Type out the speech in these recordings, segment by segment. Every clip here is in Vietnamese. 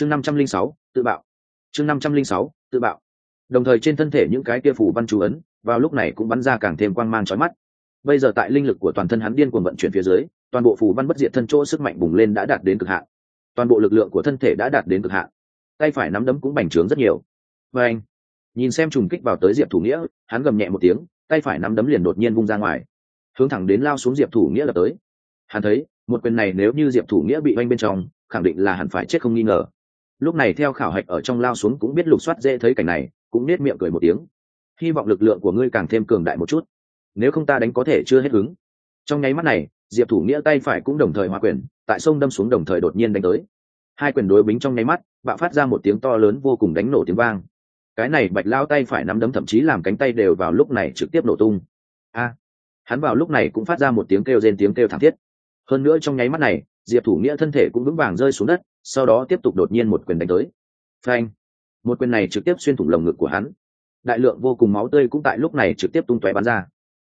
chương năm trăm linh sáu, tự bạo. Chương năm trăm linh sáu, tự bạo. Đồng thời trên thân thể những cái kia phủ văn chú ấn, vào lúc này cũng bắn ra càng thêm quang mang trói mắt. Bây giờ tại linh lực của toàn thân hắn điên cuồng vận chuyển phía dưới, toàn bộ phủ văn bất diệt thân chỗ sức mạnh bùng lên đã đạt đến cực hạn. Toàn bộ lực lượng của thân thể đã đạt đến cực hạn. Tay phải nắm đấm cũng bành trướng rất nhiều. Và anh, nhìn xem trùng kích vào tới diệp thủ nghĩa, hắn gầm nhẹ một tiếng, tay phải nắm đấm liền đột nhiên vung ra ngoài, hướng thẳng đến lao xuống diệp thủ nghĩa là tới. Hắn thấy, một quyền này nếu như diệp thủ nghĩa bị oanh bên trong, khẳng định là hẳn phải chết không nghi ngờ lúc này theo khảo hạch ở trong lao xuống cũng biết lục soát dễ thấy cảnh này, cũng nết miệng cười một tiếng. Hy vọng lực lượng của ngươi càng thêm cường đại một chút. Nếu không ta đánh có thể chưa hết hứng. Trong nháy mắt này, diệp thủ nghĩa tay phải cũng đồng thời hòa quyền, tại sông đâm xuống đồng thời đột nhiên đánh tới. Hai quyền đối bính trong nháy mắt, bạo phát ra một tiếng to lớn vô cùng đánh nổ tiếng vang. Cái này bạch lao tay phải nắm đấm thậm chí làm cánh tay đều vào lúc này trực tiếp nổ tung. A! Hắn vào lúc này cũng phát ra một tiếng kêu rên tiếng kêu thảm thiết. Hơn nữa trong nháy mắt này, diệp thủ nghĩa thân thể cũng vững vàng rơi xuống đất sau đó tiếp tục đột nhiên một quyền đánh tới. Phanh! Một quyền này trực tiếp xuyên thủng lồng ngực của hắn. Đại lượng vô cùng máu tươi cũng tại lúc này trực tiếp tung tóe bắn ra.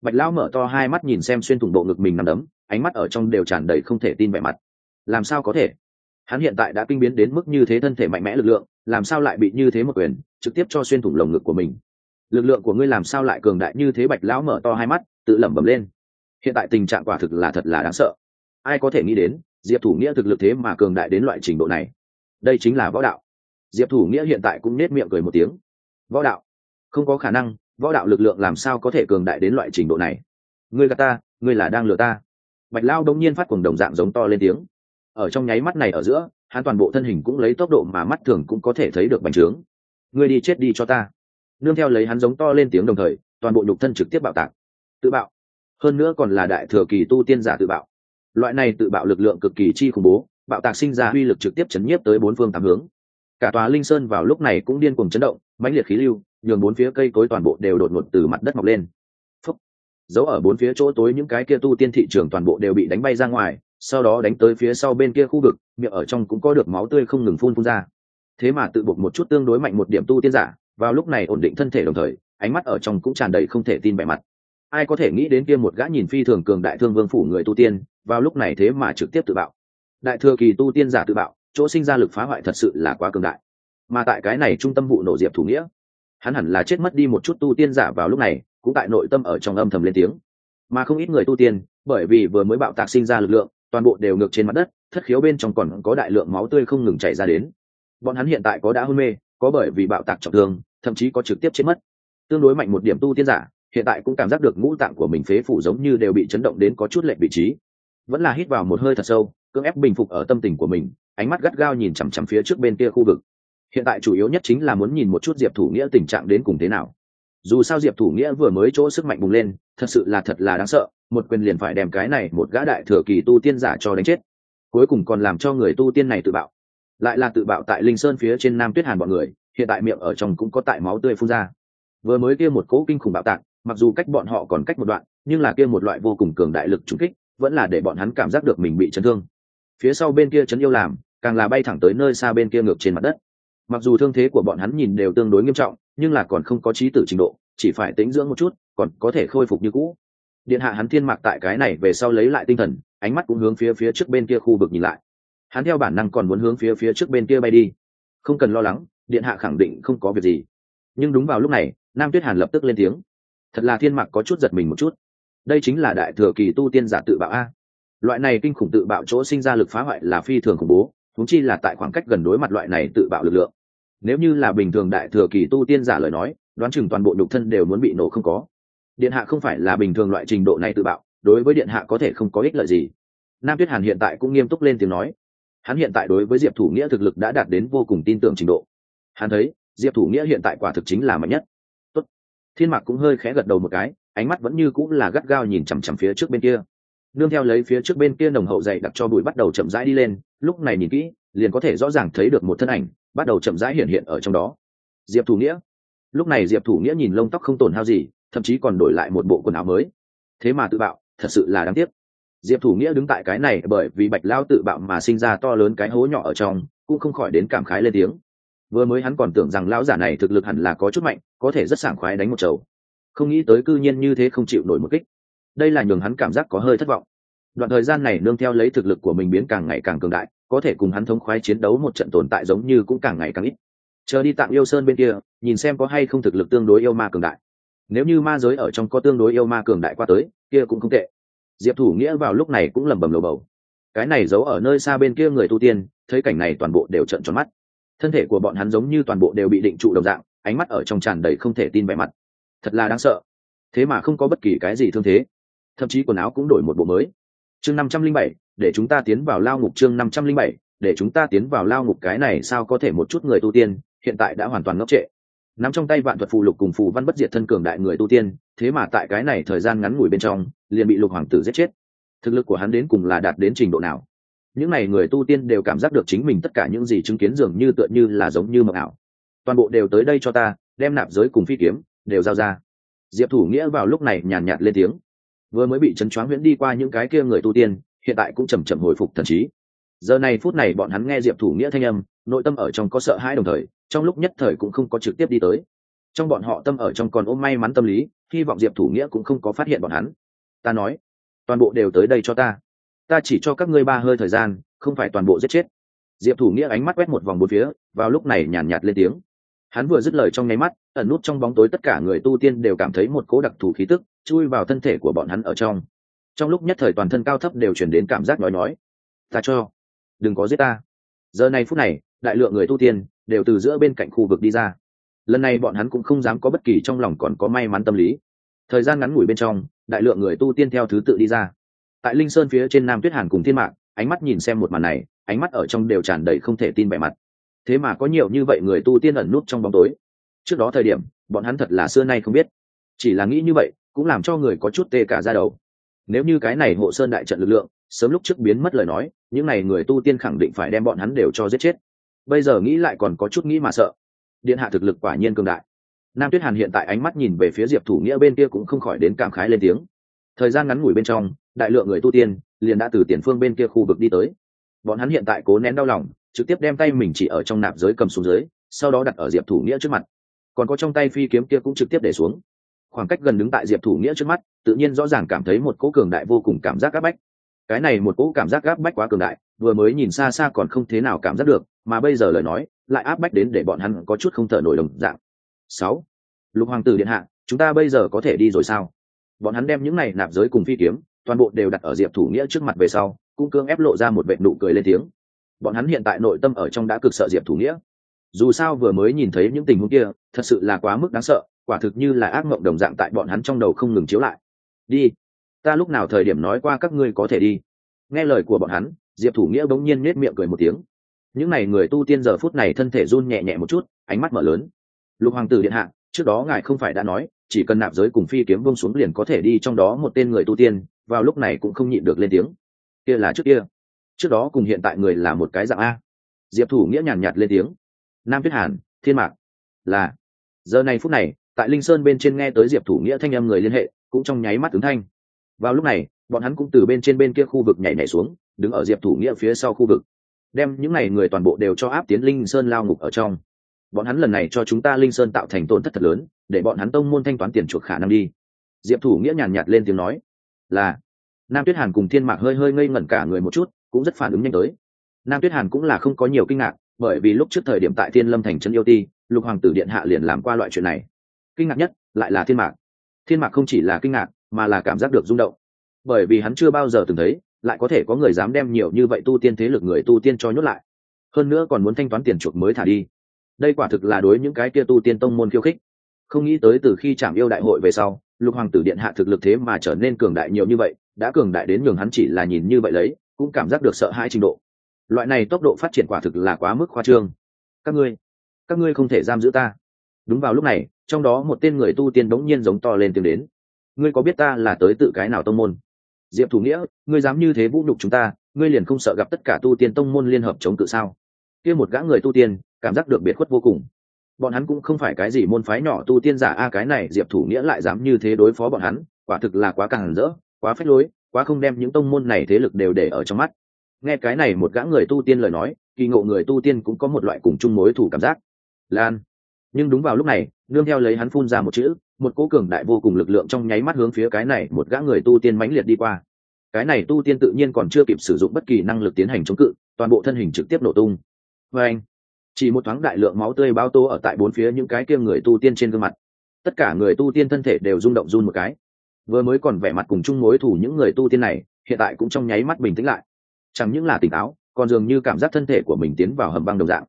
Bạch lão mở to hai mắt nhìn xem xuyên thủng bộ ngực mình nằm đấm, ánh mắt ở trong đều tràn đầy không thể tin vẻ mặt. Làm sao có thể? Hắn hiện tại đã kinh biến đến mức như thế thân thể mạnh mẽ lực lượng, làm sao lại bị như thế một quyền, trực tiếp cho xuyên thủng lồng ngực của mình? Lực lượng của ngươi làm sao lại cường đại như thế? Bạch lão mở to hai mắt, tự lẩm bẩm lên. Hiện tại tình trạng quả thực là thật là đáng sợ. Ai có thể nghĩ đến diệp thủ nghĩa thực lực thế mà cường đại đến loại trình độ này. Đây chính là võ đạo. Diệp thủ nghĩa hiện tại cũng nết miệng cười một tiếng. Võ đạo? Không có khả năng, võ đạo lực lượng làm sao có thể cường đại đến loại trình độ này? Ngươi gà ta, ngươi là đang lừa ta. Bạch lao đông nhiên phát cuồng đồng dạng giống to lên tiếng. Ở trong nháy mắt này ở giữa, hắn toàn bộ thân hình cũng lấy tốc độ mà mắt thường cũng có thể thấy được bành trướng. Ngươi đi chết đi cho ta. Nương theo lấy hắn giống to lên tiếng đồng thời, toàn bộ nhục thân trực tiếp bạo tạc. Tự bạo. Hơn nữa còn là đại thừa kỳ tu tiên giả tự bạo loại này tự bạo lực lượng cực kỳ chi khủng bố, bạo tạc sinh ra uy lực trực tiếp chấn nhiếp tới bốn phương tám hướng. Cả tòa linh sơn vào lúc này cũng điên cuồng chấn động, mãnh liệt khí lưu, nhường bốn phía cây cối toàn bộ đều đột ngột từ mặt đất mọc lên. Phúc. giấu ở bốn phía chỗ tối những cái kia tu tiên thị trường toàn bộ đều bị đánh bay ra ngoài, sau đó đánh tới phía sau bên kia khu vực, miệng ở trong cũng có được máu tươi không ngừng phun phun ra. Thế mà tự buộc một chút tương đối mạnh một điểm tu tiên giả, vào lúc này ổn định thân thể đồng thời, ánh mắt ở trong cũng tràn đầy không thể tin vẻ mặt. Ai có thể nghĩ đến kia một gã nhìn phi thường cường đại thương vương phủ người tu tiên vào lúc này thế mà trực tiếp tự bạo. Đại thừa kỳ tu tiên giả tự bạo, chỗ sinh ra lực phá hoại thật sự là quá cường đại. Mà tại cái này trung tâm vụ nổ diệp thủ nghĩa, hắn hẳn là chết mất đi một chút tu tiên giả vào lúc này, cũng tại nội tâm ở trong âm thầm lên tiếng. Mà không ít người tu tiên, bởi vì vừa mới bạo tạc sinh ra lực lượng, toàn bộ đều ngược trên mặt đất, thất khiếu bên trong còn có đại lượng máu tươi không ngừng chảy ra đến. Bọn hắn hiện tại có đã hôn mê, có bởi vì bạo tạc trọng thương, thậm chí có trực tiếp chết mất. Tương đối mạnh một điểm tu tiên giả, hiện tại cũng cảm giác được ngũ tạng của mình phế phủ giống như đều bị chấn động đến có chút lệch vị trí vẫn là hít vào một hơi thật sâu, cưỡng ép bình phục ở tâm tình của mình, ánh mắt gắt gao nhìn chằm chằm phía trước bên kia khu vực. Hiện tại chủ yếu nhất chính là muốn nhìn một chút diệp thủ nghĩa tình trạng đến cùng thế nào. Dù sao diệp thủ nghĩa vừa mới chỗ sức mạnh bùng lên, thật sự là thật là đáng sợ, một quyền liền phải đem cái này một gã đại thừa kỳ tu tiên giả cho đánh chết. Cuối cùng còn làm cho người tu tiên này tự bạo. Lại là tự bạo tại linh sơn phía trên nam tuyết hàn bọn người, hiện tại miệng ở trong cũng có tại máu tươi phun ra. Vừa mới kia một cỗ kinh khủng bạo tạc, mặc dù cách bọn họ còn cách một đoạn, nhưng là kia một loại vô cùng cường đại lực trúng kích vẫn là để bọn hắn cảm giác được mình bị chấn thương. Phía sau bên kia chấn yêu làm, càng là bay thẳng tới nơi xa bên kia ngược trên mặt đất. Mặc dù thương thế của bọn hắn nhìn đều tương đối nghiêm trọng, nhưng là còn không có trí tử trình độ, chỉ phải tính dưỡng một chút, còn có thể khôi phục như cũ. Điện hạ hắn thiên mạc tại cái này về sau lấy lại tinh thần, ánh mắt cũng hướng phía phía trước bên kia khu vực nhìn lại. Hắn theo bản năng còn muốn hướng phía phía trước bên kia bay đi. Không cần lo lắng, điện hạ khẳng định không có việc gì. Nhưng đúng vào lúc này, nam tuyết hàn lập tức lên tiếng. Thật là thiên mạc có chút giật mình một chút đây chính là đại thừa kỳ tu tiên giả tự bạo a. Loại này kinh khủng tự bạo chỗ sinh ra lực phá hoại là phi thường khủng bố thúng chi là tại khoảng cách gần đối mặt loại này tự bạo lực lượng. Nếu như là bình thường đại thừa kỳ tu tiên giả lời nói, đoán chừng toàn bộ nhục thân đều muốn bị nổ không có. Điện hạ không phải là bình thường loại trình độ này tự bạo, đối với điện hạ có thể không có ích lợi gì. Nam tuyết hàn hiện tại cũng nghiêm túc lên tiếng nói. Hắn hiện tại đối với diệp thủ nghĩa thực lực đã đạt đến vô cùng tin tưởng trình độ. Hắn thấy, diệp thủ nghĩa hiện tại quả thực chính là mạnh nhất. Tốt. thiên mạc cũng hơi khẽ gật đầu một cái ánh mắt vẫn như cũng là gắt gao nhìn chằm chằm phía trước bên kia. Nương theo lấy phía trước bên kia nồng hậu dày đặc cho bụi bắt đầu chậm rãi đi lên, lúc này nhìn kỹ, liền có thể rõ ràng thấy được một thân ảnh, bắt đầu chậm rãi hiện hiện ở trong đó. Diệp thủ nghĩa. Lúc này diệp thủ nghĩa nhìn lông tóc không tổn hao gì, thậm chí còn đổi lại một bộ quần áo mới. Thế mà tự bạo, thật sự là đáng tiếc. Diệp thủ nghĩa đứng tại cái này bởi vì bạch lao tự bạo mà sinh ra to lớn cái hố nhỏ ở trong, cũng không khỏi đến cảm khái lên tiếng. Vừa mới hắn còn tưởng rằng lão giả này thực lực hẳn là có chút mạnh, có thể rất sảng khoái đánh một chầu không nghĩ tới cư nhiên như thế không chịu nổi một kích. Đây là nhường hắn cảm giác có hơi thất vọng. Đoạn thời gian này nương theo lấy thực lực của mình biến càng ngày càng cường đại, có thể cùng hắn thống khoái chiến đấu một trận tồn tại giống như cũng càng ngày càng ít. Chờ đi tặng yêu sơn bên kia, nhìn xem có hay không thực lực tương đối yêu ma cường đại. Nếu như ma giới ở trong có tương đối yêu ma cường đại qua tới, kia cũng không tệ. Diệp thủ nghĩa vào lúc này cũng lẩm bẩm lầu bầu. Cái này giấu ở nơi xa bên kia người tu tiên, thấy cảnh này toàn bộ đều trợn tròn mắt. Thân thể của bọn hắn giống như toàn bộ đều bị định trụ đồng dạng, ánh mắt ở trong tràn đầy không thể tin vẻ mặt thật là đáng sợ. Thế mà không có bất kỳ cái gì thương thế. Thậm chí quần áo cũng đổi một bộ mới. Chương năm trăm linh bảy, để chúng ta tiến vào lao ngục chương năm trăm linh bảy, để chúng ta tiến vào lao ngục cái này sao có thể một chút người tu tiên, hiện tại đã hoàn toàn ngốc trệ. Nắm trong tay vạn thuật phù lục cùng phù văn bất diệt thân cường đại người tu tiên, thế mà tại cái này thời gian ngắn ngủi bên trong, liền bị lục hoàng tử giết chết. Thực lực của hắn đến cùng là đạt đến trình độ nào? Những n à y người tu tiên đều cảm giác được chính mình tất cả những gì chứng kiến dường như tựa như là giống như mộng ảo. Toàn bộ đều tới đây cho ta, đem nạp giới cùng phi kiếm đều giao ra. Diệp thủ nghĩa vào lúc này nhàn nhạt lên tiếng. Vừa mới bị chấn choáng huyễn đi qua những cái kia người tu tiên, hiện tại cũng chầm chậm hồi phục thần trí. Giờ này phút này bọn hắn nghe diệp thủ nghĩa thanh âm, nội tâm ở trong có sợ hãi đồng thời, trong lúc nhất thời cũng không có trực tiếp đi tới. Trong bọn họ tâm ở trong còn ôm may mắn tâm lý, hy vọng diệp thủ nghĩa cũng không có phát hiện bọn hắn. Ta nói, toàn bộ đều tới đây cho ta. Ta chỉ cho các ngươi ba hơi thời gian, không phải toàn bộ giết chết. Diệp thủ nghĩa ánh mắt quét một vòng bốn phía, vào lúc này nhàn nhạt lên tiếng. Hắn vừa dứt lời trong nháy mắt ẩn nút trong bóng tối tất cả người tu tiên đều cảm thấy một cố đặc thù khí tức chui vào thân thể của bọn hắn ở trong. Trong lúc nhất thời toàn thân cao thấp đều chuyển đến cảm giác nói nói ta cho, đừng có giết ta. Giờ này phút này, đại lượng người tu tiên đều từ giữa bên cạnh khu vực đi ra. Lần này bọn hắn cũng không dám có bất kỳ trong lòng còn có may mắn tâm lý. Thời gian ngắn ngủi bên trong, đại lượng người tu tiên theo thứ tự đi ra. Tại linh sơn phía trên nam tuyết hàn cùng thiên mạng ánh mắt nhìn xem một màn này, ánh mắt ở trong đều tràn đầy không thể tin vẻ mặt. Thế mà có nhiều như vậy người tu tiên ẩn nút trong bóng tối trước đó thời điểm, bọn hắn thật là xưa nay không biết. Chỉ là nghĩ như vậy, cũng làm cho người có chút tê cả ra đầu. Nếu như cái này hộ sơn đại trận lực lượng, sớm lúc trước biến mất lời nói, những n à y người tu tiên khẳng định phải đem bọn hắn đều cho giết chết. Bây giờ nghĩ lại còn có chút nghĩ mà sợ. Điện hạ thực lực quả nhiên cường đại. Nam tuyết hàn hiện tại ánh mắt nhìn về phía diệp thủ nghĩa bên kia cũng không khỏi đến cảm khái lên tiếng. Thời gian ngắn ngủi bên trong, đại lượng người tu tiên liền đã từ tiền phương bên kia khu vực đi tới. Bọn hắn hiện tại cố nén đau lòng, trực tiếp đem tay mình chỉ ở trong nạp giới cầm xuống dưới, sau đó đặt ở diệp thủ nghĩa trước mặt còn có trong tay phi kiếm kia cũng trực tiếp để xuống. Khoảng cách gần đứng tại diệp thủ nghĩa trước mắt, tự nhiên rõ ràng cảm thấy một cỗ cường đại vô cùng cảm giác áp bách. Cái này một cỗ cảm giác áp bách quá cường đại, vừa mới nhìn xa xa còn không thế nào cảm giác được, mà bây giờ lời nói, lại áp bách đến để bọn hắn có chút không thở nổi đồng dạng. Sáu. Lục hoàng tử điện hạ, chúng ta bây giờ có thể đi rồi sao? Bọn hắn đem những này nạp giới cùng phi kiếm, toàn bộ đều đặt ở diệp thủ nghĩa trước mặt về sau cung cương ép lộ ra một vệ nụ cười lên tiếng. Bọn hắn hiện tại nội tâm ở trong đã cực sợ diệp thủ nghĩa dù sao vừa mới nhìn thấy những tình huống kia, thật sự là quá mức đáng sợ, quả thực như là ác mộng đồng dạng tại bọn hắn trong đầu không ngừng chiếu lại. Đi, ta lúc nào thời điểm nói qua các ngươi có thể đi? Nghe lời của bọn hắn, diệp thủ nghĩa bỗng nhiên nết miệng cười một tiếng. Những n à y người tu tiên giờ phút này thân thể run nhẹ nhẹ một chút, ánh mắt mở lớn. Lục hoàng tử điện hạ, trước đó ngài không phải đã nói, chỉ cần nạp giới cùng phi kiếm vông xuống liền có thể đi trong đó một tên người tu tiên, vào lúc này cũng không nhịn được lên tiếng. Kia là trước kia. Trước đó cùng hiện tại người là một cái dạng a. Diệp thủ nghĩa nhàn nhạt lên tiếng nam tuyết hàn, thiên mạc. Là, giờ này phút này, tại linh sơn bên trên nghe tới diệp thủ nghĩa thanh âm người liên hệ, cũng trong nháy mắt ứng thanh. Vào lúc này, bọn hắn cũng từ bên trên bên kia khu vực nhảy nhảy xuống, đứng ở diệp thủ nghĩa phía sau khu vực. Đem những n à y người toàn bộ đều cho áp tiến linh sơn lao ngục ở trong. Bọn hắn lần này cho chúng ta linh sơn tạo thành tổn thất thật lớn, để bọn hắn tông môn thanh toán tiền chuộc khả năng đi. Diệp thủ nghĩa nhàn nhạt lên tiếng nói, là. Nam tuyết hàn cùng thiên mạc hơi hơi ngây ngẩn cả người một chút, cũng rất phản ứng nhanh tới. Nam tuyết hàn cũng là không có nhiều kinh ngạc bởi vì lúc trước thời điểm tại thiên lâm thành trấn yêu ti, lục hoàng tử điện hạ liền làm qua loại chuyện này. Kinh ngạc nhất lại là thiên mạc. Thiên mạc không chỉ là kinh ngạc, mà là cảm giác được rung động. Bởi vì hắn chưa bao giờ từng thấy, lại có thể có người dám đem nhiều như vậy tu tiên thế lực người tu tiên cho nhốt lại. Hơn nữa còn muốn thanh toán tiền chuộc mới thả đi. Đây quả thực là đối những cái kia tu tiên tông môn khiêu khích. Không nghĩ tới từ khi chạm yêu đại hội về sau, lục hoàng tử điện hạ thực lực thế mà trở nên cường đại nhiều như vậy, đã cường đại đến nhường hắn chỉ là nhìn như vậy lấy, cũng cảm giác được sợ hãi trình độ loại này tốc độ phát triển quả thực là quá mức khoa trương. Các ngươi các ngươi không thể giam giữ ta. Đúng vào lúc này, trong đó một tên người tu tiên đống nhiên giống to lên tiếng đến. Ngươi có biết ta là tới tự cái nào tông môn? Diệp thủ nghĩa, ngươi dám như thế vũ đục chúng ta, ngươi liền không sợ gặp tất cả tu tiên tông môn liên hợp chống cự sao? Kia một gã người tu tiên, cảm giác được biệt khuất vô cùng. Bọn hắn cũng không phải cái gì môn phái nhỏ tu tiên giả, a, cái này diệp thủ nghĩa lại dám như thế đối phó bọn hắn, quả thực là quá càng rỡ, quá phách lối, quá không đem những tông môn này thế lực đều để ở trong mắt nghe cái này một gã người tu tiên lời nói, kỳ ngộ người tu tiên cũng có một loại cùng chung mối thủ cảm giác. Lan. Nhưng đúng vào lúc này, nương theo lấy hắn phun ra một chữ, một cố cường đại vô cùng lực lượng trong nháy mắt hướng phía cái này một gã người tu tiên mãnh liệt đi qua. Cái này tu tiên tự nhiên còn chưa kịp sử dụng bất kỳ năng lực tiến hành chống cự, toàn bộ thân hình trực tiếp nổ tung. Và anh chỉ một thoáng đại lượng máu tươi bao tô ở tại bốn phía những cái kia người tu tiên trên gương mặt. Tất cả người tu tiên thân thể đều rung động run một cái. Vừa mới còn vẻ mặt cùng chung mối thủ những người tu tiên này, hiện tại cũng trong nháy mắt bình tĩnh lại chẳng những là tỉnh táo, còn dường như cảm giác thân thể của mình tiến vào hầm băng đồng dạng.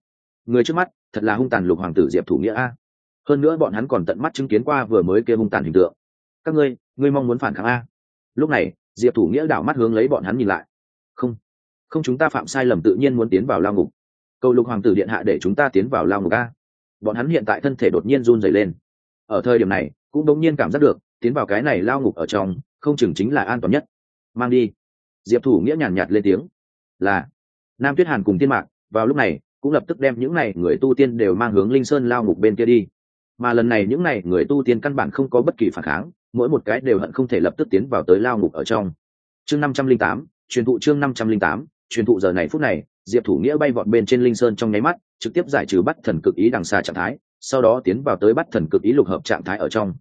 Người trước mắt, thật là hung tàn lục hoàng tử diệp thủ nghĩa a. Hơn nữa bọn hắn còn tận mắt chứng kiến qua vừa mới kia hung tàn hình tượng. Các ngươi ngươi mong muốn phản kháng a. Lúc này, diệp thủ nghĩa đảo mắt hướng lấy bọn hắn nhìn lại. Không không chúng ta phạm sai lầm tự nhiên muốn tiến vào lao ngục. Cầu lục hoàng tử điện hạ để chúng ta tiến vào lao ngục a. Bọn hắn hiện tại thân thể đột nhiên run dày lên. Ở thời điểm này, cũng đống nhiên cảm giác được, tiến vào cái này lao ngục ở trong, không chừng chính là an toàn nhất. Mang đi diệp thủ nghĩa nhàn nhạt lên tiếng. Là, nam tuyết hàn cùng tiên mạc, vào lúc này, cũng lập tức đem những này người tu tiên đều mang hướng linh sơn lao ngục bên kia đi. Mà lần này những này người tu tiên căn bản không có bất kỳ phản kháng, mỗi một cái đều hận không thể lập tức tiến vào tới lao ngục ở trong. Chương năm trăm linh tám, truyền thụ chương năm trăm linh tám, truyền thụ giờ này phút này, diệp thủ nghĩa bay vọt bên trên linh sơn trong nháy mắt, trực tiếp giải trừ bắt thần cực ý đằng xa trạng thái, sau đó tiến vào tới bắt thần cực ý lục hợp trạng thái ở trong.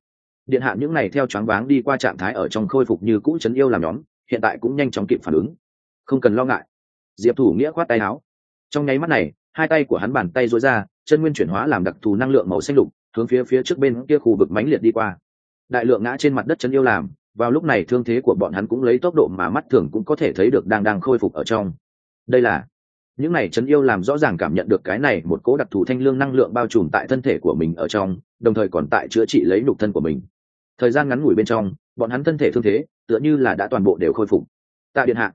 Điện hạ những này theo choáng váng đi qua trạng thái ở trong khôi phục như cũ chấn yêu làm nhóm hiện tại cũng nhanh chóng kịp phản ứng. Không cần lo ngại. Diệp thủ nghĩa khoát tay áo. Trong nháy mắt này, hai tay của hắn bàn tay dối ra, chân nguyên chuyển hóa làm đặc thù năng lượng màu xanh lục, hướng phía phía trước bên kia khu vực mãnh liệt đi qua. Đại lượng ngã trên mặt đất chân yêu làm, vào lúc này thương thế của bọn hắn cũng lấy tốc độ mà mắt thường cũng có thể thấy được đang đang khôi phục ở trong. Đây là, những này chấn yêu làm rõ ràng cảm nhận được cái này một cố đặc thù thanh lương năng lượng bao trùm tại thân thể của mình ở trong, đồng thời còn tại chữa trị lấy nục thân của mình. Thời gian ngắn ngủi bên trong, bọn hắn thân thể thương thế tựa như là đã toàn bộ đều khôi phục. Tạ điện hạ,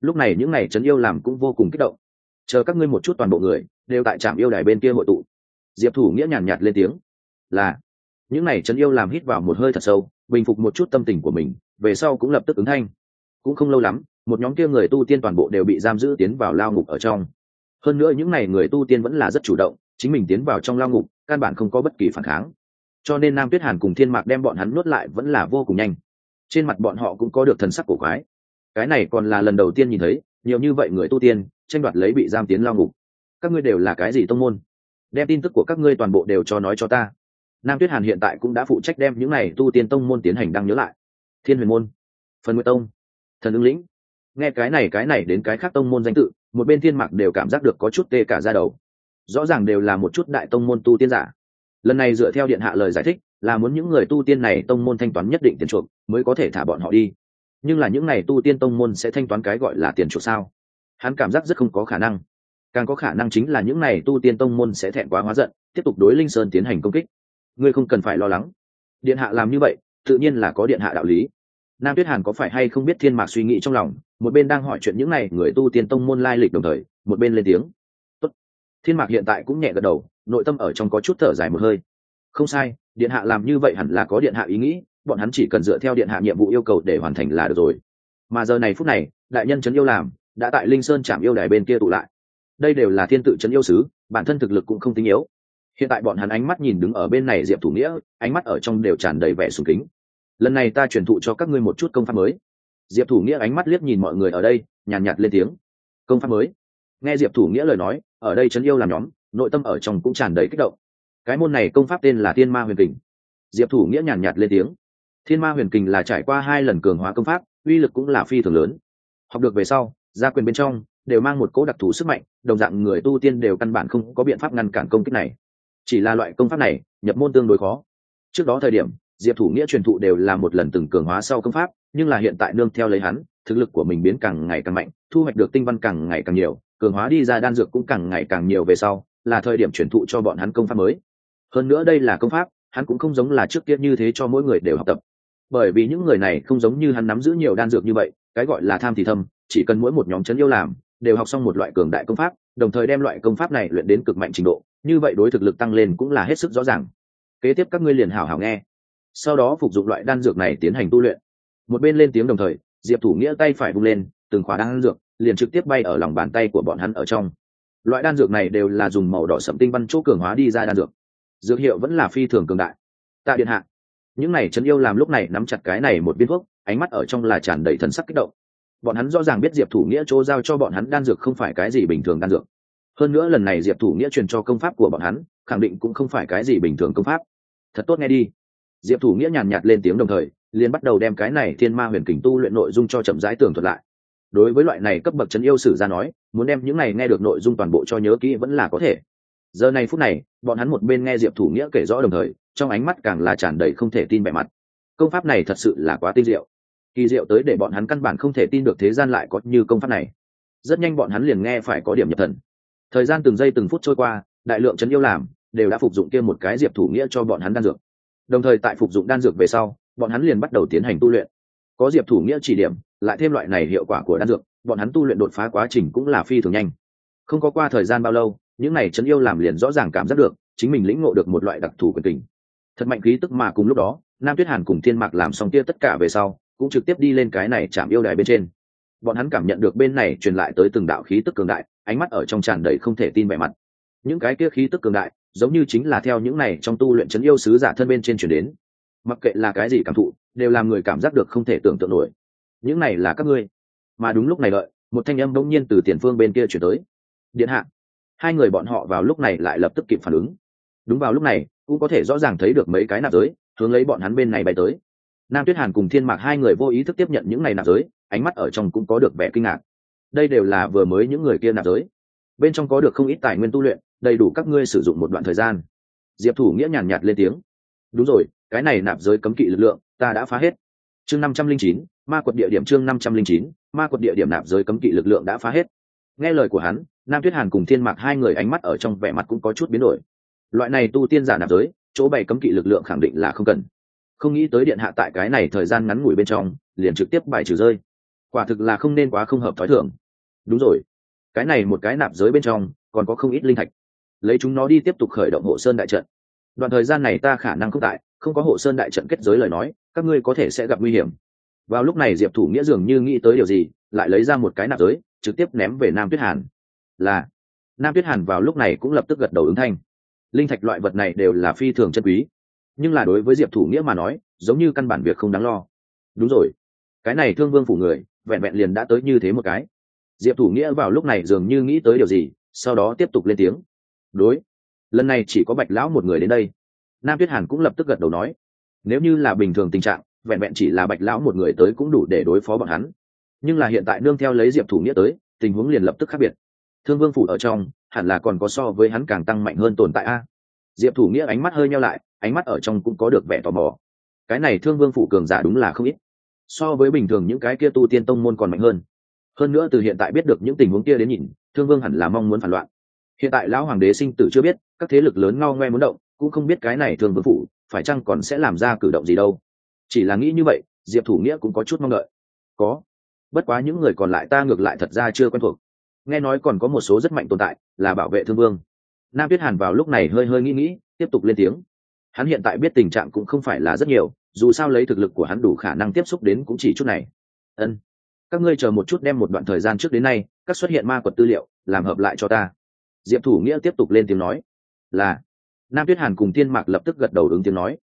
lúc này những này chấn yêu làm cũng vô cùng kích động. Chờ các ngươi một chút toàn bộ người, đều tại trạm yêu đài bên kia hội tụ. Diệp thủ nghĩa nhàn nhạt lên tiếng, là. Những này chấn yêu làm hít vào một hơi thật sâu, bình phục một chút tâm tình của mình, về sau cũng lập tức ứng thanh. Cũng không lâu lắm, một nhóm kia người tu tiên toàn bộ đều bị giam giữ tiến vào lao ngục ở trong. Hơn nữa những này người tu tiên vẫn là rất chủ động, chính mình tiến vào trong lao ngục, căn bản không có bất kỳ phản kháng. Cho nên nam tuyết hàn cùng thiên mạc đem bọn hắn nuốt lại vẫn là vô cùng nhanh trên mặt bọn họ cũng có được thần sắc cổ quái. Cái này còn là lần đầu tiên nhìn thấy, nhiều như vậy người tu tiên, tranh đoạt lấy bị giam tiến lao ngục. Các ngươi đều là cái gì tông môn? Đem tin tức của các ngươi toàn bộ đều cho nói cho ta. Nam tuyết hàn hiện tại cũng đã phụ trách đem những này tu tiên tông môn tiến hành đăng nhớ lại. Thiên huyền môn, phần nguyệt tông, thần ứng lĩnh. Nghe cái này cái này đến cái khác tông môn danh tự, một bên thiên mạc đều cảm giác được có chút tê cả ra đầu. Rõ ràng đều là một chút đại tông môn tu tiên giả. Lần này dựa theo điện hạ lời giải thích là muốn những người tu tiên này tông môn thanh toán nhất định tiền chuộc mới có thể thả bọn họ đi. Nhưng là những n à y tu tiên tông môn sẽ thanh toán cái gọi là tiền chuộc sao? Hắn cảm giác rất không có khả năng. Càng có khả năng chính là những n à y tu tiên tông môn sẽ thẹn quá hóa giận, tiếp tục đối linh sơn tiến hành công kích. Ngươi không cần phải lo lắng. Điện hạ làm như vậy, tự nhiên là có điện hạ đạo lý. Nam tuyết hàn có phải hay không biết thiên mạc suy nghĩ trong lòng, một bên đang hỏi chuyện những n à y người tu tiên tông môn lai lịch đồng thời, một bên lên tiếng. Tốt. thiên mạc hiện tại cũng nhẹ gật đầu, nội tâm ở trong có chút thở dài một hơi không sai điện hạ làm như vậy hẳn là có điện hạ ý nghĩ bọn hắn chỉ cần dựa theo điện hạ nhiệm vụ yêu cầu để hoàn thành là được rồi. Mà giờ này phút này đại nhân trấn yêu làm đã tại linh sơn chạm yêu đài bên kia tụ lại. Đây đều là thiên tự trấn yêu sứ bản thân thực lực cũng không tinh yếu. Hiện tại bọn hắn ánh mắt nhìn đứng ở bên này diệp thủ nghĩa ánh mắt ở trong đều tràn đầy vẻ sùng kính. Lần này ta truyền thụ cho các ngươi một chút công pháp mới. Diệp thủ nghĩa ánh mắt liếc nhìn mọi người ở đây nhàn nhạt, nhạt lên tiếng. Công pháp mới. Nghe diệp thủ nghĩa lời nói ở đây trấn yêu làm nhóm nội tâm ở trong cũng tràn đầy kích động cái môn này công pháp tên là thiên ma huyền kình. Diệp thủ nghĩa nhàn nhạt, nhạt lên tiếng. Thiên ma huyền kình là trải qua hai lần cường hóa công pháp uy lực cũng là phi thường lớn. Học được về sau gia quyền bên trong đều mang một cố đặc thù sức mạnh đồng dạng người tu tiên đều căn bản không có biện pháp ngăn cản công kích này. Chỉ là loại công pháp này nhập môn tương đối khó. Trước đó thời điểm diệp thủ nghĩa truyền thụ đều là một lần từng cường hóa sau công pháp nhưng là hiện tại nương theo lấy hắn thực lực của mình biến càng ngày càng mạnh thu hoạch được tinh văn càng ngày càng nhiều cường hóa đi ra đan dược cũng càng ngày càng nhiều về sau là thời điểm truyền thụ cho bọn hắn công pháp mới hơn nữa đây là công pháp, hắn cũng không giống là trước kia như thế cho mỗi người đều học tập. Bởi vì những người này không giống như hắn nắm giữ nhiều đan dược như vậy, cái gọi là tham thì thâm, chỉ cần mỗi một nhóm chấn yêu làm, đều học xong một loại cường đại công pháp, đồng thời đem loại công pháp này luyện đến cực mạnh trình độ, như vậy đối thực lực tăng lên cũng là hết sức rõ ràng. Kế tiếp các ngươi liền hảo hảo nghe. Sau đó phục dụng loại đan dược này tiến hành tu luyện. Một bên lên tiếng đồng thời, diệp thủ nghĩa tay phải vung lên, từng khóa đan dược, liền trực tiếp bay ở lòng bàn tay của bọn hắn ở trong. Loại đan dược này đều là dùng màu đỏ sẫm tinh văn chỗ cường hóa đi ra đan dược dược hiệu vẫn là phi thường cường đại. Tạ điện hạ, những này trấn yêu làm lúc này nắm chặt cái này một viên thuốc, ánh mắt ở trong là tràn đầy thần sắc kích động. Bọn hắn rõ ràng biết diệp thủ nghĩa chỗ giao cho bọn hắn đan dược không phải cái gì bình thường đan dược. Hơn nữa lần này diệp thủ nghĩa truyền cho công pháp của bọn hắn, khẳng định cũng không phải cái gì bình thường công pháp. Thật tốt nghe đi. Diệp thủ nghĩa nhàn nhạt lên tiếng đồng thời, liền bắt đầu đem cái này thiên ma huyền kình tu luyện nội dung cho chậm rãi tường thuật lại. Đối với loại này cấp bậc chấn yêu sử ra nói, muốn đem những này nghe được nội dung toàn bộ cho nhớ kỹ vẫn là có thể giờ này phút này, bọn hắn một bên nghe diệp thủ nghĩa kể rõ đồng thời, trong ánh mắt càng là tràn đầy không thể tin vẻ mặt. Công pháp này thật sự là quá tinh diệu. Kỳ diệu tới để bọn hắn căn bản không thể tin được thế gian lại có như công pháp này. Rất nhanh bọn hắn liền nghe phải có điểm nhập thần. Thời gian từng giây từng phút trôi qua, đại lượng chấn yêu làm, đều đã phục dụng kia một cái diệp thủ nghĩa cho bọn hắn đan dược. Đồng thời tại phục dụng đan dược về sau, bọn hắn liền bắt đầu tiến hành tu luyện. Có diệp thủ nghĩa chỉ điểm, lại thêm loại này hiệu quả của đan dược, bọn hắn tu luyện đột phá quá trình cũng là phi thường nhanh. Không có qua thời gian bao lâu những này chấn yêu làm liền rõ ràng cảm giác được, chính mình lĩnh ngộ được một loại đặc thù quyền tình thật mạnh khí tức mà cùng lúc đó, nam tuyết hàn cùng thiên mạc làm xong tia tất cả về sau, cũng trực tiếp đi lên cái này chạm yêu đài bên trên. Bọn hắn cảm nhận được bên này truyền lại tới từng đạo khí tức cường đại, ánh mắt ở trong tràn đầy không thể tin vẻ mặt. Những cái kia khí tức cường đại, giống như chính là theo những này trong tu luyện chấn yêu sứ giả thân bên trên truyền đến. Mặc kệ là cái gì cảm thụ, đều làm người cảm giác được không thể tưởng tượng nổi. Những này là các ngươi. Mà đúng lúc này đợi, một thanh âm bỗng nhiên từ tiền phương bên kia chuyển tới. Điện hạ hai người bọn họ vào lúc này lại lập tức kịp phản ứng. Đúng vào lúc này, cũng có thể rõ ràng thấy được mấy cái nạp giới, hướng lấy bọn hắn bên này bay tới. Nam tuyết hàn cùng thiên mạc hai người vô ý thức tiếp nhận những này nạp giới, ánh mắt ở trong cũng có được vẻ kinh ngạc. Đây đều là vừa mới những người kia nạp giới. Bên trong có được không ít tài nguyên tu luyện, đầy đủ các ngươi sử dụng một đoạn thời gian. Diệp thủ nghĩa nhàn nhạt lên tiếng. Đúng rồi, cái này nạp giới cấm kỵ lực lượng, ta đã phá hết. Chương năm trăm linh chín, ma quật địa điểm chương năm trăm linh chín, ma quật địa điểm nạp giới cấm kỵ lực lượng đã phá hết. Nghe lời của hắn nam tuyết hàn cùng thiên mạc hai người ánh mắt ở trong vẻ mặt cũng có chút biến đổi. Loại này tu tiên giả nạp giới, chỗ bày cấm kỵ lực lượng khẳng định là không cần. Không nghĩ tới điện hạ tại cái này thời gian ngắn ngủi bên trong, liền trực tiếp bài trừ rơi. Quả thực là không nên quá không hợp thói thường. Đúng rồi. Cái này một cái nạp giới bên trong, còn có không ít linh thạch. Lấy chúng nó đi tiếp tục khởi động hộ sơn đại trận. Đoạn thời gian này ta khả năng không tại, không có hộ sơn đại trận kết giới lời nói, các ngươi có thể sẽ gặp nguy hiểm. Vào lúc này diệp thủ nghĩa dường như nghĩ tới điều gì, lại lấy ra một cái nạp giới, trực tiếp ném về nam tuyết hàn là, nam tuyết hàn vào lúc này cũng lập tức gật đầu ứng thanh. Linh thạch loại vật này đều là phi thường chân quý. Nhưng là đối với diệp thủ nghĩa mà nói, giống như căn bản việc không đáng lo. Đúng rồi. Cái này thương vương phủ người, vẹn vẹn liền đã tới như thế một cái. Diệp thủ nghĩa vào lúc này dường như nghĩ tới điều gì, sau đó tiếp tục lên tiếng. Đối, lần này chỉ có bạch lão một người đến đây. Nam tuyết hàn cũng lập tức gật đầu nói. Nếu như là bình thường tình trạng, vẹn vẹn chỉ là bạch lão một người tới cũng đủ để đối phó bọn hắn. Nhưng là hiện tại nương theo lấy diệp thủ nghĩa tới, tình huống liền lập tức khác biệt thương vương phủ ở trong, hẳn là còn có so với hắn càng tăng mạnh hơn tồn tại a. Diệp thủ nghĩa ánh mắt hơi nhau lại, ánh mắt ở trong cũng có được vẻ tò mò. Cái này thương vương phủ cường giả đúng là không ít. So với bình thường những cái kia tu tiên tông môn còn mạnh hơn. Hơn nữa từ hiện tại biết được những tình huống kia đến nhìn, thương vương hẳn là mong muốn phản loạn. Hiện tại lão hoàng đế sinh tử chưa biết, các thế lực lớn ngao ngoe muốn động, cũng không biết cái này thương vương phủ, phải chăng còn sẽ làm ra cử động gì đâu. Chỉ là nghĩ như vậy, diệp thủ nghĩa cũng có chút mong đợi. Có. Bất quá những người còn lại ta ngược lại thật ra chưa quen thuộc nghe nói còn có một số rất mạnh tồn tại, là bảo vệ thương vương. Nam tuyết hàn vào lúc này hơi hơi nghĩ nghĩ, tiếp tục lên tiếng. Hắn hiện tại biết tình trạng cũng không phải là rất nhiều, dù sao lấy thực lực của hắn đủ khả năng tiếp xúc đến cũng chỉ chút này. Ân, các ngươi chờ một chút đem một đoạn thời gian trước đến nay, các xuất hiện ma quật tư liệu, làm hợp lại cho ta. Diệp thủ nghĩa tiếp tục lên tiếng nói. Là. Nam tuyết hàn cùng tiên mạc lập tức gật đầu ứng tiếng nói.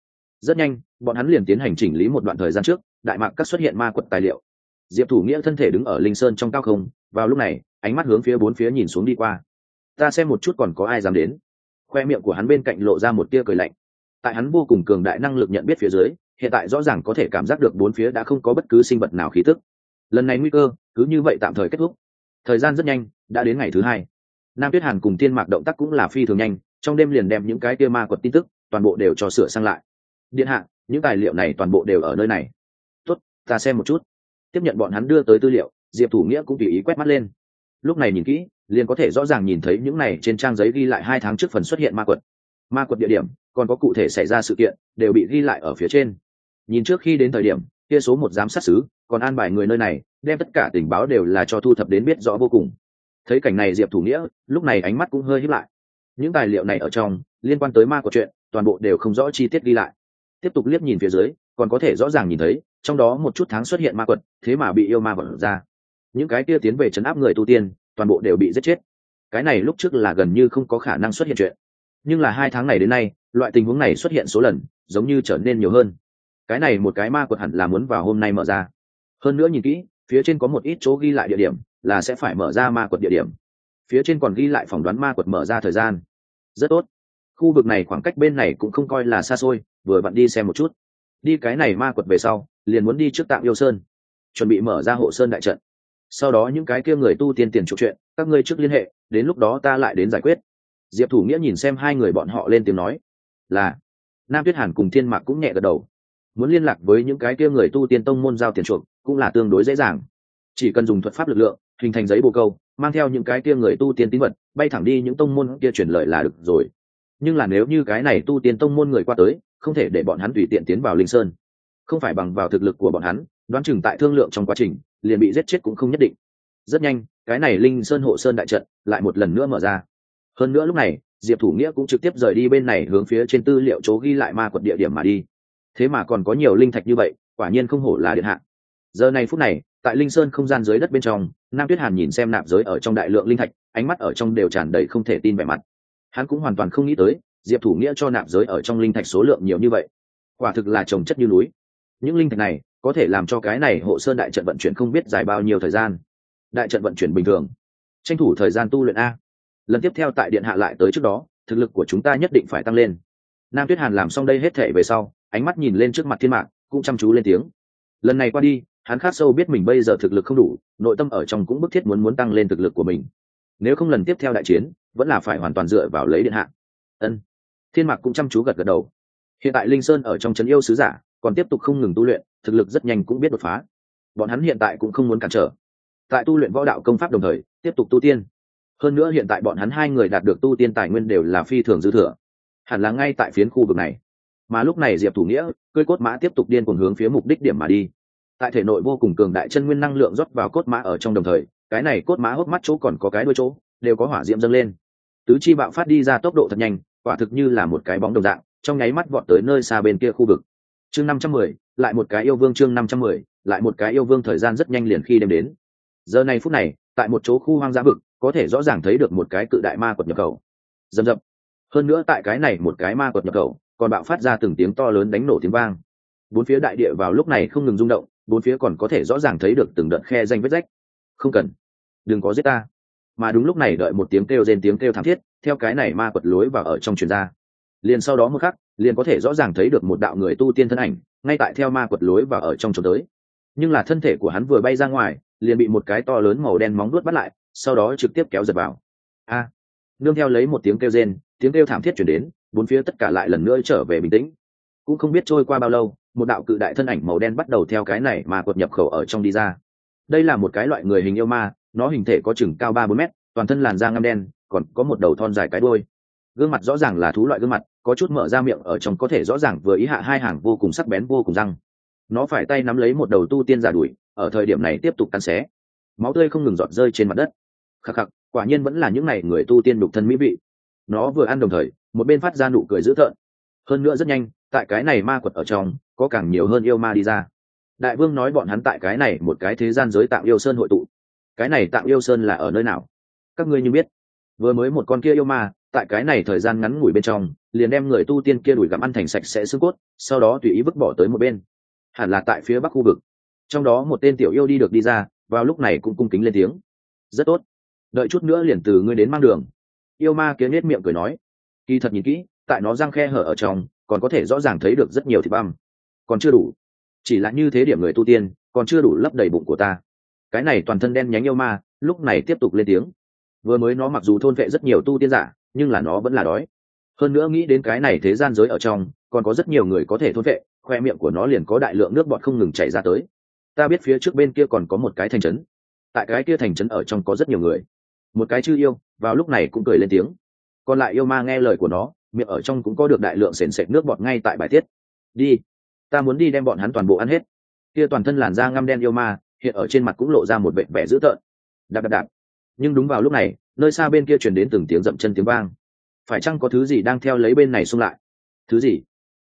Rất nhanh, bọn hắn liền tiến hành chỉnh lý một đoạn thời gian trước, đại mạc các xuất hiện ma quật tài liệu diệp thủ nghĩa thân thể đứng ở linh sơn trong cao không, vào lúc này, ánh mắt hướng phía bốn phía nhìn xuống đi qua. Ta xem một chút còn có ai dám đến. Khoe miệng của hắn bên cạnh lộ ra một tia cười lạnh. Tại hắn vô cùng cường đại năng lực nhận biết phía dưới, hiện tại rõ ràng có thể cảm giác được bốn phía đã không có bất cứ sinh vật nào khí tức. Lần này nguy cơ, cứ như vậy tạm thời kết thúc. Thời gian rất nhanh, đã đến ngày thứ hai. Nam tuyết hàn cùng tiên mạc động tác cũng là phi thường nhanh, trong đêm liền đem những cái tia ma quật tin tức, toàn bộ đều cho sửa sang lại. Điện hạ, những tài liệu này toàn bộ đều ở nơi này. Tốt, ta xem một chút tiếp nhận bọn hắn đưa tới tư liệu, diệp thủ nghĩa cũng tùy ý quét mắt lên. Lúc này nhìn kỹ, liền có thể rõ ràng nhìn thấy những này trên trang giấy ghi lại hai tháng trước phần xuất hiện ma quật. Ma quật địa điểm, còn có cụ thể xảy ra sự kiện, đều bị ghi lại ở phía trên. Nhìn trước khi đến thời điểm, kia số một giám sát xứ, còn an bài người nơi này, đem tất cả tình báo đều là cho thu thập đến biết rõ vô cùng. Thấy cảnh này diệp thủ nghĩa, lúc này ánh mắt cũng hơi hiếp lại. Những tài liệu này ở trong, liên quan tới ma của chuyện, toàn bộ đều không rõ chi tiết ghi lại. Tiếp tục liếc nhìn phía dưới còn có thể rõ ràng nhìn thấy, trong đó một chút tháng xuất hiện ma quật, thế mà bị yêu ma vật ra. Những cái kia tiến về chấn áp người tu tiên, toàn bộ đều bị giết chết. Cái này lúc trước là gần như không có khả năng xuất hiện chuyện. Nhưng là hai tháng này đến nay, loại tình huống này xuất hiện số lần, giống như trở nên nhiều hơn. Cái này một cái ma quật hẳn là muốn vào hôm nay mở ra. Hơn nữa nhìn kỹ, phía trên có một ít chỗ ghi lại địa điểm, là sẽ phải mở ra ma quật địa điểm. Phía trên còn ghi lại phỏng đoán ma quật mở ra thời gian. Rất tốt. Khu vực này khoảng cách bên này cũng không coi là xa xôi, vừa vặn đi xem một chút đi cái này ma quật về sau, liền muốn đi trước tạm yêu sơn, chuẩn bị mở ra hộ sơn đại trận. Sau đó những cái kia người tu tiên tiền trục chuyện, các ngươi trước liên hệ, đến lúc đó ta lại đến giải quyết. Diệp thủ nghĩa nhìn xem hai người bọn họ lên tiếng nói, là. Nam tuyết hàn cùng thiên mạc cũng nhẹ gật đầu. Muốn liên lạc với những cái kia người tu tiên tông môn giao tiền chuộc cũng là tương đối dễ dàng. Chỉ cần dùng thuật pháp lực lượng, hình thành giấy bồ câu, mang theo những cái kia người tu tiên tín vật, bay thẳng đi những tông môn kia chuyển lợi là được rồi. Nhưng là nếu như cái này tu tiên tông môn người qua tới không thể để bọn hắn tùy tiện tiến vào linh sơn. Không phải bằng vào thực lực của bọn hắn, đoán chừng tại thương lượng trong quá trình, liền bị giết chết cũng không nhất định. Rất nhanh, cái này linh sơn hộ sơn đại trận lại một lần nữa mở ra. Hơn nữa lúc này, diệp thủ nghĩa cũng trực tiếp rời đi bên này hướng phía trên tư liệu chỗ ghi lại ma quật địa điểm mà đi. Thế mà còn có nhiều linh thạch như vậy, quả nhiên không hổ là điện hạ. Giờ này phút này, tại linh sơn không gian dưới đất bên trong, nam tuyết hàn nhìn xem nạp giới ở trong đại lượng linh thạch, ánh mắt ở trong đều tràn đầy không thể tin vẻ mặt. Hắn cũng hoàn toàn không nghĩ tới diệp thủ nghĩa cho nạp giới ở trong linh thạch số lượng nhiều như vậy. Quả thực là trồng chất như núi. Những linh thạch này có thể làm cho cái này hộ sơn đại trận vận chuyển không biết dài bao nhiêu thời gian. Đại trận vận chuyển bình thường. Tranh thủ thời gian tu luyện a. Lần tiếp theo tại điện hạ lại tới trước đó, thực lực của chúng ta nhất định phải tăng lên. Nam tuyết hàn làm xong đây hết thể về sau, ánh mắt nhìn lên trước mặt thiên mạc, cũng chăm chú lên tiếng. Lần này qua đi, hắn khát sâu biết mình bây giờ thực lực không đủ, nội tâm ở trong cũng bức thiết muốn muốn tăng lên thực lực của mình. Nếu không lần tiếp theo đại chiến, vẫn là phải hoàn toàn dựa vào lấy điện hạ ân. Thiên mạc cũng chăm chú gật gật đầu. Hiện tại linh sơn ở trong trấn yêu sứ giả, còn tiếp tục không ngừng tu luyện, thực lực rất nhanh cũng biết đột phá. Bọn hắn hiện tại cũng không muốn cản trở. Tại tu luyện võ đạo công pháp đồng thời, tiếp tục tu tiên. Hơn nữa hiện tại bọn hắn hai người đạt được tu tiên tài nguyên đều là phi thường dư thừa. Hẳn là ngay tại phiến khu vực này. Mà lúc này diệp thủ nghĩa cơi cốt mã tiếp tục điên cuồng hướng phía mục đích điểm mà đi. Tại thể nội vô cùng cường đại chân nguyên năng lượng rót vào cốt mã ở trong đồng thời, cái này cốt mã hốc mắt chỗ còn có cái đuôi chỗ, đều có hỏa diễm dâng lên tứ chi bạo phát đi ra tốc độ thật nhanh, quả thực như là một cái bóng đồng dạng, trong nháy mắt vọt tới nơi xa bên kia khu vực. Chương năm trăm mười, lại một cái yêu vương chương năm trăm mười, lại một cái yêu vương thời gian rất nhanh liền khi đêm đến. Giờ này phút này, tại một chỗ khu hoang dã vực, có thể rõ ràng thấy được một cái cự đại ma quật nhập khẩu. Dầm dập hơn nữa tại cái này một cái ma quật nhập khẩu, còn bạo phát ra từng tiếng to lớn đánh nổ tiếng vang. Bốn phía đại địa vào lúc này không ngừng rung động, bốn phía còn có thể rõ ràng thấy được từng đợt khe danh vết rách. Không cần. Đừng có giết ta mà đúng lúc này đợi một tiếng kêu rên tiếng kêu thảm thiết, theo cái này ma quật lối vào ở trong truyền ra liền sau đó một khắc, liền có thể rõ ràng thấy được một đạo người tu tiên thân ảnh, ngay tại theo ma quật lối vào ở trong trốn tới. Nhưng là thân thể của hắn vừa bay ra ngoài, liền bị một cái to lớn màu đen móng đuốt bắt lại, sau đó trực tiếp kéo giật vào. A! Nương theo lấy một tiếng kêu rên, tiếng kêu thảm thiết chuyển đến, bốn phía tất cả lại lần nữa trở về bình tĩnh. Cũng không biết trôi qua bao lâu, một đạo cự đại thân ảnh màu đen bắt đầu theo cái này mà quật nhập khẩu ở trong đi ra. Đây là một cái loại người hình yêu ma nó hình thể có chừng cao ba bốn mét, toàn thân làn da ngăm đen, còn có một đầu thon dài cái đôi gương mặt rõ ràng là thú loại gương mặt, có chút mở ra miệng ở trong có thể rõ ràng vừa ý hạ hai hàng vô cùng sắc bén vô cùng răng. Nó phải tay nắm lấy một đầu tu tiên giả đuổi, ở thời điểm này tiếp tục cắn xé. Máu tươi không ngừng giọt rơi trên mặt đất. Khắc khắc, quả nhiên vẫn là những n à y người tu tiên đục thân mỹ vị. Nó vừa ăn đồng thời, một bên phát ra nụ cười dữ thợn hơn nữa rất nhanh, tại cái này ma quật ở trong, có càng nhiều hơn yêu ma đi ra. Đại vương nói bọn hắn tại cái này một cái thế gian giới tạo yêu sơn hội tụ cái này tạng yêu sơn là ở nơi nào? Các ngươi như biết. Vừa mới một con kia yêu ma, tại cái này thời gian ngắn ngủi bên trong, liền đem người tu tiên kia đuổi gặm ăn thành sạch sẽ xương cốt, sau đó tùy ý vứt bỏ tới một bên. Hẳn là tại phía bắc khu vực. Trong đó một tên tiểu yêu đi được đi ra, vào lúc này cũng cung kính lên tiếng. Rất tốt. Đợi chút nữa liền từ ngươi đến mang đường. Yêu ma kia nết miệng cười nói. Kỳ thật nhìn kỹ, tại nó răng khe hở ở trong, còn có thể rõ ràng thấy được rất nhiều thịt băm. Còn chưa đủ. Chỉ là như thế điểm người tu tiên, còn chưa đủ lấp đầy bụng của ta cái này toàn thân đen nhánh yêu ma, lúc này tiếp tục lên tiếng. Vừa mới nó mặc dù thôn vệ rất nhiều tu tiên giả, nhưng là nó vẫn là đói. Hơn nữa nghĩ đến cái này thế gian giới ở trong, còn có rất nhiều người có thể thôn vệ, khoe miệng của nó liền có đại lượng nước bọt không ngừng chảy ra tới. Ta biết phía trước bên kia còn có một cái thành trấn. Tại cái kia thành trấn ở trong có rất nhiều người. Một cái chư yêu, vào lúc này cũng cười lên tiếng. Còn lại yêu ma nghe lời của nó, miệng ở trong cũng có được đại lượng sền sệt nước bọt ngay tại bài tiết. Đi, ta muốn đi đem bọn hắn toàn bộ ăn hết. Kia toàn thân làn da ngăm đen yêu ma hiện ở trên mặt cũng lộ ra một vẻ vẻ dữ tợn. Đạp đạp đạp. Nhưng đúng vào lúc này, nơi xa bên kia chuyển đến từng tiếng dậm chân tiếng vang. Phải chăng có thứ gì đang theo lấy bên này xung lại? Thứ gì?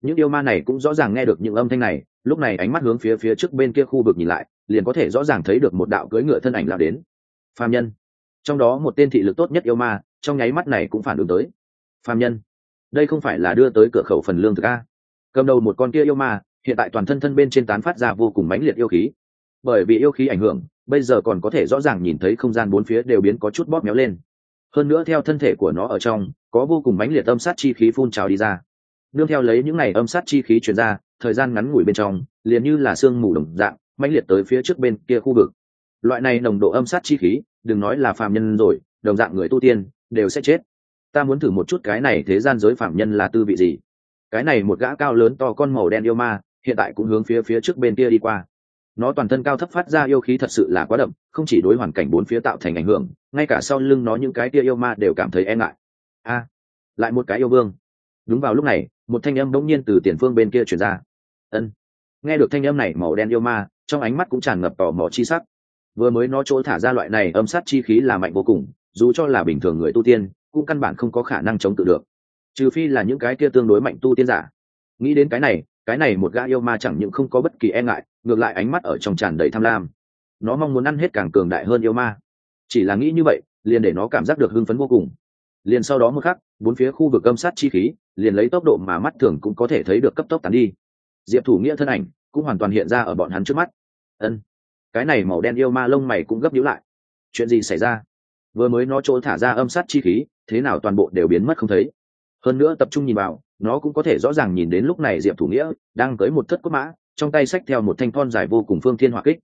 Những yêu ma này cũng rõ ràng nghe được những âm thanh này, lúc này ánh mắt hướng phía phía trước bên kia khu vực nhìn lại, liền có thể rõ ràng thấy được một đạo cưỡi ngựa thân ảnh lao đến. Phạm nhân. Trong đó một tên thị lực tốt nhất yêu ma, trong nháy mắt này cũng phản ứng tới. Phạm nhân. Đây không phải là đưa tới cửa khẩu phần lương thực a. Cầm đầu một con kia yêu ma, hiện tại toàn thân thân bên trên tán phát ra vô cùng mãnh liệt yêu khí bởi vì yêu khí ảnh hưởng, bây giờ còn có thể rõ ràng nhìn thấy không gian bốn phía đều biến có chút bóp méo lên. Hơn nữa theo thân thể của nó ở trong, có vô cùng mãnh liệt âm sát chi khí phun trào đi ra. Nương theo lấy những ngày âm sát chi khí chuyển ra, thời gian ngắn ngủi bên trong, liền như là sương mù đồng dạng, mãnh liệt tới phía trước bên kia khu vực. Loại này nồng độ âm sát chi khí, đừng nói là phạm nhân rồi, đồng dạng người tu tiên, đều sẽ chết. Ta muốn thử một chút cái này thế gian giới phạm nhân là tư vị gì. Cái này một gã cao lớn to con màu đen yêu ma, hiện tại cũng hướng phía phía trước bên kia đi qua nó toàn thân cao thấp phát ra yêu khí thật sự là quá đậm, không chỉ đối hoàn cảnh bốn phía tạo thành ảnh hưởng, ngay cả sau lưng nó những cái tia yêu ma đều cảm thấy e ngại. A, lại một cái yêu vương. Đúng vào lúc này, một thanh âm bỗng nhiên từ tiền phương bên kia chuyển ra. Ân. Nghe được thanh âm này màu đen yêu ma, trong ánh mắt cũng tràn ngập tò mò chi sắc. Vừa mới nó chỗ thả ra loại này âm sát chi khí là mạnh vô cùng, dù cho là bình thường người tu tiên, cũng căn bản không có khả năng chống tự được. Trừ phi là những cái kia tương đối mạnh tu tiên giả. Nghĩ đến cái này cái này một gã yêu ma chẳng những không có bất kỳ e ngại, ngược lại ánh mắt ở trong tràn đầy tham lam. Nó mong muốn ăn hết càng cường đại hơn yêu ma. Chỉ là nghĩ như vậy, liền để nó cảm giác được hưng phấn vô cùng. Liền sau đó một khắc, bốn phía khu vực âm sát chi khí, liền lấy tốc độ mà mắt thường cũng có thể thấy được cấp tốc tán đi. Diệp thủ nghĩa thân ảnh cũng hoàn toàn hiện ra ở bọn hắn trước mắt. Ân, cái này màu đen yêu ma lông mày cũng gấp nhíu lại. Chuyện gì xảy ra? Vừa mới nó chỗ thả ra âm sát chi khí, thế nào toàn bộ đều biến mất không thấy. Hơn nữa tập trung nhìn vào nó cũng có thể rõ ràng nhìn đến lúc này diệp thủ nghĩa đang tới một thất cốt mã, trong tay xách theo một thanh thon dài vô cùng phương thiên hỏa kích.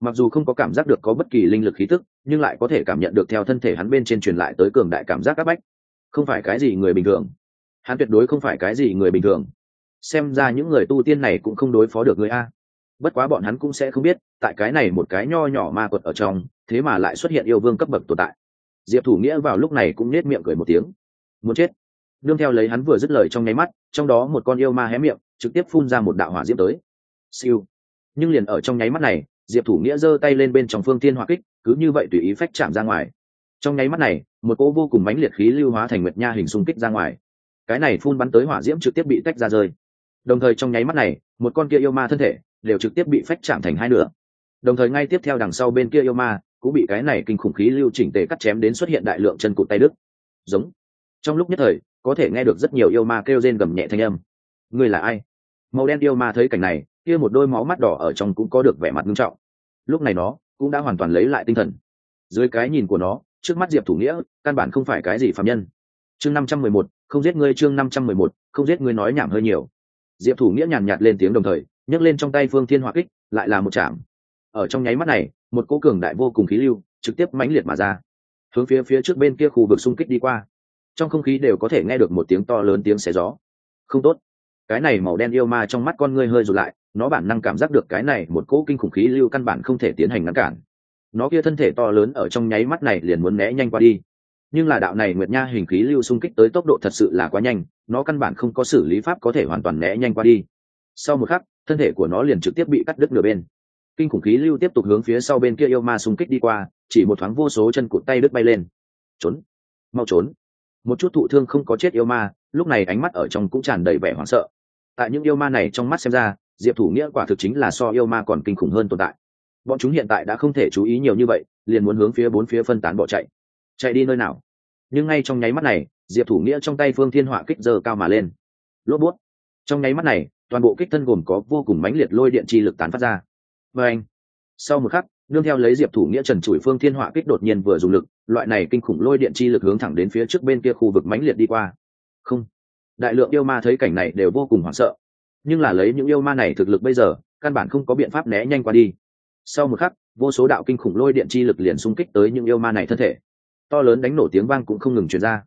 Mặc dù không có cảm giác được có bất kỳ linh lực khí tức, nhưng lại có thể cảm nhận được theo thân thể hắn bên trên truyền lại tới cường đại cảm giác áp bách. Không phải cái gì người bình thường. Hắn tuyệt đối không phải cái gì người bình thường. Xem ra những người tu tiên này cũng không đối phó được người a. Bất quá bọn hắn cũng sẽ không biết, tại cái này một cái nho nhỏ ma quật ở trong, thế mà lại xuất hiện yêu vương cấp bậc tồn tại. Diệp thủ nghĩa vào lúc này cũng nết miệng cười một tiếng. Muốn chết nương theo lấy hắn vừa dứt lời trong nháy mắt, trong đó một con yêu ma hé miệng, trực tiếp phun ra một đạo hỏa diễm tới. Siêu. Nhưng liền ở trong nháy mắt này, diệp thủ nghĩa giơ tay lên bên trong phương tiên hỏa kích, cứ như vậy tùy ý phách chạm ra ngoài. Trong nháy mắt này, một cỗ vô cùng mãnh liệt khí lưu hóa thành nguyệt nha hình xung kích ra ngoài. Cái này phun bắn tới hỏa diễm trực tiếp bị tách ra rơi. Đồng thời trong nháy mắt này, một con kia yêu ma thân thể đều trực tiếp bị phách chạm thành hai nửa. Đồng thời ngay tiếp theo đằng sau bên kia yêu ma cũng bị cái này kinh khủng khí lưu chỉnh tề cắt chém đến xuất hiện đại lượng chân cụt tay đức giống. Trong lúc nhất thời có thể nghe được rất nhiều yêu ma kêu rên gầm nhẹ thanh âm. Người là ai? Màu đen yêu ma thấy cảnh này, kia một đôi máu mắt đỏ ở trong cũng có được vẻ mặt nghiêm trọng. Lúc này nó cũng đã hoàn toàn lấy lại tinh thần. Dưới cái nhìn của nó, trước mắt diệp thủ nghĩa, căn bản không phải cái gì phạm nhân. Chương năm trăm mười một, không giết ngươi chương năm trăm mười một, không giết ngươi nói nhảm hơi nhiều. Diệp thủ nghĩa nhàn nhạt lên tiếng đồng thời, nhấc lên trong tay phương thiên hỏa kích, lại là một chạm. Ở trong nháy mắt này, một cỗ cường đại vô cùng khí lưu trực tiếp mãnh liệt mà ra. Hướng phía phía trước bên kia khu vực xung kích đi qua trong không khí đều có thể nghe được một tiếng to lớn tiếng xé gió. Không tốt. Cái này màu đen yêu ma trong mắt con ngươi hơi rụt lại, nó bản năng cảm giác được cái này một cỗ kinh khủng khí lưu căn bản không thể tiến hành ngăn cản. Nó kia thân thể to lớn ở trong nháy mắt này liền muốn né nhanh qua đi. Nhưng là đạo này nguyệt nha hình khí lưu xung kích tới tốc độ thật sự là quá nhanh, nó căn bản không có xử lý pháp có thể hoàn toàn né nhanh qua đi. Sau một khắc, thân thể của nó liền trực tiếp bị cắt đứt nửa bên. Kinh khủng khí lưu tiếp tục hướng phía sau bên kia yêu ma xung kích đi qua, chỉ một thoáng vô số chân cụt tay đứt bay lên. Trốn. Mau trốn một chút thụ thương không có chết yêu ma, lúc này ánh mắt ở trong cũng tràn đầy vẻ hoảng sợ. Tại những yêu ma này trong mắt xem ra, diệp thủ nghĩa quả thực chính là so yêu ma còn kinh khủng hơn tồn tại. Bọn chúng hiện tại đã không thể chú ý nhiều như vậy, liền muốn hướng phía bốn phía phân tán bỏ chạy. Chạy đi nơi nào? Nhưng ngay trong nháy mắt này, diệp thủ nghĩa trong tay phương thiên họa kích giờ cao mà lên. Lốp bút. Trong nháy mắt này, toàn bộ kích thân gồm có vô cùng mãnh liệt lôi điện chi lực tán phát ra. Và anh. Sau một khắc, nương theo lấy diệp thủ nghĩa trần chủi phương thiên họa kích đột nhiên vừa dùng lực loại này kinh khủng lôi điện chi lực hướng thẳng đến phía trước bên kia khu vực mãnh liệt đi qua. Không. Đại lượng yêu ma thấy cảnh này đều vô cùng hoảng sợ. Nhưng là lấy những yêu ma này thực lực bây giờ, căn bản không có biện pháp né nhanh qua đi. Sau một khắc, vô số đạo kinh khủng lôi điện chi lực liền xung kích tới những yêu ma này thân thể. To lớn đánh nổ tiếng vang cũng không ngừng truyền ra.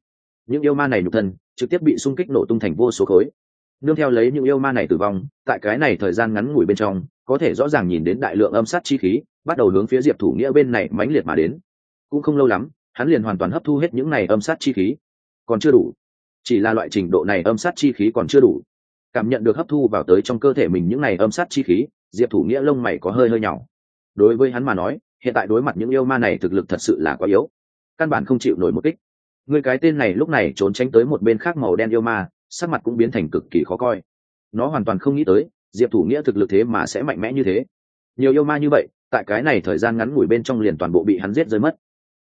Những yêu ma này nhục thân, trực tiếp bị xung kích nổ tung thành vô số khối. Nương theo lấy những yêu ma này tử vong, tại cái này thời gian ngắn ngủi bên trong, có thể rõ ràng nhìn đến đại lượng âm sát chi khí, bắt đầu hướng phía diệp thủ nghĩa bên này mãnh liệt mà đến cũng không lâu lắm, hắn liền hoàn toàn hấp thu hết những này âm sát chi khí. Còn chưa đủ. Chỉ là loại trình độ này âm sát chi khí còn chưa đủ. Cảm nhận được hấp thu vào tới trong cơ thể mình những này âm sát chi khí, diệp thủ nghĩa lông mày có hơi hơi nhỏ đối với hắn mà nói, hiện tại đối mặt những yêu ma này thực lực thật sự là quá yếu. Căn bản không chịu nổi một kích. Người cái tên này lúc này trốn tránh tới một bên khác màu đen yêu ma, sắc mặt cũng biến thành cực kỳ khó coi. Nó hoàn toàn không nghĩ tới, diệp thủ nghĩa thực lực thế mà sẽ mạnh mẽ như thế. Nhiều yêu ma như vậy, tại cái này thời gian ngắn ngủi bên trong liền toàn bộ bị hắn giết rơi mất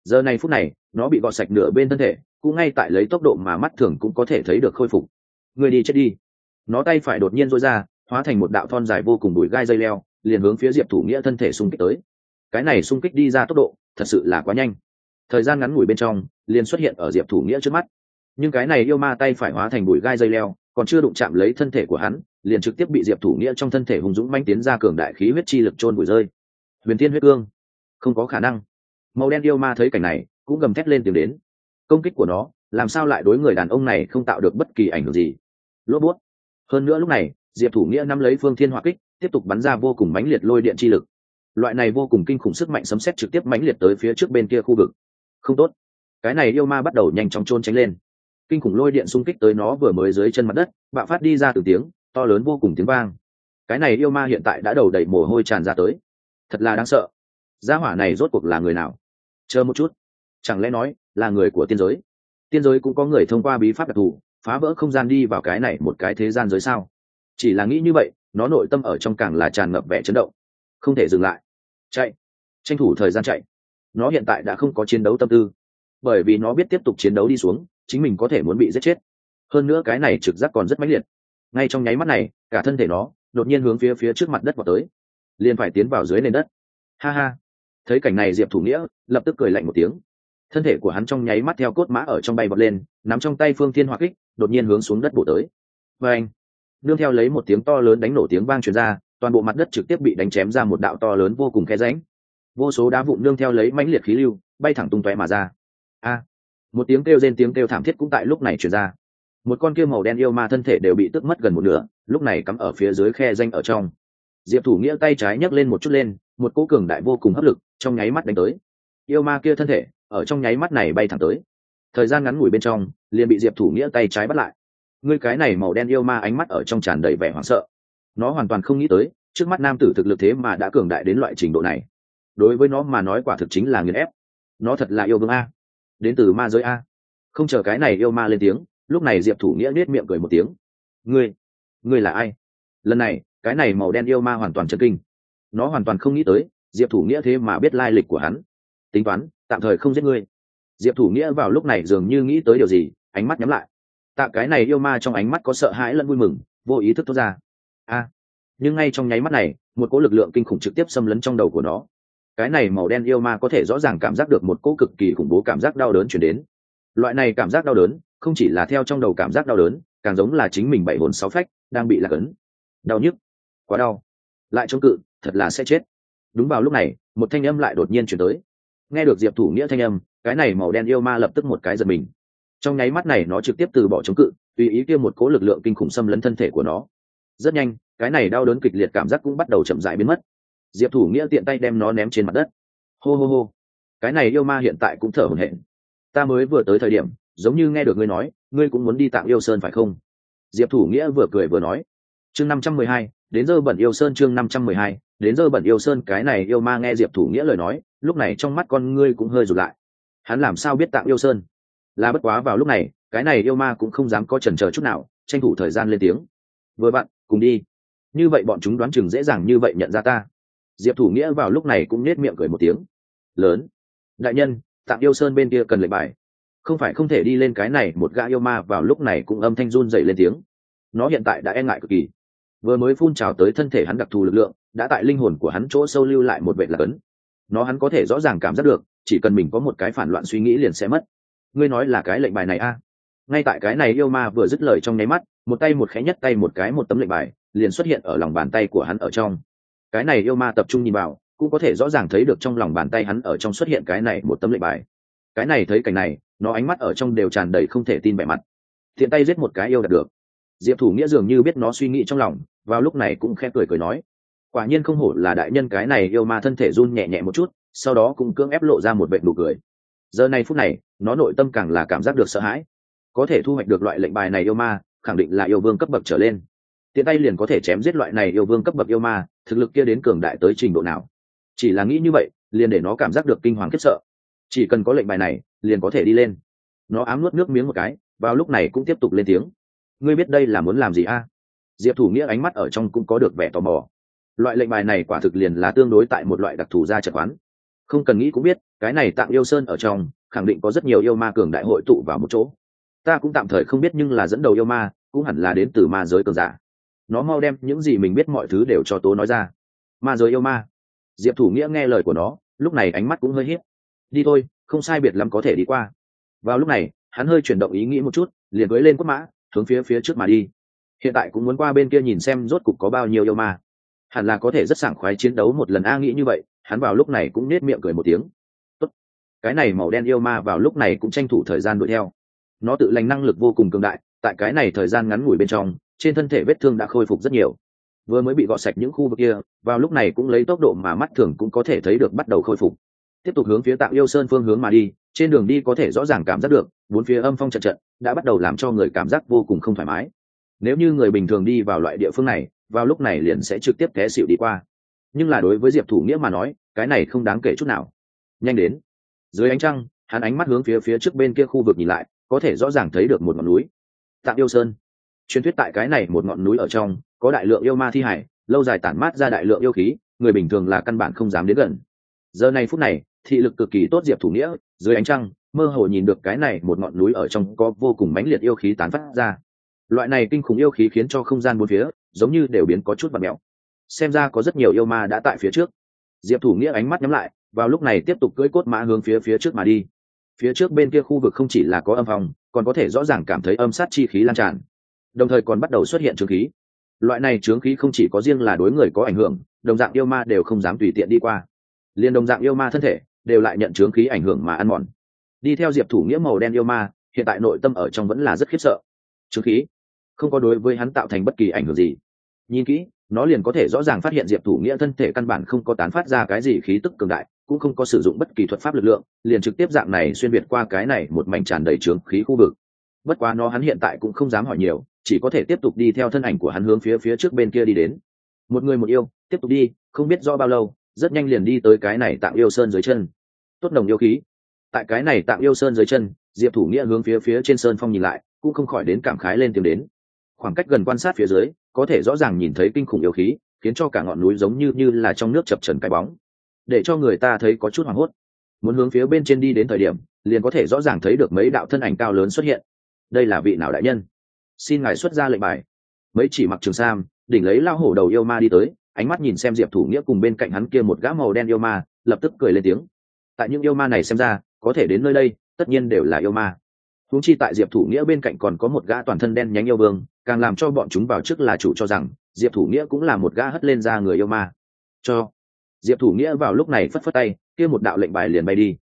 giờ này phút này, nó bị gọt sạch nửa bên thân thể, cũng ngay tại lấy tốc độ mà mắt thường cũng có thể thấy được khôi phục. Người đi chết đi. Nó tay phải đột nhiên rối ra, hóa thành một đạo thon dài vô cùng đùi gai dây leo, liền hướng phía diệp thủ nghĩa thân thể xung kích tới. Cái này xung kích đi ra tốc độ, thật sự là quá nhanh. Thời gian ngắn ngủi bên trong, liền xuất hiện ở diệp thủ nghĩa trước mắt. Nhưng cái này yêu ma tay phải hóa thành bụi gai dây leo, còn chưa đụng chạm lấy thân thể của hắn, liền trực tiếp bị diệp thủ nghĩa trong thân thể hùng dũng manh tiến ra cường đại khí huyết chi lực trôn bụi rơi. Huyền thiên huyết cương. Không có khả năng màu đen yêu ma thấy cảnh này, cũng gầm thét lên tiếng đến. Công kích của nó, làm sao lại đối người đàn ông này không tạo được bất kỳ ảnh hưởng gì? Lốp bút. Hơn nữa lúc này, diệp thủ nghĩa nắm lấy phương thiên hỏa kích, tiếp tục bắn ra vô cùng mãnh liệt lôi điện chi lực. Loại này vô cùng kinh khủng sức mạnh sấm xét trực tiếp mãnh liệt tới phía trước bên kia khu vực. Không tốt. Cái này yêu ma bắt đầu nhanh chóng trôn tránh lên. Kinh khủng lôi điện xung kích tới nó vừa mới dưới chân mặt đất, bạo phát đi ra từ tiếng, to lớn vô cùng tiếng vang. Cái này yêu ma hiện tại đã đầu đẩy mồ hôi tràn ra tới. Thật là đáng sợ. Gia hỏa này rốt cuộc là người nào? Chờ một chút. Chẳng lẽ nói là người của tiên giới? Tiên giới cũng có người thông qua bí pháp đặc thù, phá vỡ không gian đi vào cái này một cái thế gian giới sao? Chỉ là nghĩ như vậy, nó nội tâm ở trong càng là tràn ngập vẻ chấn động. Không thể dừng lại. Chạy. Tranh thủ thời gian chạy. Nó hiện tại đã không có chiến đấu tâm tư. Bởi vì nó biết tiếp tục chiến đấu đi xuống, chính mình có thể muốn bị giết chết. Hơn nữa cái này trực giác còn rất mãnh liệt. Ngay trong nháy mắt này, cả thân thể nó đột nhiên hướng phía phía trước mặt đất vào tới. Liền phải tiến vào dưới nền đất. Ha ha thấy cảnh này diệp thủ nghĩa lập tức cười lạnh một tiếng thân thể của hắn trong nháy mắt theo cốt mã ở trong bay bật lên nắm trong tay phương thiên hoa kích đột nhiên hướng xuống đất bổ tới và anh nương theo lấy một tiếng to lớn đánh nổ tiếng vang truyền ra toàn bộ mặt đất trực tiếp bị đánh chém ra một đạo to lớn vô cùng khe ránh vô số đá vụn nương theo lấy mãnh liệt khí lưu bay thẳng tung tóe mà ra a một tiếng kêu rên tiếng kêu thảm thiết cũng tại lúc này truyền ra một con kia màu đen yêu ma thân thể đều bị tức mất gần một nửa lúc này cắm ở phía dưới khe danh ở trong diệp thủ nghĩa tay trái nhấc lên một chút lên một cỗ cường đại vô cùng hấp lực trong nháy mắt đánh tới. Yêu ma kia thân thể ở trong nháy mắt này bay thẳng tới. Thời gian ngắn ngủi bên trong, liền bị diệp thủ nghĩa tay trái bắt lại. Ngươi cái này màu đen yêu ma ánh mắt ở trong tràn đầy vẻ hoảng sợ. Nó hoàn toàn không nghĩ tới, trước mắt nam tử thực lực thế mà đã cường đại đến loại trình độ này. Đối với nó mà nói quả thực chính là nghiền ép. Nó thật là yêu vương a. Đến từ ma giới a. Không chờ cái này yêu ma lên tiếng, lúc này diệp thủ nghĩa nết miệng cười một tiếng. Ngươi ngươi là ai? Lần này, cái này màu đen yêu ma hoàn toàn chấn kinh nó hoàn toàn không nghĩ tới, diệp thủ nghĩa thế mà biết lai lịch của hắn. Tính toán, tạm thời không giết ngươi. Diệp thủ nghĩa vào lúc này dường như nghĩ tới điều gì, ánh mắt nhắm lại. Tạ cái này yêu ma trong ánh mắt có sợ hãi lẫn vui mừng, vô ý thức thốt ra. A, nhưng ngay trong nháy mắt này, một cỗ lực lượng kinh khủng trực tiếp xâm lấn trong đầu của nó. Cái này màu đen yêu ma có thể rõ ràng cảm giác được một cỗ cực kỳ khủng bố cảm giác đau đớn chuyển đến. Loại này cảm giác đau đớn, không chỉ là theo trong đầu cảm giác đau đớn, càng giống là chính mình bảy hồn sáu phách đang bị lạc ấn. Đau nhức, quá đau. Lại chống cự thật là sẽ chết. Đúng vào lúc này, một thanh âm lại đột nhiên chuyển tới. Nghe được diệp thủ nghĩa thanh âm, cái này màu đen yêu ma lập tức một cái giật mình. Trong nháy mắt này nó trực tiếp từ bỏ chống cự, tùy ý kia một cố lực lượng kinh khủng xâm lấn thân thể của nó. Rất nhanh, cái này đau đớn kịch liệt cảm giác cũng bắt đầu chậm rãi biến mất. Diệp thủ nghĩa tiện tay đem nó ném trên mặt đất. Hô hô hô. Cái này yêu ma hiện tại cũng thở hổn hển. Ta mới vừa tới thời điểm, giống như nghe được ngươi nói, ngươi cũng muốn đi tạm yêu sơn phải không? Diệp thủ nghĩa vừa cười vừa nói chương năm trăm mười hai, đến giờ bẩn yêu sơn chương năm trăm mười hai, đến giờ bẩn yêu sơn, cái này yêu ma nghe diệp thủ nghĩa lời nói, lúc này trong mắt con ngươi cũng hơi rụt lại. Hắn làm sao biết tạm yêu sơn? Là bất quá vào lúc này, cái này yêu ma cũng không dám có chần chờ chút nào, tranh thủ thời gian lên tiếng. Vừa bạn, cùng đi. Như vậy bọn chúng đoán chừng dễ dàng như vậy nhận ra ta. Diệp thủ nghĩa vào lúc này cũng nết miệng cười một tiếng. Lớn. Đại nhân tạm yêu sơn bên kia cần lệnh bài. Không phải không thể đi lên cái này, một gã yêu ma vào lúc này cũng âm thanh run dậy lên tiếng. Nó hiện tại đã e ngại cực kỳ vừa mới phun trào tới thân thể hắn đặc thù lực lượng, đã tại linh hồn của hắn chỗ sâu lưu lại một vệ lạc ấn nó hắn có thể rõ ràng cảm giác được, chỉ cần mình có một cái phản loạn suy nghĩ liền sẽ mất. Ngươi nói là cái lệnh bài này a? Ngay tại cái này yêu ma vừa dứt lời trong nháy mắt, một tay một khẽ nhất tay một cái một tấm lệnh bài, liền xuất hiện ở lòng bàn tay của hắn ở trong. Cái này yêu ma tập trung nhìn vào, cũng có thể rõ ràng thấy được trong lòng bàn tay hắn ở trong xuất hiện cái này một tấm lệnh bài. Cái này thấy cảnh này, nó ánh mắt ở trong đều tràn đầy không thể tin vẻ mặt. Thiện tay giết một cái yêu đạt được. Diệp thủ nghĩa dường như biết nó suy nghĩ trong lòng vào lúc này cũng khẽ cười cười nói, quả nhiên không hổ là đại nhân cái này yêu ma thân thể run nhẹ nhẹ một chút, sau đó cũng cưỡng ép lộ ra một vệ nụ cười. Giờ này phút này, nó nội tâm càng là cảm giác được sợ hãi. Có thể thu hoạch được loại lệnh bài này yêu ma, khẳng định là yêu vương cấp bậc trở lên. Tiện tay liền có thể chém giết loại này yêu vương cấp bậc yêu ma, thực lực kia đến cường đại tới trình độ nào. Chỉ là nghĩ như vậy, liền để nó cảm giác được kinh hoàng khiếp sợ. Chỉ cần có lệnh bài này, liền có thể đi lên. Nó ám nuốt nước miếng một cái, vào lúc này cũng tiếp tục lên tiếng. Ngươi biết đây là muốn làm gì a? Diệp thủ nghĩa ánh mắt ở trong cũng có được vẻ tò mò. Loại lệnh bài này quả thực liền là tương đối tại một loại đặc thù gia trật quán. Không cần nghĩ cũng biết, cái này tạng yêu sơn ở trong, khẳng định có rất nhiều yêu ma cường đại hội tụ vào một chỗ. Ta cũng tạm thời không biết nhưng là dẫn đầu yêu ma, cũng hẳn là đến từ ma giới cường giả. Nó mau đem những gì mình biết mọi thứ đều cho tố nói ra. Ma giới yêu ma. Diệp thủ nghĩa nghe lời của nó, lúc này ánh mắt cũng hơi hiếp đi thôi, không sai biệt lắm có thể đi qua. Vào lúc này, hắn hơi chuyển động ý nghĩ một chút, liền cưới lên quất mã, hướng phía phía trước mà đi hiện tại cũng muốn qua bên kia nhìn xem rốt cục có bao nhiêu yêu ma. Hẳn là có thể rất sảng khoái chiến đấu một lần. A nghĩ như vậy, hắn vào lúc này cũng nết miệng cười một tiếng. Tốt. cái này màu đen yêu ma vào lúc này cũng tranh thủ thời gian đuổi theo. Nó tự lành năng lực vô cùng cường đại, tại cái này thời gian ngắn ngủi bên trong, trên thân thể vết thương đã khôi phục rất nhiều. Vừa mới bị gọt sạch những khu vực kia, vào lúc này cũng lấy tốc độ mà mắt thường cũng có thể thấy được bắt đầu khôi phục. Tiếp tục hướng phía tạo yêu sơn phương hướng mà đi, trên đường đi có thể rõ ràng cảm giác được, bốn phía âm phong trận trận đã bắt đầu làm cho người cảm giác vô cùng không thoải mái nếu như người bình thường đi vào loại địa phương này, vào lúc này liền sẽ trực tiếp té xịu đi qua. Nhưng là đối với diệp thủ nghĩa mà nói, cái này không đáng kể chút nào. Nhanh đến. Dưới ánh trăng, hắn ánh mắt hướng phía phía trước bên kia khu vực nhìn lại, có thể rõ ràng thấy được một ngọn núi. Tạm yêu sơn. Truyền thuyết tại cái này một ngọn núi ở trong, có đại lượng yêu ma thi hải, lâu dài tản mát ra đại lượng yêu khí, người bình thường là căn bản không dám đến gần. Giờ này phút này, thị lực cực kỳ tốt diệp thủ nghĩa, dưới ánh trăng, mơ hồ nhìn được cái này một ngọn núi ở trong có vô cùng mãnh liệt yêu khí tán phát ra loại này kinh khủng yêu khí khiến cho không gian bốn phía giống như đều biến có chút và mẹo. Xem ra có rất nhiều yêu ma đã tại phía trước. Diệp thủ nghĩa ánh mắt nhắm lại, vào lúc này tiếp tục cưỡi cốt mã hướng phía phía trước mà đi. Phía trước bên kia khu vực không chỉ là có âm phòng còn có thể rõ ràng cảm thấy âm sát chi khí lan tràn. Đồng thời còn bắt đầu xuất hiện trướng khí. Loại này trướng khí không chỉ có riêng là đối người có ảnh hưởng, đồng dạng yêu ma đều không dám tùy tiện đi qua. Liền đồng dạng yêu ma thân thể đều lại nhận trướng khí ảnh hưởng mà ăn mòn. Đi theo diệp thủ nghĩa màu đen yêu ma, hiện tại nội tâm ở trong vẫn là rất khiếp sợ. Trướng khí? Không có đối với hắn tạo thành bất kỳ ảnh hưởng gì. Nhìn kỹ, nó liền có thể rõ ràng phát hiện diệp thủ nghĩa thân thể căn bản không có tán phát ra cái gì khí tức cường đại, cũng không có sử dụng bất kỳ thuật pháp lực lượng, liền trực tiếp dạng này xuyên việt qua cái này một mảnh tràn đầy trướng khí khu vực. Bất quá nó hắn hiện tại cũng không dám hỏi nhiều, chỉ có thể tiếp tục đi theo thân ảnh của hắn hướng phía phía trước bên kia đi đến. Một người một yêu, tiếp tục đi, không biết do bao lâu, rất nhanh liền đi tới cái này tạm yêu sơn dưới chân. Tốt nồng yêu khí. Tại cái này tạm yêu sơn dưới chân, diệp thủ nghĩa hướng phía phía trên sơn phong nhìn lại, cũng không khỏi đến cảm khái lên tiếng đến khoảng cách gần quan sát phía dưới, có thể rõ ràng nhìn thấy kinh khủng yêu khí, khiến cho cả ngọn núi giống như như là trong nước chập trần cái bóng. Để cho người ta thấy có chút hoảng hốt. Muốn hướng phía bên trên đi đến thời điểm, liền có thể rõ ràng thấy được mấy đạo thân ảnh cao lớn xuất hiện. Đây là vị nào đại nhân? Xin ngài xuất ra lệnh bài. Mấy chỉ mặc trường sam, đỉnh lấy lao hổ đầu yêu ma đi tới, ánh mắt nhìn xem diệp thủ nghĩa cùng bên cạnh hắn kia một gã màu đen yêu ma, lập tức cười lên tiếng. Tại những yêu ma này xem ra, có thể đến nơi đây, tất nhiên đều là yêu ma. Húng chi tại diệp thủ nghĩa bên cạnh còn có một gã toàn thân đen nhánh yêu vương càng làm cho bọn chúng vào trước là chủ cho rằng, diệp thủ nghĩa cũng là một gã hất lên ra người yêu ma. Cho diệp thủ nghĩa vào lúc này phất phất tay, kia một đạo lệnh bài liền bay đi.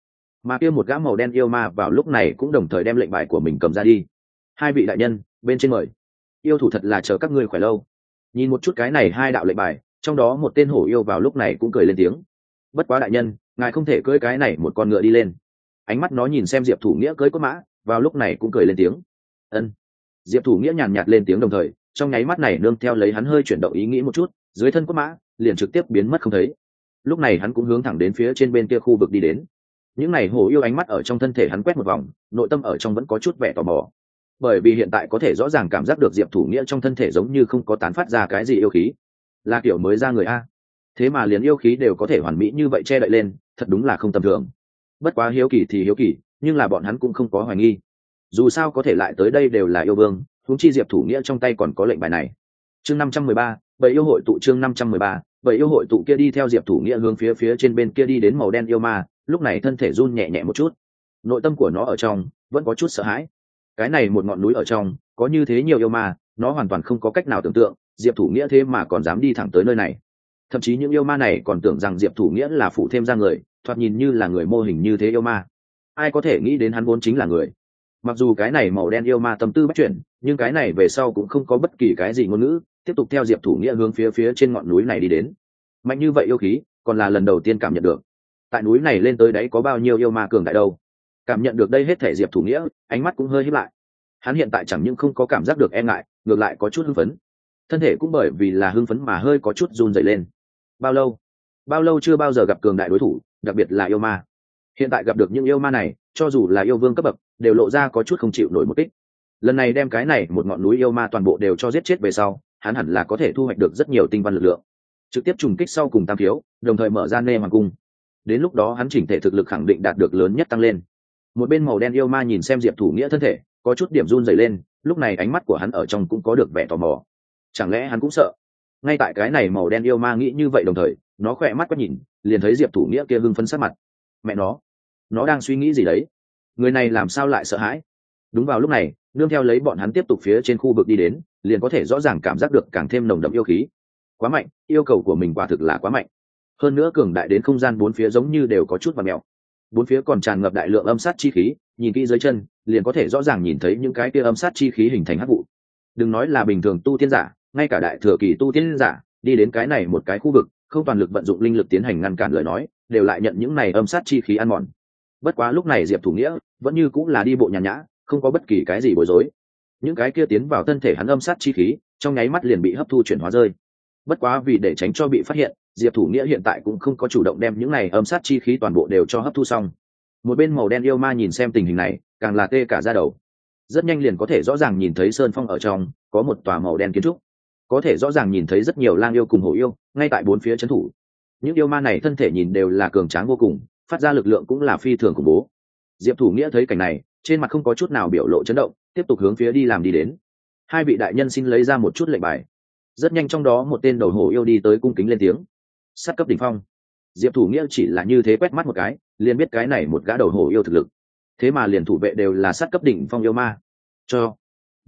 Mà kia một gã màu đen yêu ma vào lúc này cũng đồng thời đem lệnh bài của mình cầm ra đi. Hai vị đại nhân, bên trên mời. Yêu thủ thật là chờ các ngươi khỏe lâu. Nhìn một chút cái này hai đạo lệnh bài, trong đó một tên hổ yêu vào lúc này cũng cười lên tiếng. Bất quá đại nhân, ngài không thể cưỡi cái này một con ngựa đi lên. Ánh mắt nó nhìn xem diệp thủ nghĩa cưỡi cốt mã, vào lúc này cũng cười lên tiếng. Ân diệp thủ nghĩa nhàn nhạt lên tiếng đồng thời, trong nháy mắt này nương theo lấy hắn hơi chuyển động ý nghĩ một chút, dưới thân quất mã, liền trực tiếp biến mất không thấy. Lúc này hắn cũng hướng thẳng đến phía trên bên kia khu vực đi đến. Những n à y hổ yêu ánh mắt ở trong thân thể hắn quét một vòng, nội tâm ở trong vẫn có chút vẻ tò mò. Bởi vì hiện tại có thể rõ ràng cảm giác được diệp thủ nghĩa trong thân thể giống như không có tán phát ra cái gì yêu khí. Là kiểu mới ra người a. Thế mà liền yêu khí đều có thể hoàn mỹ như vậy che đậy lên, thật đúng là không tầm thường. Bất quá hiếu kỳ thì hiếu kỳ, nhưng là bọn hắn cũng không có hoài nghi dù sao có thể lại tới đây đều là yêu vương thúng chi diệp thủ nghĩa trong tay còn có lệnh bài này. Chương năm trăm mười ba bảy yêu hội tụ chương năm trăm mười ba bảy yêu hội tụ kia đi theo diệp thủ nghĩa hướng phía phía trên bên kia đi đến màu đen yêu ma, lúc này thân thể run nhẹ nhẹ một chút. Nội tâm của nó ở trong, vẫn có chút sợ hãi. Cái này một ngọn núi ở trong, có như thế nhiều yêu ma, nó hoàn toàn không có cách nào tưởng tượng, diệp thủ nghĩa thế mà còn dám đi thẳng tới nơi này. Thậm chí những yêu ma này còn tưởng rằng diệp thủ nghĩa là phụ thêm ra người, thoạt nhìn như là người mô hình như thế yêu ma. Ai có thể nghĩ đến hắn vốn chính là người? Mặc dù cái này màu đen yêu ma tâm tư bắt chuyển, nhưng cái này về sau cũng không có bất kỳ cái gì ngôn ngữ, tiếp tục theo diệp thủ nghĩa hướng phía phía trên ngọn núi này đi đến. Mạnh như vậy yêu khí, còn là lần đầu tiên cảm nhận được. Tại núi này lên tới đấy có bao nhiêu yêu ma cường đại đâu? Cảm nhận được đây hết thể diệp thủ nghĩa, ánh mắt cũng hơi hiếp lại. Hắn hiện tại chẳng những không có cảm giác được e ngại, ngược lại có chút hưng phấn. Thân thể cũng bởi vì là hưng phấn mà hơi có chút run dày lên. Bao lâu? Bao lâu chưa bao giờ gặp cường đại đối thủ, đặc biệt là yêu ma. Hiện tại gặp được những yêu ma này, cho dù là yêu vương cấp bậc đều lộ ra có chút không chịu nổi một kích. Lần này đem cái này một ngọn núi yêu ma toàn bộ đều cho giết chết về sau, hắn hẳn là có thể thu hoạch được rất nhiều tinh văn lực lượng. Trực tiếp trùng kích sau cùng tam thiếu, đồng thời mở ra nê hoàng cung. Đến lúc đó hắn chỉnh thể thực lực khẳng định đạt được lớn nhất tăng lên. Một bên màu đen yêu ma nhìn xem diệp thủ nghĩa thân thể, có chút điểm run dày lên, lúc này ánh mắt của hắn ở trong cũng có được vẻ tò mò. Chẳng lẽ hắn cũng sợ? Ngay tại cái này màu đen yêu ma nghĩ như vậy đồng thời, nó khỏe mắt có nhìn, liền thấy diệp thủ nghĩa kia hưng phấn sát mặt. Mẹ nó nó đang suy nghĩ gì đấy? Người này làm sao lại sợ hãi? Đúng vào lúc này, nương theo lấy bọn hắn tiếp tục phía trên khu vực đi đến, liền có thể rõ ràng cảm giác được càng thêm nồng đậm yêu khí. Quá mạnh, yêu cầu của mình quả thực là quá mạnh. Hơn nữa cường đại đến không gian bốn phía giống như đều có chút và mèo bốn phía còn tràn ngập đại lượng âm sát chi khí, nhìn kỹ dưới chân, liền có thể rõ ràng nhìn thấy những cái kia âm sát chi khí hình thành hắc vụ. Đừng nói là bình thường tu tiên giả, ngay cả đại thừa kỳ tu tiên giả, đi đến cái này một cái khu vực, không toàn lực vận dụng linh lực tiến hành ngăn cản lời nói, đều lại nhận những này âm sát chi khí ăn mòn bất quá lúc này diệp thủ nghĩa vẫn như cũng là đi bộ nhàn nhã, không có bất kỳ cái gì bối rối. Những cái kia tiến vào thân thể hắn âm sát chi khí, trong nháy mắt liền bị hấp thu chuyển hóa rơi. Bất quá vì để tránh cho bị phát hiện, diệp thủ nghĩa hiện tại cũng không có chủ động đem những này âm sát chi khí toàn bộ đều cho hấp thu xong. Một bên màu đen yêu ma nhìn xem tình hình này, càng là tê cả ra đầu. Rất nhanh liền có thể rõ ràng nhìn thấy sơn phong ở trong, có một tòa màu đen kiến trúc. Có thể rõ ràng nhìn thấy rất nhiều lang yêu cùng hổ yêu, ngay tại bốn phía trấn thủ. Những yêu ma này thân thể nhìn đều là cường tráng vô cùng phát ra lực lượng cũng là phi thường khủng bố. Diệp thủ nghĩa thấy cảnh này, trên mặt không có chút nào biểu lộ chấn động, tiếp tục hướng phía đi làm đi đến. Hai vị đại nhân xin lấy ra một chút lệnh bài. Rất nhanh trong đó một tên đầu hổ yêu đi tới cung kính lên tiếng. Sát cấp đ ỉ n h phong. Diệp thủ nghĩa chỉ là như thế quét mắt một cái, liền biết cái này một gã đầu hổ yêu thực lực. Thế mà liền thủ vệ đều là sát cấp đỉnh phong yêu ma. Cho.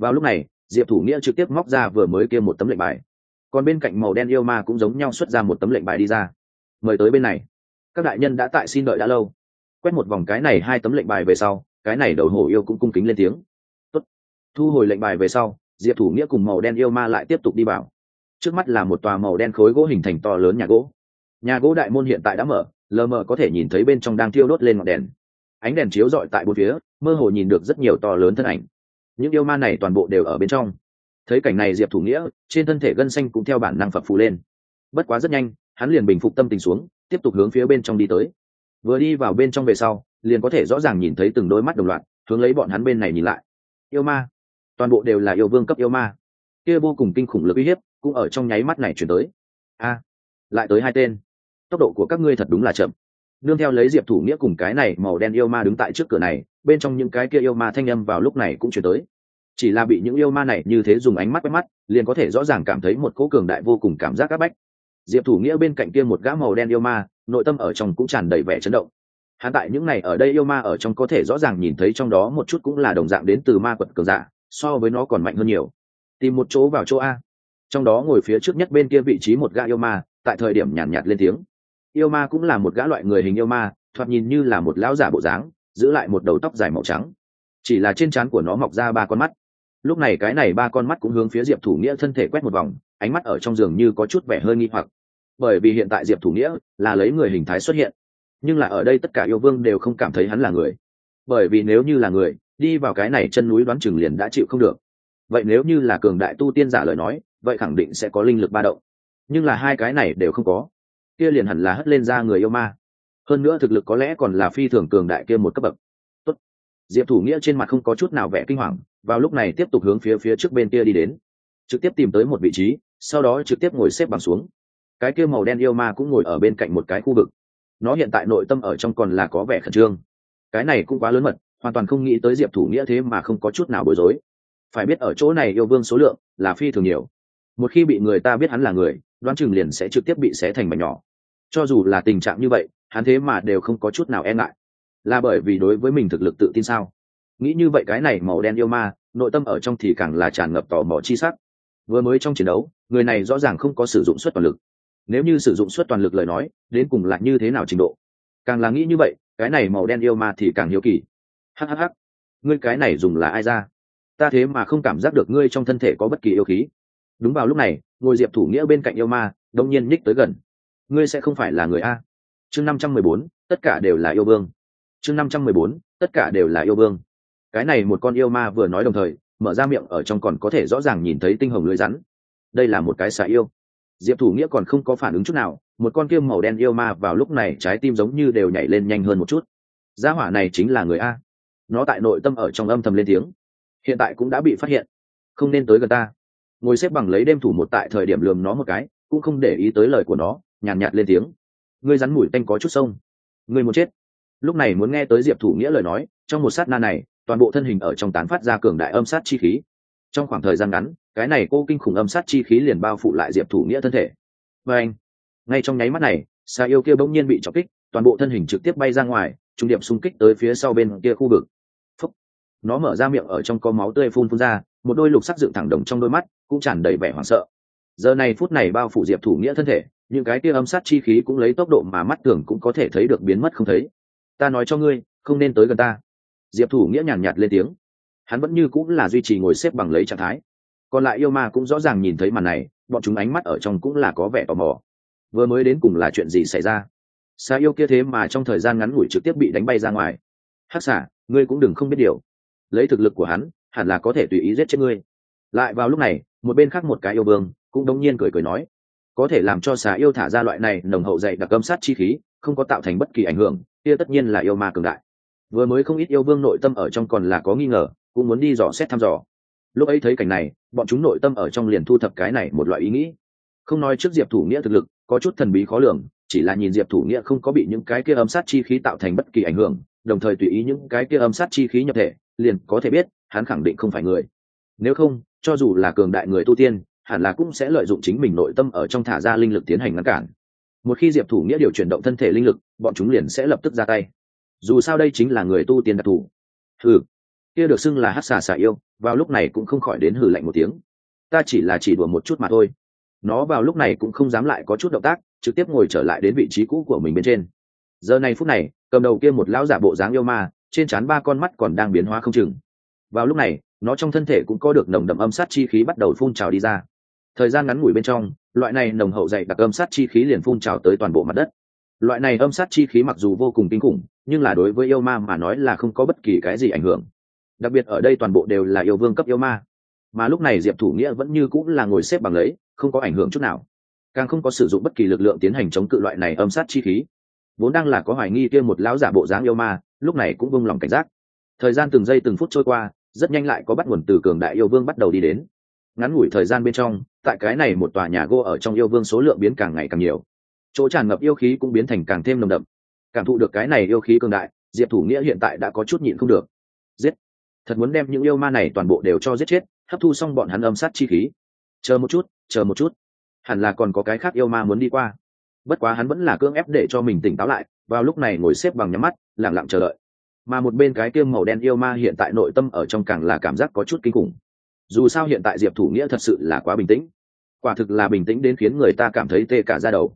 Vào lúc này, diệp thủ nghĩa trực tiếp móc ra vừa mới kêu một tấm lệnh bài. Còn bên cạnh màu đen yêu ma cũng giống nhau xuất ra một tấm lệnh bài đi ra. Mời tới bên này các đại nhân đã tại xin đợi đã lâu. Quét một vòng cái này hai tấm lệnh bài về sau, cái này đầu hổ yêu cũng cung kính lên tiếng. Tốt. thu hồi lệnh bài về sau, diệp thủ nghĩa cùng màu đen yêu ma lại tiếp tục đi vào. Trước mắt là một tòa màu đen khối gỗ hình thành to lớn nhà gỗ. Nhà gỗ đại môn hiện tại đã mở, lờ mờ có thể nhìn thấy bên trong đang thiêu đốt lên ngọn đèn. Ánh đèn chiếu rọi tại bốn phía, mơ hồ nhìn được rất nhiều to lớn thân ảnh. Những yêu ma này toàn bộ đều ở bên trong. Thấy cảnh này diệp thủ nghĩa, trên thân thể gân xanh cũng theo bản năng phập phù lên. Bất quá rất nhanh, hắn liền bình phục tâm tình xuống tiếp tục hướng phía bên trong đi tới. Vừa đi vào bên trong về sau, liền có thể rõ ràng nhìn thấy từng đôi mắt đồng loạt, hướng lấy bọn hắn bên này nhìn lại. Yêu ma. Toàn bộ đều là yêu vương cấp yêu ma. Kia vô cùng kinh khủng lực uy hiếp cũng ở trong nháy mắt này chuyển tới. A. Lại tới hai tên. Tốc độ của các ngươi thật đúng là chậm. Nương theo lấy diệp thủ nghĩa cùng cái này màu đen yêu ma đứng tại trước cửa này, bên trong những cái kia yêu ma thanh âm vào lúc này cũng chuyển tới. Chỉ là bị những yêu ma này như thế dùng ánh mắt quét mắt, liền có thể rõ ràng cảm thấy một cỗ cường đại vô cùng cảm giác áp bách diệp thủ nghĩa bên cạnh kia một gã màu đen yêu ma nội tâm ở trong cũng tràn đầy vẻ chấn động. Hắn tại những này ở đây yêu ma ở trong có thể rõ ràng nhìn thấy trong đó một chút cũng là đồng dạng đến từ ma quật cường dạ so với nó còn mạnh hơn nhiều. Tìm một chỗ vào chỗ a. Trong đó ngồi phía trước nhất bên kia vị trí một gã yêu ma tại thời điểm nhàn nhạt, nhạt lên tiếng. Yêu ma cũng là một gã loại người hình yêu ma thoạt nhìn như là một lão giả bộ dáng giữ lại một đầu tóc dài màu trắng. Chỉ là trên trán của nó mọc ra ba con mắt. Lúc này cái này ba con mắt cũng hướng phía diệp thủ nghĩa thân thể quét một vòng ánh mắt ở trong giường như có chút vẻ hơi nghi hoặc. Bởi vì hiện tại diệp thủ nghĩa là lấy người hình thái xuất hiện, nhưng là ở đây tất cả yêu vương đều không cảm thấy hắn là người. Bởi vì nếu như là người, đi vào cái này chân núi đoán chừng liền đã chịu không được. Vậy nếu như là cường đại tu tiên giả lời nói, vậy khẳng định sẽ có linh lực ba động. Nhưng là hai cái này đều không có. Kia liền hẳn là hất lên ra người yêu ma. Hơn nữa thực lực có lẽ còn là phi thường cường đại kia một cấp bậc. Tốt. diệp thủ nghĩa trên mặt không có chút nào vẻ kinh hoàng, vào lúc này tiếp tục hướng phía phía trước bên kia đi đến trực tiếp tìm tới một vị trí, sau đó trực tiếp ngồi xếp bằng xuống. Cái kia màu đen yêu ma cũng ngồi ở bên cạnh một cái khu vực. Nó hiện tại nội tâm ở trong còn là có vẻ khẩn trương. Cái này cũng quá lớn mật, hoàn toàn không nghĩ tới diệp thủ nghĩa thế mà không có chút nào bối rối. Phải biết ở chỗ này yêu vương số lượng là phi thường nhiều. Một khi bị người ta biết hắn là người, đoán chừng liền sẽ trực tiếp bị xé thành mảnh nhỏ. Cho dù là tình trạng như vậy, hắn thế mà đều không có chút nào e ngại. Là bởi vì đối với mình thực lực tự tin sao? Nghĩ như vậy cái này màu đen yêu ma, nội tâm ở trong thì càng là tràn ngập tò mò chi sắc vừa mới trong chiến đấu, người này rõ ràng không có sử dụng suất toàn lực. Nếu như sử dụng suất toàn lực lời nói, đến cùng lại như thế nào trình độ? Càng là nghĩ như vậy, cái này màu đen yêu ma thì càng hiếu kỳ. Hhh ngươi cái này dùng là ai ra? Ta thế mà không cảm giác được ngươi trong thân thể có bất kỳ yêu khí. Đúng vào lúc này ngồi diệp thủ nghĩa bên cạnh yêu ma đông nhiên nhích tới gần. Ngươi sẽ không phải là người a. Chương năm trăm mười bốn, tất cả đều là yêu vương. Chương năm trăm mười bốn, tất cả đều là yêu vương. Cái này một con yêu ma vừa nói đồng thời mở ra miệng ở trong còn có thể rõ ràng nhìn thấy tinh hồng lưới rắn. Đây là một cái xạ yêu. Diệp thủ nghĩa còn không có phản ứng chút nào một con kiêm màu đen yêu ma vào lúc này trái tim giống như đều nhảy lên nhanh hơn một chút. Gia hỏa này chính là người a. Nó tại nội tâm ở trong âm thầm lên tiếng. Hiện tại cũng đã bị phát hiện. Không nên tới gần ta. Ngồi xếp bằng lấy đêm thủ một tại thời điểm lườm nó một cái cũng không để ý tới lời của nó nhàn nhạt, nhạt lên tiếng. Ngươi rắn mũi tanh có chút sông. Ngươi muốn chết. Lúc này muốn nghe tới diệp thủ nghĩa lời nói trong một sát na này toàn bộ thân hình ở trong tán phát ra cường đại âm sát chi khí. Trong khoảng thời gian ngắn, cái này cô kinh khủng âm sát chi khí liền bao phủ lại diệp thủ nghĩa thân thể. Và anh, ngay trong nháy mắt này xa yêu kia bỗng nhiên bị chọc kích, toàn bộ thân hình trực tiếp bay ra ngoài, trung điểm xung kích tới phía sau bên kia khu vực. Phúc. nó mở ra miệng ở trong có máu tươi phun phun ra, một đôi lục sắc dựng thẳng đồng trong đôi mắt, cũng tràn đầy vẻ hoảng sợ. Giờ này phút này bao phủ diệp thủ nghĩa thân thể, những cái kia âm sát chi khí cũng lấy tốc độ mà mắt thường cũng có thể thấy được biến mất không thấy. Ta nói cho ngươi, không nên tới gần ta diệp thủ nghĩa nhàn nhạt, lên tiếng. Hắn vẫn như cũng là duy trì ngồi xếp bằng lấy trạng thái. Còn lại yêu ma cũng rõ ràng nhìn thấy màn này bọn chúng ánh mắt ở trong cũng là có vẻ tò mò. Vừa mới đến cùng là chuyện gì xảy ra? Xa yêu kia thế mà trong thời gian ngắn ngủi trực tiếp bị đánh bay ra ngoài. Hắc xả ngươi cũng đừng không biết điều. Lấy thực lực của hắn hẳn là có thể tùy ý giết chết ngươi. Lại vào lúc này một bên khác một cái yêu vương cũng đông nhiên cười cười nói có thể làm cho xà yêu thả ra loại này nồng hậu dày đặc âm sát chi khí không có tạo thành bất kỳ ảnh hưởng kia tất nhiên là yêu ma cường đại vừa mới không ít yêu vương nội tâm ở trong còn là có nghi ngờ, cũng muốn đi dò xét thăm dò. Lúc ấy thấy cảnh này, bọn chúng nội tâm ở trong liền thu thập cái này một loại ý nghĩ. Không nói trước diệp thủ nghĩa thực lực, có chút thần bí khó lường, chỉ là nhìn diệp thủ nghĩa không có bị những cái kia âm sát chi khí tạo thành bất kỳ ảnh hưởng, đồng thời tùy ý những cái kia âm sát chi khí nhập thể, liền có thể biết, hắn khẳng định không phải người. Nếu không, cho dù là cường đại người tu tiên, hẳn là cũng sẽ lợi dụng chính mình nội tâm ở trong thả ra linh lực tiến hành ngăn cản. Một khi diệp thủ nghĩa điều chuyển động thân thể linh lực, bọn chúng liền sẽ lập tức ra tay dù sao đây chính là người tu tiên đặc thù. Hừ, kia được xưng là hát xà xà yêu, vào lúc này cũng không khỏi đến hừ lạnh một tiếng. Ta chỉ là chỉ đùa một chút mà thôi. Nó vào lúc này cũng không dám lại có chút động tác, trực tiếp ngồi trở lại đến vị trí cũ của mình bên trên. Giờ này phút này, cầm đầu kia một lão giả bộ dáng yêu ma, trên trán ba con mắt còn đang biến hóa không chừng. Vào lúc này, nó trong thân thể cũng có được nồng đậm âm sát chi khí bắt đầu phun trào đi ra. Thời gian ngắn ngủi bên trong, loại này nồng hậu dày đặc âm sát chi khí liền phun trào tới toàn bộ mặt đất. Loại này âm sát chi khí mặc dù vô cùng kinh khủng nhưng là đối với yêu ma mà nói là không có bất kỳ cái gì ảnh hưởng. Đặc biệt ở đây toàn bộ đều là yêu vương cấp yêu ma. Mà lúc này diệp thủ nghĩa vẫn như cũng là ngồi xếp bằng lấy không có ảnh hưởng chút nào. Càng không có sử dụng bất kỳ lực lượng tiến hành chống cự loại này âm sát chi khí. Vốn đang là có hoài nghi kia một lão giả bộ dáng yêu ma, lúc này cũng vung lòng cảnh giác. Thời gian từng giây từng phút trôi qua, rất nhanh lại có bắt nguồn từ cường đại yêu vương bắt đầu đi đến. Ngắn ngủi thời gian bên trong, tại cái này một tòa nhà gỗ ở trong yêu vương số lượng biến càng ngày càng nhiều. Chỗ tràn ngập yêu khí cũng biến thành càng thêm nồng đậm cảm thụ được cái này yêu khí cường đại, diệp thủ nghĩa hiện tại đã có chút nhịn không được. Giết! Thật muốn đem những yêu ma này toàn bộ đều cho giết chết, hấp thu xong bọn hắn âm sát chi khí. Chờ một chút, chờ một chút. Hẳn là còn có cái khác yêu ma muốn đi qua. Bất quá hắn vẫn là cưỡng ép để cho mình tỉnh táo lại, vào lúc này ngồi xếp bằng nhắm mắt lẳng lặng chờ đợi. Mà một bên cái kiêm màu đen yêu ma hiện tại nội tâm ở trong càng là cảm giác có chút kinh khủng. Dù sao hiện tại diệp thủ nghĩa thật sự là quá bình tĩnh. Quả thực là bình tĩnh đến khiến người ta cảm thấy tê cả ra đầu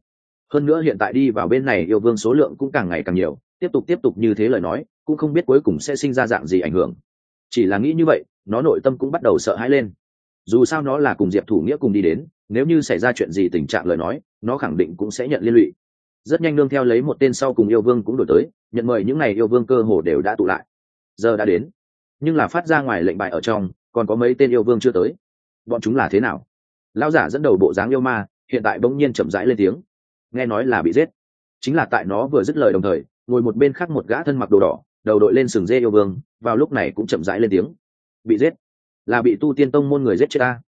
hơn nữa hiện tại đi vào bên này yêu vương số lượng cũng càng ngày càng nhiều, tiếp tục tiếp tục như thế lời nói, cũng không biết cuối cùng sẽ sinh ra dạng gì ảnh hưởng. Chỉ là nghĩ như vậy, nó nội tâm cũng bắt đầu sợ hãi lên. Dù sao nó là cùng diệp thủ nghĩa cùng đi đến, nếu như xảy ra chuyện gì tình trạng lời nói, nó khẳng định cũng sẽ nhận liên lụy. Rất nhanh nương theo lấy một tên sau cùng yêu vương cũng đổi tới, nhận mời những n à y yêu vương cơ hồ đều đã tụ lại. Giờ đã đến. Nhưng là phát ra ngoài lệnh bài ở trong, còn có mấy tên yêu vương chưa tới. Bọn chúng là thế nào? Lao giả dẫn đầu bộ dáng yêu ma, hiện tại bỗng nhiên chậm rãi lên tiếng nghe nói là bị giết. Chính là tại nó vừa dứt lời đồng thời, ngồi một bên khác một gã thân mặc đồ đỏ, đầu đội lên sừng dê yêu vương, vào lúc này cũng chậm rãi lên tiếng. Bị giết? Là bị tu tiên tông môn người giết chết ta.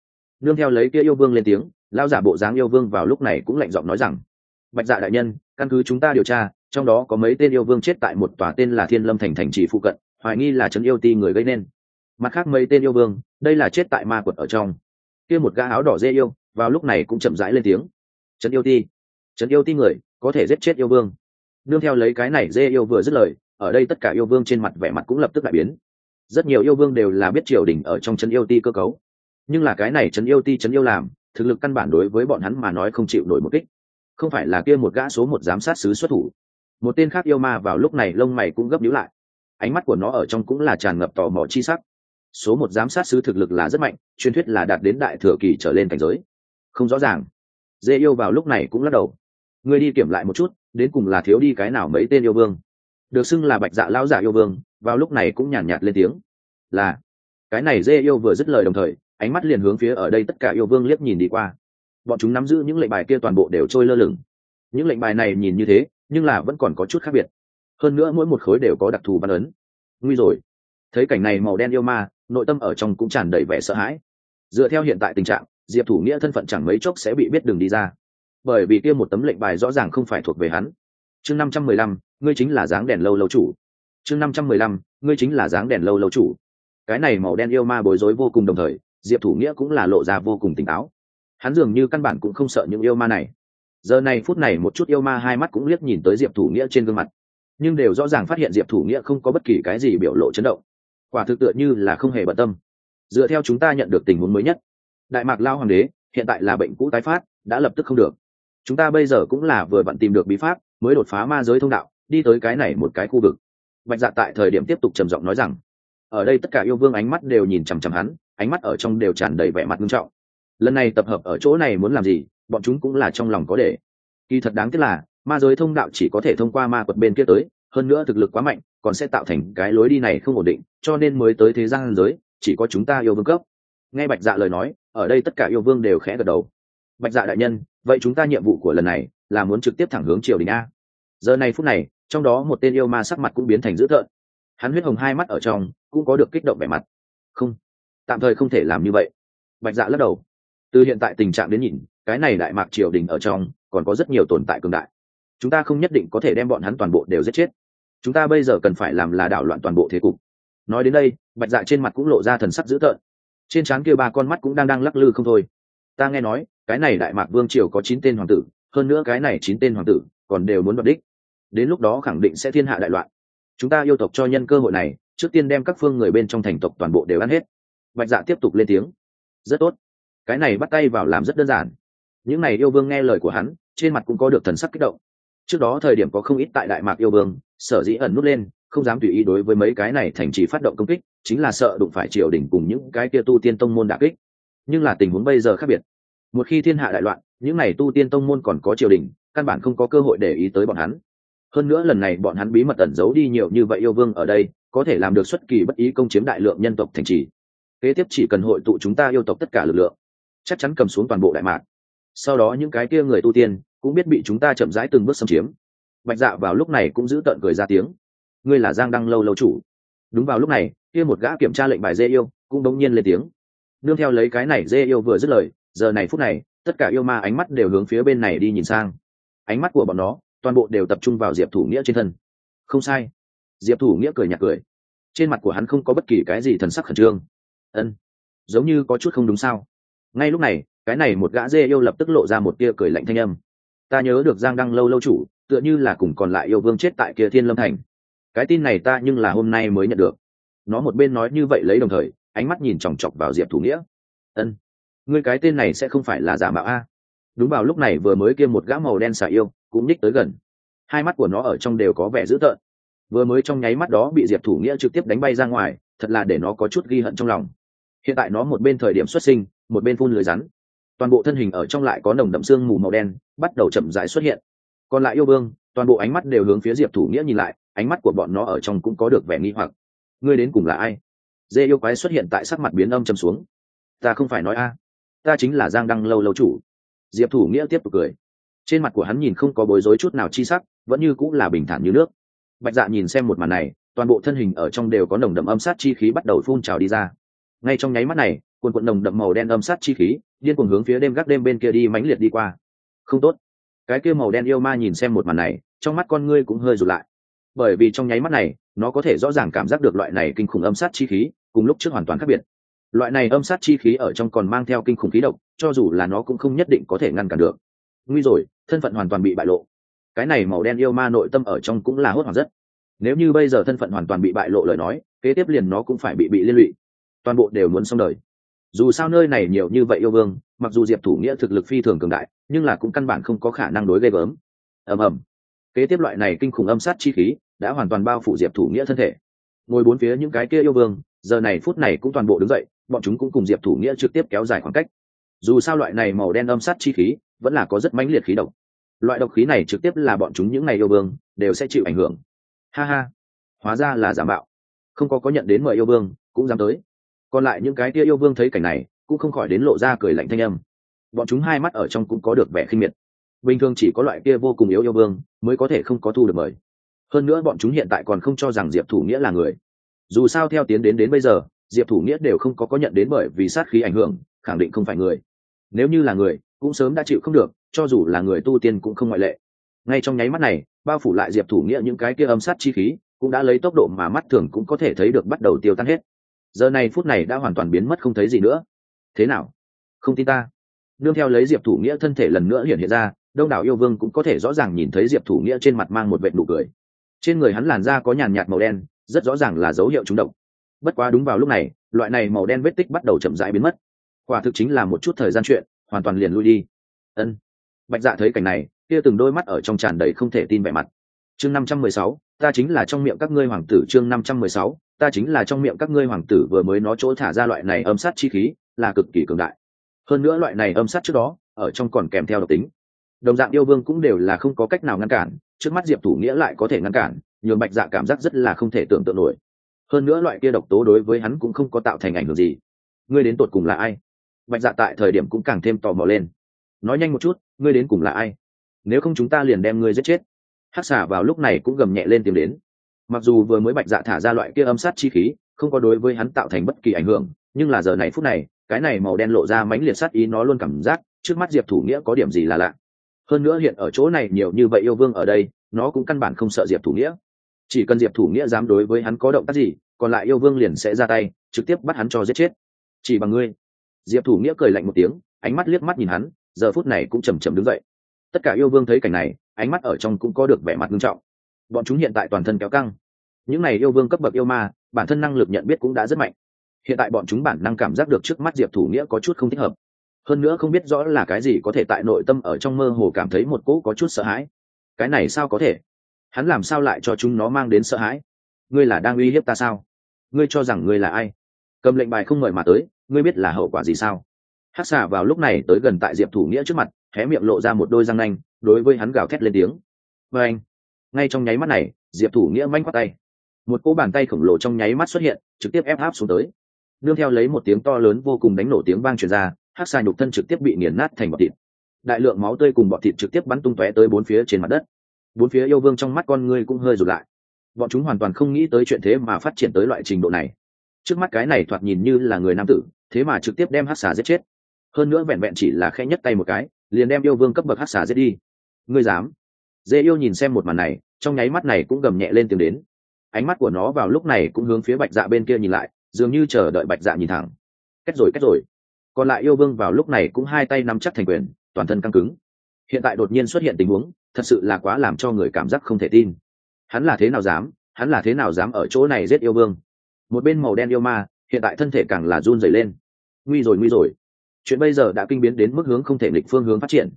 Nương theo lấy kia yêu vương lên tiếng lao giả bộ dáng yêu vương vào lúc này cũng lạnh giọng nói rằng, bạch dạ đại nhân, căn cứ chúng ta điều tra, trong đó có mấy tên yêu vương chết tại một tòa tên là thiên lâm thành thành trì phụ cận, hoài nghi là trấn yêu ti người gây nên. Mặt khác mấy tên yêu vương, đây là chết tại ma quật ở trong. Kia một gã áo đỏ dê yêu, vào lúc này cũng chậm rãi lên tiếng. Trấn yêu ti trấn yêu ti người, có thể giết chết yêu vương. Nương theo lấy cái này, dê yêu vừa dứt lời, ở đây tất cả yêu vương trên mặt vẻ mặt cũng lập tức đại biến. Rất nhiều yêu vương đều là biết triều đình ở trong trấn yêu ti cơ cấu. Nhưng là cái này trấn yêu ti trấn yêu làm, thực lực căn bản đối với bọn hắn mà nói không chịu nổi một kích. Không phải là kia một gã số một giám sát sứ xuất thủ. Một tên khác yêu ma vào lúc này lông mày cũng gấp nhíu lại. Ánh mắt của nó ở trong cũng là tràn ngập tò mò chi sắc. Số một giám sát sứ thực lực là rất mạnh, truyền thuyết là đạt đến đại thừa kỳ trở lên cảnh giới. Không rõ ràng. Dê yêu vào lúc này cũng lắc đầu ngươi đi kiểm lại một chút đến cùng là thiếu đi cái nào mấy tên yêu vương. Được xưng là bạch dạ lão giả yêu vương vào lúc này cũng nhàn nhạt, nhạt lên tiếng. Là cái này dê yêu vừa dứt lời đồng thời ánh mắt liền hướng phía ở đây tất cả yêu vương liếc nhìn đi qua. Bọn chúng nắm giữ những lệnh bài kia toàn bộ đều trôi lơ lửng. Những lệnh bài này nhìn như thế nhưng là vẫn còn có chút khác biệt. Hơn nữa mỗi một khối đều có đặc thù văn ấn. Nguy rồi. Thấy cảnh này màu đen yêu ma nội tâm ở trong cũng tràn đầy vẻ sợ hãi. Dựa theo hiện tại tình trạng diệp thủ nghĩa thân phận chẳng mấy chốc sẽ bị biết đường đi ra bởi vì kia một tấm lệnh bài rõ ràng không phải thuộc về hắn. Chương năm trăm mười lăm, ngươi chính là dáng đèn lâu lâu chủ. Chương năm trăm mười lăm, ngươi chính là dáng đèn lâu lâu chủ. Cái này màu đen yêu ma bối rối vô cùng đồng thời, diệp thủ nghĩa cũng là lộ ra vô cùng tỉnh táo. Hắn dường như căn bản cũng không sợ những yêu ma này. Giờ này phút này một chút yêu ma hai mắt cũng liếc nhìn tới diệp thủ nghĩa trên gương mặt. Nhưng đều rõ ràng phát hiện diệp thủ nghĩa không có bất kỳ cái gì biểu lộ chấn động. Quả thực tựa như là không hề bận tâm. Dựa theo chúng ta nhận được tình huống mới nhất, đại mạc lao hoàng đế hiện tại là bệnh cũ tái phát, đã lập tức không được chúng ta bây giờ cũng là vừa vặn tìm được bí pháp, mới đột phá ma giới thông đạo, đi tới cái này một cái khu vực. Bạch dạ tại thời điểm tiếp tục trầm giọng nói rằng, ở đây tất cả yêu vương ánh mắt đều nhìn chằm chằm hắn, ánh mắt ở trong đều tràn đầy vẻ mặt nghiêm trọng. Lần này tập hợp ở chỗ này muốn làm gì, bọn chúng cũng là trong lòng có để. Kỳ thật đáng tiếc là, ma giới thông đạo chỉ có thể thông qua ma quật bên kia tới, hơn nữa thực lực quá mạnh, còn sẽ tạo thành cái lối đi này không ổn định, cho nên mới tới thế gian giới, chỉ có chúng ta yêu vương cấp. Nghe bạch dạ lời nói, ở đây tất cả yêu vương đều khẽ gật đầu bạch dạ đại nhân, vậy chúng ta nhiệm vụ của lần này là muốn trực tiếp thẳng hướng triều đình a. Giờ này phút này, trong đó một tên yêu ma sắc mặt cũng biến thành dữ thợn hắn huyết hồng hai mắt ở trong, cũng có được kích động vẻ mặt. Không, tạm thời không thể làm như vậy. Bạch dạ lắc đầu. Từ hiện tại tình trạng đến nhìn, cái này đại mạc triều đình ở trong, còn có rất nhiều tồn tại cường đại. Chúng ta không nhất định có thể đem bọn hắn toàn bộ đều giết chết. Chúng ta bây giờ cần phải làm là đảo loạn toàn bộ thế cục. Nói đến đây, bạch dạ trên mặt cũng lộ ra thần sắc dữ tợn. Trên trán kia ba con mắt cũng đang đang lắc lư không thôi. Ta nghe nói cái này đại mạc vương triều có chín tên hoàng tử, hơn nữa cái này chín tên hoàng tử còn đều muốn đoạt đích. Đến lúc đó khẳng định sẽ thiên hạ đại loạn. Chúng ta yêu tộc cho nhân cơ hội này, trước tiên đem các phương người bên trong thành tộc toàn bộ đều ăn hết. Bạch dạ tiếp tục lên tiếng. Rất tốt. Cái này bắt tay vào làm rất đơn giản. Những này yêu vương nghe lời của hắn, trên mặt cũng có được thần sắc kích động. Trước đó thời điểm có không ít tại đại mạc yêu vương, sở dĩ ẩn nút lên, không dám tùy ý đối với mấy cái này thành trì phát động công kích, chính là sợ đụng phải triều đình cùng những cái kia tu tiên tông môn đà kích. Nhưng là tình huống bây giờ khác biệt một khi thiên hạ đại loạn, những này tu tiên tông môn còn có triều đình, căn bản không có cơ hội để ý tới bọn hắn. Hơn nữa lần này bọn hắn bí mật ẩn giấu đi nhiều như vậy yêu vương ở đây, có thể làm được xuất kỳ bất ý công chiếm đại lượng nhân tộc thành trì. Kế tiếp chỉ cần hội tụ chúng ta yêu tộc tất cả lực lượng, chắc chắn cầm xuống toàn bộ đại mạc. Sau đó những cái kia người tu tiên cũng biết bị chúng ta chậm rãi từng bước xâm chiếm. Bạch dạ vào lúc này cũng giữ tợn cười ra tiếng. Ngươi là giang đăng lâu lâu chủ. Đúng vào lúc này, kia một gã kiểm tra lệnh bài dê yêu cũng đống nhiên lên tiếng. Nương theo lấy cái này dê yêu vừa dứt lời giờ này phút này, tất cả yêu ma ánh mắt đều hướng phía bên này đi nhìn sang. Ánh mắt của bọn nó, toàn bộ đều tập trung vào diệp thủ nghĩa trên thân. Không sai. Diệp thủ nghĩa cười nhạt cười. Trên mặt của hắn không có bất kỳ cái gì thần sắc khẩn trương. Ân, giống như có chút không đúng sao? Ngay lúc này, cái này một gã dê yêu lập tức lộ ra một tia cười lạnh thanh âm. Ta nhớ được giang đăng lâu lâu chủ, tựa như là cùng còn lại yêu vương chết tại kia thiên lâm thành. Cái tin này ta nhưng là hôm nay mới nhận được. Nó một bên nói như vậy lấy đồng thời, ánh mắt nhìn chòng chọc vào diệp thủ nghĩa. Ân ngươi cái tên này sẽ không phải là giả mạo a. Đúng vào lúc này vừa mới kia một gã màu đen xà yêu cũng nhích tới gần. Hai mắt của nó ở trong đều có vẻ dữ tợn. Vừa mới trong nháy mắt đó bị diệp thủ nghĩa trực tiếp đánh bay ra ngoài, thật là để nó có chút ghi hận trong lòng. Hiện tại nó một bên thời điểm xuất sinh, một bên phun lưới rắn. Toàn bộ thân hình ở trong lại có nồng đậm xương mù màu đen bắt đầu chậm rãi xuất hiện. Còn lại yêu vương, toàn bộ ánh mắt đều hướng phía diệp thủ nghĩa nhìn lại, ánh mắt của bọn nó ở trong cũng có được vẻ nghi hoặc. Ngươi đến cùng là ai? Dê yêu quái xuất hiện tại sắc mặt biến âm châm xuống. Ta không phải nói a ta chính là giang đăng lâu lâu chủ. Diệp thủ nghĩa tiếp tục cười. Trên mặt của hắn nhìn không có bối rối chút nào chi sắc, vẫn như cũng là bình thản như nước. Bạch dạ nhìn xem một màn này, toàn bộ thân hình ở trong đều có nồng đậm âm sát chi khí bắt đầu phun trào đi ra. Ngay trong nháy mắt này, quần quận nồng đậm màu đen âm sát chi khí, điên cuồng hướng phía đêm gác đêm bên kia đi mãnh liệt đi qua. Không tốt. Cái kia màu đen yêu ma nhìn xem một màn này, trong mắt con ngươi cũng hơi rụt lại. Bởi vì trong nháy mắt này, nó có thể rõ ràng cảm giác được loại này kinh khủng âm sát chi khí, cùng lúc trước hoàn toàn khác biệt loại này âm sát chi khí ở trong còn mang theo kinh khủng khí độc, cho dù là nó cũng không nhất định có thể ngăn cản được. Nguy rồi, thân phận hoàn toàn bị bại lộ. Cái này màu đen yêu ma nội tâm ở trong cũng là hốt hoảng rất. Nếu như bây giờ thân phận hoàn toàn bị bại lộ lời nói, kế tiếp liền nó cũng phải bị bị liên lụy. Toàn bộ đều muốn xong đời. Dù sao nơi này nhiều như vậy yêu vương, mặc dù diệp thủ nghĩa thực lực phi thường cường đại, nhưng là cũng căn bản không có khả năng đối gây gớm. Ầm ầm. Kế tiếp loại này kinh khủng âm sát chi khí đã hoàn toàn bao phủ diệp thủ nghĩa thân thể. Ngồi bốn phía những cái kia yêu vương, giờ này phút này cũng toàn bộ đứng dậy bọn chúng cũng cùng diệp thủ nghĩa trực tiếp kéo dài khoảng cách. Dù sao loại này màu đen âm sát chi khí, vẫn là có rất mãnh liệt khí độc. Loại độc khí này trực tiếp là bọn chúng những ngày yêu vương, đều sẽ chịu ảnh hưởng. Ha ha. Hóa ra là giả mạo. Không có có nhận đến mời yêu vương, cũng dám tới. Còn lại những cái kia yêu vương thấy cảnh này, cũng không khỏi đến lộ ra cười lạnh thanh âm. Bọn chúng hai mắt ở trong cũng có được vẻ khinh miệt. Bình thường chỉ có loại kia vô cùng yếu yêu vương, mới có thể không có thu được mời. Hơn nữa bọn chúng hiện tại còn không cho rằng diệp thủ nghĩa là người. Dù sao theo tiến đến đến bây giờ diệp thủ nghĩa đều không có có nhận đến bởi vì sát khí ảnh hưởng, khẳng định không phải người. Nếu như là người, cũng sớm đã chịu không được, cho dù là người tu tiên cũng không ngoại lệ. Ngay trong nháy mắt này, bao phủ lại diệp thủ nghĩa những cái kia âm sát chi khí, cũng đã lấy tốc độ mà mắt thường cũng có thể thấy được bắt đầu tiêu tan hết. Giờ này phút này đã hoàn toàn biến mất không thấy gì nữa. Thế nào? Không tin ta. Nương theo lấy diệp thủ nghĩa thân thể lần nữa hiện hiện ra, đông đảo yêu vương cũng có thể rõ ràng nhìn thấy diệp thủ nghĩa trên mặt mang một vệ nụ cười. Trên người hắn làn da có nhàn nhạt màu đen, rất rõ ràng là dấu hiệu trúng độc bất quá đúng vào lúc này, loại này màu đen vết tích bắt đầu chậm rãi biến mất. Quả thực chính là một chút thời gian chuyện, hoàn toàn liền lui đi. Ân. Bạch dạ thấy cảnh này, kia từng đôi mắt ở trong tràn đầy không thể tin vẻ mặt. Chương năm trăm mười sáu, ta chính là trong miệng các ngươi hoàng tử chương năm trăm mười sáu, ta chính là trong miệng các ngươi hoàng tử vừa mới nó chỗ thả ra loại này âm sát chi khí, là cực kỳ cường đại. Hơn nữa loại này âm sát trước đó, ở trong còn kèm theo độc tính. Đồng dạng yêu vương cũng đều là không có cách nào ngăn cản, trước mắt diệp thủ nghĩa lại có thể ngăn cản, nhường bạch dạ cảm giác rất là không thể tưởng tượng nổi hơn nữa loại kia độc tố đối với hắn cũng không có tạo thành ảnh hưởng gì. Ngươi đến tột cùng là ai? Bạch dạ tại thời điểm cũng càng thêm tò mò lên. Nói nhanh một chút, ngươi đến cùng là ai? Nếu không chúng ta liền đem ngươi giết chết. Hắc xả vào lúc này cũng gầm nhẹ lên tìm đến. Mặc dù vừa mới bạch dạ thả ra loại kia âm sát chi khí, không có đối với hắn tạo thành bất kỳ ảnh hưởng, nhưng là giờ này phút này, cái này màu đen lộ ra mãnh liệt sát ý nó luôn cảm giác, trước mắt diệp thủ nghĩa có điểm gì là lạ. Hơn nữa hiện ở chỗ này nhiều như vậy yêu vương ở đây, nó cũng căn bản không sợ diệp thủ nghĩa chỉ cần diệp thủ nghĩa dám đối với hắn có động tác gì, còn lại yêu vương liền sẽ ra tay, trực tiếp bắt hắn cho giết chết. Chỉ bằng ngươi. Diệp thủ nghĩa cười lạnh một tiếng, ánh mắt liếc mắt nhìn hắn, giờ phút này cũng chầm chầm đứng dậy. Tất cả yêu vương thấy cảnh này, ánh mắt ở trong cũng có được vẻ mặt nghiêm trọng. Bọn chúng hiện tại toàn thân kéo căng. Những này yêu vương cấp bậc yêu ma, bản thân năng lực nhận biết cũng đã rất mạnh. Hiện tại bọn chúng bản năng cảm giác được trước mắt diệp thủ nghĩa có chút không thích hợp. Hơn nữa không biết rõ là cái gì có thể tại nội tâm ở trong mơ hồ cảm thấy một cỗ có chút sợ hãi. Cái này sao có thể? Hắn làm sao lại cho chúng nó mang đến sợ hãi? Ngươi là đang uy hiếp ta sao? Ngươi cho rằng ngươi là ai? Cầm lệnh bài không mời mà tới, ngươi biết là hậu quả gì sao? Hát Xà vào lúc này tới gần tại diệp thủ nghĩa trước mặt, hé miệng lộ ra một đôi răng nanh, đối với hắn gào thét lên tiếng. Vê anh, ngay trong nháy mắt này, diệp thủ nghĩa manh khoác tay. Một cỗ bàn tay khổng lồ trong nháy mắt xuất hiện, trực tiếp ép áp xuống tới. Nương theo lấy một tiếng to lớn vô cùng đánh nổ tiếng vang truyền ra hát xà nhục thân trực tiếp bị nghiền nát thành bọt thịt. Đại lượng máu tươi cùng bọt thịt trực tiếp bắn tung tóe tới bốn phía trên mặt đất bốn phía yêu vương trong mắt con ngươi cũng hơi rụt lại. Bọn chúng hoàn toàn không nghĩ tới chuyện thế mà phát triển tới loại trình độ này. Trước mắt cái này thoạt nhìn như là người nam tử, thế mà trực tiếp đem hát xà giết chết. Hơn nữa vẹn vẹn chỉ là khẽ nhất tay một cái, liền đem yêu vương cấp bậc hát xà giết đi. Ngươi dám? Dê yêu nhìn xem một màn này, trong nháy mắt này cũng gầm nhẹ lên tiếng đến. Ánh mắt của nó vào lúc này cũng hướng phía bạch dạ bên kia nhìn lại, dường như chờ đợi bạch dạ nhìn thẳng. Kết rồi kết rồi. Còn lại yêu vương vào lúc này cũng hai tay nắm chắc thành quyền, toàn thân căng cứng. Hiện tại đột nhiên xuất hiện tình huống thật sự là quá làm cho người cảm giác không thể tin. Hắn là thế nào dám, hắn là thế nào dám ở chỗ này giết yêu vương? Một bên màu đen yêu ma, hiện tại thân thể càng là run dày lên. Nguy rồi nguy rồi. Chuyện bây giờ đã kinh biến đến mức hướng không thể nghịch phương hướng phát triển.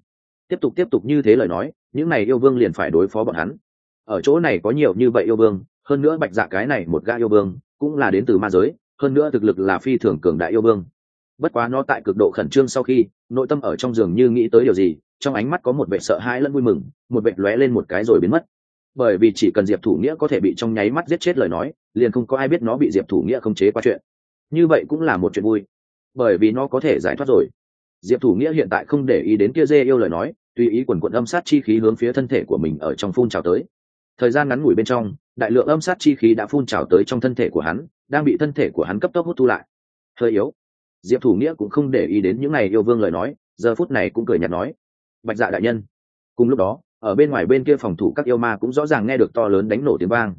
Tiếp tục tiếp tục như thế lời nói, những này yêu vương liền phải đối phó bọn hắn. Ở chỗ này có nhiều như vậy yêu vương, hơn nữa bạch dạ cái này một gã yêu vương, cũng là đến từ ma giới, hơn nữa thực lực là phi thường cường đại yêu vương. Bất quá nó tại cực độ khẩn trương sau khi, nội tâm ở trong giường như nghĩ tới điều gì trong ánh mắt có một vệ sợ hãi lẫn vui mừng, một vệ lóe lên một cái rồi biến mất. Bởi vì chỉ cần diệp thủ nghĩa có thể bị trong nháy mắt giết chết lời nói, liền không có ai biết nó bị diệp thủ nghĩa khống chế qua chuyện. Như vậy cũng là một chuyện vui, bởi vì nó có thể giải thoát rồi. Diệp thủ nghĩa hiện tại không để ý đến kia dê yêu lời nói, tùy ý quần quận âm sát chi khí hướng phía thân thể của mình ở trong phun trào tới. Thời gian ngắn ngủi bên trong, đại lượng âm sát chi khí đã phun trào tới trong thân thể của hắn, đang bị thân thể của hắn cấp tốc hút thu lại. Hơi yếu. Diệp thủ nghĩa cũng không để ý đến những này yêu vương lời nói, giờ phút này cũng cười nhạt nói bạch dạ đại nhân. Cùng lúc đó, ở bên ngoài bên kia phòng thủ các yêu ma cũng rõ ràng nghe được to lớn đánh nổ tiếng vang.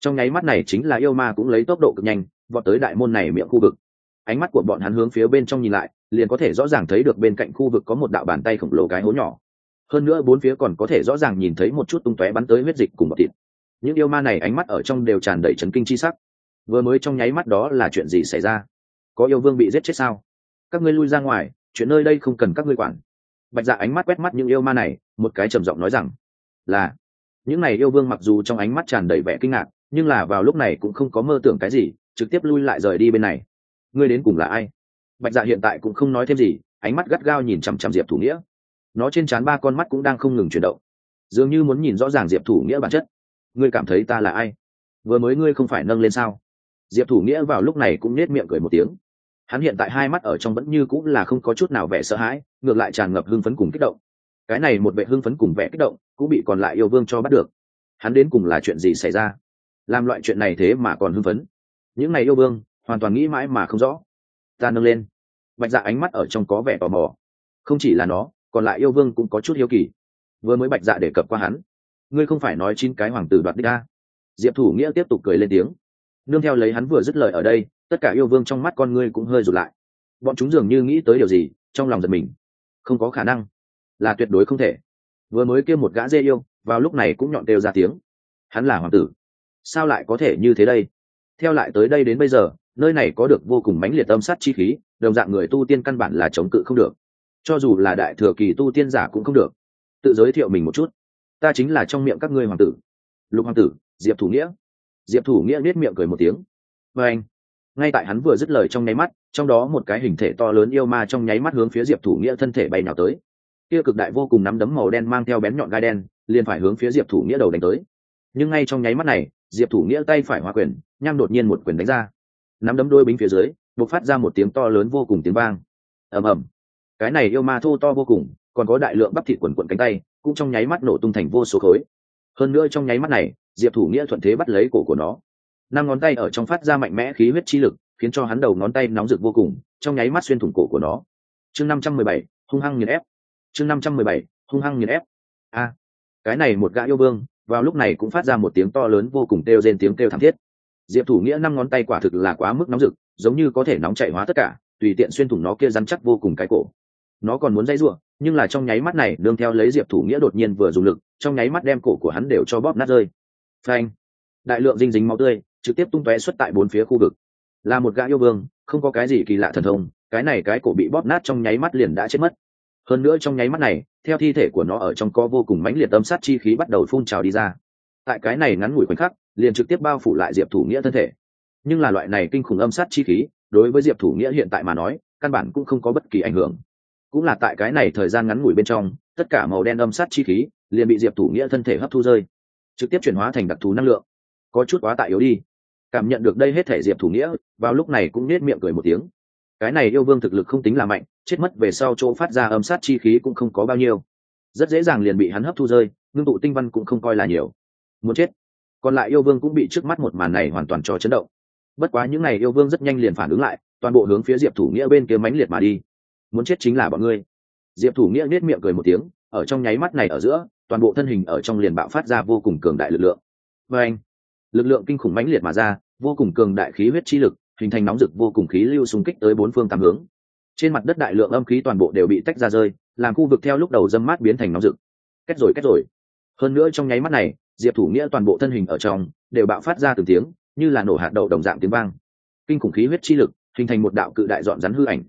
Trong nháy mắt này chính là yêu ma cũng lấy tốc độ cực nhanh, vọt tới đại môn này miệng khu vực. Ánh mắt của bọn hắn hướng phía bên trong nhìn lại, liền có thể rõ ràng thấy được bên cạnh khu vực có một đạo bàn tay khổng lồ cái hố nhỏ. Hơn nữa bốn phía còn có thể rõ ràng nhìn thấy một chút tung tóe bắn tới huyết dịch cùng bọt thịt. Những yêu ma này ánh mắt ở trong đều tràn đầy trấn kinh chi sắc. Vừa mới trong nháy mắt đó là chuyện gì xảy ra? Có yêu vương bị giết chết sao? Các ngươi lui ra ngoài, chuyện nơi đây không cần các ngươi quản bạch dạ ánh mắt quét mắt những yêu ma này, một cái trầm giọng nói rằng, là. Những này yêu vương mặc dù trong ánh mắt tràn đầy vẻ kinh ngạc, nhưng là vào lúc này cũng không có mơ tưởng cái gì, trực tiếp lui lại rời đi bên này. Ngươi đến cùng là ai? Bạch dạ hiện tại cũng không nói thêm gì, ánh mắt gắt gao nhìn chằm chằm diệp thủ nghĩa. Nó trên trán ba con mắt cũng đang không ngừng chuyển động. Dường như muốn nhìn rõ ràng diệp thủ nghĩa bản chất. Ngươi cảm thấy ta là ai? Vừa mới ngươi không phải nâng lên sao? Diệp thủ nghĩa vào lúc này cũng nết miệng cười một tiếng hắn hiện tại hai mắt ở trong vẫn như cũng là không có chút nào vẻ sợ hãi, ngược lại tràn ngập hưng phấn cùng kích động. Cái này một vệ hưng phấn cùng vẻ kích động cũng bị còn lại yêu vương cho bắt được. Hắn đến cùng là chuyện gì xảy ra? Làm loại chuyện này thế mà còn hưng phấn. Những này yêu vương hoàn toàn nghĩ mãi mà không rõ. Ta nâng lên. Bạch dạ ánh mắt ở trong có vẻ tò mò. Không chỉ là nó, còn lại yêu vương cũng có chút hiếu kỳ. Vừa mới bạch dạ đề cập qua hắn. Ngươi không phải nói chín cái hoàng tử đoạt đích ta diệp thủ nghĩa tiếp tục cười lên tiếng. Nương theo lấy hắn vừa dứt lời ở đây tất cả yêu vương trong mắt con ngươi cũng hơi rụt lại. Bọn chúng dường như nghĩ tới điều gì, trong lòng giật mình. Không có khả năng. Là tuyệt đối không thể. Vừa mới kêu một gã dê yêu, vào lúc này cũng nhọn đều ra tiếng. Hắn là hoàng tử. Sao lại có thể như thế đây? Theo lại tới đây đến bây giờ, nơi này có được vô cùng mãnh liệt âm sát chi khí, đồng dạng người tu tiên căn bản là chống cự không được. Cho dù là đại thừa kỳ tu tiên giả cũng không được. Tự giới thiệu mình một chút. Ta chính là trong miệng các ngươi hoàng tử. Lục hoàng tử, diệp thủ nghĩa. Diệp thủ nghĩa biết miệng cười một tiếng. Và anh ngay tại hắn vừa dứt lời trong nháy mắt, trong đó một cái hình thể to lớn yêu ma trong nháy mắt hướng phía diệp thủ nghĩa thân thể bay nào tới. Kia cực đại vô cùng nắm đấm màu đen mang theo bén nhọn gai đen, liền phải hướng phía diệp thủ nghĩa đầu đánh tới. Nhưng ngay trong nháy mắt này, diệp thủ nghĩa tay phải hóa quyền, nham đột nhiên một quyền đánh ra. Nắm đấm đôi bính phía dưới b ộ c phát ra một tiếng to lớn vô cùng tiếng vang. Ầm ầm. Cái này yêu ma thô to vô cùng, còn có đại lượng bắp thịt quần quận cánh tay, cũng trong nháy mắt nổ tung thành vô số khối. Hơn nữa trong nháy mắt này, diệp thủ nghĩa thuận thế bắt lấy cổ của nó năm ngón tay ở trong phát ra mạnh mẽ khí huyết chi lực, khiến cho hắn đầu ngón tay nóng rực vô cùng, trong nháy mắt xuyên thủng cổ của nó. Chương năm trăm mười bảy, hung hăng nghiền ép. Chương năm trăm mười bảy, hung hăng nghiền ép. A. Cái này một gã yêu vương, vào lúc này cũng phát ra một tiếng to lớn vô cùng kêu rên tiếng kêu thảm thiết. Diệp thủ nghĩa năm ngón tay quả thực là quá mức nóng rực, giống như có thể nóng chạy hóa tất cả, tùy tiện xuyên thủng nó kia rắn chắc vô cùng cái cổ. Nó còn muốn dây ruộng nhưng là trong nháy mắt này đương theo lấy diệp thủ nghĩa đột nhiên vừa dùng lực, trong nháy mắt đem cổ của hắn đều cho bóp nát rơi. Phanh. Đại lượng dinh dính máu tươi trực tiếp tung tóe xuất tại bốn phía khu vực. Là một gã yêu vương, không có cái gì kỳ lạ thần thông, cái này cái cổ bị bóp nát trong nháy mắt liền đã chết mất. Hơn nữa trong nháy mắt này, theo thi thể của nó ở trong co vô cùng mãnh liệt âm sát chi khí bắt đầu phun trào đi ra. Tại cái này ngắn ngủi khoảnh khắc, liền trực tiếp bao phủ lại diệp thủ nghĩa thân thể. Nhưng là loại này kinh khủng âm sát chi khí, đối với diệp thủ nghĩa hiện tại mà nói, căn bản cũng không có bất kỳ ảnh hưởng. Cũng là tại cái này thời gian ngắn ngủi bên trong, tất cả màu đen âm sát chi khí liền bị diệp thủ nghĩa thân thể hấp thu rơi, trực tiếp chuyển hóa thành đặc thù năng lượng. Có chút quá tại yếu đi cảm nhận được đây hết thể diệp thủ nghĩa, vào lúc này cũng nết miệng cười một tiếng. Cái này yêu vương thực lực không tính là mạnh, chết mất về sau chỗ phát ra âm sát chi khí cũng không có bao nhiêu. Rất dễ dàng liền bị hắn hấp thu rơi ngưng tụ tinh văn cũng không coi là nhiều. Muốn chết. Còn lại yêu vương cũng bị trước mắt một màn này hoàn toàn cho chấn động. Bất quá những n à y yêu vương rất nhanh liền phản ứng lại, toàn bộ hướng phía diệp thủ nghĩa bên kia mãnh liệt mà đi. Muốn chết chính là bọn ngươi. Diệp thủ nghĩa nết miệng cười một tiếng, ở trong nháy mắt này ở giữa, toàn bộ thân hình ở trong liền bạo phát ra vô cùng cường đại lực lượng. Vê anh lực lượng kinh khủng mãnh liệt mà ra, vô cùng cường đại khí huyết chi lực, hình thành nóng rực vô cùng khí lưu xung kích tới bốn phương tám hướng. Trên mặt đất đại lượng âm khí toàn bộ đều bị tách ra rơi, làm khu vực theo lúc đầu dâm mát biến thành nóng rực. Kết rồi kết rồi. Hơn nữa trong nháy mắt này, diệp thủ nghĩa toàn bộ thân hình ở trong, đều bạo phát ra từng tiếng, như là nổ hạt đậu đồng dạng tiếng vang. Kinh khủng khí huyết chi lực, hình thành một đạo cự đại dọn rắn hư ảnh.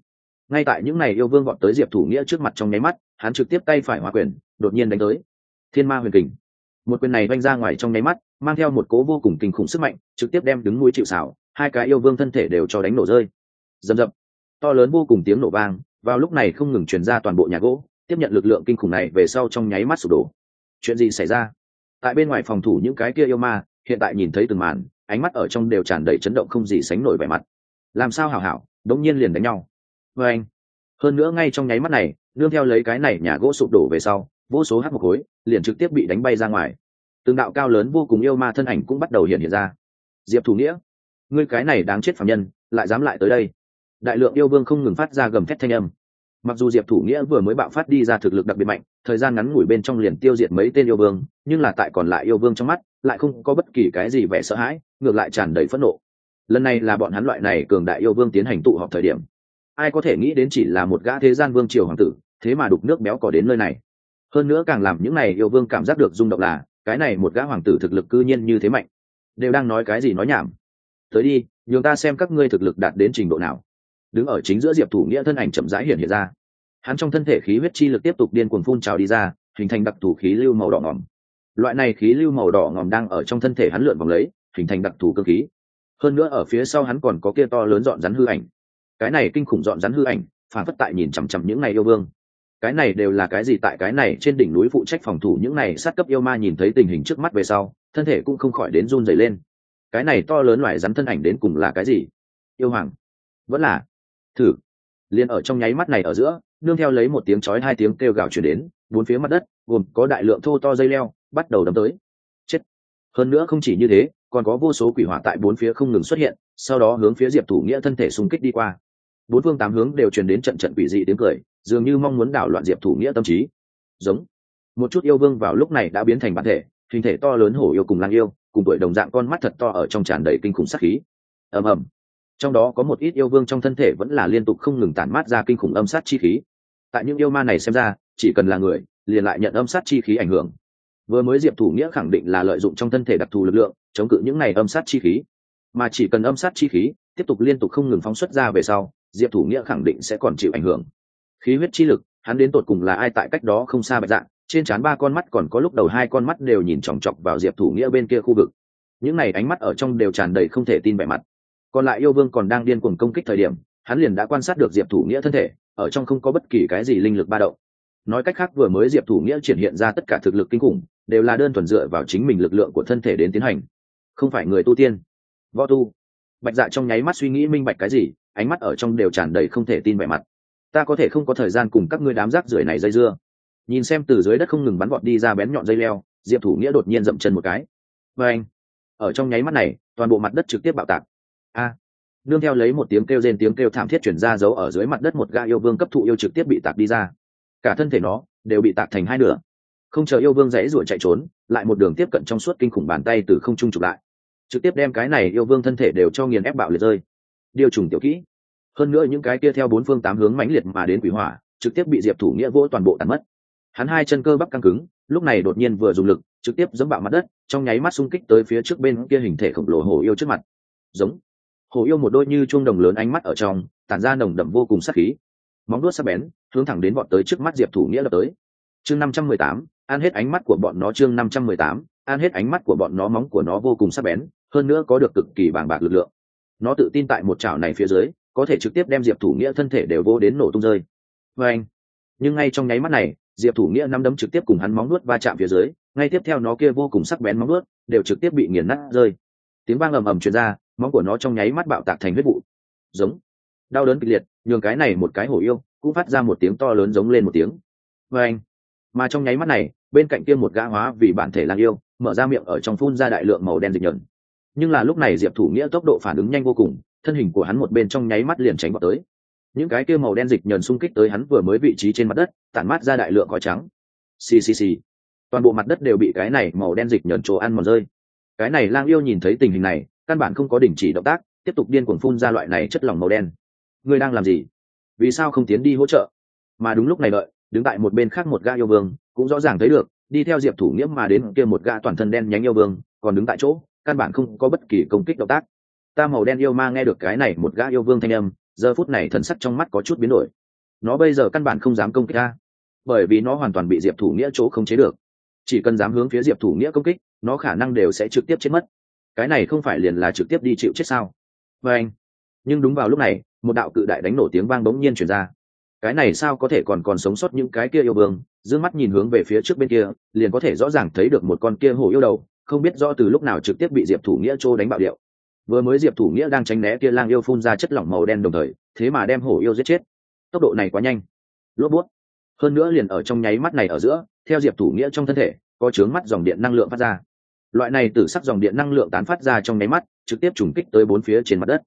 Ngay tại những ngày yêu vương gọn tới diệp thủ nghĩa trước mặt trong nháy mắt, hắn trực tiếp tay phải hòa quyền, đột nhiên đánh tới. Thiên ma huyền kình một quyền này vanh ra ngoài trong nháy mắt, mang theo một cố vô cùng kinh khủng sức mạnh, trực tiếp đem đứng núi chịu xảo hai cái yêu vương thân thể đều cho đánh nổ rơi. Rầm rập. To lớn vô cùng tiếng nổ vang, vào lúc này không ngừng truyền ra toàn bộ nhà gỗ, tiếp nhận lực lượng kinh khủng này về sau trong nháy mắt sụp đổ. Chuyện gì xảy ra? Tại bên ngoài phòng thủ những cái kia yêu ma, hiện tại nhìn thấy từng màn, ánh mắt ở trong đều tràn đầy chấn động không gì sánh nổi vẻ mặt. Làm sao hảo hảo, đống nhiên liền đánh nhau. Vê anh hơn nữa ngay trong nháy mắt này, nương theo lấy cái này nhà gỗ sụp đổ về sau vô số hát một khối, liền trực tiếp bị đánh bay ra ngoài. Từng đạo cao lớn vô cùng yêu ma thân ảnh cũng bắt đầu hiện hiện ra. Diệp thủ nghĩa, ngươi cái này đáng chết phạm nhân, lại dám lại tới đây. Đại lượng yêu vương không ngừng phát ra gầm thét thanh âm. Mặc dù diệp thủ nghĩa vừa mới bạo phát đi ra thực lực đặc biệt mạnh, thời gian ngắn ngủi bên trong liền tiêu diệt mấy tên yêu vương, nhưng là tại còn lại yêu vương trong mắt, lại không có bất kỳ cái gì vẻ sợ hãi, ngược lại tràn đầy phẫn nộ. Lần này là bọn hắn loại này cường đại yêu vương tiến hành tụ họp thời điểm. Ai có thể nghĩ đến chỉ là một gã thế gian vương triều hoàng tử, thế mà đục nước béo cỏ đến nơi này hơn nữa càng làm những này yêu vương cảm giác được rung động là, cái này một gã hoàng tử thực lực cư nhiên như thế mạnh. Đều đang nói cái gì nói nhảm. Tới đi, nhường ta xem các ngươi thực lực đạt đến trình độ nào. Đứng ở chính giữa diệp thủ nghĩa thân ảnh chậm rãi hiện hiện ra. Hắn trong thân thể khí huyết chi lực tiếp tục điên cuồng phun trào đi ra, hình thành đặc thù khí lưu màu đỏ ngòm loại này khí lưu màu đỏ ngòm đang ở trong thân thể hắn lượn vòng lấy, hình thành đặc thù cơ khí. Hơn nữa ở phía sau hắn còn có kia to lớn dọn rắn hư ảnh. Cái này kinh khủng dọn rắn hư ảnh, phản phất tại nhìn chằm chằm những này yêu vương cái này đều là cái gì tại cái này trên đỉnh núi phụ trách phòng thủ những này sát cấp yêu ma nhìn thấy tình hình trước mắt về sau, thân thể cũng không khỏi đến run dày lên. Cái này to lớn loài rắn thân ảnh đến cùng là cái gì? Yêu hoàng. Vẫn là. Thử. Liền ở trong nháy mắt này ở giữa, nương theo lấy một tiếng chói hai tiếng kêu gào chuyển đến, bốn phía mặt đất, gồm có đại lượng thô to dây leo, bắt đầu đấm tới. Chết. Hơn nữa không chỉ như thế, còn có vô số quỷ hỏa tại bốn phía không ngừng xuất hiện, sau đó hướng phía diệp thủ nghĩa thân thể xung kích đi qua bốn phương tám hướng đều truyền đến trận trận quỷ dị tiếng cười, dường như mong muốn đảo loạn diệp thủ nghĩa tâm trí. Giống. Một chút yêu vương vào lúc này đã biến thành bản thể, hình thể to lớn hổ yêu cùng lang yêu, cùng tuổi đồng dạng con mắt thật to ở trong tràn đầy kinh khủng sắc khí. Ầm ầm. Trong đó có một ít yêu vương trong thân thể vẫn là liên tục không ngừng tản mát ra kinh khủng âm sát chi khí. Tại những yêu ma này xem ra, chỉ cần là người, liền lại nhận âm sát chi khí ảnh hưởng. Vừa mới diệp thủ nghĩa khẳng định là lợi dụng trong thân thể đặc thù lực lượng, chống cự những này âm sát chi khí. Mà chỉ cần âm sát chi khí, tiếp tục liên tục không ngừng phóng xuất ra về sau diệp thủ nghĩa khẳng định sẽ còn chịu ảnh hưởng. Khí huyết chi lực, hắn đến tột cùng là ai tại cách đó không xa bạch dạng trên trán ba con mắt còn có lúc đầu hai con mắt đều nhìn chòng chọc vào diệp thủ nghĩa bên kia khu vực. Những này ánh mắt ở trong đều tràn đầy không thể tin vẻ mặt. Còn lại yêu vương còn đang điên cuồng công kích thời điểm, hắn liền đã quan sát được diệp thủ nghĩa thân thể, ở trong không có bất kỳ cái gì linh lực ba động. Nói cách khác vừa mới diệp thủ nghĩa triển hiện ra tất cả thực lực kinh khủng, đều là đơn thuần dựa vào chính mình lực lượng của thân thể đến tiến hành. Không phải người tu tiên. Võ tu. Bạch dạ trong nháy mắt suy nghĩ minh bạch cái gì ánh mắt ở trong đều tràn đầy không thể tin vẻ mặt. Ta có thể không có thời gian cùng các ngươi đám rác rưởi này dây dưa. Nhìn xem từ dưới đất không ngừng bắn vọt đi ra bén nhọn dây leo, diệp thủ nghĩa đột nhiên dậm chân một cái. Và anh, ở trong nháy mắt này, toàn bộ mặt đất trực tiếp bạo tạc. A, nương theo lấy một tiếng kêu rên tiếng kêu thảm thiết chuyển ra giấu ở dưới mặt đất một gã yêu vương cấp thụ yêu trực tiếp bị tạc đi ra. Cả thân thể nó đều bị tạc thành hai nửa. Không chờ yêu vương dãy ruổi chạy trốn, lại một đường tiếp cận trong suốt kinh khủng bàn tay từ không trung chụp lại. Trực tiếp đem cái này yêu vương thân thể đều cho nghiền ép bạo liệt rơi điều trùng tiểu kỹ. Hơn nữa những cái kia theo bốn phương tám hướng mãnh liệt mà đến quỷ hỏa, trực tiếp bị diệp thủ nghĩa vỗ toàn bộ tàn mất. Hắn hai chân cơ bắp căng cứng, lúc này đột nhiên vừa dùng lực, trực tiếp dẫm bạo mặt đất, trong nháy mắt xung kích tới phía trước bên kia hình thể khổng lồ hổ yêu trước mặt. Giống. Hổ yêu một đôi như chuông đồng lớn ánh mắt ở trong, tản ra nồng đậm vô cùng sắc khí. Móng đuốt sắc bén, hướng thẳng đến bọn tới trước mắt diệp thủ nghĩa lập tới. Chương năm trăm mười tám, ăn hết ánh mắt của bọn nó chương năm trăm mười tám, ăn hết ánh mắt của bọn nó, móng của nó vô cùng sắc bén, hơn nữa có được cực kỳ bàng bạc lực lượng nó tự tin tại một chảo này phía dưới, có thể trực tiếp đem diệp thủ nghĩa thân thể đều vô đến nổ tung rơi. Vê anh, nhưng ngay trong nháy mắt này, diệp thủ nghĩa năm đấm trực tiếp cùng hắn móng nuốt va chạm phía dưới, ngay tiếp theo nó kia vô cùng sắc bén móng nuốt, đều trực tiếp bị nghiền nát rơi. Tiếng vang ầm ầm truyền ra, móng của nó trong nháy mắt bạo tạc thành huyết vụ. Giống. Đau đớn kịch liệt, nhường cái này một cái hổ yêu, cũng phát ra một tiếng to lớn giống lên một tiếng. Vê anh, mà trong nháy mắt này, bên cạnh kia một gã hóa vì bản thể lang yêu, mở ra miệng ở trong phun ra đại lượng màu đen dịch nhẫn nhưng là lúc này diệp thủ nghĩa tốc độ phản ứng nhanh vô cùng, thân hình của hắn một bên trong nháy mắt liền tránh vào tới. Những cái kia màu đen dịch nhờn xung kích tới hắn vừa mới vị trí trên mặt đất, tản mát ra đại lượng khói trắng. Xì xì xì. Toàn bộ mặt đất đều bị cái này màu đen dịch nhờn trồ ăn mòn rơi. Cái này lang yêu nhìn thấy tình hình này, căn bản không có đình chỉ động tác, tiếp tục điên cuồng phun ra loại này chất lỏng màu đen. Ngươi đang làm gì? Vì sao không tiến đi hỗ trợ? Mà đúng lúc này đợi, đứng tại một bên khác một gã yêu vương, cũng rõ ràng thấy được, đi theo diệp thủ nghĩa mà đến kia một gã toàn thân đen nhánh yêu vương, còn đứng tại chỗ căn bản không có bất kỳ công kích động tác. Ta màu đen yêu ma nghe được cái này một gã yêu vương thanh âm, giờ phút này thần sắc trong mắt có chút biến đổi. Nó bây giờ căn bản không dám công kích ta, bởi vì nó hoàn toàn bị diệp thủ nghĩa chỗ không chế được. Chỉ cần dám hướng phía diệp thủ nghĩa công kích, nó khả năng đều sẽ trực tiếp chết mất. Cái này không phải liền là trực tiếp đi chịu chết sao? Và anh. Nhưng đúng vào lúc này, một đạo cự đại đánh nổ tiếng vang bỗng nhiên chuyển ra. Cái này sao có thể còn còn sống sót những cái kia yêu vương? D mắt nhìn hướng về phía trước bên kia, liền có thể rõ ràng thấy được một con kia hổ yêu đầu không biết do từ lúc nào trực tiếp bị diệp thủ nghĩa trô đánh bạo điệu. Vừa mới diệp thủ nghĩa đang tránh né kia lang yêu phun ra chất lỏng màu đen đồng thời, thế mà đem hổ yêu giết chết. Tốc độ này quá nhanh. Lốp bút. Hơn nữa liền ở trong nháy mắt này ở giữa, theo diệp thủ nghĩa trong thân thể, có chướng mắt dòng điện năng lượng phát ra. Loại này từ sắc dòng điện năng lượng tán phát ra trong nháy mắt, trực tiếp trùng kích tới bốn phía trên mặt đất.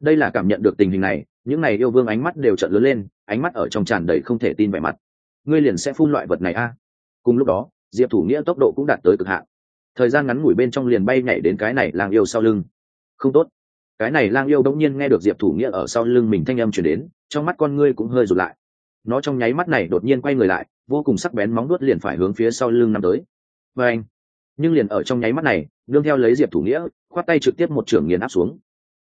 Đây là cảm nhận được tình hình này, những này yêu vương ánh mắt đều trợn lớn lên, ánh mắt ở trong tràn đầy không thể tin vẻ mặt. Ngươi liền sẽ phun loại vật này a. Cùng lúc đó, diệp thủ nghĩa tốc độ cũng đạt tới cực hạn thời gian ngắn ngủi bên trong liền bay nhảy đến cái này lang yêu sau lưng. Không tốt. Cái này lang yêu đống nhiên nghe được diệp thủ nghĩa ở sau lưng mình thanh âm chuyển đến, trong mắt con ngươi cũng hơi rụt lại. Nó trong nháy mắt này đột nhiên quay người lại, vô cùng sắc bén móng nuốt liền phải hướng phía sau lưng năm tới. Và anh. Nhưng liền ở trong nháy mắt này, nương theo lấy diệp thủ nghĩa, khoát tay trực tiếp một trường nghiền áp xuống.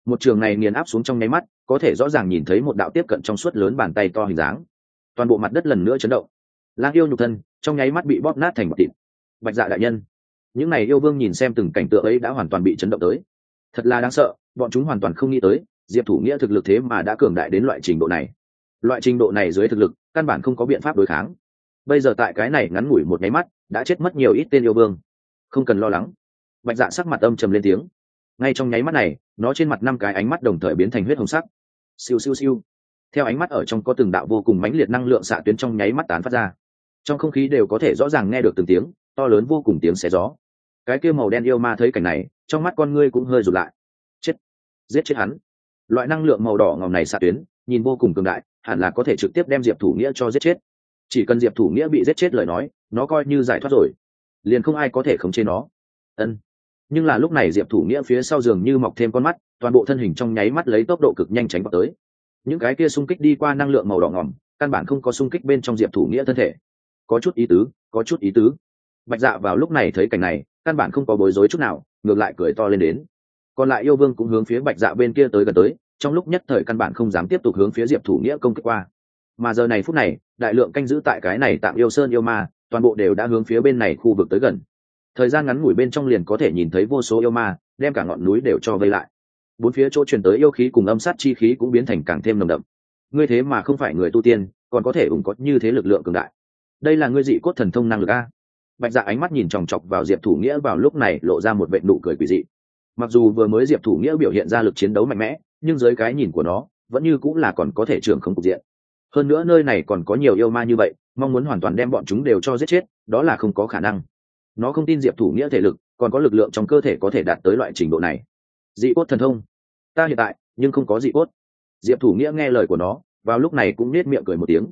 Một trường này nghiền áp xuống trong nháy mắt, có thể rõ ràng nhìn thấy một đạo tiếp cận trong suốt lớn bàn tay to hình dáng. Toàn bộ mặt đất lần nữa chấn động. Lang yêu nhục thân, trong nháy mắt bị bóp nát thành một thịt. Bạch dạ đại nhân những này yêu vương nhìn xem từng cảnh tượng ấy đã hoàn toàn bị chấn động tới. Thật là đáng sợ, bọn chúng hoàn toàn không nghĩ tới, diệp thủ nghĩa thực lực thế mà đã cường đại đến loại trình độ này. Loại trình độ này dưới thực lực, căn bản không có biện pháp đối kháng. Bây giờ tại cái này ngắn ngủi một nháy mắt, đã chết mất nhiều ít tên yêu vương. Không cần lo lắng. Bạch dạ sắc mặt âm trầm lên tiếng. Ngay trong nháy mắt này, nó trên mặt năm cái ánh mắt đồng thời biến thành huyết hồng sắc. Siêu siêu siêu. Theo ánh mắt ở trong có từng đạo vô cùng mãnh liệt năng lượng xạ tuyến trong nháy mắt tán phát ra. Trong không khí đều có thể rõ ràng nghe được từng tiếng, to lớn vô cùng tiếng xé gió cái kia màu đen yêu ma thấy cảnh này, trong mắt con ngươi cũng hơi rụt lại. Chết. Giết chết hắn. Loại năng lượng màu đỏ ngòm này xạ tuyến, nhìn vô cùng cường đại, hẳn là có thể trực tiếp đem diệp thủ nghĩa cho giết chết. Chỉ cần diệp thủ nghĩa bị giết chết lời nói, nó coi như giải thoát rồi. Liền không ai có thể khống chế nó. Ân. Nhưng là lúc này diệp thủ nghĩa phía sau giường như mọc thêm con mắt, toàn bộ thân hình trong nháy mắt lấy tốc độ cực nhanh tránh vào tới. Những cái kia xung kích đi qua năng lượng màu đỏ ngỏm căn bản không có xung kích bên trong diệp thủ nghĩa thân thể. Có chút ý tứ, có chút ý tứ bạch dạ vào lúc này thấy cảnh này, căn bản không có bối rối chút nào, ngược lại cười to lên đến. Còn lại yêu vương cũng hướng phía bạch dạ bên kia tới gần tới, trong lúc nhất thời căn bản không dám tiếp tục hướng phía diệp thủ nghĩa công kích qua. Mà giờ này phút này, đại lượng canh giữ tại cái này tạm yêu sơn yêu ma, toàn bộ đều đã hướng phía bên này khu vực tới gần. Thời gian ngắn ngủi bên trong liền có thể nhìn thấy vô số yêu ma, đem cả ngọn núi đều cho vây lại. Bốn phía chỗ truyền tới yêu khí cùng âm sát chi khí cũng biến thành càng thêm nồng đậm. Ngươi thế mà không phải người tu tiên, còn có thể ủng có như thế lực lượng cường đại. Đây là ngươi dị cốt thần thông năng lực a bạch dạ ánh mắt nhìn chòng chọc vào diệp thủ nghĩa vào lúc này lộ ra một vệ nụ cười quỷ dị. Mặc dù vừa mới diệp thủ nghĩa biểu hiện ra lực chiến đấu mạnh mẽ, nhưng dưới cái nhìn của nó, vẫn như cũng là còn có thể trưởng không cục diện. Hơn nữa nơi này còn có nhiều yêu ma như vậy, mong muốn hoàn toàn đem bọn chúng đều cho giết chết, đó là không có khả năng. Nó không tin diệp thủ nghĩa thể lực, còn có lực lượng trong cơ thể có thể đạt tới loại trình độ này. Dị cốt thần thông. Ta hiện tại, nhưng không có dị cốt. Diệp thủ nghĩa nghe lời của nó, vào lúc này cũng nết miệng cười một tiếng.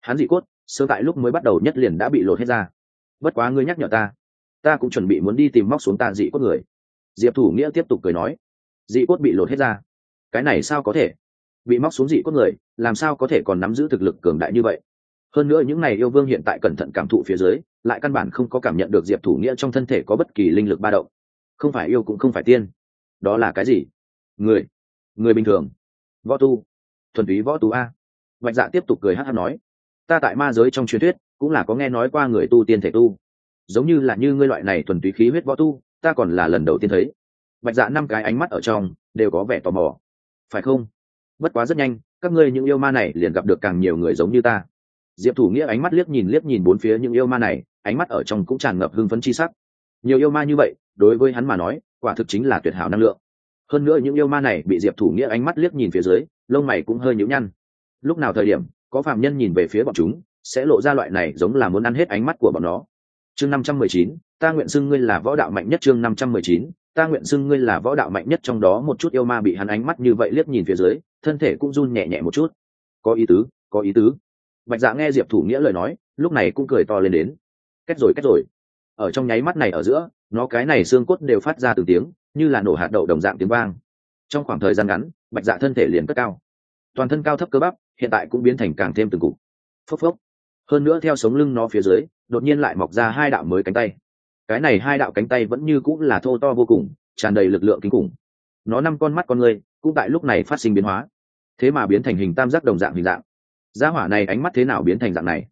Hắn dị cốt, sơ tại lúc mới bắt đầu nhất liền đã bị lột hết ra bất quá ngươi nhắc nhở ta ta cũng chuẩn bị muốn đi tìm móc xuống ta dị cốt người. Diệp thủ nghĩa tiếp tục cười nói, dị cốt bị lột hết ra. Cái này sao có thể? Bị móc xuống dị cốt người, làm sao có thể còn nắm giữ thực lực cường đại như vậy? Hơn nữa những này yêu vương hiện tại cẩn thận cảm thụ phía dưới, lại căn bản không có cảm nhận được diệp thủ nghĩa trong thân thể có bất kỳ linh lực ba động. Không phải yêu cũng không phải tiên. Đó là cái gì? Người. Người bình thường. Võ tu. Thuần túy võ tu a. Bạch dạ tiếp tục cười hát hát nói, ta tại ma giới trong truyền thuyết cũng là có nghe nói qua người tu tiên thể tu. Giống như là như ngươi loại này thuần túy khí huyết võ tu, ta còn là lần đầu tiên thấy. Bạch dạ năm cái ánh mắt ở trong đều có vẻ tò mò. Phải không? Bất quá rất nhanh, các ngươi những yêu ma này liền gặp được càng nhiều người giống như ta. Diệp thủ nghĩa ánh mắt liếc nhìn liếc nhìn bốn phía những yêu ma này, ánh mắt ở trong cũng tràn ngập hưng phấn chi sắc. Nhiều yêu ma như vậy, đối với hắn mà nói, quả thực chính là tuyệt hảo năng lượng. Hơn nữa những yêu ma này bị diệp thủ nghĩa ánh mắt liếc nhìn phía dưới, lông mày cũng hơi nhũ nhăn. Lúc nào thời điểm, có phạm nhân nhìn về phía bọn chúng sẽ lộ ra loại này giống là muốn ăn hết ánh mắt của bọn nó. Chương năm trăm mười chín, ta nguyện xưng ngươi là võ đạo mạnh nhất chương năm trăm mười chín, ta nguyện xưng ngươi là võ đạo mạnh nhất trong đó một chút yêu ma bị hắn ánh mắt như vậy liếc nhìn phía dưới, thân thể cũng run nhẹ nhẹ một chút. Có ý tứ, có ý tứ. Bạch dạ nghe diệp thủ nghĩa lời nói, lúc này cũng cười to lên đến. Kết rồi kết rồi. Ở trong nháy mắt này ở giữa, nó cái này xương cốt đều phát ra từ tiếng, như là nổ hạt đậu đồng dạng tiếng vang. Trong khoảng thời gian ngắn, bạch dạ thân thể liền cất cao. Toàn thân cao thấp cơ bắp, hiện tại cũng biến thành càng thêm từng cục. Phốc phốc hơn nữa theo sống lưng nó phía dưới, đột nhiên lại mọc ra hai đạo mới cánh tay. Cái này hai đạo cánh tay vẫn như cũng là thô to vô cùng, tràn đầy lực lượng kinh khủng. Nó năm con mắt con người, cũng tại lúc này phát sinh biến hóa. Thế mà biến thành hình tam giác đồng dạng hình dạng. Gia hỏa này ánh mắt thế nào biến thành dạng này?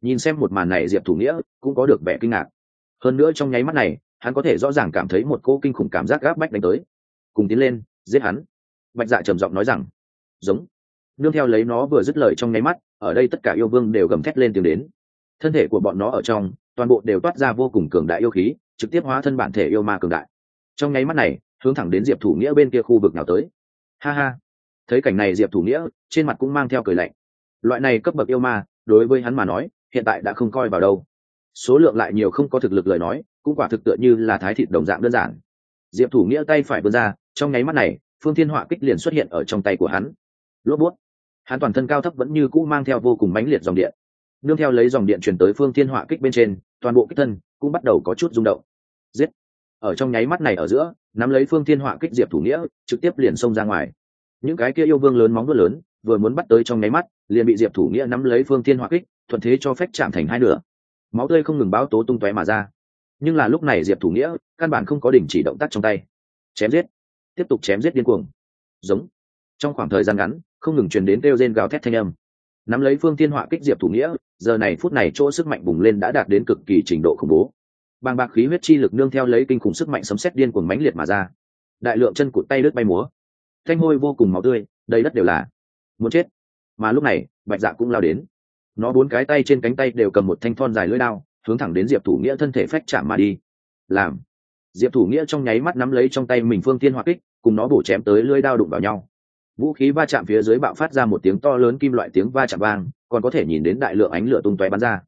Nhìn xem một màn này diệp thủ nghĩa, cũng có được vẻ kinh ngạc. Hơn nữa trong nháy mắt này, hắn có thể rõ ràng cảm thấy một cô kinh khủng cảm giác gác bách đánh tới. Cùng tiến lên, giết hắn. Bạch dạ trầm giọng nói rằng, giống nương theo lấy nó vừa dứt lời trong nháy mắt, ở đây tất cả yêu vương đều gầm thét lên tiếng đến. Thân thể của bọn nó ở trong, toàn bộ đều toát ra vô cùng cường đại yêu khí, trực tiếp hóa thân bản thể yêu ma cường đại. Trong nháy mắt này, hướng thẳng đến diệp thủ nghĩa bên kia khu vực nào tới. Ha ha. Thấy cảnh này diệp thủ nghĩa, trên mặt cũng mang theo cười lạnh. Loại này cấp bậc yêu ma, đối với hắn mà nói, hiện tại đã không coi vào đâu. Số lượng lại nhiều không có thực lực lời nói, cũng quả thực tựa như là thái thịt đồng dạng đơn giản. Diệp thủ nghĩa tay phải vươn ra, trong nháy mắt này, phương thiên họa kích liền xuất hiện ở trong tay của hắn. Lốp bút hắn toàn thân cao thấp vẫn như cũ mang theo vô cùng mãnh liệt dòng điện. Nương theo lấy dòng điện chuyển tới phương thiên họa kích bên trên, toàn bộ kích thân cũng bắt đầu có chút rung động. Giết! Ở trong nháy mắt này ở giữa, nắm lấy phương thiên họa kích diệp thủ nghĩa, trực tiếp liền xông ra ngoài. Những cái kia yêu vương lớn móng vuốt lớn, vừa muốn bắt tới trong nháy mắt, liền bị diệp thủ nghĩa nắm lấy phương thiên họa kích, thuận thế cho phép chạm thành hai nửa. Máu tươi không ngừng báo tố tung tóe mà ra. Nhưng là lúc này diệp thủ nghĩa, căn bản không có đình chỉ động tác trong tay. Chém giết! Tiếp tục chém giết điên cuồng. Giống! Trong khoảng thời gian ngắn không ngừng truyền đến kêu rên gào thét thanh âm. Nắm lấy phương thiên họa kích diệp thủ nghĩa, giờ này phút này chỗ sức mạnh bùng lên đã đạt đến cực kỳ trình độ khủng bố. Bàng bạc khí huyết chi lực nương theo lấy kinh khủng sức mạnh sấm xét điên cuồng mãnh liệt mà ra. Đại lượng chân cụt tay đứt bay múa. Thanh hôi vô cùng máu tươi, đầy đất đều là. Muốn chết. Mà lúc này, bạch dạ cũng lao đến. Nó bốn cái tay trên cánh tay đều cầm một thanh thon dài lưỡi đao, hướng thẳng đến diệp thủ nghĩa thân thể phách chạm mà đi. Làm. Diệp thủ nghĩa trong nháy mắt nắm lấy trong tay mình phương tiên hoa kích, cùng nó bổ chém tới lưỡi đao đụng vào nhau vũ khí va chạm phía dưới bạo phát ra một tiếng to lớn kim loại tiếng va chạm vang, còn có thể nhìn đến đại lượng ánh lửa tung tóe bắn ra.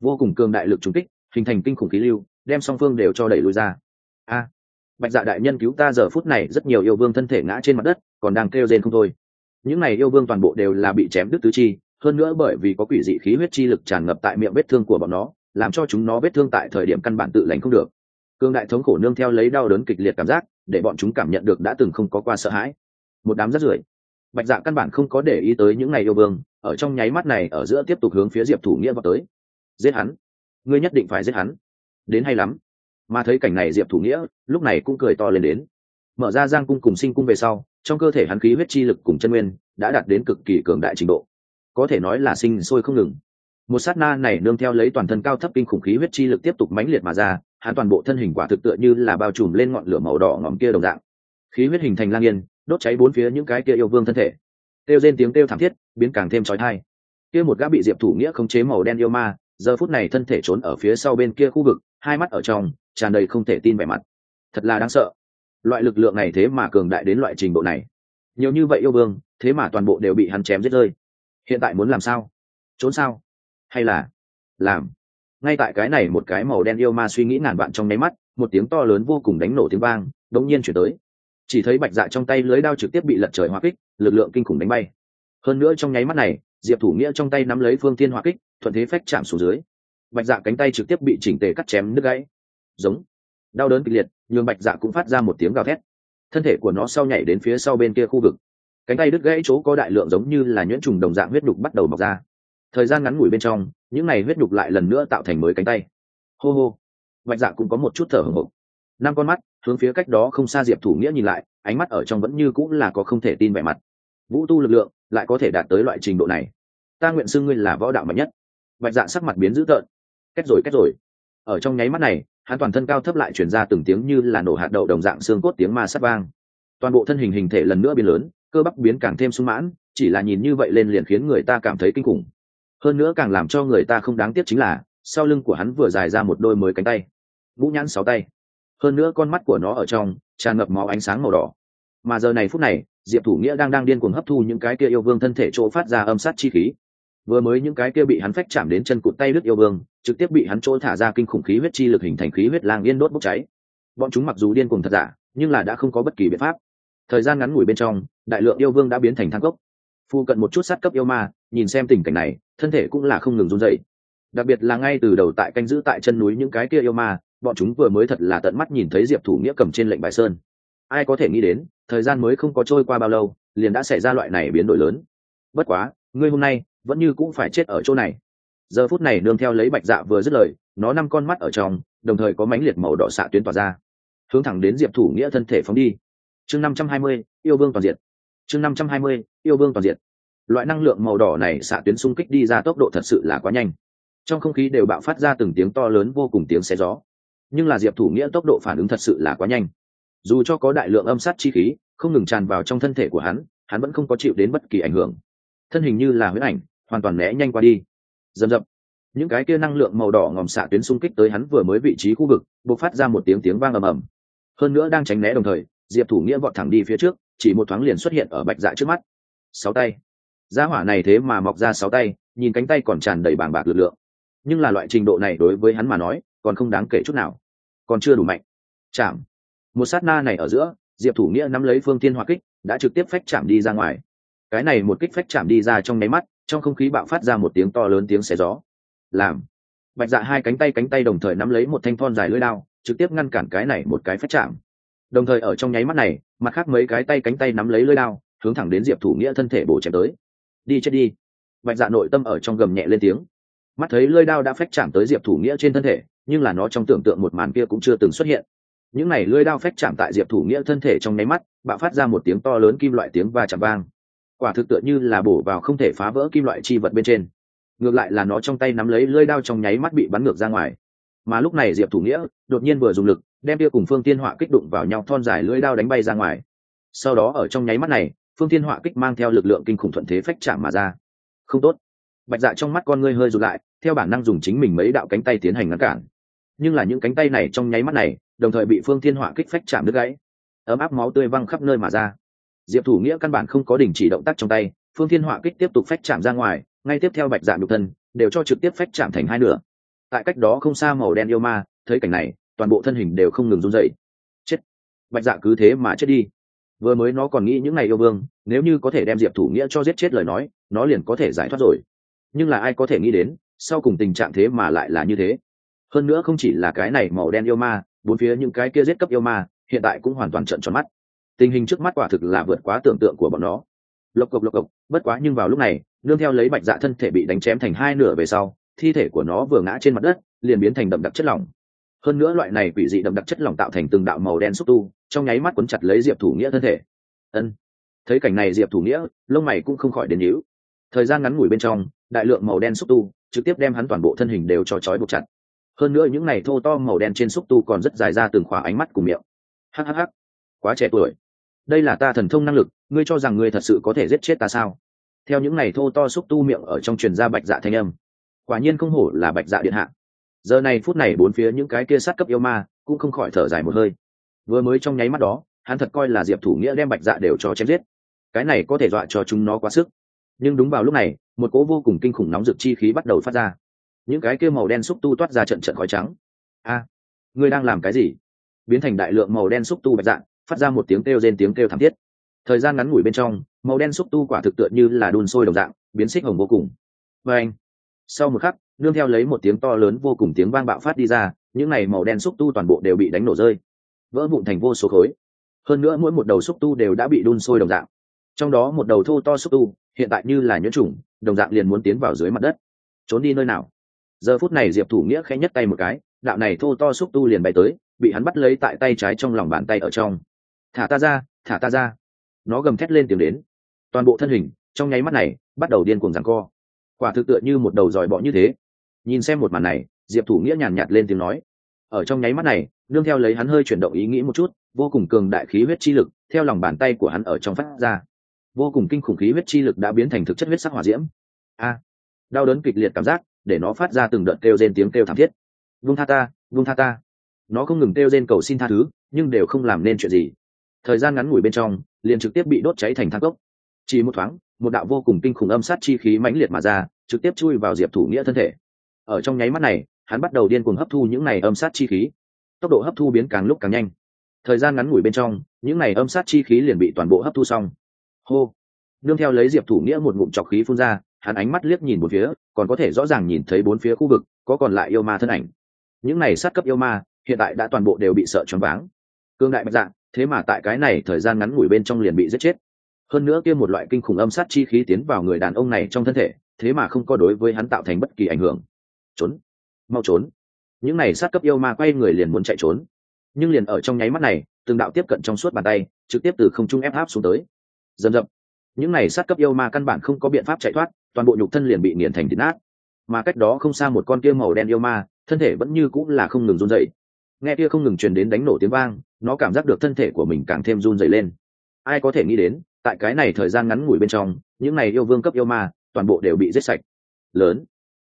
Vô cùng cường đại lực trúng kích, hình thành kinh khủng khí lưu, đem song phương đều cho đẩy lùi ra. A! Bạch dạ đại nhân cứu ta giờ phút này, rất nhiều yêu vương thân thể ngã trên mặt đất, còn đang kêu rên không thôi. Những này yêu vương toàn bộ đều là bị chém đứt tứ chi, hơn nữa bởi vì có quỷ dị khí huyết chi lực tràn ngập tại miệng vết thương của bọn nó, làm cho chúng nó vết thương tại thời điểm căn bản tự lành không được. Cương đại thống khổ nương theo lấy đau đớn kịch liệt cảm giác, để bọn chúng cảm nhận được đã từng không có qua sợ hãi. Một đám rất rưởi bạch dạ căn bản không có để ý tới những ngày yêu vương, ở trong nháy mắt này, ở giữa tiếp tục hướng phía diệp thủ nghĩa vào tới. Giết hắn. Ngươi nhất định phải giết hắn. Đến hay lắm. Mà thấy cảnh này diệp thủ nghĩa, lúc này cũng cười to lên đến. Mở ra giang cung cùng sinh cung về sau, trong cơ thể hắn khí huyết chi lực cùng chân nguyên, đã đạt đến cực kỳ cường đại trình độ. Có thể nói là sinh sôi không ngừng. Một sát na này nương theo lấy toàn thân cao thấp kinh khủng khí huyết chi lực tiếp tục mãnh liệt mà ra, hắn toàn bộ thân hình quả thực tựa như là bao trùm lên ngọn lửa màu đỏ ngòm kia đồng dạng. Khí huyết hình thành lang yên đốt cháy bốn phía những cái kia yêu vương thân thể. Kêu rên tiếng kêu thảm thiết, biến càng thêm trói thai kia một gã bị diệp thủ nghĩa khống chế màu đen yêu ma, giờ phút này thân thể trốn ở phía sau bên kia khu vực, hai mắt ở trong, tràn đầy không thể tin vẻ mặt. Thật là đáng sợ. Loại lực lượng này thế mà cường đại đến loại trình độ này. Nhiều như vậy yêu vương, thế mà toàn bộ đều bị hắn chém giết rơi. Hiện tại muốn làm sao? Trốn sao? Hay là làm? Ngay tại cái này một cái màu đen yêu ma suy nghĩ ngàn vạn trong nháy mắt, một tiếng to lớn vô cùng đánh nổ tiếng vang đống nhiên chuyển tới chỉ thấy bạch dạ trong tay lưới đao trực tiếp bị lật trời hoa kích, lực lượng kinh khủng đánh bay. Hơn nữa trong nháy mắt này, diệp thủ nghĩa trong tay nắm lấy phương tiên hoa kích, thuận thế phách chạm xuống dưới. Bạch dạ cánh tay trực tiếp bị chỉnh tề cắt chém đứt gãy. Giống. Đau đớn kịch liệt, nhường bạch dạ cũng phát ra một tiếng gào thét. Thân thể của nó sau nhảy đến phía sau bên kia khu vực. Cánh tay đứt gãy chỗ có đại lượng giống như là nhuyễn trùng đồng dạng huyết đục bắt đầu mọc ra. Thời gian ngắn ngủi bên trong, những này huyết đục lại lần nữa tạo thành mới cánh tay. Hô hô. Bạch dạ cũng có một chút thở hồng hộc năm con mắt hướng phía cách đó không xa diệp thủ nghĩa nhìn lại, ánh mắt ở trong vẫn như cũng là có không thể tin vẻ mặt. Vũ tu lực lượng lại có thể đạt tới loại trình độ này. Ta nguyện xưng ngươi là võ đạo mạnh nhất. Bạch dạ sắc mặt biến dữ tợn. Kết rồi kết rồi. Ở trong nháy mắt này, hắn toàn thân cao thấp lại chuyển ra từng tiếng như là nổ hạt đậu đồng dạng xương cốt tiếng ma sắt vang. Toàn bộ thân hình hình thể lần nữa biến lớn, cơ bắp biến càng thêm sung mãn, chỉ là nhìn như vậy lên liền khiến người ta cảm thấy kinh khủng. Hơn nữa càng làm cho người ta không đáng tiếc chính là, sau lưng của hắn vừa dài ra một đôi mới cánh tay. Vũ nhãn sáu tay hơn nữa con mắt của nó ở trong, tràn ngập máu ánh sáng màu đỏ. Mà giờ này phút này, diệp thủ nghĩa đang đang điên cuồng hấp thu những cái kia yêu vương thân thể chỗ phát ra âm sát chi khí. Vừa mới những cái kia bị hắn phách chạm đến chân cụt tay đứt yêu vương, trực tiếp bị hắn chỗ thả ra kinh khủng khí huyết chi lực hình thành khí huyết lang yên đốt bốc cháy. Bọn chúng mặc dù điên cuồng thật giả, nhưng là đã không có bất kỳ biện pháp. Thời gian ngắn ngủi bên trong, đại lượng yêu vương đã biến thành thang cốc. Phu cận một chút sát cấp yêu ma, nhìn xem tình cảnh này, thân thể cũng là không ngừng run dậy đặc biệt là ngay từ đầu tại canh giữ tại chân núi những cái kia yêu ma bọn chúng vừa mới thật là tận mắt nhìn thấy diệp thủ nghĩa cầm trên lệnh bài sơn. Ai có thể nghĩ đến, thời gian mới không có trôi qua bao lâu, liền đã xảy ra loại này biến đổi lớn. Bất quá, ngươi hôm nay, vẫn như cũng phải chết ở chỗ này. Giờ phút này nương theo lấy bạch dạ vừa dứt lời, nó năm con mắt ở trong, đồng thời có mánh liệt màu đỏ xạ tuyến tỏa ra. Hướng thẳng đến diệp thủ nghĩa thân thể phóng đi. Chương năm trăm hai mươi, yêu vương toàn diện chương năm trăm hai mươi, yêu vương toàn diện loại năng lượng màu đỏ này xạ tuyến xung kích đi ra tốc độ thật sự là quá nhanh. Trong không khí đều bạo phát ra từng tiếng to lớn vô cùng tiếng xé gió nhưng là diệp thủ nghĩa tốc độ phản ứng thật sự là quá nhanh. Dù cho có đại lượng âm sát chi khí, không ngừng tràn vào trong thân thể của hắn hắn vẫn không có chịu đến bất kỳ ảnh hưởng. Thân hình như là huyết ảnh, hoàn toàn né nhanh qua đi. Dầm dập những cái kia năng lượng màu đỏ ngòm xạ tuyến xung kích tới hắn vừa mới vị trí khu vực, bộc phát ra một tiếng tiếng vang ầm ầm. Hơn nữa đang tránh né đồng thời, diệp thủ nghĩa vọt thẳng đi phía trước, chỉ một thoáng liền xuất hiện ở bạch dạ trước mắt. Sáu tay. Gia hỏa này thế mà mọc ra sáu tay, nhìn cánh tay còn tràn đầy bàng bạc lực lượng. Nhưng là loại trình độ này đối với hắn mà nói còn không đáng kể chút nào. Còn chưa đủ mạnh. Chạm. Một sát na này ở giữa, diệp thủ nghĩa nắm lấy phương tiên hoa kích, đã trực tiếp phách chạm đi ra ngoài. Cái này một kích phách chạm đi ra trong nháy mắt, trong không khí bạo phát ra một tiếng to lớn tiếng xé gió. Làm. Bạch dạ hai cánh tay cánh tay đồng thời nắm lấy một thanh thon dài lưỡi đao, trực tiếp ngăn cản cái này một cái phách chạm. Đồng thời ở trong nháy mắt này, mặt khác mấy cái tay cánh tay nắm lấy lưỡi đao, hướng thẳng đến diệp thủ nghĩa thân thể bổ chém tới. Đi chết đi. Bạch dạ nội tâm ở trong gầm nhẹ lên tiếng mắt thấy lưỡi đao đã phách chạm tới diệp thủ nghĩa trên thân thể, nhưng là nó trong tưởng tượng một màn kia cũng chưa từng xuất hiện. Những này lưỡi đao phách chạm tại diệp thủ nghĩa thân thể trong nháy mắt, bạo phát ra một tiếng to lớn kim loại tiếng va chạm vang. Quả thực tựa như là bổ vào không thể phá vỡ kim loại chi vật bên trên. Ngược lại là nó trong tay nắm lấy lưỡi đao trong nháy mắt bị bắn ngược ra ngoài. Mà lúc này diệp thủ nghĩa đột nhiên vừa dùng lực, đem kia cùng phương tiên họa kích đụng vào nhau thon dài lưỡi đao đánh bay ra ngoài. Sau đó ở trong nháy mắt này, phương tiên họa kích mang theo lực lượng kinh khủng thuận thế phách chạm mà ra. Không tốt bạch dạ trong mắt con ngươi hơi rụt lại, theo bản năng dùng chính mình mấy đạo cánh tay tiến hành ngăn cản. Nhưng là những cánh tay này trong nháy mắt này, đồng thời bị phương thiên họa kích phách chạm đứt gãy. Ấm áp máu tươi văng khắp nơi mà ra. Diệp thủ nghĩa căn bản không có đình chỉ động tác trong tay, phương thiên họa kích tiếp tục phách chạm ra ngoài, ngay tiếp theo bạch dạ nhục thân đều cho trực tiếp phách chạm thành hai nửa. Tại cách đó không xa màu đen yêu ma, thấy cảnh này, toàn bộ thân hình đều không ngừng run dậy chết! Bạch dạ cứ thế mà chết đi. Vừa mới nó còn nghĩ những ngày yêu vương, nếu như có thể đem diệp thủ nghĩa cho giết chết lời nói, nó liền có thể giải thoát rồi nhưng là ai có thể nghĩ đến, sau cùng tình trạng thế mà lại là như thế. Hơn nữa không chỉ là cái này màu đen yêu ma, bốn phía những cái kia giết cấp yêu ma, hiện tại cũng hoàn toàn trận tròn mắt. Tình hình trước mắt quả thực là vượt quá tưởng tượng của bọn nó. Lộc cộc lộc cộc, bất quá nhưng vào lúc này, nương theo lấy bạch dạ thân thể bị đánh chém thành hai nửa về sau, thi thể của nó vừa ngã trên mặt đất, liền biến thành đậm đặc chất lỏng. Hơn nữa loại này quỷ dị đậm đặc chất lỏng tạo thành từng đạo màu đen xúc tu, trong nháy mắt quấn chặt lấy diệp thủ nghĩa thân thể. Ân. Thấy cảnh này diệp thủ nghĩa, lông mày cũng không khỏi đến hữu thời gian ngắn ngủi bên trong đại lượng màu đen xúc tu, trực tiếp đem hắn toàn bộ thân hình đều cho trói buộc chặt. Hơn nữa những này thô to màu đen trên xúc tu còn rất dài ra từng khỏa ánh mắt cùng miệng. Hhh quá trẻ tuổi. Đây là ta thần thông năng lực, ngươi cho rằng ngươi thật sự có thể giết chết ta sao? Theo những này thô to xúc tu miệng ở trong truyền ra bạch dạ thanh âm. Quả nhiên không hổ là bạch dạ điện hạ. Giờ này phút này bốn phía những cái kia sát cấp yêu ma cũng không khỏi thở dài một hơi. Vừa mới trong nháy mắt đó, hắn thật coi là diệp thủ nghĩa đem bạch dạ đều cho chém giết. Cái này có thể dọa cho chúng nó quá sức nhưng đúng vào lúc này, một cỗ vô cùng kinh khủng nóng rực chi khí bắt đầu phát ra. Những cái kia màu đen xúc tu toát ra trận trận khói trắng. A, ngươi đang làm cái gì? Biến thành đại lượng màu đen xúc tu bạch dạng, phát ra một tiếng kêu rên tiếng kêu thảm thiết. Thời gian ngắn ngủi bên trong, màu đen xúc tu quả thực tựa như là đun sôi đồng dạng, biến xích hồng vô cùng. Và anh, sau một khắc, nương theo lấy một tiếng to lớn vô cùng tiếng vang bạo phát đi ra, những này màu đen xúc tu toàn bộ đều bị đánh nổ rơi. Vỡ vụn thành vô số khối. Hơn nữa mỗi một đầu xúc tu đều đã bị đun sôi đồng dạng. Trong đó một đầu thô to xúc tu hiện tại như là nhuyễn trùng đồng dạng liền muốn tiến vào dưới mặt đất. Trốn đi nơi nào? Giờ phút này diệp thủ nghĩa khẽ nhất tay một cái, đạo này thô to xúc tu liền bay tới, bị hắn bắt lấy tại tay trái trong lòng bàn tay ở trong. Thả ta ra, thả ta ra. Nó gầm thét lên tiếng đến. Toàn bộ thân hình, trong nháy mắt này, bắt đầu điên cuồng giằng co. Quả thực tựa như một đầu dòi bọ như thế. Nhìn xem một màn này, diệp thủ nghĩa nhàn nhạt lên tiếng nói. Ở trong nháy mắt này, nương theo lấy hắn hơi chuyển động ý nghĩ một chút, vô cùng cường đại khí huyết chi lực, theo lòng bàn tay của hắn ở trong phát ra vô cùng kinh khủng khí huyết chi lực đã biến thành thực chất huyết sắc hỏa diễm. A, đau đớn kịch liệt cảm giác, để nó phát ra từng đợt kêu rên tiếng kêu thảm thiết. Vung tha ta, vung tha ta. Nó không ngừng kêu rên cầu xin tha thứ, nhưng đều không làm nên chuyện gì. Thời gian ngắn ngủi bên trong, liền trực tiếp bị đốt cháy thành thang cốc. Chỉ một thoáng, một đạo vô cùng kinh khủng âm sát chi khí mãnh liệt mà ra, trực tiếp chui vào diệp thủ nghĩa thân thể. Ở trong nháy mắt này, hắn bắt đầu điên cuồng hấp thu những này âm sát chi khí. Tốc độ hấp thu biến càng lúc càng nhanh. Thời gian ngắn ngủi bên trong, những này âm sát chi khí liền bị toàn bộ hấp thu xong hô. Nương theo lấy diệp thủ nghĩa một ngụm trọc khí phun ra, hắn ánh mắt liếc nhìn một phía, còn có thể rõ ràng nhìn thấy bốn phía khu vực, có còn lại yêu ma thân ảnh. Những này sát cấp yêu ma, hiện tại đã toàn bộ đều bị sợ choáng váng. Cương đại bạch dạng, thế mà tại cái này thời gian ngắn ngủi bên trong liền bị giết chết. Hơn nữa kia một loại kinh khủng âm sát chi khí tiến vào người đàn ông này trong thân thể, thế mà không có đối với hắn tạo thành bất kỳ ảnh hưởng. Trốn. Mau trốn. Những này sát cấp yêu ma quay người liền muốn chạy trốn. Nhưng liền ở trong nháy mắt này, từng đạo tiếp cận trong suốt bàn tay, trực tiếp từ không trung ép áp xuống tới dầm dập những này sát cấp yêu ma căn bản không có biện pháp chạy thoát, toàn bộ nhục thân liền bị nghiền thành thịt nát. Mà cách đó không xa một con kia màu đen yêu ma, thân thể vẫn như cũng là không ngừng run dậy nghe kia không ngừng truyền đến đánh nổ tiếng vang, nó cảm giác được thân thể của mình càng thêm run dậy lên. Ai có thể nghĩ đến, tại cái này thời gian ngắn ngủi bên trong, những này yêu vương cấp yêu ma, toàn bộ đều bị giết sạch. Lớn.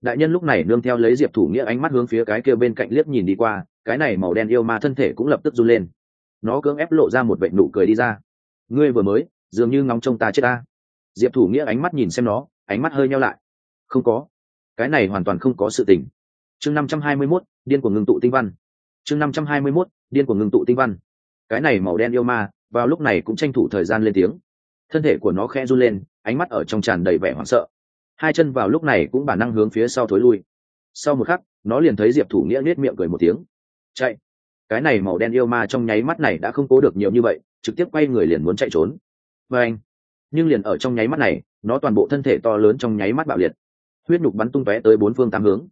Đại nhân lúc này nương theo lấy diệp thủ nghĩa ánh mắt hướng phía cái kia bên cạnh liếc nhìn đi qua, cái này màu đen yêu ma thân thể cũng lập tức run lên. Nó cưỡng ép lộ ra một vệ nụ cười đi ra. Ngươi vừa mới dường như ngóng trông ta chết ta. Diệp thủ nghĩa ánh mắt nhìn xem nó, ánh mắt hơi nhau lại. Không có. Cái này hoàn toàn không có sự tình. Chương năm trăm hai mươi mốt, điên của ngưng tụ tinh văn. Chương năm trăm hai mươi mốt, điên của ngưng tụ tinh văn. Cái này màu đen yêu ma, vào lúc này cũng tranh thủ thời gian lên tiếng. Thân thể của nó khe run lên, ánh mắt ở trong tràn đầy vẻ hoảng sợ. Hai chân vào lúc này cũng bản năng hướng phía sau thối lui. Sau một khắc, nó liền thấy diệp thủ nghĩa nết miệng cười một tiếng. Chạy. Cái này màu đen yêu ma trong nháy mắt này đã không cố được nhiều như vậy, trực tiếp quay người liền muốn chạy trốn vâng, anh. Nhưng liền ở trong nháy mắt này nó toàn bộ thân thể to lớn trong nháy mắt bạo liệt. Huyết nhục bắn tung tóe tới bốn phương tám hướng.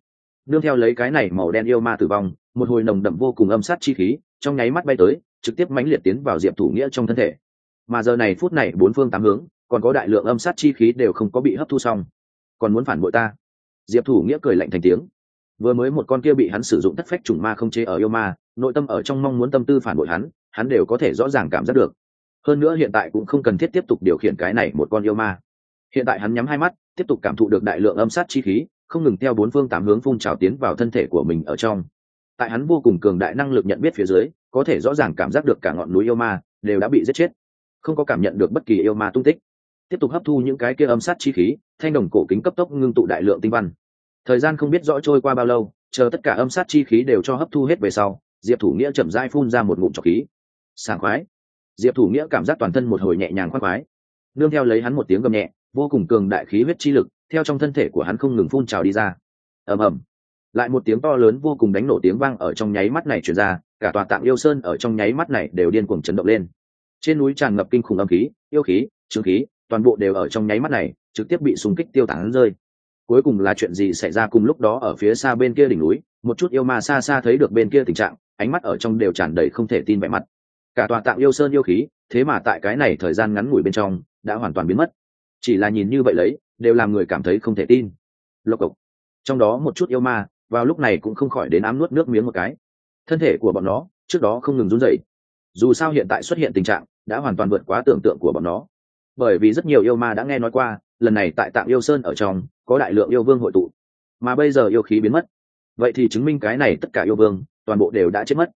Nương theo lấy cái này màu đen yêu ma tử vong một hồi nồng đậm vô cùng âm sát chi khí trong nháy mắt bay tới trực tiếp mãnh liệt tiến vào diệp thủ nghĩa trong thân thể. Mà giờ này phút này bốn phương tám hướng còn có đại lượng âm sát chi khí đều không có bị hấp thu xong. Còn muốn phản bội ta? Diệp thủ nghĩa cười lạnh thành tiếng. Vừa mới một con kia bị hắn sử dụng tất phách trùng ma không chế ở yêu ma nội tâm ở trong mong muốn tâm tư phản bội hắn hắn đều có thể rõ ràng cảm giác được hơn nữa hiện tại cũng không cần thiết tiếp tục điều khiển cái này một con yêu ma. Hiện tại hắn nhắm hai mắt, tiếp tục cảm thụ được đại lượng âm sát chi khí, không ngừng theo bốn phương tám hướng phun trào tiến vào thân thể của mình ở trong. Tại hắn vô cùng cường đại năng lực nhận biết phía dưới, có thể rõ ràng cảm giác được cả ngọn núi yêu ma đều đã bị giết chết. Không có cảm nhận được bất kỳ yêu ma tung tích. Tiếp tục hấp thu những cái kia âm sát chi khí, thanh đồng cổ kính cấp tốc ngưng tụ đại lượng tinh văn. Thời gian không biết rõ trôi qua bao lâu, chờ tất cả âm sát chi khí đều cho hấp thu hết về sau, diệp thủ nghĩa chậm dai phun ra một ngụm trọc khí. Sảng khoái diệp thủ nghĩa cảm giác toàn thân một hồi nhẹ nhàng khoác khoái. Nương theo lấy hắn một tiếng gầm nhẹ, vô cùng cường đại khí huyết chi lực, theo trong thân thể của hắn không ngừng phun trào đi ra. Ầm ầm. Lại một tiếng to lớn vô cùng đánh nổ tiếng vang ở trong nháy mắt này truyền ra, cả tòa tạng yêu sơn ở trong nháy mắt này đều điên cuồng chấn động lên. Trên núi tràn ngập kinh khủng âm khí, yêu khí, trương khí, toàn bộ đều ở trong nháy mắt này trực tiếp bị súng kích tiêu tán rơi. Cuối cùng là chuyện gì xảy ra cùng lúc đó ở phía xa bên kia đỉnh núi, một chút yêu ma xa xa thấy được bên kia tình trạng, ánh mắt ở trong đều tràn đầy không thể tin vẻ mặt cả tòa tạng yêu sơn yêu khí, thế mà tại cái này thời gian ngắn ngủi bên trong, đã hoàn toàn biến mất. Chỉ là nhìn như vậy lấy, đều làm người cảm thấy không thể tin. Lộc cộc. Trong đó một chút yêu ma, vào lúc này cũng không khỏi đến ám nuốt nước miếng một cái. Thân thể của bọn nó, trước đó không ngừng run rẩy. Dù sao hiện tại xuất hiện tình trạng, đã hoàn toàn vượt quá tưởng tượng của bọn nó. Bởi vì rất nhiều yêu ma đã nghe nói qua, lần này tại tạng yêu sơn ở trong, có đại lượng yêu vương hội tụ. Mà bây giờ yêu khí biến mất. Vậy thì chứng minh cái này tất cả yêu vương, toàn bộ đều đã chết mất.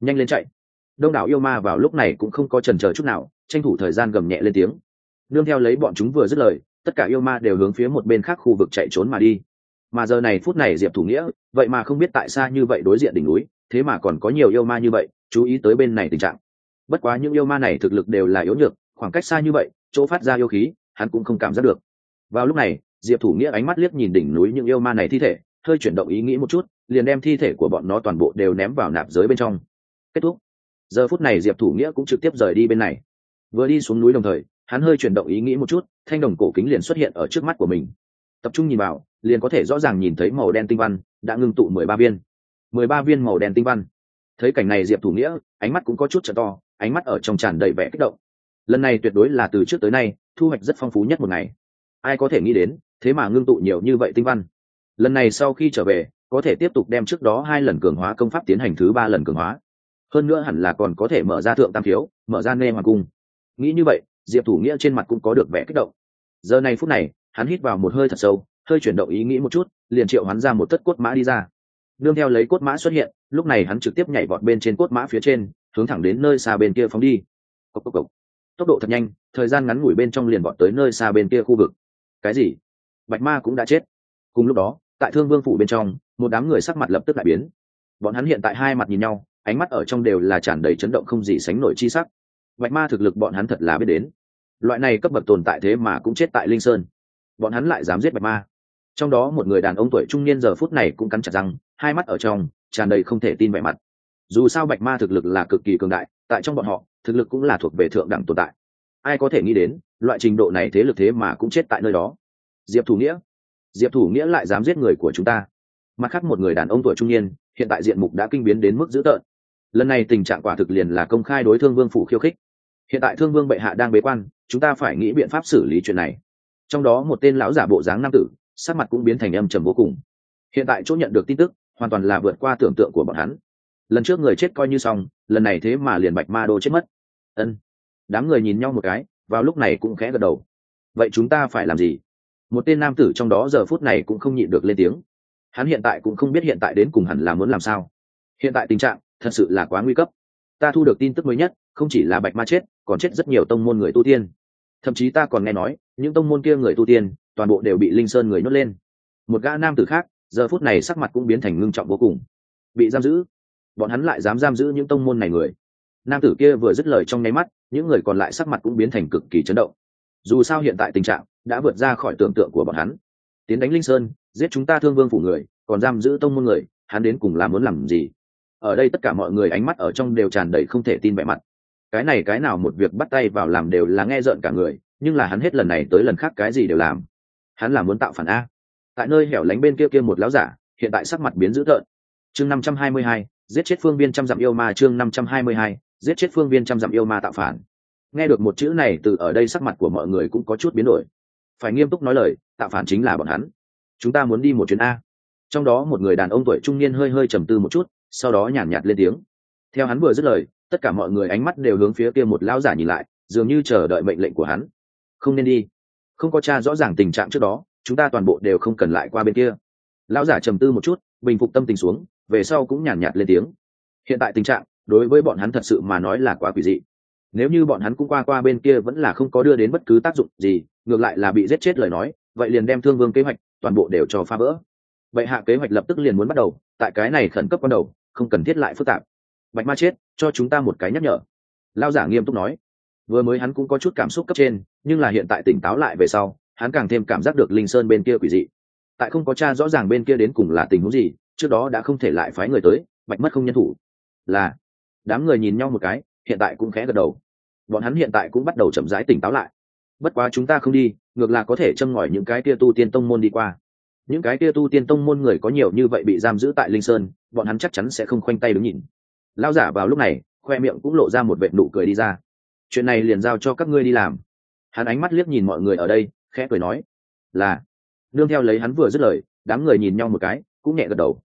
Nhanh lên chạy đông đảo yêu ma vào lúc này cũng không có trần chờ chút nào, tranh thủ thời gian gầm nhẹ lên tiếng. Nương theo lấy bọn chúng vừa dứt lời, tất cả yêu ma đều hướng phía một bên khác khu vực chạy trốn mà đi. Mà giờ này phút này diệp thủ nghĩa, vậy mà không biết tại sao như vậy đối diện đỉnh núi, thế mà còn có nhiều yêu ma như vậy, chú ý tới bên này tình trạng. Bất quá những yêu ma này thực lực đều là yếu nhược, khoảng cách xa như vậy, chỗ phát ra yêu khí, hắn cũng không cảm giác được. Vào lúc này, diệp thủ nghĩa ánh mắt liếc nhìn đỉnh núi những yêu ma này thi thể, hơi chuyển động ý nghĩ một chút, liền đem thi thể của bọn nó toàn bộ đều ném vào nạp giới bên trong. Kết thúc giờ phút này diệp thủ nghĩa cũng trực tiếp rời đi bên này. Vừa đi xuống núi đồng thời, hắn hơi chuyển động ý nghĩ một chút, thanh đồng cổ kính liền xuất hiện ở trước mắt của mình. Tập trung nhìn vào, liền có thể rõ ràng nhìn thấy màu đen tinh văn đã ngưng tụ mười ba viên. Mười ba viên màu đen tinh văn. Thấy cảnh này diệp thủ nghĩa, ánh mắt cũng có chút trở to, ánh mắt ở trong tràn đầy vẻ kích động. Lần này tuyệt đối là từ trước tới nay, thu hoạch rất phong phú nhất một ngày. Ai có thể nghĩ đến, thế mà ngưng tụ nhiều như vậy tinh văn. Lần này sau khi trở về, có thể tiếp tục đem trước đó hai lần cường hóa công pháp tiến hành thứ ba lần cường hóa hơn nữa hẳn là còn có thể mở ra thượng tam thiếu, mở ra nê hoàng cung. Nghĩ như vậy, diệp thủ nghĩa trên mặt cũng có được vẻ kích động. Giờ này phút này, hắn hít vào một hơi thật sâu, hơi chuyển động ý nghĩ một chút, liền triệu hắn ra một tất cốt mã đi ra. Nương theo lấy cốt mã xuất hiện, lúc này hắn trực tiếp nhảy vọt bên trên cốt mã phía trên, hướng thẳng đến nơi xa bên kia phóng đi. Cốc cốc cốc. tốc độ thật nhanh, thời gian ngắn ngủi bên trong liền vọt tới nơi xa bên kia khu vực. Cái gì? Bạch ma cũng đã chết. Cùng lúc đó, tại thương vương phủ bên trong, một đám người sắc mặt lập tức đại biến. Bọn hắn hiện tại hai mặt nhìn nhau ánh mắt ở trong đều là tràn đầy chấn động không gì sánh nổi chi sắc. Bạch ma thực lực bọn hắn thật là biết đến. Loại này cấp bậc tồn tại thế mà cũng chết tại linh sơn. Bọn hắn lại dám giết bạch ma. Trong đó một người đàn ông tuổi trung niên giờ phút này cũng cắn chặt răng, hai mắt ở trong, tràn đầy không thể tin vẻ mặt. Dù sao bạch ma thực lực là cực kỳ cường đại, tại trong bọn họ, thực lực cũng là thuộc về thượng đẳng tồn tại. Ai có thể nghĩ đến, loại trình độ này thế lực thế mà cũng chết tại nơi đó. Diệp thủ nghĩa. Diệp thủ nghĩa lại dám giết người của chúng ta. Mặt khác một người đàn ông tuổi trung niên, hiện tại diện mục đã kinh biến đến mức dữ tợn lần này tình trạng quả thực liền là công khai đối thương vương phủ khiêu khích. Hiện tại thương vương bệ hạ đang bế quan, chúng ta phải nghĩ biện pháp xử lý chuyện này. Trong đó một tên lão giả bộ dáng nam tử, sắc mặt cũng biến thành âm trầm vô cùng. Hiện tại chỗ nhận được tin tức, hoàn toàn là vượt qua tưởng tượng của bọn hắn. Lần trước người chết coi như xong, lần này thế mà liền bạch ma đô chết mất. Ân. Đám người nhìn nhau một cái, vào lúc này cũng khẽ gật đầu. Vậy chúng ta phải làm gì? Một tên nam tử trong đó giờ phút này cũng không nhịn được lên tiếng. Hắn hiện tại cũng không biết hiện tại đến cùng hẳn là muốn làm sao. Hiện tại tình trạng thật sự là quá nguy cấp. Ta thu được tin tức mới nhất, không chỉ là bạch ma chết, còn chết rất nhiều tông môn người tu tiên. Thậm chí ta còn nghe nói, những tông môn kia người tu tiên, toàn bộ đều bị linh sơn người nhốt lên. Một gã nam tử khác, giờ phút này sắc mặt cũng biến thành ngưng trọng vô cùng. Bị giam giữ. Bọn hắn lại dám giam giữ những tông môn này người. Nam tử kia vừa dứt lời trong nháy mắt, những người còn lại sắc mặt cũng biến thành cực kỳ chấn động. Dù sao hiện tại tình trạng đã vượt ra khỏi tưởng tượng của bọn hắn. Tiến đánh linh sơn, giết chúng ta thương vương phủ người, còn giam giữ tông môn người, hắn đến cùng là muốn làm gì? Ở đây tất cả mọi người ánh mắt ở trong đều tràn đầy không thể tin vẻ mặt. Cái này cái nào một việc bắt tay vào làm đều là nghe rợn cả người, nhưng là hắn hết lần này tới lần khác cái gì đều làm. Hắn là muốn tạo phản a. Tại nơi hẻo lánh bên kia kia một láo giả, hiện tại sắc mặt biến dữ tợn. Chương năm trăm hai mươi hai, giết chết phương viên trăm dặm yêu ma chương năm trăm hai mươi hai, giết chết phương viên trăm dặm yêu ma tạo phản. Nghe được một chữ này từ ở đây sắc mặt của mọi người cũng có chút biến đổi. Phải nghiêm túc nói lời, tạo phản chính là bọn hắn. Chúng ta muốn đi một chuyến a. Trong đó một người đàn ông tuổi trung niên hơi hơi trầm tư một chút sau đó nhàn nhạt, nhạt lên tiếng. Theo hắn vừa dứt lời tất cả mọi người ánh mắt đều hướng phía kia một lão giả nhìn lại dường như chờ đợi mệnh lệnh của hắn. Không nên đi. Không có cha rõ ràng tình trạng trước đó chúng ta toàn bộ đều không cần lại qua bên kia. Lão giả trầm tư một chút bình phục tâm tình xuống về sau cũng nhàn nhạt, nhạt lên tiếng. Hiện tại tình trạng đối với bọn hắn thật sự mà nói là quá quỷ dị. Nếu như bọn hắn cũng qua qua bên kia vẫn là không có đưa đến bất cứ tác dụng gì ngược lại là bị giết chết lời nói vậy liền đem thương vương kế hoạch toàn bộ đều cho phá vỡ. Vậy hạ kế hoạch lập tức liền muốn bắt đầu tại cái này khẩn cấp ban đầu, không cần thiết lại phức tạp. Bạch ma chết, cho chúng ta một cái nhắc nhở. Lao giả nghiêm túc nói. Vừa mới hắn cũng có chút cảm xúc cấp trên, nhưng là hiện tại tỉnh táo lại về sau, hắn càng thêm cảm giác được linh sơn bên kia quỷ dị. Tại không có cha rõ ràng bên kia đến cùng là tình huống gì, trước đó đã không thể lại phái người tới, bạch mất không nhân thủ. Là, đám người nhìn nhau một cái, hiện tại cũng khẽ gật đầu. Bọn hắn hiện tại cũng bắt đầu chậm rãi tỉnh táo lại. Bất quá chúng ta không đi, ngược là có thể châm ngòi những cái kia tu tiên tông môn đi qua những cái kia tu tiên tông môn người có nhiều như vậy bị giam giữ tại linh sơn, bọn hắn chắc chắn sẽ không khoanh tay đứng nhìn. Lao giả vào lúc này, khoe miệng cũng lộ ra một vệ nụ cười đi ra. Chuyện này liền giao cho các ngươi đi làm. Hắn ánh mắt liếc nhìn mọi người ở đây, khẽ cười nói, là. Nương theo lấy hắn vừa dứt lời, đám người nhìn nhau một cái, cũng nhẹ gật đầu.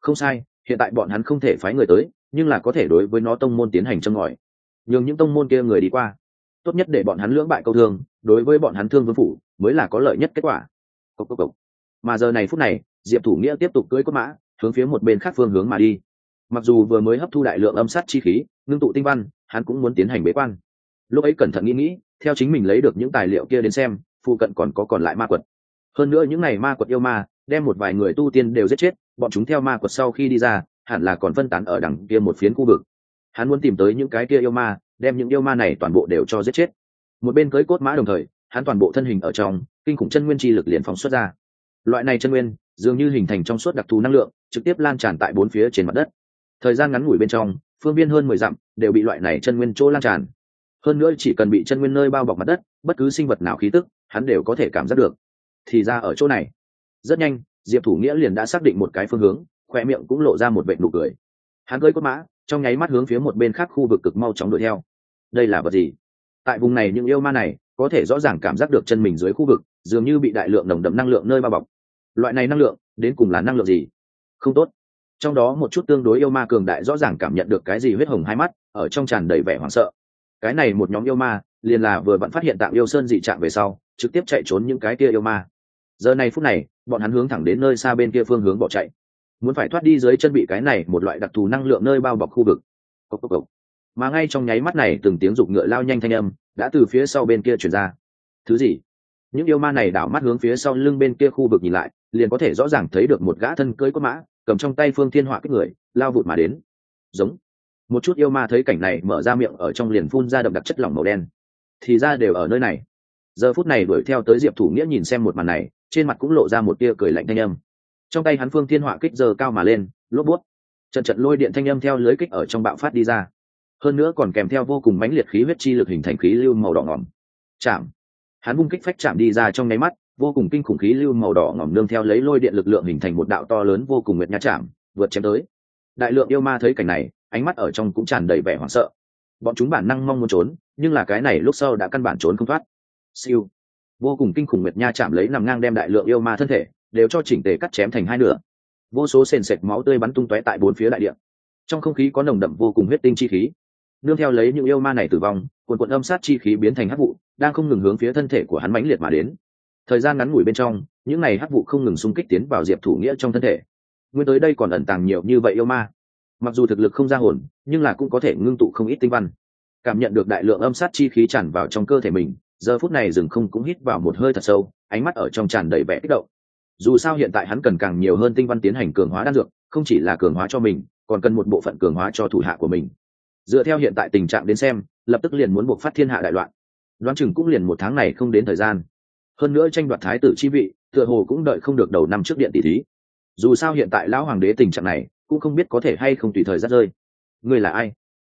Không sai, hiện tại bọn hắn không thể phái người tới, nhưng là có thể đối với nó tông môn tiến hành châm ngòi. Nhường những tông môn kia người đi qua. Tốt nhất để bọn hắn lưỡng bại câu thương, đối với bọn hắn thương vương phủ, mới là có lợi nhất kết quả. Cốc cốc cốc mà giờ này phút này, diệp thủ nghĩa tiếp tục cưỡi cốt mã, hướng phía một bên khác phương hướng mà đi. Mặc dù vừa mới hấp thu đại lượng âm sát chi khí, ngưng tụ tinh văn, hắn cũng muốn tiến hành bế quan. Lúc ấy cẩn thận nghĩ nghĩ, theo chính mình lấy được những tài liệu kia đến xem, phụ cận còn có còn lại ma quật. Hơn nữa những n à y ma quật yêu ma, đem một vài người tu tiên đều giết chết, bọn chúng theo ma quật sau khi đi ra, hẳn là còn phân tán ở đằng kia một phiến khu vực. Hắn muốn tìm tới những cái kia yêu ma, đem những yêu ma này toàn bộ đều cho giết chết. Một bên cưới cốt mã đồng thời, hắn toàn bộ thân hình ở trong, kinh khủng chân nguyên chi lực liền phóng xuất ra loại này chân nguyên, dường như hình thành trong suốt đặc thù năng lượng, trực tiếp lan tràn tại bốn phía trên mặt đất. Thời gian ngắn ngủi bên trong, phương viên hơn mười dặm, đều bị loại này chân nguyên chỗ lan tràn. Hơn nữa chỉ cần bị chân nguyên nơi bao bọc mặt đất, bất cứ sinh vật nào khí tức, hắn đều có thể cảm giác được. Thì ra ở chỗ này. Rất nhanh, diệp thủ nghĩa liền đã xác định một cái phương hướng, khoe miệng cũng lộ ra một vệ nụ cười. Hắn gơi cốt mã, trong nháy mắt hướng phía một bên khác khu vực cực mau chóng đuổi theo. Đây là vật gì? Tại vùng này những yêu ma này, có thể rõ ràng cảm giác được chân mình dưới khu vực, dường như bị đại lượng nồng đậm năng lượng nơi bao bọc loại này năng lượng, đến cùng là năng lượng gì? Không tốt. Trong đó một chút tương đối yêu ma cường đại rõ ràng cảm nhận được cái gì huyết hồng hai mắt, ở trong tràn đầy vẻ hoảng sợ. Cái này một nhóm yêu ma, liền là vừa vẫn phát hiện tạm yêu sơn dị trạng về sau, trực tiếp chạy trốn những cái kia yêu ma. Giờ này phút này, bọn hắn hướng thẳng đến nơi xa bên kia phương hướng bỏ chạy. Muốn phải thoát đi dưới chân bị cái này một loại đặc thù năng lượng nơi bao bọc khu vực. Cốc cốc cốc. mà ngay trong nháy mắt này, từng tiếng rục ngựa lao nhanh thanh âm, đã từ phía sau bên kia chuyển ra. Thứ gì? Những yêu ma này đảo mắt hướng phía sau lưng bên kia khu vực nhìn lại liền có thể rõ ràng thấy được một gã thân cưới có mã, cầm trong tay phương thiên họa kích người, lao vụt mà đến. Giống. Một chút yêu ma thấy cảnh này mở ra miệng ở trong liền phun ra đậm đặc chất lỏng màu đen. Thì ra đều ở nơi này. Giờ phút này đuổi theo tới diệp thủ nghĩa nhìn xem một màn này, trên mặt cũng lộ ra một tia cười lạnh thanh âm. Trong tay hắn phương thiên họa kích giờ cao mà lên, lốp bút. Trận trận lôi điện thanh âm theo lưới kích ở trong bạo phát đi ra. Hơn nữa còn kèm theo vô cùng mãnh liệt khí huyết chi lực hình thành khí lưu màu đỏ ngỏm. Chạm. Hắn bung kích phách chạm đi ra trong nháy mắt vô cùng kinh khủng khí lưu màu đỏ ngỏm nương theo lấy lôi điện lực lượng hình thành một đạo to lớn vô cùng nguyệt nha chạm, vượt chém tới. Đại lượng yêu ma thấy cảnh này, ánh mắt ở trong cũng tràn đầy vẻ hoảng sợ. Bọn chúng bản năng mong muốn trốn, nhưng là cái này lúc sau đã căn bản trốn không thoát. Siêu. Vô cùng kinh khủng nguyệt nha chạm lấy nằm ngang đem đại lượng yêu ma thân thể, đều cho chỉnh tề cắt chém thành hai nửa. Vô số sền sệt máu tươi bắn tung tóe tại bốn phía đại địa. Trong không khí có nồng đậm vô cùng huyết tinh chi khí. Nương theo lấy những yêu ma này tử vong quần quận âm sát chi khí biến thành hắc vụ, đang không ngừng hướng phía thân thể của hắn mãnh liệt mà đến thời gian ngắn ngủi bên trong, những này hắc vụ không ngừng xung kích tiến vào diệp thủ nghĩa trong thân thể. Nguyên tới đây còn ẩn tàng nhiều như vậy yêu ma. Mặc dù thực lực không ra hồn, nhưng là cũng có thể ngưng tụ không ít tinh văn. Cảm nhận được đại lượng âm sát chi khí tràn vào trong cơ thể mình, giờ phút này dừng không cũng hít vào một hơi thật sâu, ánh mắt ở trong tràn đầy vẻ kích động. Dù sao hiện tại hắn cần càng nhiều hơn tinh văn tiến hành cường hóa đan dược, không chỉ là cường hóa cho mình, còn cần một bộ phận cường hóa cho thủ hạ của mình. Dựa theo hiện tại tình trạng đến xem, lập tức liền muốn buộc phát thiên hạ đại loạn. Đoán chừng cũng liền một tháng này không đến thời gian hơn nữa tranh đoạt thái tử chi vị, tựa hồ cũng đợi không được đầu năm trước điện tỷ thí. Dù sao hiện tại lão hoàng đế tình trạng này, cũng không biết có thể hay không tùy thời dắt rơi. Ngươi là ai?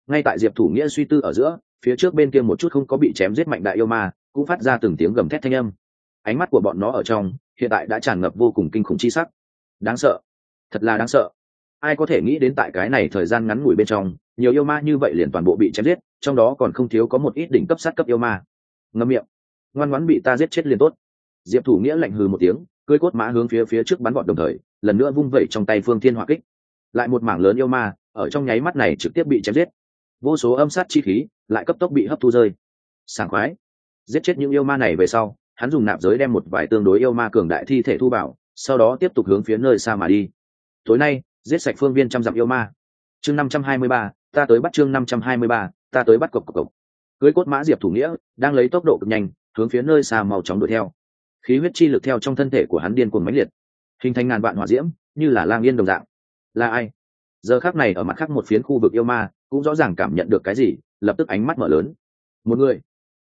Ngay tại diệp thủ nghĩa suy tư ở giữa, phía trước bên kia một chút không có bị chém giết mạnh đại yêu ma, cũng phát ra từng tiếng gầm thét thanh âm. Ánh mắt của bọn nó ở trong, hiện tại đã tràn ngập vô cùng kinh khủng chi sắc. Đáng sợ. Thật là đáng sợ. Ai có thể nghĩ đến tại cái này thời gian ngắn ngủi bên trong, nhiều yêu ma như vậy liền toàn bộ bị chém giết, trong đó còn không thiếu có một ít đỉnh cấp sát cấp yêu ma. Ngâm miệng ngoan ngoãn bị ta giết chết liền tốt. Diệp thủ nghĩa lạnh hừ một tiếng cưới cốt mã hướng phía phía trước bắn bọn đồng thời, lần nữa vung vẩy trong tay phương thiên hỏa kích. Lại một mảng lớn yêu ma, ở trong nháy mắt này trực tiếp bị chém giết. Vô số âm sát chi khí, lại cấp tốc bị hấp thu rơi. Sảng khoái. Giết chết những yêu ma này về sau, hắn dùng nạp giới đem một vài tương đối yêu ma cường đại thi thể thu bảo sau đó tiếp tục hướng phía nơi xa mà đi. Tối nay, giết sạch phương viên trăm dặm yêu ma. Chương năm trăm hai mươi ba, ta tới bắt chương năm trăm hai mươi ba, ta tới bắt cộc cộc cộc. Cưới cốt mã diệp thủ nghĩa, đang lấy tốc độ cực nhanh hướng phía nơi xa màu chóng đuổi theo. Khí huyết chi lực theo trong thân thể của hắn điên cuồng mãnh liệt, hình thành ngàn vạn hỏa diễm, như là lang yên đồng dạng. Là ai? Giờ khác này ở mặt khác một phiến khu vực yêu ma cũng rõ ràng cảm nhận được cái gì, lập tức ánh mắt mở lớn. Một người.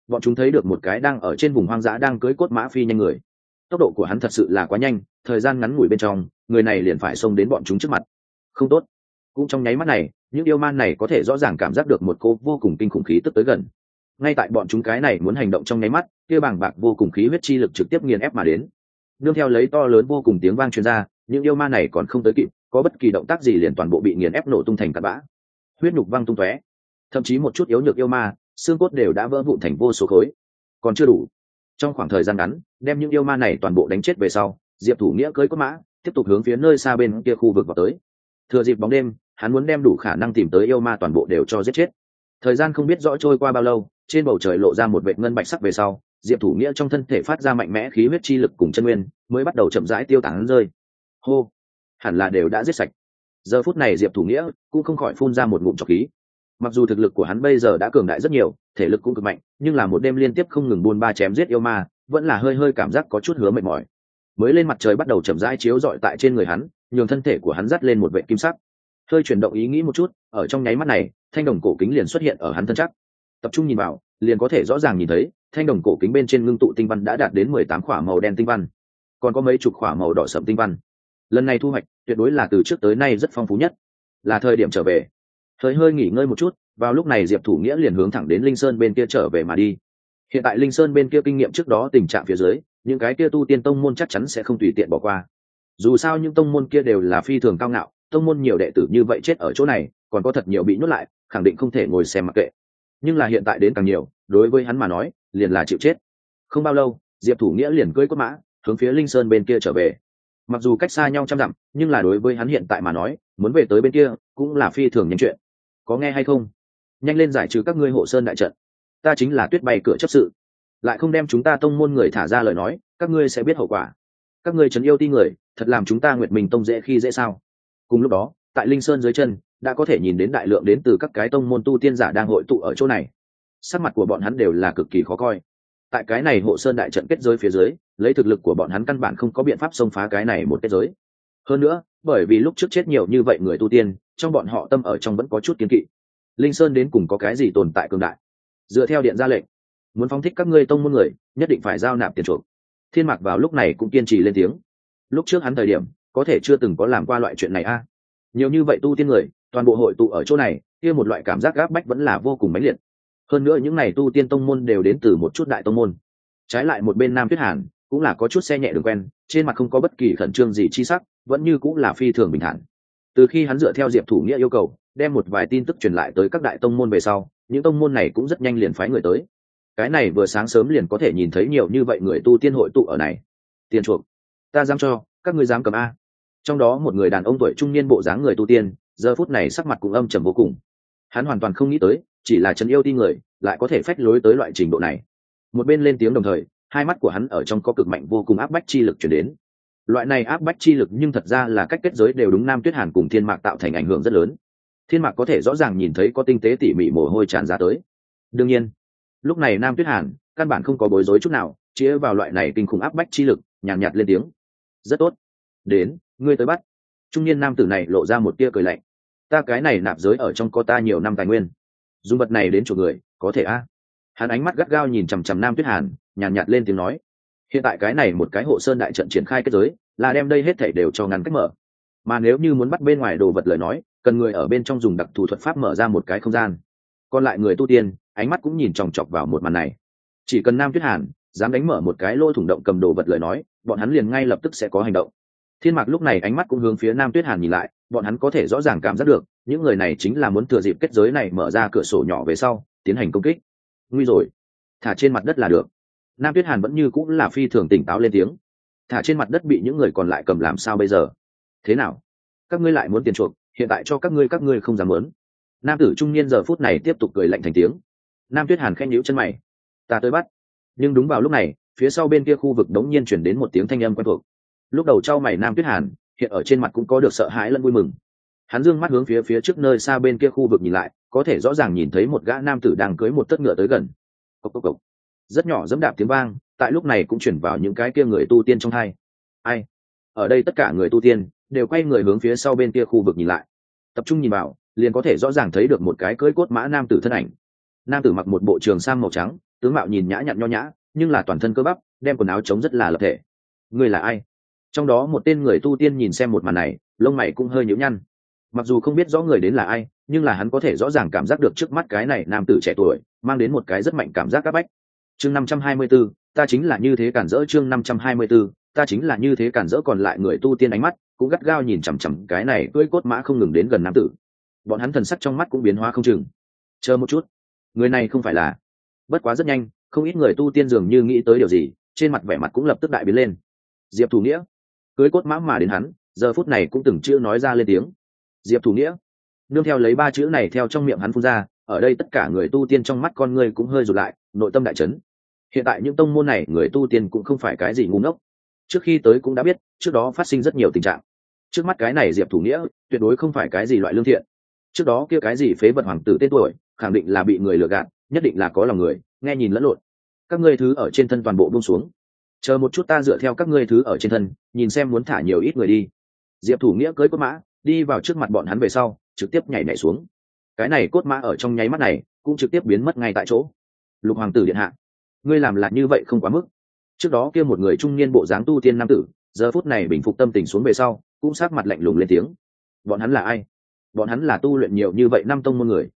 Bọn chúng thấy được một cái đang ở trên vùng hoang dã đang cưới cốt mã phi nhanh người. Tốc độ của hắn thật sự là quá nhanh, thời gian ngắn ngủi bên trong, người này liền phải xông đến bọn chúng trước mặt. Không tốt. Cũng trong nháy mắt này, những yêu man này có thể rõ ràng cảm giác được một cô vô cùng kinh khủng khí tức tới gần. Ngay tại bọn chúng cái này muốn hành động trong nháy mắt kia bảng bạc vô cùng khí huyết chi lực trực tiếp nghiền ép mà đến. Nương theo lấy to lớn vô cùng tiếng vang truyền ra, những yêu ma này còn không tới kịp, có bất kỳ động tác gì liền toàn bộ bị nghiền ép nổ tung thành cát bã. Huyết nhục văng tung tóe. Thậm chí một chút yếu nhược yêu ma, xương cốt đều đã vỡ vụn thành vô số khối. Còn chưa đủ. Trong khoảng thời gian ngắn, đem những yêu ma này toàn bộ đánh chết về sau, diệp thủ nghĩa cưới cốt mã, tiếp tục hướng phía nơi xa bên kia khu vực vào tới. Thừa dịp bóng đêm, hắn muốn đem đủ khả năng tìm tới yêu ma toàn bộ đều cho giết chết. Thời gian không biết rõ trôi qua bao lâu, trên bầu trời lộ ra một vệ ngân bạch sắc về sau diệp thủ nghĩa trong thân thể phát ra mạnh mẽ khí huyết chi lực cùng chân nguyên, mới bắt đầu chậm rãi tiêu tán rơi. Hô! Hẳn là đều đã giết sạch. Giờ phút này diệp thủ nghĩa cũng không khỏi phun ra một ngụm trọc khí. Mặc dù thực lực của hắn bây giờ đã cường đại rất nhiều, thể lực cũng cực mạnh, nhưng là một đêm liên tiếp không ngừng buôn ba chém giết yêu ma, vẫn là hơi hơi cảm giác có chút hứa mệt mỏi. Mới lên mặt trời bắt đầu chậm rãi chiếu rọi tại trên người hắn, nhường thân thể của hắn dắt lên một vệ kim sắc. Hơi chuyển động ý nghĩ một chút, ở trong nháy mắt này, thanh đồng cổ kính liền xuất hiện ở hắn thân chắc. Tập trung nhìn vào, liền có thể rõ ràng nhìn thấy thanh đồng cổ kính bên trên ngưng tụ tinh văn đã đạt đến mười tám khỏa màu đen tinh văn. Còn có mấy chục khỏa màu đỏ sậm tinh văn. Lần này thu hoạch, tuyệt đối là từ trước tới nay rất phong phú nhất. Là thời điểm trở về. Hơi hơi nghỉ ngơi một chút, vào lúc này diệp thủ nghĩa liền hướng thẳng đến linh sơn bên kia trở về mà đi. Hiện tại linh sơn bên kia kinh nghiệm trước đó tình trạng phía dưới, những cái kia tu tiên tông môn chắc chắn sẽ không tùy tiện bỏ qua. Dù sao những tông môn kia đều là phi thường cao ngạo, tông môn nhiều đệ tử như vậy chết ở chỗ này, còn có thật nhiều bị nhốt lại, khẳng định không thể ngồi xem mặc kệ. Nhưng là hiện tại đến càng nhiều đối với hắn mà nói, liền là chịu chết. Không bao lâu, diệp thủ nghĩa liền cưỡi quất mã, hướng phía linh sơn bên kia trở về. Mặc dù cách xa nhau trăm dặm, nhưng là đối với hắn hiện tại mà nói, muốn về tới bên kia, cũng là phi thường nhanh chuyện. Có nghe hay không? Nhanh lên giải trừ các ngươi hộ sơn đại trận. Ta chính là tuyết bay cửa chấp sự. Lại không đem chúng ta tông môn người thả ra lời nói, các ngươi sẽ biết hậu quả. Các ngươi trấn yêu ti người, thật làm chúng ta nguyệt mình tông dễ khi dễ sao? Cùng lúc đó, tại linh sơn dưới chân, đã có thể nhìn đến đại lượng đến từ các cái tông môn tu tiên giả đang hội tụ ở chỗ này sắc mặt của bọn hắn đều là cực kỳ khó coi. Tại cái này hộ sơn đại trận kết giới phía dưới, lấy thực lực của bọn hắn căn bản không có biện pháp xông phá cái này một kết giới. Hơn nữa, bởi vì lúc trước chết nhiều như vậy người tu tiên, trong bọn họ tâm ở trong vẫn có chút kiên kỵ. Linh sơn đến cùng có cái gì tồn tại cường đại? Dựa theo điện ra lệnh, muốn phóng thích các ngươi tông môn người, nhất định phải giao nạp tiền chuộc. Thiên mạc vào lúc này cũng kiên trì lên tiếng. Lúc trước hắn thời điểm, có thể chưa từng có làm qua loại chuyện này a. Nhiều như vậy tu tiên người, toàn bộ hội tụ ở chỗ này, kia một loại cảm giác gáp bách vẫn là vô cùng mãnh liệt hơn nữa những này tu tiên tông môn đều đến từ một chút đại tông môn. Trái lại một bên nam tuyết hàn cũng là có chút xe nhẹ đường quen, trên mặt không có bất kỳ khẩn trương gì chi sắc, vẫn như cũng là phi thường bình thản. Từ khi hắn dựa theo diệp thủ nghĩa yêu cầu, đem một vài tin tức truyền lại tới các đại tông môn về sau, những tông môn này cũng rất nhanh liền phái người tới. Cái này vừa sáng sớm liền có thể nhìn thấy nhiều như vậy người tu tiên hội tụ ở này. Tiền chuộc. Ta dám cho, các ngươi dám cầm a. Trong đó một người đàn ông tuổi trung niên bộ dáng người tu tiên, giờ phút này sắc mặt cũng âm trầm vô cùng hắn hoàn toàn không nghĩ tới chỉ là trần yêu ti người lại có thể phách lối tới loại trình độ này. Một bên lên tiếng đồng thời hai mắt của hắn ở trong có cực mạnh vô cùng áp bách chi lực chuyển đến. Loại này áp bách chi lực nhưng thật ra là cách kết giới đều đúng nam tuyết hàn cùng thiên mạc tạo thành ảnh hưởng rất lớn. Thiên mạc có thể rõ ràng nhìn thấy có tinh tế tỉ mỉ mồ hôi tràn ra tới. Đương nhiên lúc này nam tuyết hàn căn bản không có bối rối chút nào chĩa vào loại này kinh khủng áp bách chi lực nhàn nhạt, nhạt lên tiếng. Rất tốt. Đến ngươi tới bắt. Trung niên nam tử này lộ ra một tia cười lạnh ta cái này nạp giới ở trong có ta nhiều năm tài nguyên. Dùng vật này đến chỗ người có thể a? Hắn ánh mắt gắt gao nhìn chằm chằm nam tuyết hàn nhàn nhạt, nhạt lên tiếng nói. Hiện tại cái này một cái hộ sơn đại trận triển khai kết giới là đem đây hết thảy đều cho ngắn cách mở. Mà nếu như muốn bắt bên ngoài đồ vật lời nói cần người ở bên trong dùng đặc thù thuật pháp mở ra một cái không gian. Còn lại người tu tiên ánh mắt cũng nhìn chòng chọc vào một màn này. Chỉ cần nam tuyết hàn dám đánh mở một cái lỗ thủng động cầm đồ vật lời nói bọn hắn liền ngay lập tức sẽ có hành động. Thiên mạc lúc này ánh mắt cũng hướng phía nam tuyết hàn nhìn lại bọn hắn có thể rõ ràng cảm giác được, những người này chính là muốn thừa dịp kết giới này mở ra cửa sổ nhỏ về sau, tiến hành công kích. Nguy rồi. Thả trên mặt đất là được. Nam tuyết hàn vẫn như cũng là phi thường tỉnh táo lên tiếng. Thả trên mặt đất bị những người còn lại cầm làm sao bây giờ? Thế nào? Các ngươi lại muốn tiền chuộc, hiện tại cho các ngươi các ngươi không dám muốn. Nam tử trung niên giờ phút này tiếp tục cười lạnh thành tiếng. Nam tuyết hàn khen nhíu chân mày. Ta tới bắt. Nhưng đúng vào lúc này, phía sau bên kia khu vực đống nhiên chuyển đến một tiếng thanh âm quen thuộc. Lúc đầu trao mày nam tuyết hàn hiện ở trên mặt cũng có được sợ hãi lẫn vui mừng. Hắn dương mắt hướng phía phía trước nơi xa bên kia khu vực nhìn lại, có thể rõ ràng nhìn thấy một gã nam tử đang cưới một tất ngựa tới gần. Cốc cốc cốc. rất nhỏ dẫm đạp tiếng vang, tại lúc này cũng chuyển vào những cái kia người tu tiên trong hai. Ai? Ở đây tất cả người tu tiên đều quay người hướng phía sau bên kia khu vực nhìn lại. Tập trung nhìn vào, liền có thể rõ ràng thấy được một cái cưỡi cốt mã nam tử thân ảnh. Nam tử mặc một bộ trường sang màu trắng, tướng mạo nhìn nhã nhặn nho nhã, nhưng là toàn thân cơ bắp, đem quần áo trống rất là lập thể. Người là ai? Trong đó một tên người tu tiên nhìn xem một màn này lông mày cũng hơi nhíu nhăn. Mặc dù không biết rõ người đến là ai nhưng là hắn có thể rõ ràng cảm giác được trước mắt cái này nam tử trẻ tuổi mang đến một cái rất mạnh cảm giác c áp bách. Chương năm trăm hai mươi 524, ta chính là như thế cản rỡ chương năm trăm hai mươi 524, ta chính là như thế cản rỡ còn lại người tu tiên ánh mắt cũng gắt gao nhìn chằm chằm cái này cưỡi cốt mã không ngừng đến gần nam tử. Bọn hắn thần sắc trong mắt cũng biến hóa không chừng. Chờ một chút. Người này không phải là. Bất quá rất nhanh không ít người tu tiên dường như nghĩ tới điều gì trên mặt vẻ mặt cũng lập tức đại biến lên. Diệp thủ nghĩa cưới cốt mã mà đến hắn, giờ phút này cũng từng chữ nói ra lên tiếng. Diệp thủ nghĩa, nương theo lấy ba chữ này theo trong miệng hắn phun ra, ở đây tất cả người tu tiên trong mắt con người cũng hơi rụt lại, nội tâm đại chấn. Hiện tại những tông môn này, người tu tiên cũng không phải cái gì ngu ngốc. Trước khi tới cũng đã biết, trước đó phát sinh rất nhiều tình trạng. Trước mắt cái này diệp thủ nghĩa, tuyệt đối không phải cái gì loại lương thiện. Trước đó kia cái gì phế vật hoàng tử tên tuổi, khẳng định là bị người lừa gạt, nhất định là có lòng người, nghe nhìn lẫn lộn. Các ngươi thứ ở trên thân toàn bộ buông xuống chờ một chút ta dựa theo các ngươi thứ ở trên thân, nhìn xem muốn thả nhiều ít người đi. Diệp thủ nghĩa cưới cốt mã, đi vào trước mặt bọn hắn về sau, trực tiếp nhảy nhảy xuống. Cái này cốt mã ở trong nháy mắt này, cũng trực tiếp biến mất ngay tại chỗ. Lục hoàng tử điện hạ, ngươi làm lại như vậy không quá mức. Trước đó kia một người trung niên bộ dáng tu tiên nam tử, giờ phút này bình phục tâm tình xuống về sau, cũng sát mặt lạnh lùng lên tiếng. Bọn hắn là ai? Bọn hắn là tu luyện nhiều như vậy năm tông môn người.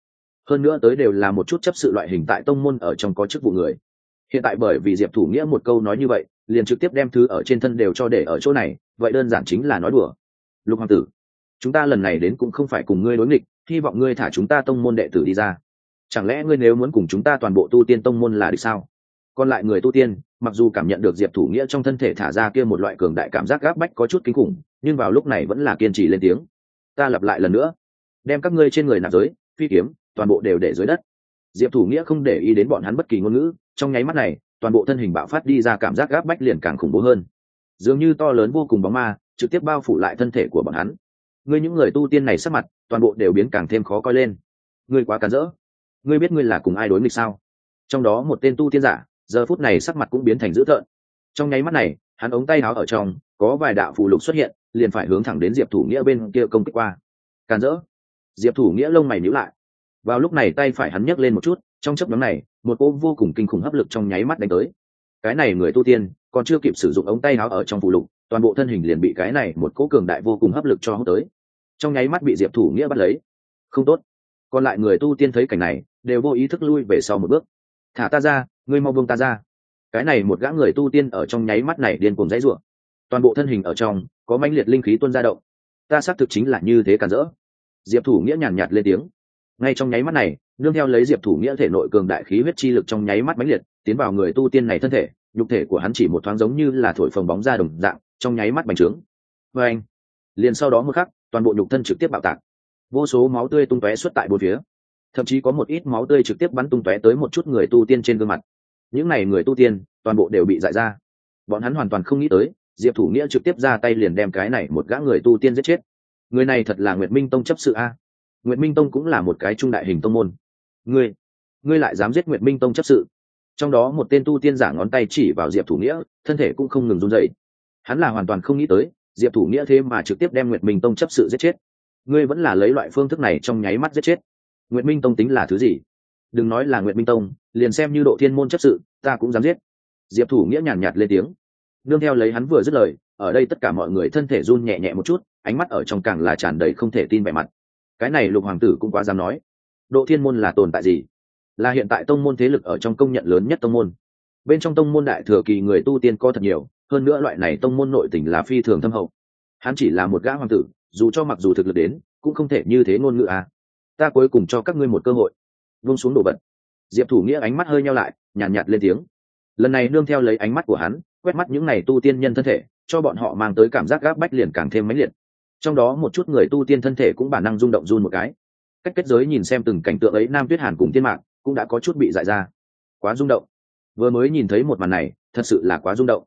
Hơn nữa tới đều là một chút chấp sự loại hình tại tông môn ở trong có chức vụ người hiện tại bởi vì diệp thủ nghĩa một câu nói như vậy, liền trực tiếp đem thứ ở trên thân đều cho để ở chỗ này, vậy đơn giản chính là nói đùa. Lục hoàng tử, chúng ta lần này đến cũng không phải cùng ngươi đối nghịch, hy vọng ngươi thả chúng ta tông môn đệ tử đi ra. Chẳng lẽ ngươi nếu muốn cùng chúng ta toàn bộ tu tiên tông môn là đi sao? Còn lại người tu tiên, mặc dù cảm nhận được diệp thủ nghĩa trong thân thể thả ra kia một loại cường đại cảm giác gáp bách có chút kinh khủng, nhưng vào lúc này vẫn là kiên trì lên tiếng. Ta lặp lại lần nữa, đem các ngươi trên người nạp giới, phi kiếm, toàn bộ đều để dưới đất diệp thủ nghĩa không để ý đến bọn hắn bất kỳ ngôn ngữ, trong nháy mắt này, toàn bộ thân hình bạo phát đi ra cảm giác gáp bách liền càng khủng bố hơn. Dường như to lớn vô cùng bóng ma, trực tiếp bao phủ lại thân thể của bọn hắn. Ngươi những người tu tiên này sắc mặt, toàn bộ đều biến càng thêm khó coi lên. Ngươi quá cản rỡ. Ngươi biết ngươi là cùng ai đối nghịch sao? Trong đó một tên tu tiên giả, giờ phút này sắc mặt cũng biến thành dữ tợn. Trong nháy mắt này, hắn ống tay áo ở trong, có vài đạo phù lục xuất hiện, liền phải hướng thẳng đến diệp thủ nghĩa bên kia công kích qua. Càn rỡ. Diệp thủ nghĩa lông mày nhíu lại vào lúc này tay phải hắn nhấc lên một chút, trong chấp nhóm này, một cô vô cùng kinh khủng hấp lực trong nháy mắt đánh tới. Cái này người tu tiên, còn chưa kịp sử dụng ống tay áo ở trong phụ lục, toàn bộ thân hình liền bị cái này một cỗ cường đại vô cùng hấp lực cho hút tới. Trong nháy mắt bị diệp thủ nghĩa bắt lấy. Không tốt. Còn lại người tu tiên thấy cảnh này, đều vô ý thức lui về sau một bước. Thả ta ra, ngươi mau buông ta ra. Cái này một gã người tu tiên ở trong nháy mắt này điên cuồng dãy rủa. Toàn bộ thân hình ở trong, có mãnh liệt linh khí tuôn ra động. Ta xác thực chính là như thế cản rỡ. Diệp thủ nghĩa nhàn nhạt lên tiếng ngay trong nháy mắt này, nương theo lấy diệp thủ nghĩa thể nội cường đại khí huyết chi lực trong nháy mắt mãnh liệt, tiến vào người tu tiên này thân thể, nhục thể của hắn chỉ một thoáng giống như là thổi phồng bóng ra đồng dạng, trong nháy mắt bành trướng. Vê anh, liền sau đó mưa khắc, toàn bộ nhục thân trực tiếp bạo tạc. Vô số máu tươi tung tóe xuất tại bốn phía. Thậm chí có một ít máu tươi trực tiếp bắn tung tóe tới một chút người tu tiên trên gương mặt. Những n à y người tu tiên, toàn bộ đều bị dại ra. Bọn hắn hoàn toàn không nghĩ tới, diệp thủ nghĩa trực tiếp ra tay liền đem cái này một gã người tu tiên giết chết. Người này thật là nguyệt minh tông chấp sự a nguyệt minh tông cũng là một cái trung đại hình tông môn. Ngươi ngươi lại dám giết nguyệt minh tông chấp sự. Trong đó một tên tu tiên giả ngón tay chỉ vào diệp thủ nghĩa thân thể cũng không ngừng run rẩy. hắn là hoàn toàn không nghĩ tới diệp thủ nghĩa thế mà trực tiếp đem nguyệt minh tông chấp sự giết chết. Ngươi vẫn là lấy loại phương thức này trong nháy mắt giết chết. Nguyệt minh tông tính là thứ gì? Đừng nói là nguyệt minh tông liền xem như độ thiên môn chấp sự ta cũng dám giết. Diệp thủ nghĩa nhàn nhạt, lên tiếng. Đương theo lấy hắn vừa dứt lời ở đây tất cả mọi người thân thể run nhẹ nhẹ một chút ánh mắt ở trong càng là tràn đầy không thể tin vẻ mặt cái này lục hoàng tử cũng quá dám nói. Độ thiên môn là tồn tại gì? Là hiện tại tông môn thế lực ở trong công nhận lớn nhất tông môn. Bên trong tông môn đại thừa kỳ người tu tiên có thật nhiều hơn nữa loại này tông môn nội tình là phi thường thâm hậu. Hắn chỉ là một gã hoàng tử dù cho mặc dù thực lực đến cũng không thể như thế ngôn ngữ à. Ta cuối cùng cho các ngươi một cơ hội. Vung xuống đổ bật diệp thủ nghĩa ánh mắt hơi nhau lại nhàn nhạt, nhạt lên tiếng. Lần này nương theo lấy ánh mắt của hắn quét mắt những n à y tu tiên nhân thân thể cho bọn họ mang tới cảm giác gác bách liền càng thêm mãnh liệt trong đó một chút người tu tiên thân thể cũng bản năng rung động run một cái. Cách kết giới nhìn xem từng cảnh tượng ấy nam tuyết hàn cùng tiên mạng cũng đã có chút bị dại ra. Quá rung động. Vừa mới nhìn thấy một màn này, thật sự là quá rung động.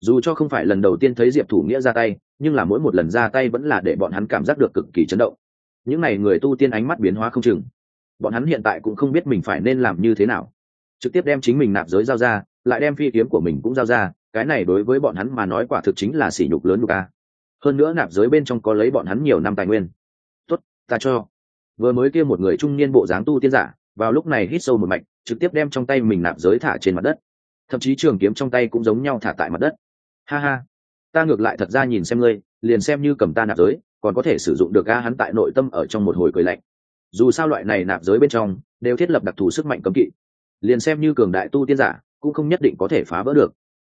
Dù cho không phải lần đầu tiên thấy diệp thủ nghĩa ra tay, nhưng là mỗi một lần ra tay vẫn là để bọn hắn cảm giác được cực kỳ chấn động. Những n à y người tu tiên ánh mắt biến hóa không chừng. Bọn hắn hiện tại cũng không biết mình phải nên làm như thế nào. Trực tiếp đem chính mình nạp giới giao ra, lại đem phi kiếm của mình cũng giao ra, cái này đối với bọn hắn mà nói quả thực chính là sỉ nhục lớn của a hơn nữa nạp giới bên trong có lấy bọn hắn nhiều năm tài nguyên. Tốt, ta cho. Vừa mới kia một người trung niên bộ dáng tu tiên giả, vào lúc này hít sâu một mạch, trực tiếp đem trong tay mình nạp giới thả trên mặt đất. Thậm chí trường kiếm trong tay cũng giống nhau thả tại mặt đất. Ha ha. Ta ngược lại thật ra nhìn xem ngươi, liền xem như cầm ta nạp giới, còn có thể sử dụng được ga hắn tại nội tâm ở trong một hồi cười lạnh. Dù sao loại này nạp giới bên trong, đều thiết lập đặc thù sức mạnh cấm kỵ. Liền xem như cường đại tu tiên giả, cũng không nhất định có thể phá vỡ được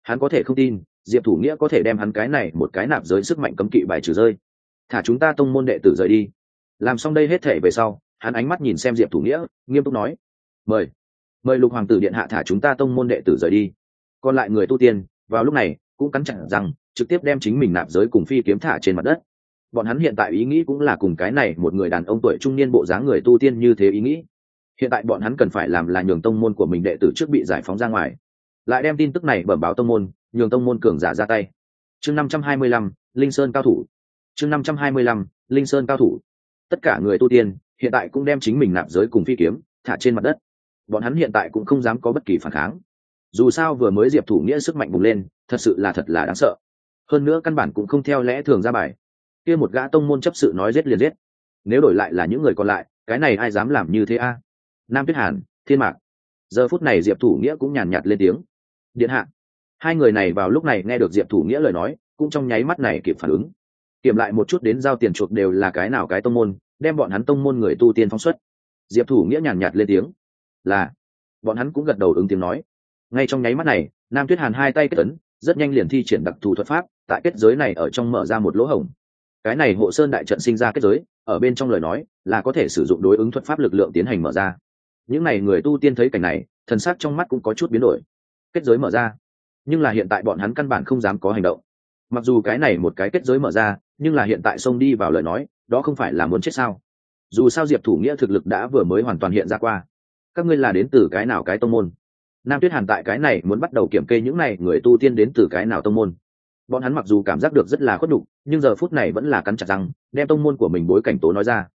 hắn có thể không tin, diệp thủ nghĩa có thể đem hắn cái này một cái nạp giới sức mạnh cấm kỵ bài trừ rơi. Thả chúng ta tông môn đệ tử rời đi. Làm xong đây hết thể về sau, hắn ánh mắt nhìn xem diệp thủ nghĩa, nghiêm túc nói, mời mời lục hoàng tử điện hạ thả chúng ta tông môn đệ tử rời đi. Còn lại người tu tiên, vào lúc này, cũng cắn chặn rằng trực tiếp đem chính mình nạp giới cùng phi kiếm thả trên mặt đất. Bọn hắn hiện tại ý nghĩ cũng là cùng cái này một người đàn ông tuổi trung niên bộ dáng người tu tiên như thế ý nghĩ. Hiện tại bọn hắn cần phải làm là nhường tông môn của mình đệ tử trước bị giải phóng ra ngoài lại đem tin tức này bẩm báo tông môn, nhường tông môn cường giả ra tay. Chương năm trăm hai mươi lăm, linh sơn cao thủ. Chương năm trăm hai mươi lăm, linh sơn cao thủ. Tất cả người tu tiên, hiện tại cũng đem chính mình nạp giới cùng phi kiếm, thả trên mặt đất. Bọn hắn hiện tại cũng không dám có bất kỳ phản kháng. Dù sao vừa mới diệp thủ nghĩa sức mạnh bùng lên, thật sự là thật là đáng sợ. Hơn nữa căn bản cũng không theo lẽ thường ra bài. Kia một gã tông môn chấp sự nói rết liền rết nếu đổi lại là những người còn lại, cái này ai dám làm như thế a? Nam tuyết hàn, thiên mạc. Giờ phút này diệp thủ nghĩa cũng nhàn nhạt lên tiếng điện hạ. Hai người này vào lúc này nghe được diệp thủ nghĩa lời nói, cũng trong nháy mắt này kịp phản ứng. Kiểm lại một chút đến giao tiền chuộc đều là cái nào cái tông môn, đem bọn hắn tông môn người tu tiên phóng xuất. Diệp thủ nghĩa nhàn nhạt lên tiếng. Là. Bọn hắn cũng gật đầu ứng tiếng nói. Ngay trong nháy mắt này, nam tuyết hàn hai tay kết ấn, rất nhanh liền thi triển đặc thù thuật pháp, tại kết giới này ở trong mở ra một lỗ hổng. Cái này hộ sơn đại trận sinh ra kết giới, ở bên trong lời nói, là có thể sử dụng đối ứng thuật pháp lực lượng tiến hành mở ra. Những n à y người tu tiên thấy cảnh này, thần sắc trong mắt cũng có chút biến đổi kết giới mở ra. Nhưng là hiện tại bọn hắn căn bản không dám có hành động. Mặc dù cái này một cái kết giới mở ra, nhưng là hiện tại xông đi vào lời nói, đó không phải là muốn chết sao? Dù sao diệp thủ nghĩa thực lực đã vừa mới hoàn toàn hiện ra qua. Các ngươi là đến từ cái nào cái tông môn? Nam tuyết hàn tại cái này muốn bắt đầu kiểm kê những này người tu tiên đến từ cái nào tông môn. Bọn hắn mặc dù cảm giác được rất là khuất đục nhưng giờ phút này vẫn là cắn chặt răng, đem tông môn của mình bối cảnh tố nói ra.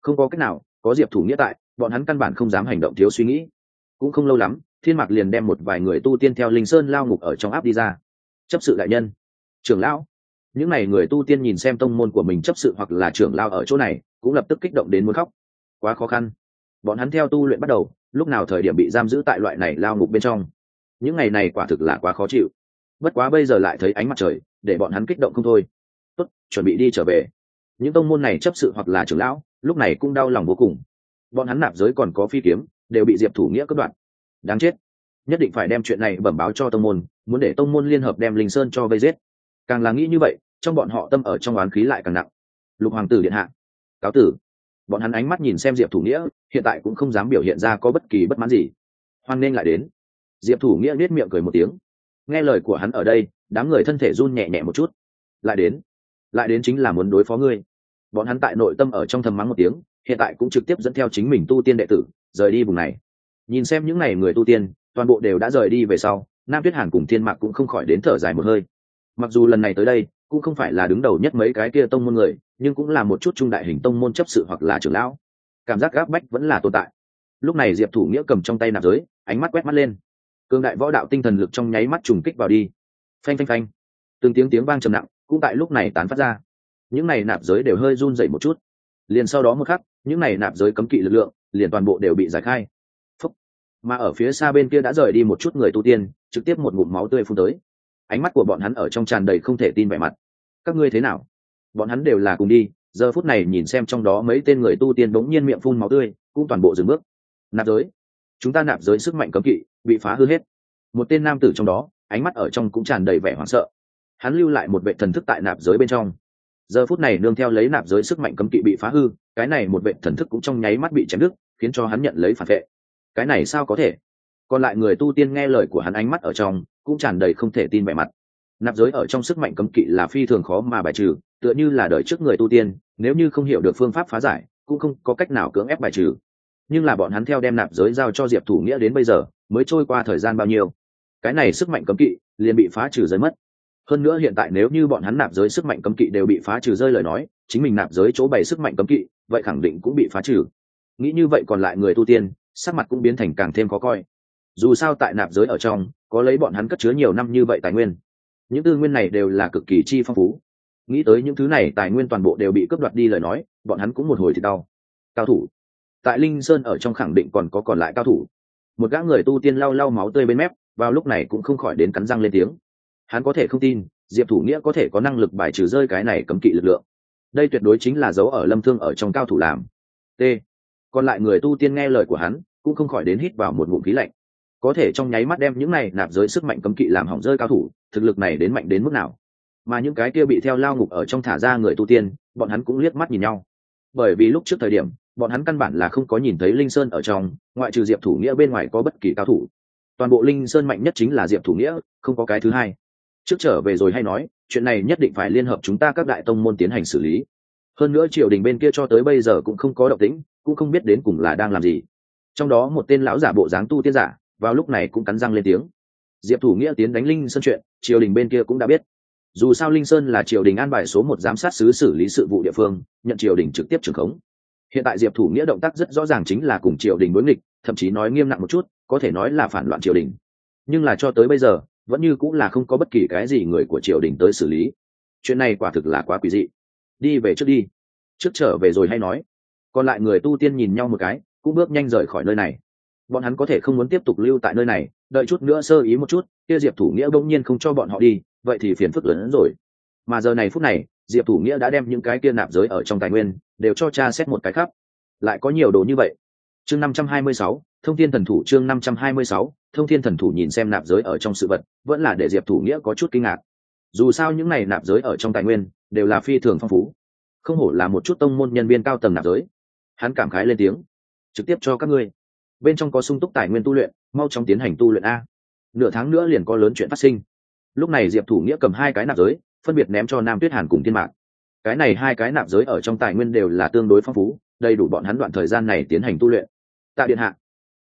Không có cách nào, có diệp thủ nghĩa tại, bọn hắn căn bản không dám hành động thiếu suy nghĩ. Cũng không lâu lắm thiên mạc liền đem một vài người tu tiên theo linh sơn lao ngục ở trong áp đi ra. Chấp sự đại nhân, trưởng lão. Những n à y người tu tiên nhìn xem tông môn của mình chấp sự hoặc là trưởng lao ở chỗ này, cũng lập tức kích động đến muốn khóc. Quá khó khăn. Bọn hắn theo tu luyện bắt đầu, lúc nào thời điểm bị giam giữ tại loại này lao ngục bên trong. Những ngày này quả thực là quá khó chịu. Bất quá bây giờ lại thấy ánh mặt trời, để bọn hắn kích động không thôi. Tốt, chuẩn bị đi trở về. Những tông môn này chấp sự hoặc là trưởng lão, lúc này cũng đau lòng vô cùng. Bọn hắn nạp giới còn có phi kiếm, đều bị diệp thủ nghĩa cất đoạn đáng chết. Nhất định phải đem chuyện này bẩm báo cho tông môn, muốn để tông môn liên hợp đem linh sơn cho vây giết. Càng là nghĩ như vậy, trong bọn họ tâm ở trong oán khí lại càng nặng. Lục hoàng tử điện hạ. Cáo tử. Bọn hắn ánh mắt nhìn xem diệp thủ nghĩa, hiện tại cũng không dám biểu hiện ra có bất kỳ bất mãn gì. Hoan nên lại đến. Diệp thủ nghĩa nết miệng cười một tiếng. Nghe lời của hắn ở đây, đám người thân thể run nhẹ nhẹ một chút. Lại đến. Lại đến chính là muốn đối phó ngươi. Bọn hắn tại nội tâm ở trong thầm mắng một tiếng, hiện tại cũng trực tiếp dẫn theo chính mình tu tiên đệ tử, rời đi vùng này nhìn xem những ngày người tu tiên, toàn bộ đều đã rời đi về sau, nam tuyết hàn cùng thiên mạc cũng không khỏi đến thở dài một hơi. Mặc dù lần này tới đây, cũng không phải là đứng đầu nhất mấy cái kia tông môn người, nhưng cũng là một chút trung đại hình tông môn chấp sự hoặc là trưởng lão. Cảm giác gáp bách vẫn là tồn tại. Lúc này diệp thủ nghĩa cầm trong tay nạp giới, ánh mắt quét mắt lên. Cương đại võ đạo tinh thần lực trong nháy mắt trùng kích vào đi. Phanh phanh phanh. Từng tiếng tiếng vang trầm nặng, cũng tại lúc này tán phát ra. Những này nạp giới đều hơi run dậy một chút. Liền sau đó một khắc, những này nạp giới cấm kỵ lực lượng, liền toàn bộ đều bị giải khai mà ở phía xa bên kia đã rời đi một chút người tu tiên, trực tiếp một ngụm máu tươi phun tới. Ánh mắt của bọn hắn ở trong tràn đầy không thể tin vẻ mặt. Các ngươi thế nào? Bọn hắn đều là cùng đi, giờ phút này nhìn xem trong đó mấy tên người tu tiên bỗng nhiên miệng phun máu tươi, cũng toàn bộ dừng bước. Nạp giới. Chúng ta nạp giới sức mạnh cấm kỵ, bị phá hư hết. Một tên nam tử trong đó, ánh mắt ở trong cũng tràn đầy vẻ hoảng sợ. Hắn lưu lại một vệ thần thức tại nạp giới bên trong. Giờ phút này nương theo lấy nạp giới sức mạnh cấm kỵ bị phá hư, cái này một vệ thần thức cũng trong nháy mắt bị chém đứt, khiến cho hắn nhận lấy phản vệ cái này sao có thể? Còn lại người tu tiên nghe lời của hắn ánh mắt ở trong, cũng tràn đầy không thể tin vẻ mặt. Nạp giới ở trong sức mạnh cấm kỵ là phi thường khó mà bài trừ, tựa như là đời trước người tu tiên, nếu như không hiểu được phương pháp phá giải, cũng không có cách nào cưỡng ép bài trừ. Nhưng là bọn hắn theo đem nạp giới giao cho diệp thủ nghĩa đến bây giờ, mới trôi qua thời gian bao nhiêu? Cái này sức mạnh cấm kỵ, liền bị phá trừ rơi mất. Hơn nữa hiện tại nếu như bọn hắn nạp giới sức mạnh cấm kỵ đều bị phá trừ rơi lời nói, chính mình nạp giới chỗ bày sức mạnh cấm kỵ, vậy khẳng định cũng bị phá trừ. Nghĩ như vậy còn lại người tu tiên sắc mặt cũng biến thành càng thêm khó coi. Dù sao tại nạp giới ở trong, có lấy bọn hắn cất chứa nhiều năm như vậy tài nguyên. Những tư nguyên này đều là cực kỳ chi phong phú. Nghĩ tới những thứ này, tài nguyên toàn bộ đều bị cướp đoạt đi lời nói, bọn hắn cũng một hồi thì đau. Cao thủ. Tại linh sơn ở trong khẳng định còn có còn lại cao thủ. Một gã người tu tiên lau lau máu tươi bên mép, vào lúc này cũng không khỏi đến cắn răng lên tiếng. Hắn có thể không tin, diệp thủ nghĩa có thể có năng lực bài trừ rơi cái này cấm kỵ lực lượng. Đây tuyệt đối chính là dấu ở lâm thương ở trong cao thủ làm. T. Còn lại người tu tiên nghe lời của hắn cũng không khỏi đến hít vào một ngụm khí lạnh. Có thể trong nháy mắt đem những này nạp giới sức mạnh cấm kỵ làm hỏng rơi cao thủ, thực lực này đến mạnh đến mức nào? Mà những cái kia bị theo lao ngục ở trong thả ra người tu tiên, bọn hắn cũng liếc mắt nhìn nhau. Bởi vì lúc trước thời điểm, bọn hắn căn bản là không có nhìn thấy linh sơn ở trong, ngoại trừ diệp thủ nghĩa bên ngoài có bất kỳ cao thủ. Toàn bộ linh sơn mạnh nhất chính là diệp thủ nghĩa, không có cái thứ hai. Trước trở về rồi hay nói, chuyện này nhất định phải liên hợp chúng ta các đại tông môn tiến hành xử lý. Hơn nữa triều đình bên kia cho tới bây giờ cũng không có động tĩnh, cũng không biết đến cùng là đang làm gì trong đó một tên lão giả bộ dáng tu tiên giả, vào lúc này cũng cắn răng lên tiếng. Diệp thủ nghĩa tiến đánh linh sơn chuyện, triều đình bên kia cũng đã biết. Dù sao linh sơn là triều đình an bài số một giám sát sứ xử lý sự vụ địa phương, nhận triều đình trực tiếp trưởng khống. Hiện tại diệp thủ nghĩa động tác rất rõ ràng chính là cùng triều đình đối nghịch, thậm chí nói nghiêm nặng một chút, có thể nói là phản loạn triều đình. Nhưng là cho tới bây giờ, vẫn như cũng là không có bất kỳ cái gì người của triều đình tới xử lý. Chuyện này quả thực là quá quý dị. Đi về trước đi. Trước trở về rồi hay nói. Còn lại người tu tiên nhìn nhau một cái cũng bước nhanh rời khỏi nơi này. Bọn hắn có thể không muốn tiếp tục lưu tại nơi này, đợi chút nữa sơ ý một chút, kia diệp thủ nghĩa bỗng nhiên không cho bọn họ đi, vậy thì phiền phức lớn hơn rồi. Mà giờ này phút này, diệp thủ nghĩa đã đem những cái kia nạp giới ở trong tài nguyên, đều cho cha xét một cái khắp. Lại có nhiều đồ như vậy. Chương năm trăm hai mươi sáu, thông thiên thần thủ, chương năm trăm hai mươi sáu, thông thiên thần thủ nhìn xem nạp giới ở trong sự vật, vẫn là để diệp thủ nghĩa có chút kinh ngạc. Dù sao những này nạp giới ở trong tài nguyên, đều là phi thường phong phú. Không hổ là một chút tông môn nhân viên cao tầng nạp giới. Hắn cảm khái lên tiếng trực tiếp cho các ngươi. Bên trong có sung túc tài nguyên tu luyện, mau chóng tiến hành tu luyện a. Nửa tháng nữa liền có lớn chuyện phát sinh. Lúc này diệp thủ nghĩa cầm hai cái nạp giới, phân biệt ném cho nam tuyết hàn cùng thiên mạc. Cái này hai cái nạp giới ở trong tài nguyên đều là tương đối phong phú, đầy đủ bọn hắn đoạn thời gian này tiến hành tu luyện. Tạ điện hạ,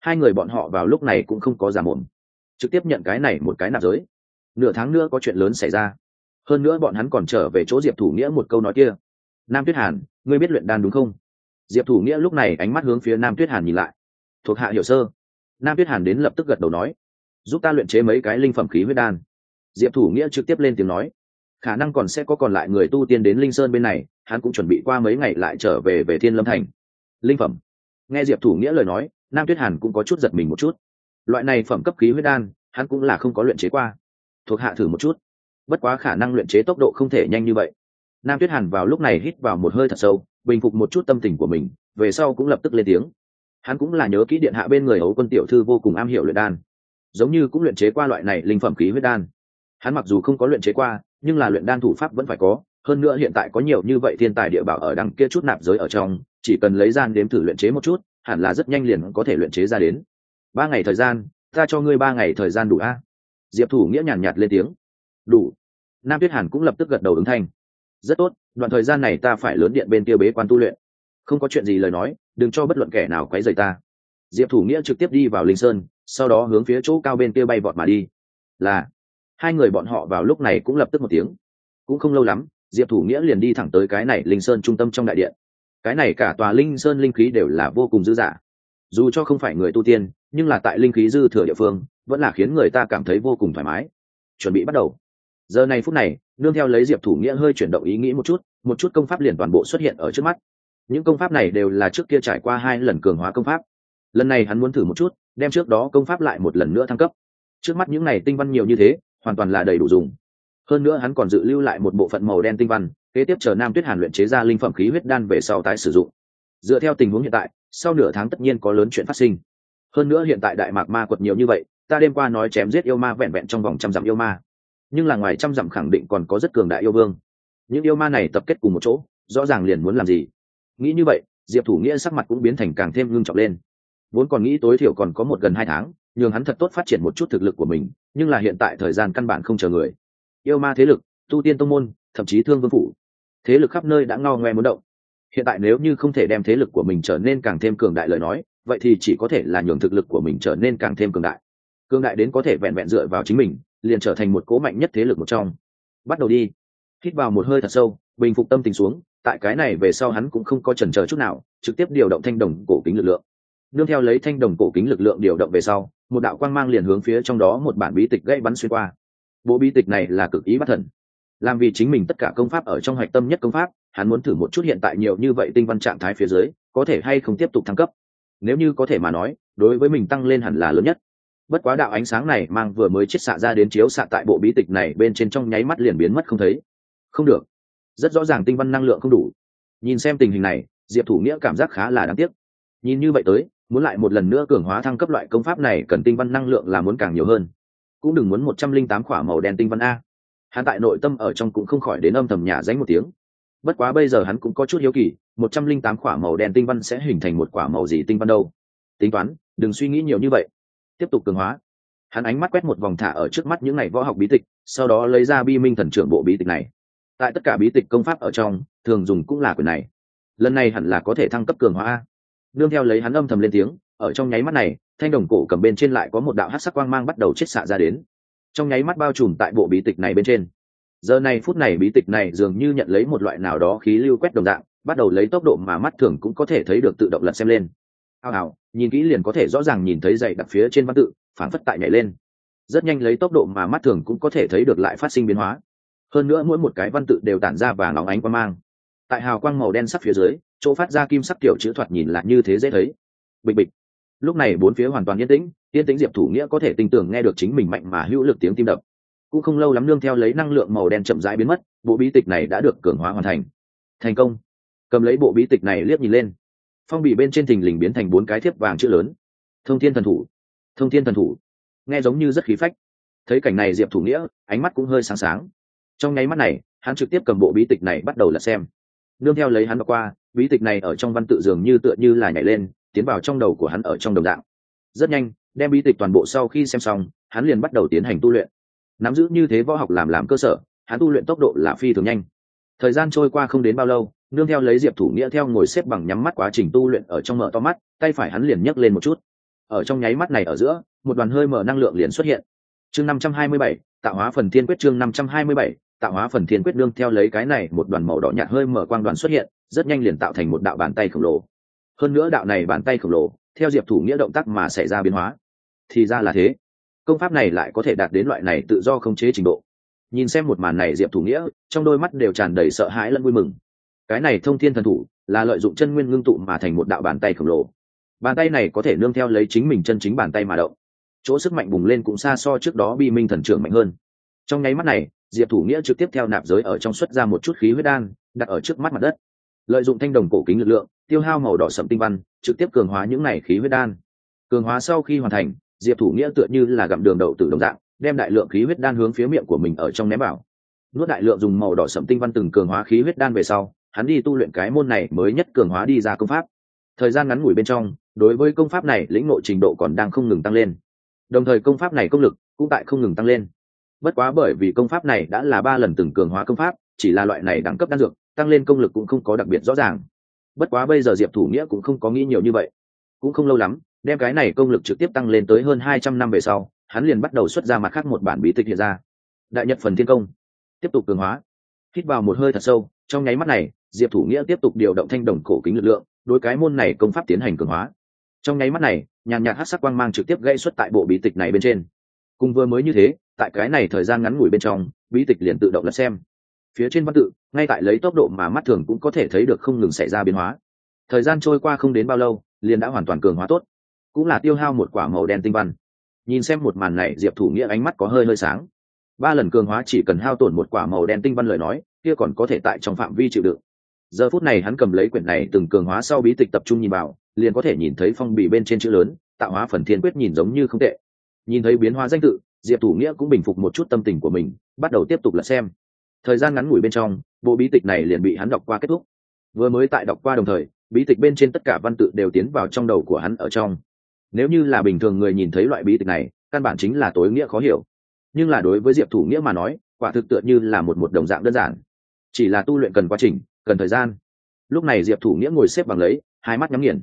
hai người bọn họ vào lúc này cũng không có giả mồm. Trực tiếp nhận cái này một cái nạp giới. Nửa tháng nữa có chuyện lớn xảy ra. Hơn nữa bọn hắn còn trở về chỗ diệp thủ nghĩa một câu nói kia. Nam tuyết hàn, ngươi biết luyện đan đúng không? Diệp thủ nghĩa lúc này ánh mắt hướng phía nam tuyết hàn nhìn lại. Thuộc hạ hiểu sơ. Nam tuyết hàn đến lập tức gật đầu nói, giúp ta luyện chế mấy cái linh phẩm khí huyết đan. Diệp thủ nghĩa trực tiếp lên tiếng nói, khả năng còn sẽ có còn lại người tu tiên đến linh sơn bên này, hắn cũng chuẩn bị qua mấy ngày lại trở về về thiên lâm thành. Linh phẩm. Nghe diệp thủ nghĩa lời nói, nam tuyết hàn cũng có chút giật mình một chút. Loại này phẩm cấp khí huyết đan, hắn cũng là không có luyện chế qua. Thuộc hạ thử một chút. Bất quá khả năng luyện chế tốc độ không thể nhanh như vậy. Nam tuyết hàn vào lúc này hít vào một hơi thật sâu bình phục một chút tâm tình của mình về sau cũng lập tức lên tiếng. Hắn cũng là nhớ kỹ điện hạ bên người ấu quân tiểu thư vô cùng am hiểu luyện đan giống như cũng luyện chế qua loại này linh phẩm khí huyết đan. Hắn mặc dù không có luyện chế qua nhưng là luyện đan thủ pháp vẫn phải có hơn nữa hiện tại có nhiều như vậy thiên tài địa bảo ở đằng kia chút nạp giới ở trong chỉ cần lấy gian đếm thử luyện chế một chút hẳn là rất nhanh liền có thể luyện chế ra đến. Ba ngày thời gian ta cho ngươi ba ngày thời gian đủ a. Diệp thủ nghĩa nhàn nhạt, lên tiếng. Đủ. Nam tuyết hàn cũng lập tức gật đầu ứng thanh. Rất tốt đoạn thời gian này ta phải lớn điện bên kia bế quan tu luyện. Không có chuyện gì lời nói, đừng cho bất luận kẻ nào quấy rầy ta. Diệp thủ nghĩa trực tiếp đi vào linh sơn, sau đó hướng phía chỗ cao bên kia bay vọt mà đi. Là, hai người bọn họ vào lúc này cũng lập tức một tiếng. Cũng không lâu lắm, diệp thủ nghĩa liền đi thẳng tới cái này linh sơn trung tâm trong đại điện. Cái này cả tòa linh sơn linh khí đều là vô cùng dư dả. Dù cho không phải người tu tiên, nhưng là tại linh khí dư thừa địa phương, vẫn là khiến người ta cảm thấy vô cùng thoải mái. Chuẩn bị bắt đầu. Giờ này phút này nương theo lấy diệp thủ nghĩa hơi chuyển động ý nghĩ một chút một chút công pháp liền toàn bộ xuất hiện ở trước mắt. Những công pháp này đều là trước kia trải qua hai lần cường hóa công pháp. Lần này hắn muốn thử một chút, đem trước đó công pháp lại một lần nữa thăng cấp. Trước mắt những này tinh văn nhiều như thế, hoàn toàn là đầy đủ dùng. Hơn nữa hắn còn dự lưu lại một bộ phận màu đen tinh văn, kế tiếp chờ nam tuyết hàn luyện chế ra linh phẩm khí huyết đan về sau tái sử dụng. Dựa theo tình huống hiện tại, sau nửa tháng tất nhiên có lớn chuyện phát sinh. Hơn nữa hiện tại đại mạc ma quật nhiều như vậy, ta đêm qua nói chém giết yêu ma vẹn vẹn trong vòng trăm dặm yêu ma nhưng là ngoài trăm dặm khẳng định còn có rất cường đại yêu vương. Những yêu ma này tập kết cùng một chỗ, rõ ràng liền muốn làm gì? Nghĩ như vậy, diệp thủ nghĩa sắc mặt cũng biến thành càng thêm ngưng trọng lên. Vốn còn nghĩ tối thiểu còn có một gần hai tháng, nhường hắn thật tốt phát triển một chút thực lực của mình, nhưng là hiện tại thời gian căn bản không chờ người. Yêu ma thế lực, tu tiên tông môn, thậm chí thương vương phủ. Thế lực khắp nơi đã ngao ngoe muốn động. Hiện tại nếu như không thể đem thế lực của mình trở nên càng thêm cường đại lời nói, vậy thì chỉ có thể là nhường thực lực của mình trở nên càng thêm cường đại. Cường đại đến có thể vẹn vẹn dựa vào chính mình liền trở thành một cố mạnh nhất thế lực một trong. Bắt đầu đi. Hít vào một hơi thật sâu, bình phục tâm tình xuống, tại cái này về sau hắn cũng không có chần chờ chút nào, trực tiếp điều động thanh đồng cổ kính lực lượng. Nương theo lấy thanh đồng cổ kính lực lượng điều động về sau, một đạo quang mang liền hướng phía trong đó một bản bí tịch gây bắn xuyên qua. Bộ bí tịch này là cực ý bất thần. Làm vì chính mình tất cả công pháp ở trong hạch tâm nhất công pháp, hắn muốn thử một chút hiện tại nhiều như vậy tinh văn trạng thái phía dưới, có thể hay không tiếp tục thăng cấp. Nếu như có thể mà nói, đối với mình tăng lên hẳn là lớn nhất bất quá đạo ánh sáng này mang vừa mới chết xạ ra đến chiếu xạ tại bộ bí tịch này bên trên trong nháy mắt liền biến mất không thấy. Không được. Rất rõ ràng tinh văn năng lượng không đủ. Nhìn xem tình hình này, diệp thủ nghĩa cảm giác khá là đáng tiếc. Nhìn như vậy tới, muốn lại một lần nữa cường hóa thăng cấp loại công pháp này cần tinh văn năng lượng là muốn càng nhiều hơn. Cũng đừng muốn một trăm linh tám khỏa màu đen tinh văn a. Hắn tại nội tâm ở trong cũng không khỏi đến âm thầm nhà dánh một tiếng. Bất quá bây giờ hắn cũng có chút hiếu kỳ, một trăm linh tám khỏa màu đen tinh văn sẽ hình thành một quả màu gì tinh văn đâu? Tính toán, đừng suy nghĩ nhiều như vậy tiếp tục cường hóa. Hắn ánh mắt quét một vòng thả ở trước mắt những ngày võ học bí tịch, sau đó lấy ra bi minh thần trưởng bộ bí tịch này. Tại tất cả bí tịch công pháp ở trong, thường dùng cũng là quyền này. Lần này hẳn là có thể thăng cấp cường hóa a. Đương theo lấy hắn âm thầm lên tiếng, ở trong nháy mắt này, thanh đồng cổ cầm bên trên lại có một đạo hát sắc quang mang bắt đầu chết xạ ra đến. Trong nháy mắt bao trùm tại bộ bí tịch này bên trên. Giờ này phút này bí tịch này dường như nhận lấy một loại nào đó khí lưu quét đồng dạng, bắt đầu lấy tốc độ mà mắt thường cũng có thể thấy được tự động lật xem lên hào hào nhìn kỹ liền có thể rõ ràng nhìn thấy dày đặc phía trên văn tự phản phất tại nhảy lên. Rất nhanh lấy tốc độ mà mắt thường cũng có thể thấy được lại phát sinh biến hóa. Hơn nữa mỗi một cái văn tự đều tản ra và nóng ánh quang mang. Tại hào quang màu đen sắc phía dưới, chỗ phát ra kim sắc kiểu chữ thoạt nhìn lại như thế dễ thấy. Bịch bịch. Lúc này bốn phía hoàn toàn yên tĩnh yên tĩnh diệp thủ nghĩa có thể tin tưởng nghe được chính mình mạnh mà hữu lực tiếng tim đập. Cũng không lâu lắm nương theo lấy năng lượng màu đen chậm rãi biến mất, bộ bí tịch này đã được cường hóa hoàn thành. Thành công. Cầm lấy bộ bí tịch này liếc nhìn lên phong bì bên trên thình lình biến thành bốn cái thiếp vàng chữ lớn. Thông thiên thần thủ. Thông thiên thần thủ. Nghe giống như rất khí phách. Thấy cảnh này diệp thủ nghĩa, ánh mắt cũng hơi sáng sáng. Trong nháy mắt này, hắn trực tiếp cầm bộ bí tịch này bắt đầu là xem. Nương theo lấy hắn đọc qua, bí tịch này ở trong văn tự dường như tựa như là nhảy lên, tiến vào trong đầu của hắn ở trong đồng dạng. Rất nhanh, đem bí tịch toàn bộ sau khi xem xong, hắn liền bắt đầu tiến hành tu luyện. Nắm giữ như thế võ học làm làm cơ sở, hắn tu luyện tốc độ là phi thường nhanh. Thời gian trôi qua không đến bao lâu nương theo lấy diệp thủ nghĩa theo ngồi xếp bằng nhắm mắt quá trình tu luyện ở trong mở to mắt, tay phải hắn liền nhấc lên một chút. Ở trong nháy mắt này ở giữa, một đoàn hơi mở năng lượng liền xuất hiện. Chương năm trăm hai mươi bảy, tạo hóa phần thiên quyết chương năm trăm hai mươi bảy, tạo hóa phần thiên quyết nương theo lấy cái này một đoàn màu đỏ nhạt hơi mở quang đoàn xuất hiện, rất nhanh liền tạo thành một đạo bàn tay khổng lồ. Hơn nữa đạo này bàn tay khổng lồ, theo diệp thủ nghĩa động tác mà xảy ra biến hóa, thì ra là thế. Công pháp này lại có thể đạt đến loại này tự do khống chế trình độ. Nhìn xem một màn này diệp thủ nghĩa, trong đôi mắt đều tràn đầy sợ hãi lẫn vui mừng cái này thông thiên thần thủ là lợi dụng chân nguyên ngưng tụ mà thành một đạo bàn tay khổng lồ. Bàn tay này có thể nương theo lấy chính mình chân chính bàn tay mà động. Chỗ sức mạnh bùng lên cũng xa so trước đó bi minh thần trưởng mạnh hơn. Trong nháy mắt này, diệp thủ nghĩa trực tiếp theo nạp giới ở trong xuất ra một chút khí huyết đan, đặt ở trước mắt mặt đất. Lợi dụng thanh đồng cổ kính lực lượng, tiêu hao màu đỏ sậm tinh văn, trực tiếp cường hóa những này khí huyết đan. Cường hóa sau khi hoàn thành, diệp thủ nghĩa tựa như là gặm đường đậu từ đồng dạng, đem đại lượng khí huyết đan hướng phía miệng của mình ở trong ném vào. Nuốt đại lượng dùng màu đỏ sậm tinh văn từng cường hóa khí huyết đan về sau hắn đi tu luyện cái môn này mới nhất cường hóa đi ra công pháp. Thời gian ngắn ngủi bên trong, đối với công pháp này, lĩnh ngộ trình độ còn đang không ngừng tăng lên. Đồng thời công pháp này công lực cũng tại không ngừng tăng lên. Bất quá bởi vì công pháp này đã là ba lần từng cường hóa công pháp, chỉ là loại này đẳng cấp đan dược, tăng lên công lực cũng không có đặc biệt rõ ràng. Bất quá bây giờ diệp thủ nghĩa cũng không có nghĩ nhiều như vậy. Cũng không lâu lắm, đem cái này công lực trực tiếp tăng lên tới hơn hai trăm năm về sau, hắn liền bắt đầu xuất ra mặt khác một bản bí tịch hiện ra. Đại nhật phần thiên công. Tiếp tục cường hóa. Hít vào một hơi thật sâu, trong nháy mắt này diệp thủ nghĩa tiếp tục điều động thanh đồng cổ kính lực lượng, đối cái môn này công pháp tiến hành cường hóa. Trong nháy mắt này, nhàn nhạt hát sắc quang mang trực tiếp gây xuất tại bộ bí tịch này bên trên. Cùng vừa mới như thế, tại cái này thời gian ngắn ngủi bên trong, bí tịch liền tự động lật xem. Phía trên văn tự, ngay tại lấy tốc độ mà mắt thường cũng có thể thấy được không ngừng xảy ra biến hóa. Thời gian trôi qua không đến bao lâu, liền đã hoàn toàn cường hóa tốt. Cũng là tiêu hao một quả màu đen tinh văn. Nhìn xem một màn này, diệp thủ nghĩa ánh mắt có hơi hơi sáng. Ba lần cường hóa chỉ cần hao tổn một quả màu đen tinh văn lời nói, kia còn có thể tại trong phạm vi chịu đựng giờ phút này hắn cầm lấy quyển này từng cường hóa sau bí tịch tập trung nhìn vào, liền có thể nhìn thấy phong bì bên trên chữ lớn, tạo hóa phần thiên quyết nhìn giống như không tệ. Nhìn thấy biến hóa danh tự, diệp thủ nghĩa cũng bình phục một chút tâm tình của mình, bắt đầu tiếp tục lật xem. Thời gian ngắn ngủi bên trong, bộ bí tịch này liền bị hắn đọc qua kết thúc. Vừa mới tại đọc qua đồng thời, bí tịch bên trên tất cả văn tự đều tiến vào trong đầu của hắn ở trong. Nếu như là bình thường người nhìn thấy loại bí tịch này, căn bản chính là tối nghĩa khó hiểu. Nhưng là đối với diệp thủ nghĩa mà nói, quả thực tựa như là một một đồng dạng đơn giản. Chỉ là tu luyện cần quá trình cần thời gian. Lúc này diệp thủ nghĩa ngồi xếp bằng lấy, hai mắt nhắm nghiền.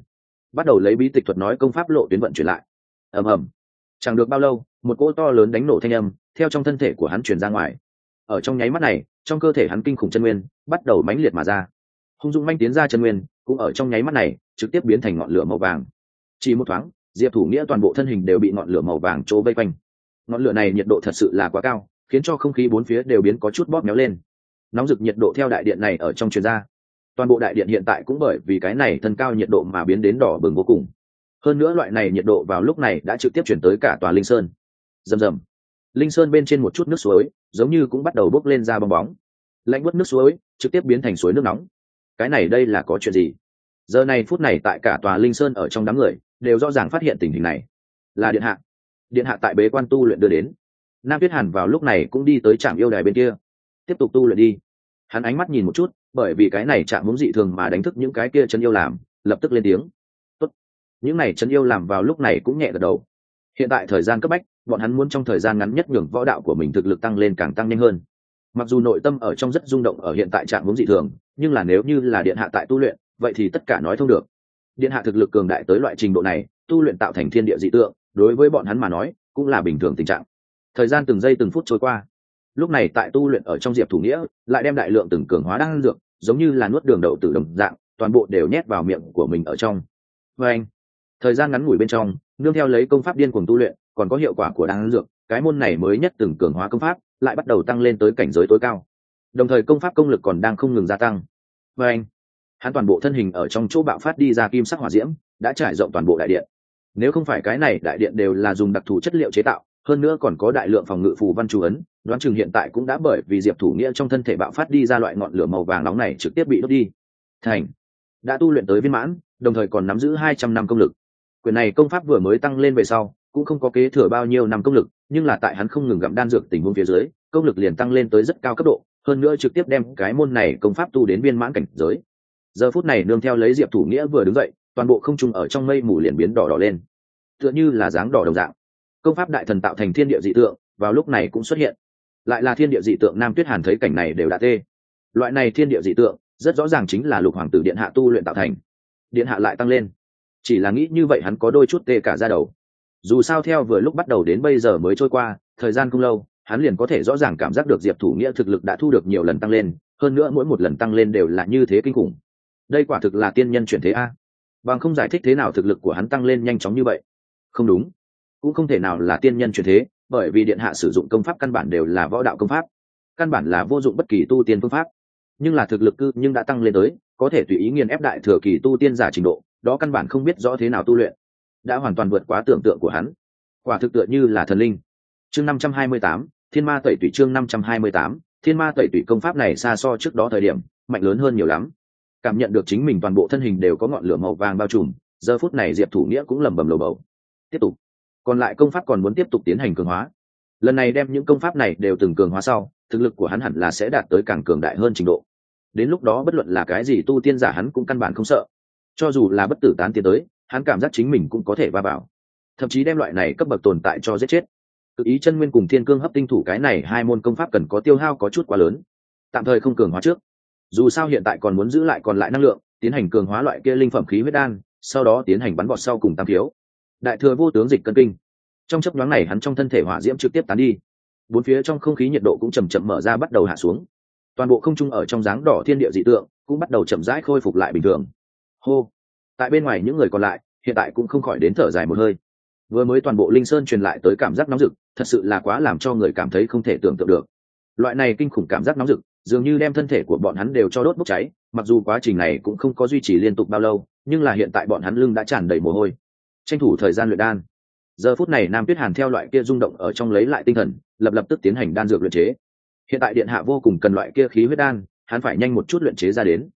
Bắt đầu lấy bí tịch thuật nói công pháp lộ tuyến vận chuyển lại. Ầm ầm. Chẳng được bao lâu, một cỗ to lớn đánh nổ thanh âm theo trong thân thể của hắn chuyển ra ngoài. Ở trong nháy mắt này, trong cơ thể hắn kinh khủng chân nguyên bắt đầu mãnh liệt mà ra. Hung dung manh tiến ra chân nguyên, cũng ở trong nháy mắt này, trực tiếp biến thành ngọn lửa màu vàng. Chỉ một thoáng, diệp thủ nghĩa toàn bộ thân hình đều bị ngọn lửa màu vàng trố vây quanh. Ngọn lửa này nhiệt độ thật sự là quá cao, khiến cho không khí bốn phía đều biến có chút bóp méo lên nóng rực nhiệt độ theo đại điện này ở trong truyền ra. Toàn bộ đại điện hiện tại cũng bởi vì cái này thân cao nhiệt độ mà biến đến đỏ bừng vô cùng. Hơn nữa loại này nhiệt độ vào lúc này đã trực tiếp chuyển tới cả tòa linh sơn. Rầm rầm. Linh sơn bên trên một chút nước suối, giống như cũng bắt đầu bốc lên ra bong bóng. Lạnh bớt nước suối, trực tiếp biến thành suối nước nóng. Cái này đây là có chuyện gì? Giờ này phút này tại cả tòa linh sơn ở trong đám người, đều rõ ràng phát hiện tình hình này. Là điện hạ. Điện hạ tại bế quan tu luyện đưa đến. Nam tuyết hàn vào lúc này cũng đi tới trạm yêu đài bên kia tiếp tục tu luyện đi. Hắn ánh mắt nhìn một chút, bởi vì cái này chạm muốn dị thường mà đánh thức những cái kia chân yêu làm, lập tức lên tiếng. Tốt. những này chân yêu làm vào lúc này cũng nhẹ gật đầu. Hiện tại thời gian cấp bách, bọn hắn muốn trong thời gian ngắn nhất nhường võ đạo của mình thực lực tăng lên càng tăng nhanh hơn. Mặc dù nội tâm ở trong rất rung động ở hiện tại trạng hướng dị thường, nhưng là nếu như là điện hạ tại tu luyện, vậy thì tất cả nói thông được. Điện hạ thực lực cường đại tới loại trình độ này, tu luyện tạo thành thiên địa dị tượng, đối với bọn hắn mà nói, cũng là bình thường tình trạng. Thời gian từng giây từng phút trôi qua lúc này tại tu luyện ở trong diệp thủ nghĩa, lại đem đại lượng từng cường hóa đan dược, giống như là nuốt đường đậu tử đồng dạng, toàn bộ đều nhét vào miệng của mình ở trong. Và anh, thời gian ngắn ngủi bên trong, nương theo lấy công pháp điên cuồng tu luyện, còn có hiệu quả của đan dược, cái môn này mới nhất từng cường hóa công pháp, lại bắt đầu tăng lên tới cảnh giới tối cao. Đồng thời công pháp công lực còn đang không ngừng gia tăng. Và anh, hắn toàn bộ thân hình ở trong chỗ bạo phát đi ra kim sắc hỏa diễm, đã trải rộng toàn bộ đại điện. Nếu không phải cái này, đại điện đều là dùng đặc thù chất liệu chế tạo, hơn nữa còn có đại lượng phòng ngự phù văn chú ấn đoán chừng hiện tại cũng đã bởi vì diệp thủ nghĩa trong thân thể bạo phát đi ra loại ngọn lửa màu vàng nóng này trực tiếp bị đốt đi. Thành, đã tu luyện tới viên mãn, đồng thời còn nắm giữ hai trăm năm công lực. Quyền này công pháp vừa mới tăng lên về sau, cũng không có kế thừa bao nhiêu năm công lực, nhưng là tại hắn không ngừng gặm đan dược tình huống phía dưới, công lực liền tăng lên tới rất cao cấp độ, hơn nữa trực tiếp đem cái môn này công pháp tu đến viên mãn cảnh giới. Giờ phút này nương theo lấy diệp thủ nghĩa vừa đứng dậy, toàn bộ không trung ở trong mây mù liền biến đỏ đỏ lên. Tựa như là dáng đỏ đồng dạng. Công pháp đại thần tạo thành thiên địa dị tượng, vào lúc này cũng xuất hiện lại là thiên địa dị tượng nam tuyết hàn thấy cảnh này đều đã tê. Loại này thiên địa dị tượng, rất rõ ràng chính là lục hoàng tử điện hạ tu luyện tạo thành. Điện hạ lại tăng lên. Chỉ là nghĩ như vậy hắn có đôi chút tê cả ra đầu. Dù sao theo vừa lúc bắt đầu đến bây giờ mới trôi qua, thời gian không lâu, hắn liền có thể rõ ràng cảm giác được diệp thủ nghĩa thực lực đã thu được nhiều lần tăng lên, hơn nữa mỗi một lần tăng lên đều là như thế kinh khủng. Đây quả thực là tiên nhân chuyển thế a. Bằng không giải thích thế nào thực lực của hắn tăng lên nhanh chóng như vậy? Không đúng. Cũng không thể nào là tiên nhân chuyển thế bởi vì điện hạ sử dụng công pháp căn bản đều là võ đạo công pháp, căn bản là vô dụng bất kỳ tu tiên phương pháp. Nhưng là thực lực cư nhưng đã tăng lên tới, có thể tùy ý nghiền ép đại thừa kỳ tu tiên giả trình độ, đó căn bản không biết rõ thế nào tu luyện, đã hoàn toàn vượt quá tưởng tượng của hắn. Quả thực tựa như là thần linh. Chương năm trăm hai mươi tám, thiên ma tẩy tủy chương năm trăm hai mươi tám, thiên ma tẩy tủy công pháp này xa so trước đó thời điểm, mạnh lớn hơn nhiều lắm. Cảm nhận được chính mình toàn bộ thân hình đều có ngọn lửa màu vàng bao trùm, giờ phút này diệp thủ nghĩa cũng lẩm bẩm lầu bầu. Tiếp tục còn lại công pháp còn muốn tiếp tục tiến hành cường hóa. Lần này đem những công pháp này đều từng cường hóa sau, thực lực của hắn hẳn là sẽ đạt tới càng cường đại hơn trình độ. Đến lúc đó bất luận là cái gì tu tiên giả hắn cũng căn bản không sợ. Cho dù là bất tử tán tiến tới, hắn cảm giác chính mình cũng có thể va vào. Thậm chí đem loại này cấp bậc tồn tại cho giết chết. Tự ý chân nguyên cùng thiên cương hấp tinh thủ cái này hai môn công pháp cần có tiêu hao có chút quá lớn. Tạm thời không cường hóa trước. Dù sao hiện tại còn muốn giữ lại còn lại năng lượng, tiến hành cường hóa loại kia linh phẩm khí huyết đan, sau đó tiến hành bắn bọt sau cùng tam thiếu đại thừa vô tướng dịch cân kinh. Trong chấp nhoáng này hắn trong thân thể hỏa diễm trực tiếp tán đi. Bốn phía trong không khí nhiệt độ cũng chầm chậm mở ra bắt đầu hạ xuống. Toàn bộ không trung ở trong dáng đỏ thiên địa dị tượng cũng bắt đầu chậm rãi khôi phục lại bình thường. Hô! Tại bên ngoài những người còn lại, hiện tại cũng không khỏi đến thở dài một hơi. Vừa mới toàn bộ linh sơn truyền lại tới cảm giác nóng rực, thật sự là quá làm cho người cảm thấy không thể tưởng tượng được. Loại này kinh khủng cảm giác nóng rực, dường như đem thân thể của bọn hắn đều cho đốt bốc cháy, mặc dù quá trình này cũng không có duy trì liên tục bao lâu, nhưng là hiện tại bọn hắn lưng đã tràn đầy mồ hôi tranh thủ thời gian luyện đan. Giờ phút này nam tuyết hàn theo loại kia rung động ở trong lấy lại tinh thần, lập lập tức tiến hành đan dược luyện chế. Hiện tại điện hạ vô cùng cần loại kia khí huyết đan, hắn phải nhanh một chút luyện chế ra đến.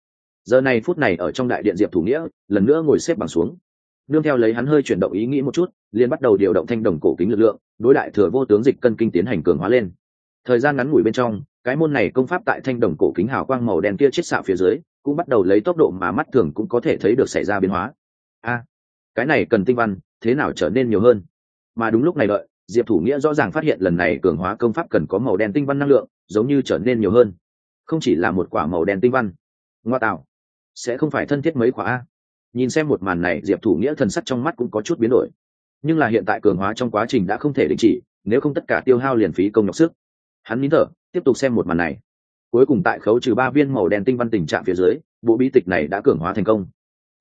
Giờ này phút này ở trong đại điện diệp thủ nghĩa, lần nữa ngồi xếp bằng xuống. Nương theo lấy hắn hơi chuyển động ý nghĩ một chút, liền bắt đầu điều động thanh đồng cổ kính lực lượng, đối đại thừa vô tướng dịch cân kinh tiến hành cường hóa lên. Thời gian ngắn ngủi bên trong, cái môn này công pháp tại thanh đồng cổ kính hào quang màu đen kia chết xạo phía dưới, cũng bắt đầu lấy tốc độ mà mắt thường cũng có thể thấy được xảy ra biến hóa cái này cần tinh văn, thế nào trở nên nhiều hơn? Mà đúng lúc này đợi, diệp thủ nghĩa rõ ràng phát hiện lần này cường hóa công pháp cần có màu đen tinh văn năng lượng, giống như trở nên nhiều hơn. Không chỉ là một quả màu đen tinh văn. Ngoa tạo. Sẽ không phải thân thiết mấy quả a. Nhìn xem một màn này, diệp thủ nghĩa thần sắc trong mắt cũng có chút biến đổi. Nhưng là hiện tại cường hóa trong quá trình đã không thể đình chỉ, nếu không tất cả tiêu hao liền phí công nhọc sức. Hắn nín thở, tiếp tục xem một màn này. Cuối cùng tại khấu trừ ba viên màu đen tinh văn tình trạng phía dưới, bộ bí tịch này đã cường hóa thành công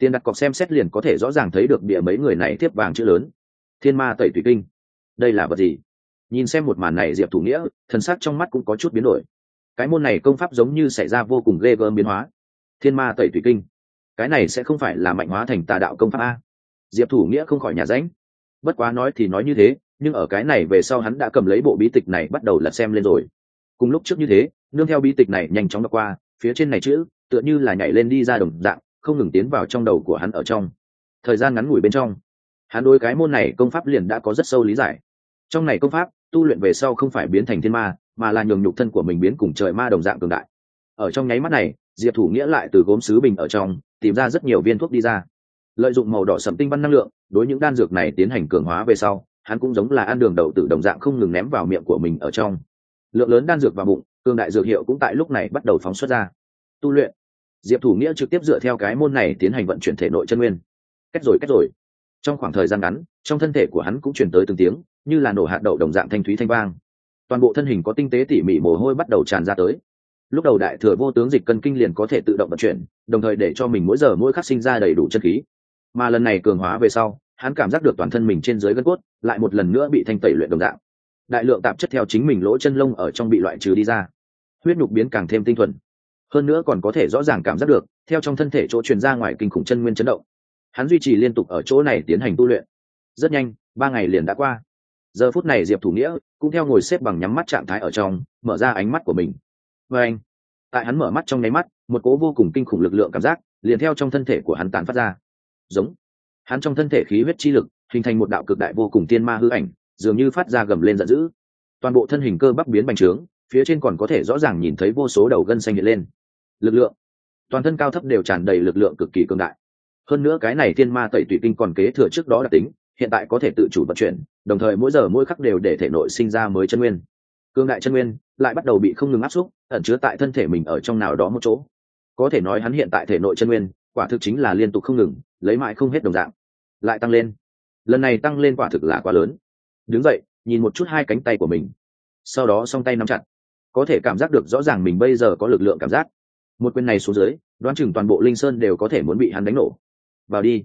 tiền đặt cọc xem xét liền có thể rõ ràng thấy được địa mấy người này tiếp vàng chữ lớn. Thiên ma tẩy thủy kinh. Đây là vật gì? Nhìn xem một màn này diệp thủ nghĩa, thần sắc trong mắt cũng có chút biến đổi. Cái môn này công pháp giống như xảy ra vô cùng ghê gớm biến hóa. Thiên ma tẩy thủy kinh. Cái này sẽ không phải là mạnh hóa thành tà đạo công pháp a? Diệp thủ nghĩa không khỏi nhà ránh. Bất quá nói thì nói như thế, nhưng ở cái này về sau hắn đã cầm lấy bộ bí tịch này bắt đầu lật xem lên rồi. Cùng lúc trước như thế, nương theo bí tịch này nhanh chóng đọc qua, phía trên này chữ, tựa như là nhảy lên đi ra đồng dạng không ngừng tiến vào trong đầu của hắn ở trong. Thời gian ngắn ngủi bên trong, hắn đối cái môn này công pháp liền đã có rất sâu lý giải. Trong này công pháp, tu luyện về sau không phải biến thành thiên ma, mà là nhường nhục thân của mình biến cùng trời ma đồng dạng cường đại. Ở trong nháy mắt này, diệp thủ nghĩa lại từ gốm sứ bình ở trong, tìm ra rất nhiều viên thuốc đi ra. Lợi dụng màu đỏ sầm tinh văn năng lượng, đối những đan dược này tiến hành cường hóa về sau, hắn cũng giống là ăn đường đậu tử đồng dạng không ngừng ném vào miệng của mình ở trong. Lượng lớn đan dược vào bụng, cường đại dược hiệu cũng tại lúc này bắt đầu phóng xuất ra. Tu luyện diệp thủ nghĩa trực tiếp dựa theo cái môn này tiến hành vận chuyển thể nội chân nguyên. Cách rồi cách rồi. Trong khoảng thời gian ngắn, trong thân thể của hắn cũng chuyển tới từng tiếng, như là nổ hạt đậu đồng dạng thanh thúy thanh vang. Toàn bộ thân hình có tinh tế tỉ mỉ mồ hôi bắt đầu tràn ra tới. Lúc đầu đại thừa vô tướng dịch cân kinh liền có thể tự động vận chuyển, đồng thời để cho mình mỗi giờ mỗi khắc sinh ra đầy đủ chân khí. Mà lần này cường hóa về sau, hắn cảm giác được toàn thân mình trên dưới gân cốt lại một lần nữa bị thanh tẩy luyện đồng dạng. Đại lượng tạp chất theo chính mình lỗ chân lông ở trong bị loại trừ đi ra. Huyết nhục biến càng thêm tinh thuần hơn nữa còn có thể rõ ràng cảm giác được, theo trong thân thể chỗ truyền ra ngoài kinh khủng chân nguyên chấn động. Hắn duy trì liên tục ở chỗ này tiến hành tu luyện. Rất nhanh, ba ngày liền đã qua. Giờ phút này diệp thủ nghĩa cũng theo ngồi xếp bằng nhắm mắt trạng thái ở trong, mở ra ánh mắt của mình. Và anh, tại hắn mở mắt trong nháy mắt, một cố vô cùng kinh khủng lực lượng cảm giác liền theo trong thân thể của hắn tàn phát ra. Giống, hắn trong thân thể khí huyết chi lực hình thành một đạo cực đại vô cùng tiên ma hư ảnh, dường như phát ra gầm lên giận dữ. Toàn bộ thân hình cơ bắp biến bành trướng, phía trên còn có thể rõ ràng nhìn thấy vô số đầu gân xanh hiện lên lực lượng. Toàn thân cao thấp đều tràn đầy lực lượng cực kỳ cường đại. Hơn nữa cái này tiên ma tẩy tụy kinh còn kế thừa trước đó đặc tính, hiện tại có thể tự chủ vận chuyển, đồng thời mỗi giờ mỗi khắc đều để thể nội sinh ra mới chân nguyên. Cương đại chân nguyên lại bắt đầu bị không ngừng áp xúc, ẩn chứa tại thân thể mình ở trong nào đó một chỗ. Có thể nói hắn hiện tại thể nội chân nguyên, quả thực chính là liên tục không ngừng, lấy mãi không hết đồng dạng, lại tăng lên. Lần này tăng lên quả thực là quá lớn. Đứng dậy, nhìn một chút hai cánh tay của mình. Sau đó song tay nắm chặt. Có thể cảm giác được rõ ràng mình bây giờ có lực lượng cảm giác một quyền này xuống dưới đoán chừng toàn bộ linh sơn đều có thể muốn bị hắn đánh nổ. Vào đi.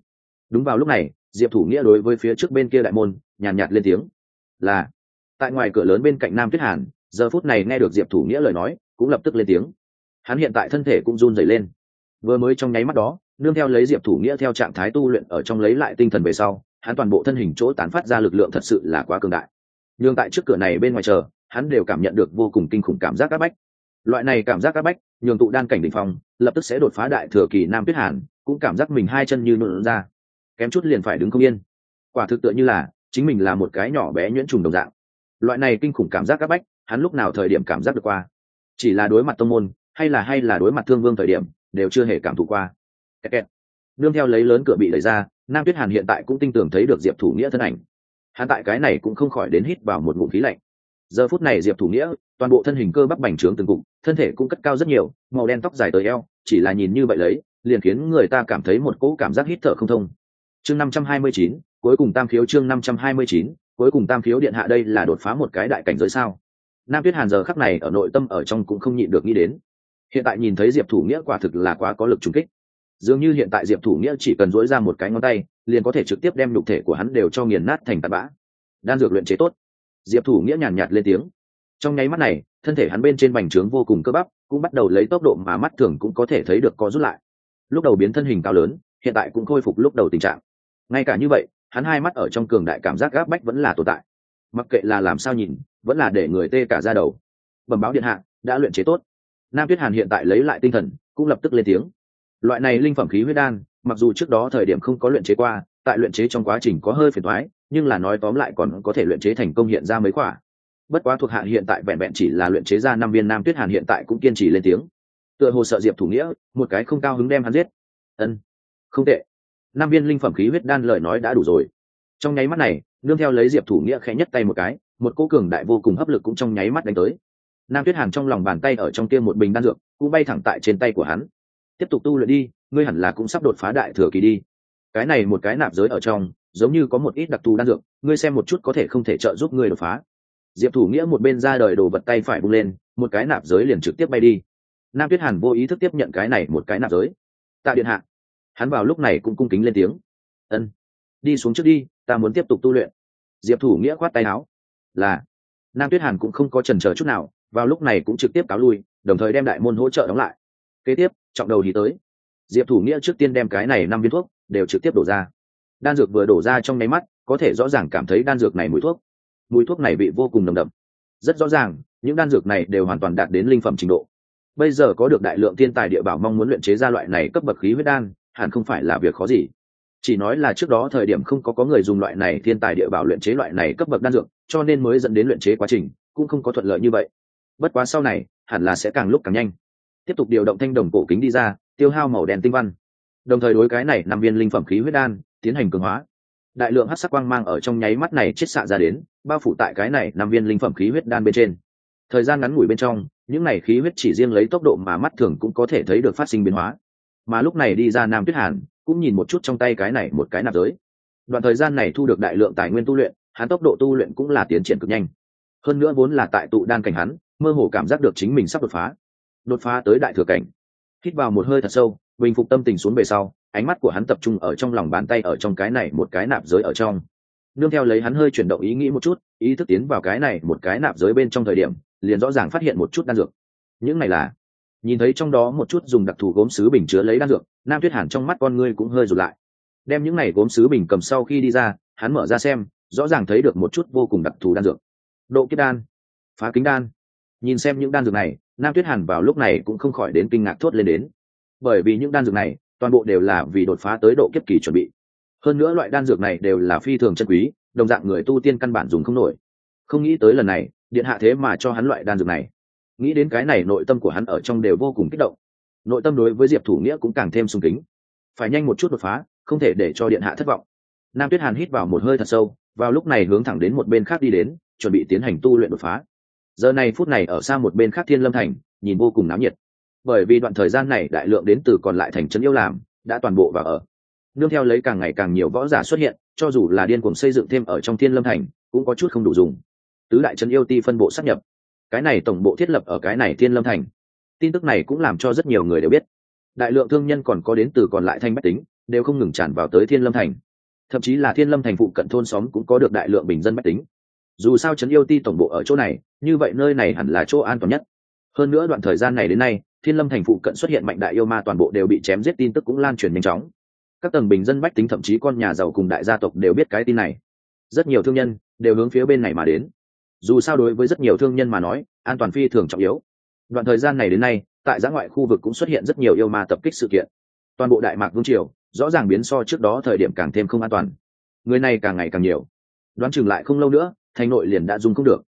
Đúng vào lúc này diệp thủ nghĩa đối với phía trước bên kia đại môn nhàn nhạt, nhạt lên tiếng. Là. Tại ngoài cửa lớn bên cạnh nam tuyết hàn giờ phút này nghe được diệp thủ nghĩa lời nói cũng lập tức lên tiếng. Hắn hiện tại thân thể cũng run dày lên. Vừa mới trong nháy mắt đó nương theo lấy diệp thủ nghĩa theo trạng thái tu luyện ở trong lấy lại tinh thần về sau hắn toàn bộ thân hình chỗ tán phát ra lực lượng thật sự là quá cường đại. Nhưng tại trước cửa này bên ngoài chờ hắn đều cảm nhận được vô cùng kinh khủng cảm giác áp bách loại này cảm giác áp bách, nhường tụ đan cảnh đ ỉ n h phong, lập tức sẽ đột phá đại thừa kỳ nam tuyết hàn, cũng cảm giác mình hai chân như nụn ra. Kém chút liền phải đứng không yên. Quả thực tựa như là, chính mình là một cái nhỏ bé nhuyễn trùng đồng dạng. Loại này kinh khủng cảm giác áp bách, hắn lúc nào thời điểm cảm giác được qua? Chỉ là đối mặt tông môn, hay là hay là đối mặt thương vương thời điểm, đều chưa hề cảm thụ qua. Kẹt kẹt. nương theo lấy lớn cửa bị đẩy ra, nam tuyết hàn hiện tại cũng tin tưởng thấy được diệp thủ nghĩa thân ảnh. Hắn tại cái này cũng không khỏi đến hít vào một ngụm khí lạnh. Giờ phút này diệp thủ nghĩa toàn bộ thân hình cơ bắp bành trướng từng cục thân thể cũng cất cao rất nhiều màu đen tóc dài tới eo chỉ là nhìn như vậy lấy liền khiến người ta cảm thấy một cỗ cảm giác hít thở không thông. Chương năm trăm hai mươi chín cuối cùng tam khiếu chương năm trăm hai mươi chín cuối cùng tam khiếu điện hạ đây là đột phá một cái đại cảnh giới sao? Nam tuyết hàn giờ khắc này ở nội tâm ở trong cũng không nhịn được nghĩ đến. Hiện tại nhìn thấy diệp thủ nghĩa quả thực là quá có lực trung kích. Dường như hiện tại diệp thủ nghĩa chỉ cần dối ra một cái ngón tay liền có thể trực tiếp đem nhục thể của hắn đều cho nghiền nát thành tạt bã. Đan dược luyện chế tốt. Diệp thủ nghĩa nhàn nhạt, lên tiếng trong nháy mắt này, thân thể hắn bên trên bành trướng vô cùng cơ bắp, cũng bắt đầu lấy tốc độ mà mắt thường cũng có thể thấy được co rút lại. Lúc đầu biến thân hình cao lớn, hiện tại cũng khôi phục lúc đầu tình trạng. Ngay cả như vậy, hắn hai mắt ở trong cường đại cảm giác gác bách vẫn là tồn tại. Mặc kệ là làm sao nhìn, vẫn là để người tê cả ra đầu. Bẩm báo điện hạ, đã luyện chế tốt. Nam tuyết hàn hiện tại lấy lại tinh thần, cũng lập tức lên tiếng. Loại này linh phẩm khí huyết đan, mặc dù trước đó thời điểm không có luyện chế qua, tại luyện chế trong quá trình có hơi phiền thoái nhưng là nói tóm lại còn có thể luyện chế thành công hiện ra mấy quả bất quá thuộc hạ hiện tại vẹn vẹn chỉ là luyện chế ra năm viên nam tuyết hàn hiện tại cũng kiên trì lên tiếng. Tựa hồ sợ diệp thủ nghĩa, một cái không cao hứng đem hắn giết. Ân, không tệ. Năm viên linh phẩm khí huyết đan lời nói đã đủ rồi. Trong nháy mắt này, nương theo lấy diệp thủ nghĩa khẽ nhất tay một cái, một cô cường đại vô cùng hấp lực cũng trong nháy mắt đánh tới. Nam tuyết hàn trong lòng bàn tay ở trong kia một bình đan dược, cũng bay thẳng tại trên tay của hắn. Tiếp tục tu luyện đi, ngươi hẳn là cũng sắp đột phá đại thừa kỳ đi. Cái này một cái nạp giới ở trong, giống như có một ít đặc thù đan dược, ngươi xem một chút có thể không thể trợ giúp ngươi đột phá diệp thủ nghĩa một bên ra đời đồ vật tay phải bung lên, một cái nạp giới liền trực tiếp bay đi. Nam tuyết hàn vô ý thức tiếp nhận cái này một cái nạp giới. Tạ điện hạ. Hắn vào lúc này cũng cung kính lên tiếng. Ân. Đi xuống trước đi, ta muốn tiếp tục tu luyện. Diệp thủ nghĩa khoát tay áo. Là. Nam tuyết hàn cũng không có trần chờ chút nào, vào lúc này cũng trực tiếp cáo lui, đồng thời đem đại môn hỗ trợ đóng lại. Kế tiếp, trọng đầu thì tới. Diệp thủ nghĩa trước tiên đem cái này năm viên thuốc đều trực tiếp đổ ra. Đan dược vừa đổ ra trong nháy mắt, có thể rõ ràng cảm thấy đan dược này mùi thuốc mùi thuốc này bị vô cùng nồng đậm. Rất rõ ràng, những đan dược này đều hoàn toàn đạt đến linh phẩm trình độ. Bây giờ có được đại lượng thiên tài địa bảo mong muốn luyện chế ra loại này cấp bậc khí huyết đan, hẳn không phải là việc khó gì. Chỉ nói là trước đó thời điểm không có có người dùng loại này thiên tài địa bảo luyện chế loại này cấp bậc đan dược, cho nên mới dẫn đến luyện chế quá trình, cũng không có thuận lợi như vậy. Bất quá sau này, hẳn là sẽ càng lúc càng nhanh. Tiếp tục điều động thanh đồng cổ kính đi ra, tiêu hao màu đen tinh văn. Đồng thời đối cái này năm viên linh phẩm khí huyết đan, tiến hành cường hóa. Đại lượng hát sắc quang mang ở trong nháy mắt này chết xạ ra đến bao phủ tại cái này năm viên linh phẩm khí huyết đan bên trên. Thời gian ngắn ngủi bên trong, những này khí huyết chỉ riêng lấy tốc độ mà mắt thường cũng có thể thấy được phát sinh biến hóa. Mà lúc này đi ra nam tuyết hàn, cũng nhìn một chút trong tay cái này một cái nạp giới. Đoạn thời gian này thu được đại lượng tài nguyên tu luyện, hắn tốc độ tu luyện cũng là tiến triển cực nhanh. Hơn nữa vốn là tại tụ đan cảnh hắn, mơ hồ cảm giác được chính mình sắp đột phá. Đột phá tới đại thừa cảnh. Hít vào một hơi thật sâu, bình phục tâm tình xuống về sau, ánh mắt của hắn tập trung ở trong lòng bàn tay ở trong cái này một cái nạp giới ở trong nương theo lấy hắn hơi chuyển động ý nghĩ một chút, ý thức tiến vào cái này một cái nạp giới bên trong thời điểm, liền rõ ràng phát hiện một chút đan dược. Những này là, nhìn thấy trong đó một chút dùng đặc thù gốm sứ bình chứa lấy đan dược, nam tuyết hàn trong mắt con ngươi cũng hơi rụt lại. Đem những này gốm sứ bình cầm sau khi đi ra, hắn mở ra xem, rõ ràng thấy được một chút vô cùng đặc thù đan dược. Độ kiếp đan, phá kính đan. Nhìn xem những đan dược này, nam tuyết hàn vào lúc này cũng không khỏi đến kinh ngạc thốt lên đến. Bởi vì những đan dược này, toàn bộ đều là vì đột phá tới độ kiếp kỳ chuẩn bị hơn nữa loại đan dược này đều là phi thường chân quý, đồng dạng người tu tiên căn bản dùng không nổi. Không nghĩ tới lần này, điện hạ thế mà cho hắn loại đan dược này. Nghĩ đến cái này, nội tâm của hắn ở trong đều vô cùng kích động. Nội tâm đối với diệp thủ nghĩa cũng càng thêm sung kính. Phải nhanh một chút đột phá, không thể để cho điện hạ thất vọng. Nam tuyết hàn hít vào một hơi thật sâu, vào lúc này hướng thẳng đến một bên khác đi đến, chuẩn bị tiến hành tu luyện đột phá. Giờ này phút này ở xa một bên khác thiên lâm thành, nhìn vô cùng náo nhiệt. Bởi vì đoạn thời gian này đại lượng đến từ còn lại thành trấn yêu làm, đã toàn bộ vào ở nương theo lấy càng ngày càng nhiều võ giả xuất hiện, cho dù là điên cuồng xây dựng thêm ở trong thiên lâm thành, cũng có chút không đủ dùng. Tứ đại trấn yêu ti phân bộ sắp nhập. Cái này tổng bộ thiết lập ở cái này thiên lâm thành. Tin tức này cũng làm cho rất nhiều người đều biết. Đại lượng thương nhân còn có đến từ còn lại thanh bách tính, đều không ngừng tràn vào tới thiên lâm thành. Thậm chí là thiên lâm thành phụ cận thôn xóm cũng có được đại lượng bình dân bách tính. Dù sao trấn yêu ti tổng bộ ở chỗ này, như vậy nơi này hẳn là chỗ an toàn nhất. Hơn nữa đoạn thời gian này đến nay, thiên lâm thành phụ cận xuất hiện mạnh đại yêu ma toàn bộ đều bị chém giết, tin tức cũng lan truyền nhanh chóng các tầng bình dân bách tính, thậm chí con nhà giàu cùng đại gia tộc đều biết cái tin này. Rất nhiều thương nhân đều hướng phía bên này mà đến. Dù sao đối với rất nhiều thương nhân mà nói, an toàn phi thường trọng yếu. Đoạn thời gian này đến nay, tại giã ngoại khu vực cũng xuất hiện rất nhiều yêu ma tập kích sự kiện. Toàn bộ đại mạc vương triều rõ ràng biến so trước đó thời điểm càng thêm không an toàn. Người này càng ngày càng nhiều. Đoán chừng lại không lâu nữa, thành nội liền đã dùng không được.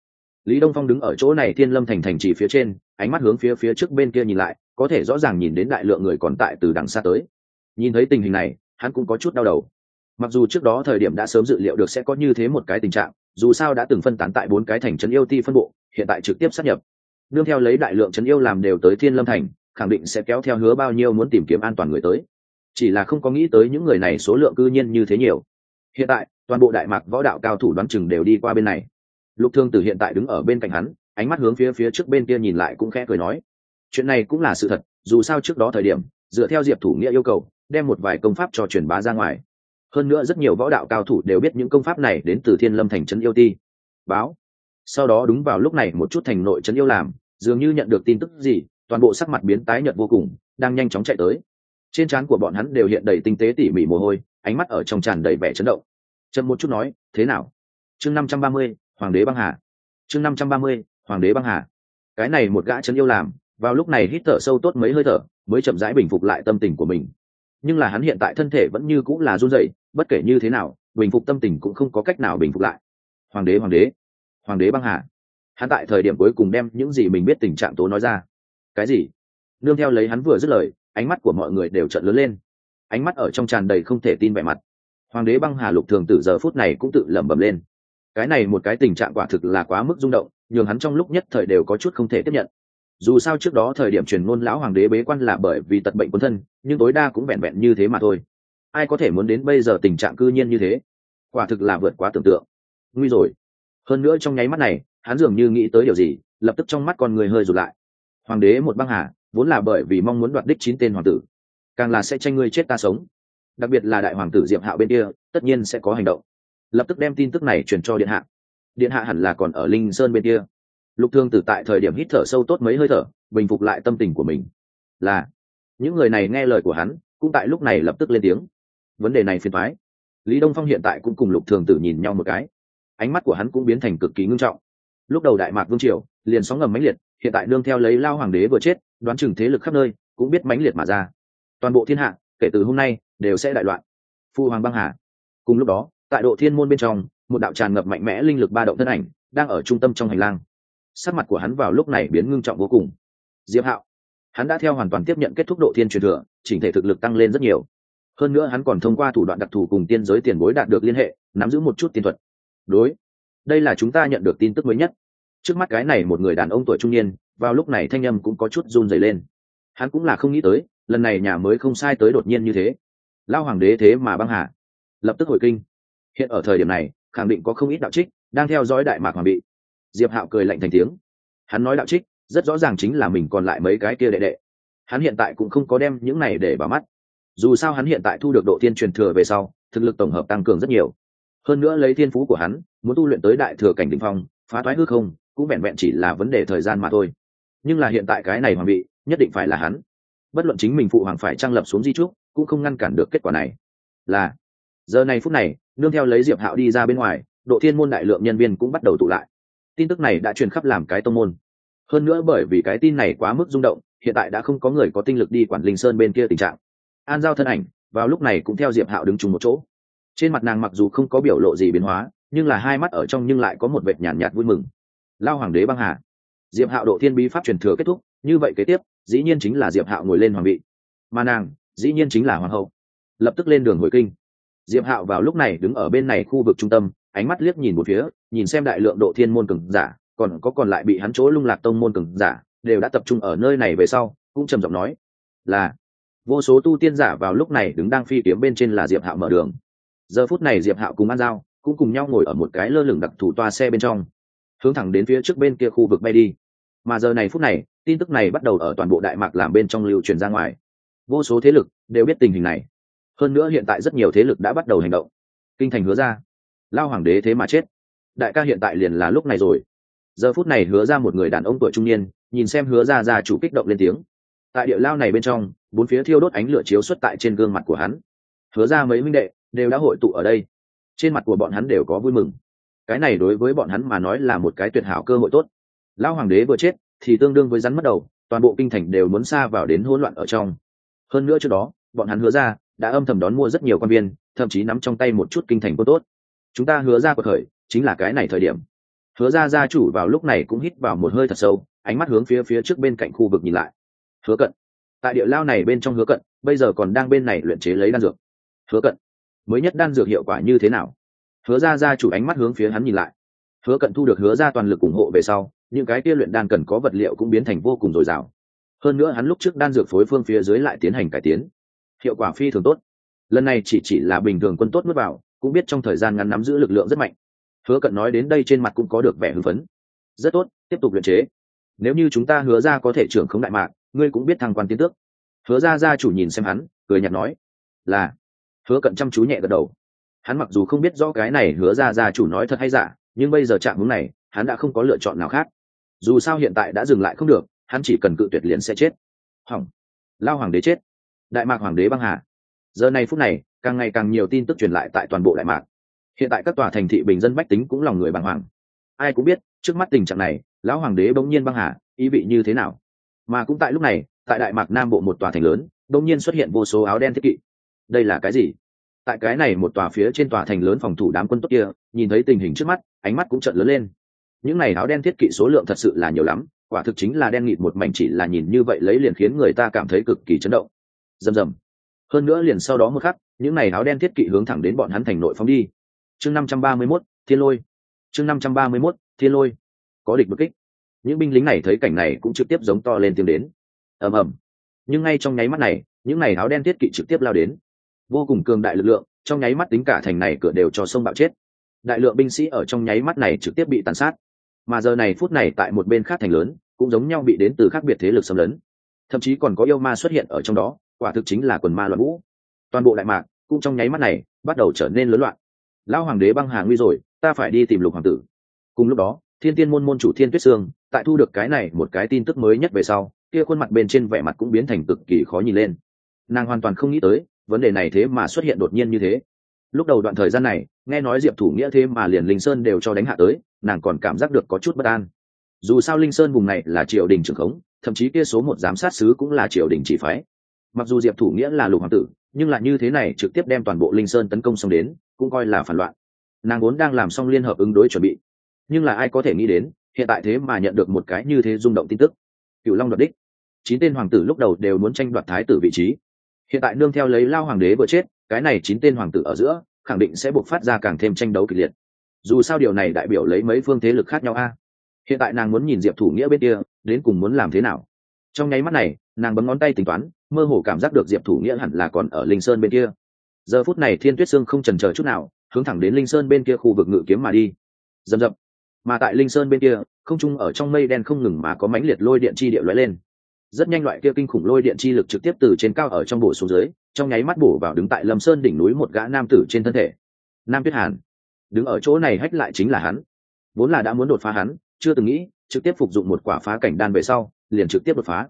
Lý đông phong đứng ở chỗ này thiên lâm thành thành trì phía trên, ánh mắt hướng phía phía trước bên kia nhìn lại, có thể rõ ràng nhìn đến đại lượng người còn tại từ đằng xa tới. Nhìn thấy tình hình này hắn cũng có chút đau đầu. Mặc dù trước đó thời điểm đã sớm dự liệu được sẽ có như thế một cái tình trạng, dù sao đã từng phân tán tại bốn cái thành trấn yêu ti phân bộ, hiện tại trực tiếp sát nhập. Đương theo lấy đại lượng trấn yêu làm đều tới thiên lâm thành, khẳng định sẽ kéo theo hứa bao nhiêu muốn tìm kiếm an toàn người tới. Chỉ là không có nghĩ tới những người này số lượng cư nhiên như thế nhiều. Hiện tại, toàn bộ đại mạc võ đạo cao thủ đoán chừng đều đi qua bên này. Lục thương từ hiện tại đứng ở bên cạnh hắn, ánh mắt hướng phía phía trước bên kia nhìn lại cũng khẽ cười nói. Chuyện này cũng là sự thật, dù sao trước đó thời điểm, dựa theo diệp thủ nghĩa yêu cầu đem một vài công pháp cho truyền bá ra ngoài. Hơn nữa rất nhiều võ đạo cao thủ đều biết những công pháp này đến từ thiên lâm thành trấn yêu ti. Báo. Sau đó đúng vào lúc này một chút thành nội trấn yêu làm, dường như nhận được tin tức gì, toàn bộ sắc mặt biến tái nhợt vô cùng, đang nhanh chóng chạy tới. Trên trán của bọn hắn đều hiện đầy tinh tế tỉ mỉ mồ hôi, ánh mắt ở trong tràn đầy vẻ chấn động. Chậm một chút nói, thế nào? Chương năm trăm ba mươi, hoàng đế băng hà. Chương năm trăm ba mươi, hoàng đế băng hà. Cái này một gã Trấn yêu làm, vào lúc này hít thở sâu tốt mấy hơi thở, mới chậm rãi bình phục lại tâm tình của mình nhưng là hắn hiện tại thân thể vẫn như cũng là run rẩy, bất kể như thế nào, bình phục tâm tình cũng không có cách nào bình phục lại. Hoàng đế hoàng đế hoàng đế băng hà. Hắn tại thời điểm cuối cùng đem những gì mình biết tình trạng tố nói ra. Cái gì? Nương theo lấy hắn vừa dứt lời, ánh mắt của mọi người đều trợn lớn lên. Ánh mắt ở trong tràn đầy không thể tin vẻ mặt. Hoàng đế băng hà lục thường tử giờ phút này cũng tự lẩm bẩm lên. Cái này một cái tình trạng quả thực là quá mức rung động, nhường hắn trong lúc nhất thời đều có chút không thể tiếp nhận dù sao trước đó thời điểm truyền ngôn lão hoàng đế bế quan là bởi vì tật bệnh quân thân, nhưng tối đa cũng vẹn vẹn như thế mà thôi. Ai có thể muốn đến bây giờ tình trạng cư nhiên như thế? Quả thực là vượt quá tưởng tượng. Nguy rồi. Hơn nữa trong nháy mắt này, hắn dường như nghĩ tới điều gì, lập tức trong mắt con người hơi rụt lại. Hoàng đế một băng hà, vốn là bởi vì mong muốn đoạt đích chín tên hoàng tử, càng là sẽ tranh ngươi chết ta sống. Đặc biệt là đại hoàng tử diệm hạo bên kia, tất nhiên sẽ có hành động. Lập tức đem tin tức này truyền cho điện hạ. Điện hạ hẳn là còn ở linh sơn bên kia lục thương tử tại thời điểm hít thở sâu tốt mấy hơi thở, bình phục lại tâm tình của mình. Là, những người này nghe lời của hắn, cũng tại lúc này lập tức lên tiếng. Vấn đề này phiền thoái lý đông phong hiện tại cũng cùng lục thường tử nhìn nhau một cái. Ánh mắt của hắn cũng biến thành cực kỳ ngưng trọng. Lúc đầu đại mạc vương triều, liền sóng ngầm mãnh liệt, hiện tại nương theo lấy lao hoàng đế vừa chết, đoán chừng thế lực khắp nơi cũng biết mãnh liệt mà ra. Toàn bộ thiên hạ, kể từ hôm nay, đều sẽ đại loạn. Phu hoàng băng hà. Cùng lúc đó, tại độ thiên môn bên trong, một đạo tràn ngập mạnh mẽ linh lực ba động thân ảnh, đang ở trung tâm trong hành lang sắc mặt của hắn vào lúc này biến ngưng trọng vô cùng. Diệp hạo, hắn đã theo hoàn toàn tiếp nhận kết thúc độ thiên truyền thừa, chỉnh thể thực lực tăng lên rất nhiều. Hơn nữa hắn còn thông qua thủ đoạn đặc thù cùng tiên giới tiền bối đạt được liên hệ, nắm giữ một chút tiên thuật. Đối, đây là chúng ta nhận được tin tức mới nhất. Trước mắt cái này một người đàn ông tuổi trung niên, vào lúc này thanh âm cũng có chút run dày lên. Hắn cũng là không nghĩ tới, lần này nhà mới không sai tới đột nhiên như thế. Lao hoàng đế thế mà băng hà. Lập tức hồi kinh. Hiện ở thời điểm này, khẳng định có không ít đạo trích đang theo dõi đại mạc hoàng bị diệp hạo cười lạnh thành tiếng. Hắn nói đạo trích, rất rõ ràng chính là mình còn lại mấy cái kia đệ đệ. Hắn hiện tại cũng không có đem những này để vào mắt. Dù sao hắn hiện tại thu được độ tiên truyền thừa về sau, thực lực tổng hợp tăng cường rất nhiều. Hơn nữa lấy thiên phú của hắn, muốn tu luyện tới đại thừa cảnh đ ỉ n h phong, phá thoái hư không, cũng vẹn vẹn chỉ là vấn đề thời gian mà thôi. Nhưng là hiện tại cái này hoàng bị nhất định phải là hắn. Bất luận chính mình phụ hoàng phải trang lập xuống di trúc, cũng không ngăn cản được kết quả này. Là, giờ này phút này, nương theo lấy diệp hạo đi ra bên ngoài, độ thiên môn đại lượng nhân viên cũng bắt đầu tụ lại tin tức này đã truyền khắp làm cái tông môn. Hơn nữa bởi vì cái tin này quá mức rung động hiện tại đã không có người có tinh lực đi quản linh sơn bên kia tình trạng. An giao thân ảnh vào lúc này cũng theo diệp hạo đứng chung một chỗ. Trên mặt nàng mặc dù không có biểu lộ gì biến hóa nhưng là hai mắt ở trong nhưng lại có một vệt nhàn nhạt, nhạt vui mừng. Lao hoàng đế băng hà. Diệp hạo độ thiên bí pháp truyền thừa kết thúc như vậy kế tiếp dĩ nhiên chính là diệp hạo ngồi lên hoàng vị. Mà nàng dĩ nhiên chính là hoàng hậu. Lập tức lên đường hồi kinh. Diệp hạo vào lúc này đứng ở bên này khu vực trung tâm ánh mắt liếc nhìn một phía, nhìn xem đại lượng độ thiên môn cường giả, còn có còn lại bị hắn chỗ lung lạc tông môn cường giả, đều đã tập trung ở nơi này về sau, cũng trầm giọng nói, là, vô số tu tiên giả vào lúc này đứng đang phi kiếm bên trên là diệp hạo mở đường. Giờ phút này diệp hạo cùng an giao cũng cùng nhau ngồi ở một cái lơ lửng đặc thù toa xe bên trong, hướng thẳng đến phía trước bên kia khu vực bay đi. Mà giờ này phút này, tin tức này bắt đầu ở toàn bộ đại mạc làm bên trong lưu truyền ra ngoài. Vô số thế lực đều biết tình hình này. Hơn nữa hiện tại rất nhiều thế lực đã bắt đầu hành động. Kinh thành hứa ra lao hoàng đế thế mà chết. Đại ca hiện tại liền là lúc này rồi. Giờ phút này hứa ra một người đàn ông tuổi trung niên, nhìn xem hứa ra ra chủ kích động lên tiếng. Tại địa lao này bên trong, bốn phía thiêu đốt ánh lửa chiếu xuất tại trên gương mặt của hắn. Hứa ra mấy minh đệ đều đã hội tụ ở đây. Trên mặt của bọn hắn đều có vui mừng. Cái này đối với bọn hắn mà nói là một cái tuyệt hảo cơ hội tốt. Lao hoàng đế vừa chết, thì tương đương với rắn mất đầu, toàn bộ kinh thành đều muốn xa vào đến hỗn loạn ở trong. Hơn nữa trước đó, bọn hắn hứa ra đã âm thầm đón mua rất nhiều quan viên, thậm chí nắm trong tay một chút kinh thành cô tốt chúng ta hứa ra cuộc khởi, chính là cái này thời điểm. Hứa ra gia chủ vào lúc này cũng hít vào một hơi thật sâu, ánh mắt hướng phía phía trước bên cạnh khu vực nhìn lại. Hứa cận. Tại địa lao này bên trong hứa cận, bây giờ còn đang bên này luyện chế lấy đan dược. Hứa cận. Mới nhất đan dược hiệu quả như thế nào? Hứa ra gia chủ ánh mắt hướng phía hắn nhìn lại. Hứa cận thu được hứa ra toàn lực ủng hộ về sau, những cái kia luyện đan cần có vật liệu cũng biến thành vô cùng dồi dào. Hơn nữa hắn lúc trước đan dược phối phương phía dưới lại tiến hành cải tiến. Hiệu quả phi thường tốt. Lần này chỉ chỉ là bình thường quân tốt nuốt vào cũng biết trong thời gian ngắn nắm giữ lực lượng rất mạnh. Hứa cận nói đến đây trên mặt cũng có được vẻ hưng phấn. Rất tốt, tiếp tục luyện chế. Nếu như chúng ta hứa ra có thể trưởng khống đại mạc, ngươi cũng biết thăng quan tiến tước. Hứa ra gia chủ nhìn xem hắn, cười nhạt nói, là. Hứa cận chăm chú nhẹ gật đầu. Hắn mặc dù không biết rõ cái này hứa ra gia chủ nói thật hay giả, nhưng bây giờ chạm hướng này, hắn đã không có lựa chọn nào khác. Dù sao hiện tại đã dừng lại không được, hắn chỉ cần cự tuyệt liền sẽ chết. Hỏng. Lao hoàng đế chết. Đại mạc hoàng đế băng hà. Giờ này phút này càng ngày càng nhiều tin tức truyền lại tại toàn bộ đại mạc. Hiện tại các tòa thành thị bình dân bách tính cũng lòng người bàng hoàng. Ai cũng biết, trước mắt tình trạng này, lão hoàng đế bỗng nhiên băng hà, ý vị như thế nào? Mà cũng tại lúc này, tại đại mạc nam bộ một tòa thành lớn, bỗng nhiên xuất hiện vô số áo đen thiết kỵ. Đây là cái gì? Tại cái này một tòa phía trên tòa thành lớn phòng thủ đám quân tốt kia, nhìn thấy tình hình trước mắt, ánh mắt cũng trợn lớn lên. Những này áo đen thiết kỵ số lượng thật sự là nhiều lắm, quả thực chính là đen nghịt một mảnh chỉ là nhìn như vậy lấy liền khiến người ta cảm thấy cực kỳ chấn động. Rầm rầm. Hơn nữa liền sau đó một khắc những này áo đen thiết kỵ hướng thẳng đến bọn hắn thành nội phóng đi. Chương năm trăm ba mươi mốt, thiên lôi. Chương năm trăm ba mươi mốt, thiên lôi. Có địch bất kích. Những binh lính này thấy cảnh này cũng trực tiếp giống to lên tiếng đến. Ầm ầm. Nhưng ngay trong nháy mắt này, những này áo đen thiết kỵ trực tiếp lao đến. Vô cùng cường đại lực lượng, trong nháy mắt tính cả thành này cửa đều cho sông bạo chết. Đại lượng binh sĩ ở trong nháy mắt này trực tiếp bị tàn sát. Mà giờ này phút này tại một bên khác thành lớn, cũng giống nhau bị đến từ khác biệt thế lực xâm lấn. Thậm chí còn có yêu ma xuất hiện ở trong đó, quả thực chính là quần ma loạn vũ. Toàn bộ đại mạc cũng trong nháy mắt này bắt đầu trở nên lớn loạn. Lao hoàng đế băng hà nguy rồi, ta phải đi tìm lục hoàng tử. Cùng lúc đó, thiên tiên môn môn chủ thiên tuyết sương, tại thu được cái này một cái tin tức mới nhất về sau, kia khuôn mặt bên trên vẻ mặt cũng biến thành cực kỳ khó nhìn lên. Nàng hoàn toàn không nghĩ tới, vấn đề này thế mà xuất hiện đột nhiên như thế. Lúc đầu đoạn thời gian này, nghe nói diệp thủ nghĩa thế mà liền linh sơn đều cho đánh hạ tới, nàng còn cảm giác được có chút bất an. Dù sao linh sơn vùng này là triều đình trưởng khống, thậm chí kia số một giám sát sứ cũng là triều đình chỉ phái. Mặc dù diệp thủ nghĩa là lục hoàng tử nhưng lại như thế này trực tiếp đem toàn bộ linh sơn tấn công xong đến, cũng coi là phản loạn. Nàng vốn đang làm xong liên hợp ứng đối chuẩn bị. Nhưng là ai có thể nghĩ đến, hiện tại thế mà nhận được một cái như thế rung động tin tức. Cựu long đoạt đích. Chín tên hoàng tử lúc đầu đều muốn tranh đoạt thái tử vị trí. Hiện tại nương theo lấy lao hoàng đế vừa chết, cái này chín tên hoàng tử ở giữa, khẳng định sẽ buộc phát ra càng thêm tranh đấu kịch liệt. Dù sao điều này đại biểu lấy mấy phương thế lực khác nhau a. Hiện tại nàng muốn nhìn diệp thủ nghĩa bên kia, đến cùng muốn làm thế nào? Trong nháy mắt này, nàng bấm ngón tay tính toán, mơ hồ cảm giác được diệp thủ nghĩa hẳn là còn ở linh sơn bên kia. Giờ phút này thiên tuyết sương không trần chờ chút nào, hướng thẳng đến linh sơn bên kia khu vực ngự kiếm mà đi. Rầm rập. Mà tại linh sơn bên kia, không trung ở trong mây đen không ngừng mà có mãnh liệt lôi điện chi địa lóe lên. Rất nhanh loại kia kinh khủng lôi điện chi lực trực tiếp từ trên cao ở trong bổ xuống dưới, trong nháy mắt bổ vào đứng tại lâm sơn đỉnh núi một gã nam tử trên thân thể. Nam tuyết hàn. Đứng ở chỗ này hách lại chính là hắn. Vốn là đã muốn đột phá hắn, chưa từng nghĩ, trực tiếp phục dụng một quả phá cảnh đan về sau liền trực tiếp đột phá.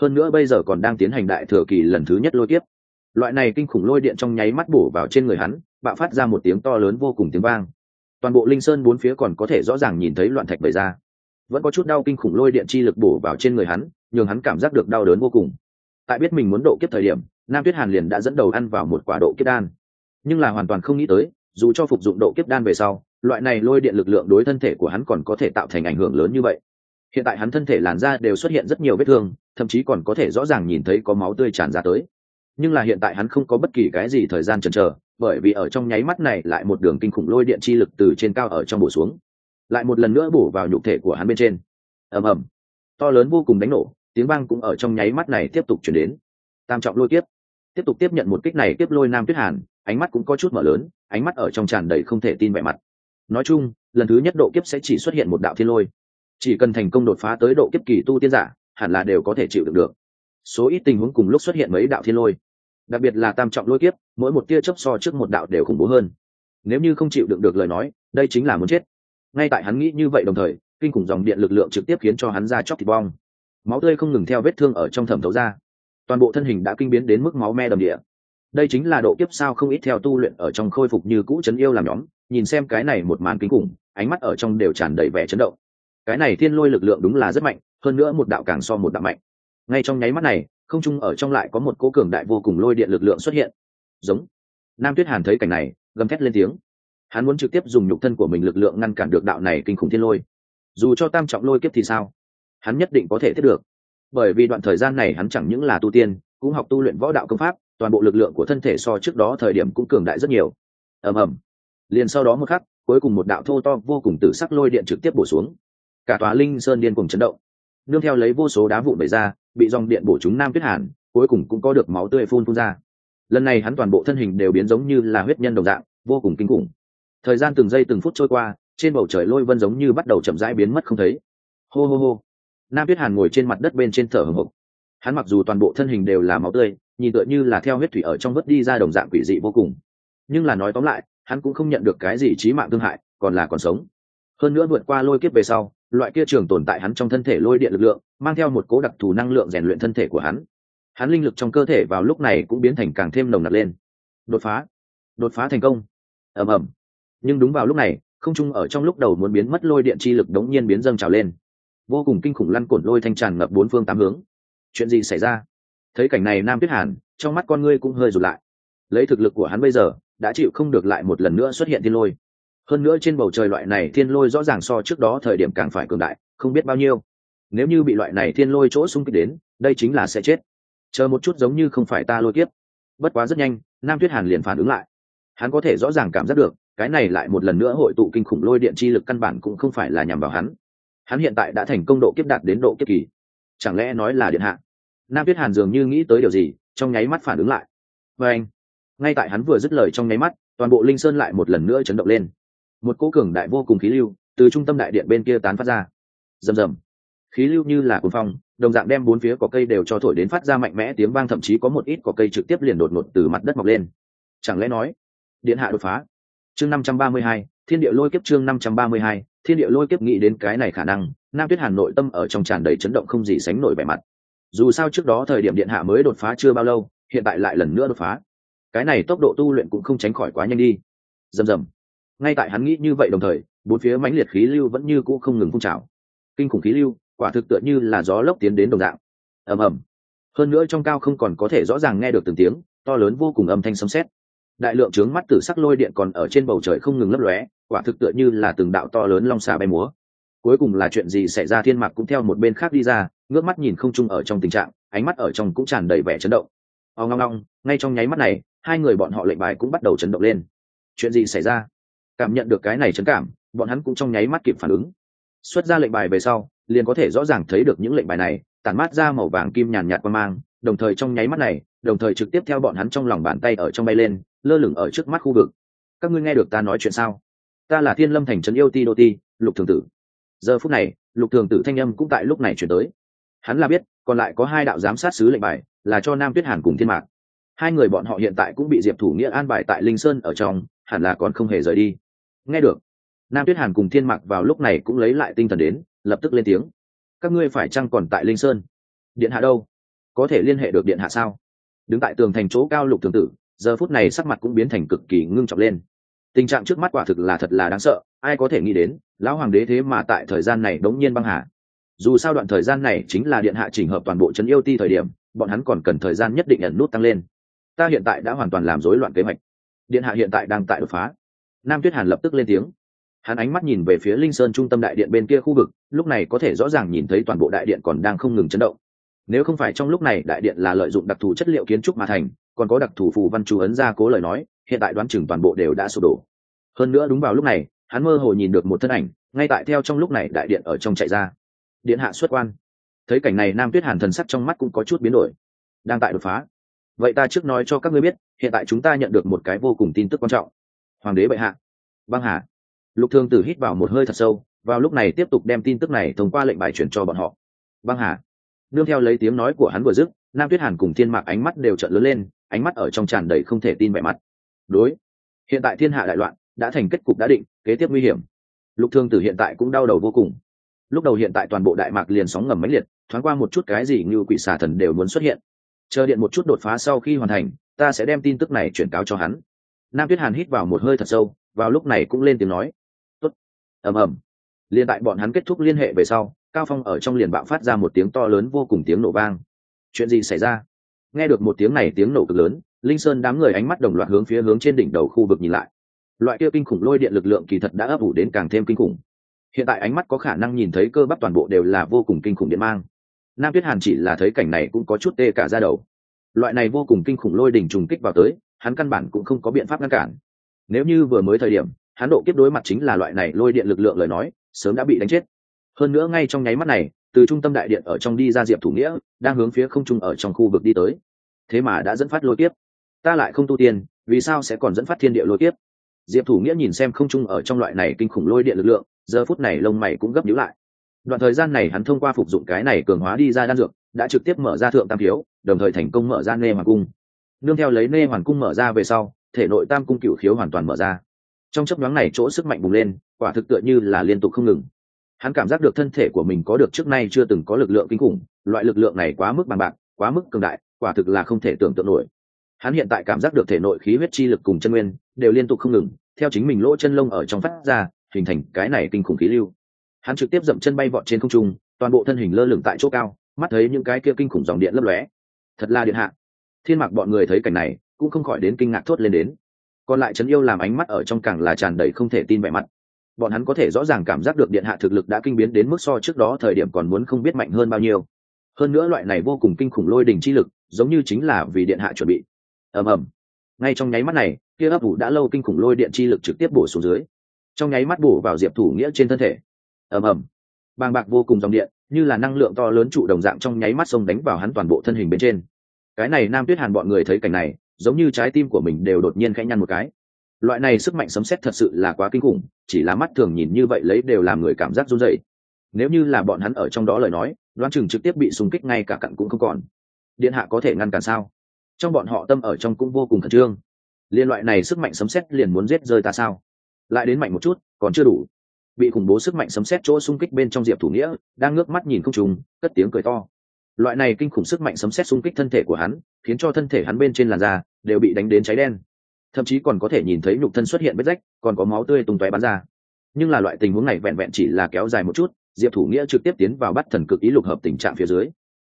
Hơn nữa bây giờ còn đang tiến hành đại thừa kỳ lần thứ nhất lôi tiếp loại này kinh khủng lôi điện trong nháy mắt bổ vào trên người hắn, bạo phát ra một tiếng to lớn vô cùng tiếng vang. Toàn bộ linh sơn bốn phía còn có thể rõ ràng nhìn thấy loạn thạch bày ra. Vẫn có chút đau kinh khủng lôi điện chi lực bổ vào trên người hắn, nhường hắn cảm giác được đau đớn vô cùng. Tại biết mình muốn độ kiếp thời điểm, nam tuyết hàn liền đã dẫn đầu ăn vào một quả độ kiếp đan. Nhưng là hoàn toàn không nghĩ tới, dù cho phục dụng độ kiếp đan về sau, loại này lôi điện lực lượng đối thân thể của hắn còn có thể tạo thành ảnh hưởng lớn như vậy hiện tại hắn thân thể làn da đều xuất hiện rất nhiều vết thương thậm chí còn có thể rõ ràng nhìn thấy có máu tươi tràn ra tới. Nhưng là hiện tại hắn không có bất kỳ cái gì thời gian chần chờ bởi vì ở trong nháy mắt này lại một đường kinh khủng lôi điện chi lực từ trên cao ở trong bổ xuống. Lại một lần nữa bổ vào nhục thể của hắn bên trên. Ầm ầm. To lớn vô cùng đánh nổ tiếng vang cũng ở trong nháy mắt này tiếp tục chuyển đến. Tam trọng lôi tiếp, tiếp tục tiếp nhận một kích này tiếp lôi nam tuyết hàn ánh mắt cũng có chút mở lớn ánh mắt ở trong tràn đầy không thể tin vẻ mặt. Nói chung lần thứ nhất độ kiếp sẽ chỉ xuất hiện một đạo thiên lôi chỉ cần thành công đột phá tới độ kiếp kỳ tu tiên giả, hẳn là đều có thể chịu được được. Số ít tình huống cùng lúc xuất hiện mấy đạo thiên lôi. Đặc biệt là tam trọng lôi kiếp, mỗi một tia chớp so trước một đạo đều khủng bố hơn. Nếu như không chịu đựng được lời nói, đây chính là muốn chết. Ngay tại hắn nghĩ như vậy đồng thời, kinh khủng dòng điện lực lượng trực tiếp khiến cho hắn ra chóc thịt bong. Máu tươi không ngừng theo vết thương ở trong thẩm thấu ra. Toàn bộ thân hình đã kinh biến đến mức máu me đầm địa. Đây chính là độ kiếp sao không ít theo tu luyện ở trong khôi phục như cũ chấn yêu làm nhóm, nhìn xem cái này một màn kinh khủng, ánh mắt ở trong đều tràn đầy vẻ chấn động cái này thiên lôi lực lượng đúng là rất mạnh, hơn nữa một đạo càng so một đạo mạnh. Ngay trong nháy mắt này, không trung ở trong lại có một cố cường đại vô cùng lôi điện lực lượng xuất hiện. Giống. Nam tuyết hàn thấy cảnh này, gầm thét lên tiếng. Hắn muốn trực tiếp dùng nhục thân của mình lực lượng ngăn cản được đạo này kinh khủng thiên lôi. Dù cho tam trọng lôi kiếp thì sao? Hắn nhất định có thể thiết được. Bởi vì đoạn thời gian này hắn chẳng những là tu tiên, cũng học tu luyện võ đạo công pháp, toàn bộ lực lượng của thân thể so trước đó thời điểm cũng cường đại rất nhiều. Ầm ầm. Liền sau đó một khắc, cuối cùng một đạo thô to vô cùng tử sắc lôi điện trực tiếp bổ xuống cả tòa linh sơn điên cùng chấn động. Nương theo lấy vô số đá vụn bể ra, bị dòng điện bổ chúng nam tuyết hàn, cuối cùng cũng có được máu tươi phun phun ra. Lần này hắn toàn bộ thân hình đều biến giống như là huyết nhân đồng dạng, vô cùng kinh khủng. Thời gian từng giây từng phút trôi qua, trên bầu trời lôi vân giống như bắt đầu chậm rãi biến mất không thấy. Hô hô hô. Nam tuyết hàn ngồi trên mặt đất bên trên thở hồng hộc hắn mặc dù toàn bộ thân hình đều là máu tươi, nhìn tựa như là theo huyết thủy ở trong vớt đi ra đồng dạng quỷ dị vô cùng. Nhưng là nói tóm lại, hắn cũng không nhận được cái gì trí mạng thương hại, còn là còn sống. Hơn nữa vượt qua lôi kiếp về sau loại kia trường tồn tại hắn trong thân thể lôi điện lực lượng, mang theo một cố đặc thù năng lượng rèn luyện thân thể của hắn. Hắn linh lực trong cơ thể vào lúc này cũng biến thành càng thêm nồng nặc lên. Đột phá. Đột phá thành công. Ầm ầm. Nhưng đúng vào lúc này, không trung ở trong lúc đầu muốn biến mất lôi điện chi lực đống nhiên biến dâng trào lên. Vô cùng kinh khủng lăn cổn lôi thanh tràn ngập bốn phương tám hướng. Chuyện gì xảy ra? Thấy cảnh này nam tuyết hàn, trong mắt con ngươi cũng hơi rụt lại. Lấy thực lực của hắn bây giờ, đã chịu không được lại một lần nữa xuất hiện thiên lôi hơn nữa trên bầu trời loại này thiên lôi rõ ràng so trước đó thời điểm càng phải cường đại, không biết bao nhiêu. Nếu như bị loại này thiên lôi chỗ xung kích đến, đây chính là sẽ chết. Chờ một chút giống như không phải ta lôi kiếp. Bất quá rất nhanh, nam tuyết hàn liền phản ứng lại. Hắn có thể rõ ràng cảm giác được, cái này lại một lần nữa hội tụ kinh khủng lôi điện chi lực căn bản cũng không phải là nhằm vào hắn. Hắn hiện tại đã thành công độ kiếp đạt đến độ kiếp kỳ. Chẳng lẽ nói là điện hạ? Nam tuyết hàn dường như nghĩ tới điều gì, trong nháy mắt phản ứng lại. Và anh, ngay tại hắn vừa dứt lời trong nháy mắt, toàn bộ linh sơn lại một lần nữa chấn động lên một cỗ cường đại vô cùng khí lưu từ trung tâm đại điện bên kia tán phát ra. Rầm rầm. Khí lưu như là cuồng phong, đồng dạng đem bốn phía có cây đều cho thổi đến phát ra mạnh mẽ tiếng vang, thậm chí có một ít có cây trực tiếp liền đột ngột từ mặt đất mọc lên. Chẳng lẽ nói, điện hạ đột phá? Chương năm trăm ba mươi hai, thiên địa lôi kiếp chương năm trăm ba mươi hai, thiên địa lôi kiếp nghĩ đến cái này khả năng, nam tuyết hàn nội tâm ở trong tràn đầy chấn động không gì sánh nổi vẻ mặt. Dù sao trước đó thời điểm điện hạ mới đột phá chưa bao lâu, hiện tại lại lần nữa đột phá. Cái này tốc độ tu luyện cũng không tránh khỏi quá nhanh đi. Rầm rầm ngay tại hắn nghĩ như vậy đồng thời, bốn phía mãnh liệt khí lưu vẫn như cũ không ngừng phun trào. Kinh khủng khí lưu, quả thực tựa như là gió lốc tiến đến đồng dạng. Ầm ầm. Hơn nữa trong cao không còn có thể rõ ràng nghe được từng tiếng, to lớn vô cùng âm thanh sấm sét. Đại lượng trướng mắt tử sắc lôi điện còn ở trên bầu trời không ngừng lấp lóe, quả thực tựa như là từng đạo to lớn long xà bay múa. Cuối cùng là chuyện gì xảy ra thiên mạc cũng theo một bên khác đi ra, ngước mắt nhìn không chung ở trong tình trạng, ánh mắt ở trong cũng tràn đầy vẻ chấn động. O ngong ngong ngay trong nháy mắt này, hai người bọn họ lệnh bài cũng bắt đầu chấn động lên. Chuyện gì xảy ra? Cảm nhận được cái này chấn cảm, bọn hắn cũng trong nháy mắt kịp phản ứng. Xuất ra lệnh bài về sau, liền có thể rõ ràng thấy được những lệnh bài này, tản mát ra màu vàng kim nhàn nhạt qua mang, đồng thời trong nháy mắt này, đồng thời trực tiếp theo bọn hắn trong lòng bàn tay ở trong bay lên, lơ lửng ở trước mắt khu vực. Các ngươi nghe được ta nói chuyện sao? Ta là thiên lâm thành trấn yêu ti đô ti, lục thường tử. Giờ phút này, lục thường tử thanh âm cũng tại lúc này chuyển tới. Hắn là biết, còn lại có hai đạo giám sát sứ lệnh bài, là cho nam tuyết hàn cùng thiên mạc. Hai người bọn họ hiện tại cũng bị diệp thủ nghĩa an bài tại linh sơn ở trong, hẳn là còn không hề rời đi nghe được. Nam tuyết hàn cùng thiên mạc vào lúc này cũng lấy lại tinh thần đến, lập tức lên tiếng. Các ngươi phải chăng còn tại linh sơn? Điện hạ đâu? Có thể liên hệ được điện hạ sao? Đứng tại tường thành chỗ cao lục thường tử, giờ phút này sắc mặt cũng biến thành cực kỳ ngưng trọng lên. Tình trạng trước mắt quả thực là thật là đáng sợ, ai có thể nghĩ đến, lão hoàng đế thế mà tại thời gian này đống nhiên băng hà. Dù sao đoạn thời gian này chính là điện hạ chỉnh hợp toàn bộ trấn yêu ti thời điểm, bọn hắn còn cần thời gian nhất định ẩn nút tăng lên. Ta hiện tại đã hoàn toàn làm rối loạn kế hoạch. Điện hạ hiện tại đang tại đột phá nam tuyết hàn lập tức lên tiếng. Hắn ánh mắt nhìn về phía linh sơn trung tâm đại điện bên kia khu vực, lúc này có thể rõ ràng nhìn thấy toàn bộ đại điện còn đang không ngừng chấn động. Nếu không phải trong lúc này đại điện là lợi dụng đặc thù chất liệu kiến trúc mà thành, còn có đặc thù phù văn chú ấn ra cố lời nói, hiện tại đoán chừng toàn bộ đều đã sụp đổ. Hơn nữa đúng vào lúc này, hắn mơ hồ nhìn được một thân ảnh, ngay tại theo trong lúc này đại điện ở trong chạy ra. Điện hạ xuất quan. Thấy cảnh này nam tuyết hàn thần sắc trong mắt cũng có chút biến đổi. Đang tại đột phá. Vậy ta trước nói cho các ngươi biết, hiện tại chúng ta nhận được một cái vô cùng tin tức quan trọng hoàng đế bệ hạ. Băng hà. Lục thương tử hít vào một hơi thật sâu, vào lúc này tiếp tục đem tin tức này thông qua lệnh bài chuyển cho bọn họ. Băng hà. Nương theo lấy tiếng nói của hắn vừa dứt, nam tuyết hàn cùng thiên mạc ánh mắt đều trợn lớn lên, ánh mắt ở trong tràn đầy không thể tin vẻ mặt. Đối. Hiện tại thiên hạ đại loạn, đã thành kết cục đã định, kế tiếp nguy hiểm. Lục thương tử hiện tại cũng đau đầu vô cùng. Lúc đầu hiện tại toàn bộ đại mạc liền sóng ngầm mãnh liệt, thoáng qua một chút cái gì như quỷ xà thần đều muốn xuất hiện. Chờ điện một chút đột phá sau khi hoàn thành, ta sẽ đem tin tức này chuyển cáo cho hắn nam tuyết hàn hít vào một hơi thật sâu, vào lúc này cũng lên tiếng nói, tốt. Ầm ầm. Liền tại bọn hắn kết thúc liên hệ về sau, cao phong ở trong liền bạo phát ra một tiếng to lớn vô cùng tiếng nổ vang. Chuyện gì xảy ra? Nghe được một tiếng này tiếng nổ cực lớn, linh sơn đám người ánh mắt đồng loạt hướng phía hướng trên đỉnh đầu khu vực nhìn lại. Loại kia kinh khủng lôi điện lực lượng kỳ thật đã ấp ủ đến càng thêm kinh khủng. Hiện tại ánh mắt có khả năng nhìn thấy cơ bắp toàn bộ đều là vô cùng kinh khủng điện mang. Nam tuyết hàn chỉ là thấy cảnh này cũng có chút tê cả ra đầu. Loại này vô cùng kinh khủng lôi đỉnh trùng kích vào tới hắn căn bản cũng không có biện pháp ngăn cản. Nếu như vừa mới thời điểm, hắn độ kiếp đối mặt chính là loại này lôi điện lực lượng lời nói, sớm đã bị đánh chết. Hơn nữa ngay trong nháy mắt này, từ trung tâm đại điện ở trong đi ra diệp thủ nghĩa, đang hướng phía không trung ở trong khu vực đi tới. Thế mà đã dẫn phát lôi kiếp. Ta lại không tu tiên, vì sao sẽ còn dẫn phát thiên địa lôi kiếp? Diệp thủ nghĩa nhìn xem không trung ở trong loại này kinh khủng lôi điện lực lượng, giờ phút này lông mày cũng gấp nhíu lại. Đoạn thời gian này hắn thông qua phục dụng cái này cường hóa đi ra đan dược, đã trực tiếp mở ra thượng tam thiếu, đồng thời thành công mở ra nê hoàng cung nương theo lấy nê hoàn cung mở ra về sau, thể nội tam cung cựu khiếu hoàn toàn mở ra. Trong chấp nhoáng này chỗ sức mạnh bùng lên, quả thực tựa như là liên tục không ngừng. Hắn cảm giác được thân thể của mình có được trước nay chưa từng có lực lượng kinh khủng, loại lực lượng này quá mức bằng bạc, quá mức cường đại, quả thực là không thể tưởng tượng nổi. Hắn hiện tại cảm giác được thể nội khí huyết chi lực cùng chân nguyên đều liên tục không ngừng, theo chính mình lỗ chân lông ở trong phát ra, hình thành cái này kinh khủng khí lưu. Hắn trực tiếp dậm chân bay vọt trên không trung, toàn bộ thân hình lơ lửng tại chỗ cao, mắt thấy những cái kia kinh khủng dòng điện lấp lóe. Thật là điện hạ thiên mạc bọn người thấy cảnh này, cũng không khỏi đến kinh ngạc thốt lên đến. Còn lại trấn yêu làm ánh mắt ở trong càng là tràn đầy không thể tin vẻ mặt. Bọn hắn có thể rõ ràng cảm giác được điện hạ thực lực đã kinh biến đến mức so trước đó thời điểm còn muốn không biết mạnh hơn bao nhiêu. Hơn nữa loại này vô cùng kinh khủng lôi đình chi lực, giống như chính là vì điện hạ chuẩn bị. Ầm ầm. Ngay trong nháy mắt này, kia ấp ủ đã lâu kinh khủng lôi điện chi lực trực tiếp bổ xuống dưới. Trong nháy mắt bổ vào diệp thủ nghĩa trên thân thể. Ầm ầm. Bàng bạc vô cùng dòng điện, như là năng lượng to lớn trụ đồng dạng trong nháy mắt sông đánh vào hắn toàn bộ thân hình bên trên cái này nam tuyết hàn bọn người thấy cảnh này, giống như trái tim của mình đều đột nhiên khẽ nhăn một cái. Loại này sức mạnh sấm xét thật sự là quá kinh khủng, chỉ là mắt thường nhìn như vậy lấy đều làm người cảm giác run dậy nếu như là bọn hắn ở trong đó lời nói, đoán chừng trực tiếp bị súng kích ngay cả cặn cũng không còn. Điện hạ có thể ngăn cản sao? Trong bọn họ tâm ở trong cũng vô cùng khẩn trương. Liên loại này sức mạnh sấm xét liền muốn giết rơi ta sao? Lại đến mạnh một chút, còn chưa đủ. Bị khủng bố sức mạnh sấm xét chỗ xung kích bên trong diệp thủ nghĩa, đang ngước mắt nhìn không trùng, cất tiếng cười to loại này kinh khủng sức mạnh sấm xét xung kích thân thể của hắn, khiến cho thân thể hắn bên trên làn da đều bị đánh đến cháy đen. Thậm chí còn có thể nhìn thấy nhục thân xuất hiện vết rách, còn có máu tươi tung tóe bắn ra. Nhưng là loại tình huống này vẹn vẹn chỉ là kéo dài một chút, diệp thủ nghĩa trực tiếp tiến vào bắt thần cực ý lục hợp tình trạng phía dưới.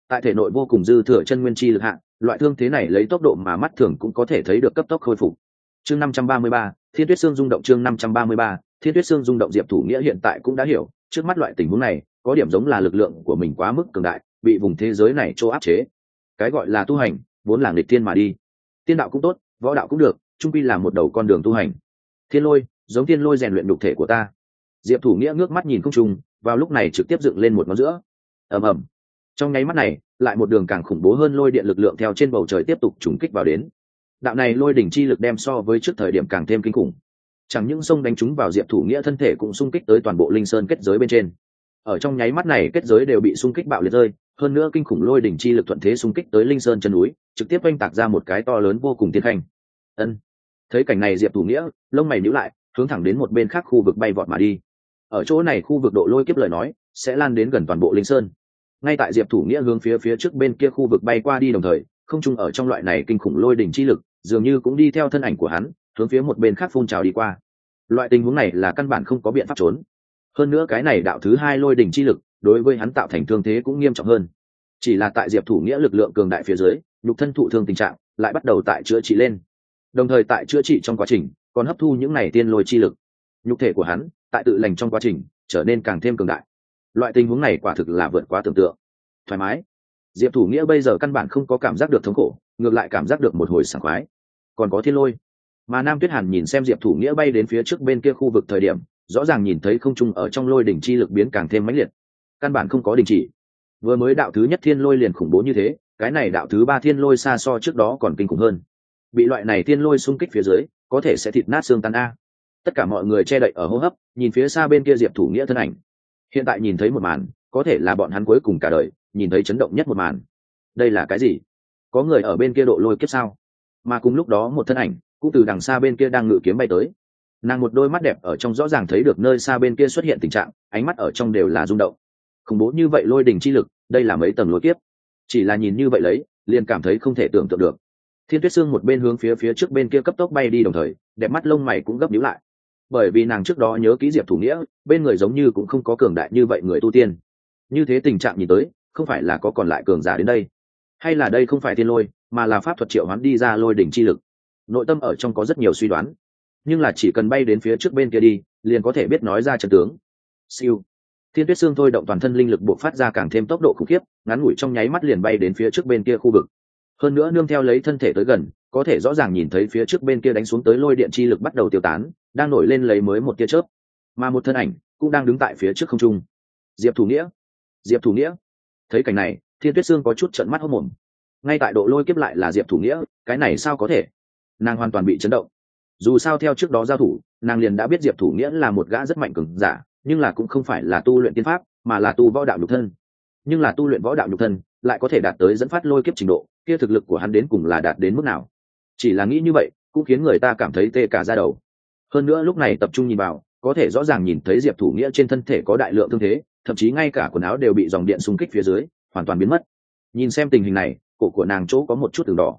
Tại thể nội vô cùng dư thừa chân nguyên chi lực hạng loại thương thế này lấy tốc độ mà mắt thường cũng có thể thấy được cấp tốc khôi phục. Chương năm trăm ba mươi ba, thiên tuyết xương rung động chương năm trăm ba mươi ba, thiên tuyết xương rung động diệp thủ nghĩa hiện tại cũng đã hiểu, trước mắt loại tình huống này, có điểm giống là lực lượng của mình quá mức cường đại bị vùng thế giới này chỗ áp chế. Cái gọi là tu hành, vốn là nghịch tiên mà đi. Tiên đạo cũng tốt, võ đạo cũng được, trung pi là một đầu con đường tu hành. Thiên lôi, giống thiên lôi rèn luyện đục thể của ta. Diệp thủ nghĩa ngước mắt nhìn không trung, vào lúc này trực tiếp dựng lên một ngón giữa. Ầm ầm. Trong nháy mắt này, lại một đường càng khủng bố hơn lôi điện lực lượng theo trên bầu trời tiếp tục trùng kích vào đến. Đạo này lôi đỉnh chi lực đem so với trước thời điểm càng thêm kinh khủng. Chẳng những sông đánh trúng vào diệp thủ nghĩa thân thể cũng xung kích tới toàn bộ linh sơn kết giới bên trên ở trong nháy mắt này kết giới đều bị xung kích bạo liệt rơi, hơn nữa kinh khủng lôi đỉnh chi lực thuận thế xung kích tới linh sơn chân núi, trực tiếp oanh tạc ra một cái to lớn vô cùng tiến hành ân. Thấy cảnh này diệp thủ nghĩa, lông mày nhíu lại, hướng thẳng đến một bên khác khu vực bay vọt mà đi. Ở chỗ này khu vực độ lôi kiếp lời nói, sẽ lan đến gần toàn bộ linh sơn. Ngay tại diệp thủ nghĩa hướng phía phía trước bên kia khu vực bay qua đi đồng thời, không chung ở trong loại này kinh khủng lôi đỉnh chi lực, dường như cũng đi theo thân ảnh của hắn, hướng phía một bên khác phun trào đi qua. Loại tình huống này là căn bản không có biện pháp trốn hơn nữa cái này đạo thứ hai lôi đỉnh chi lực, đối với hắn tạo thành thương thế cũng nghiêm trọng hơn. Chỉ là tại diệp thủ nghĩa lực lượng cường đại phía dưới, nhục thân thụ thương tình trạng lại bắt đầu tại chữa trị lên. Đồng thời tại chữa trị trong quá trình, còn hấp thu những này tiên lôi chi lực. Nhục thể của hắn tại tự lành trong quá trình trở nên càng thêm cường đại. Loại tình huống này quả thực là vượt quá tưởng tượng. Thoải mái. Diệp thủ nghĩa bây giờ căn bản không có cảm giác được thống khổ, ngược lại cảm giác được một hồi sảng khoái. Còn có thiên lôi. Mà nam tuyết hàn nhìn xem diệp thủ nghĩa bay đến phía trước bên kia khu vực thời điểm rõ ràng nhìn thấy không trung ở trong lôi đỉnh chi lực biến càng thêm mãnh liệt. Căn bản không có đình chỉ. Vừa mới đạo thứ nhất thiên lôi liền khủng bố như thế, cái này đạo thứ ba thiên lôi xa so trước đó còn kinh khủng hơn. Bị loại này thiên lôi xung kích phía dưới, có thể sẽ thịt nát xương tan a. Tất cả mọi người che đậy ở hô hấp, nhìn phía xa bên kia diệp thủ nghĩa thân ảnh. Hiện tại nhìn thấy một màn, có thể là bọn hắn cuối cùng cả đời, nhìn thấy chấn động nhất một màn. Đây là cái gì? Có người ở bên kia độ lôi kiếp sao? Mà cùng lúc đó một thân ảnh, cũng từ đằng xa bên kia đang ngự kiếm bay tới nàng một đôi mắt đẹp ở trong rõ ràng thấy được nơi xa bên kia xuất hiện tình trạng, ánh mắt ở trong đều là rung động. Khủng bố như vậy lôi đình chi lực, đây là mấy tầng lôi tiếp. chỉ là nhìn như vậy lấy, liền cảm thấy không thể tưởng tượng được. Thiên tuyết sương một bên hướng phía phía trước bên kia cấp tốc bay đi đồng thời, đẹp mắt lông mày cũng gấp nhíu lại. Bởi vì nàng trước đó nhớ ký diệp thủ nghĩa, bên người giống như cũng không có cường đại như vậy người tu tiên. Như thế tình trạng nhìn tới, không phải là có còn lại cường giả đến đây. Hay là đây không phải thiên lôi, mà là pháp thuật triệu hoán đi ra lôi đỉnh chi lực. Nội tâm ở trong có rất nhiều suy đoán nhưng là chỉ cần bay đến phía trước bên kia đi, liền có thể biết nói ra trận tướng. Siêu. Thiên tuyết xương thôi động toàn thân linh lực buộc phát ra càng thêm tốc độ khủng khiếp, ngắn ngủi trong nháy mắt liền bay đến phía trước bên kia khu vực. Hơn nữa nương theo lấy thân thể tới gần, có thể rõ ràng nhìn thấy phía trước bên kia đánh xuống tới lôi điện chi lực bắt đầu tiêu tán, đang nổi lên lấy mới một tia chớp. Mà một thân ảnh cũng đang đứng tại phía trước không trung. Diệp thủ nghĩa. Diệp thủ nghĩa. Thấy cảnh này, thiên tuyết sương có chút trận mắt hốc mồm ngay tại độ lôi kiếp lại là diệp thủ nghĩa, cái này sao có thể? Nàng hoàn toàn bị chấn động dù sao theo trước đó giao thủ, nàng liền đã biết diệp thủ nghĩa là một gã rất mạnh cường giả, nhưng là cũng không phải là tu luyện tiên pháp, mà là tu võ đạo nhục thân. Nhưng là tu luyện võ đạo nhục thân, lại có thể đạt tới dẫn phát lôi kiếp trình độ, kia thực lực của hắn đến cùng là đạt đến mức nào? Chỉ là nghĩ như vậy, cũng khiến người ta cảm thấy tê cả ra đầu. Hơn nữa lúc này tập trung nhìn vào, có thể rõ ràng nhìn thấy diệp thủ nghĩa trên thân thể có đại lượng thương thế, thậm chí ngay cả quần áo đều bị dòng điện xung kích phía dưới, hoàn toàn biến mất. Nhìn xem tình hình này, cổ của nàng chỗ có một chút từng đỏ.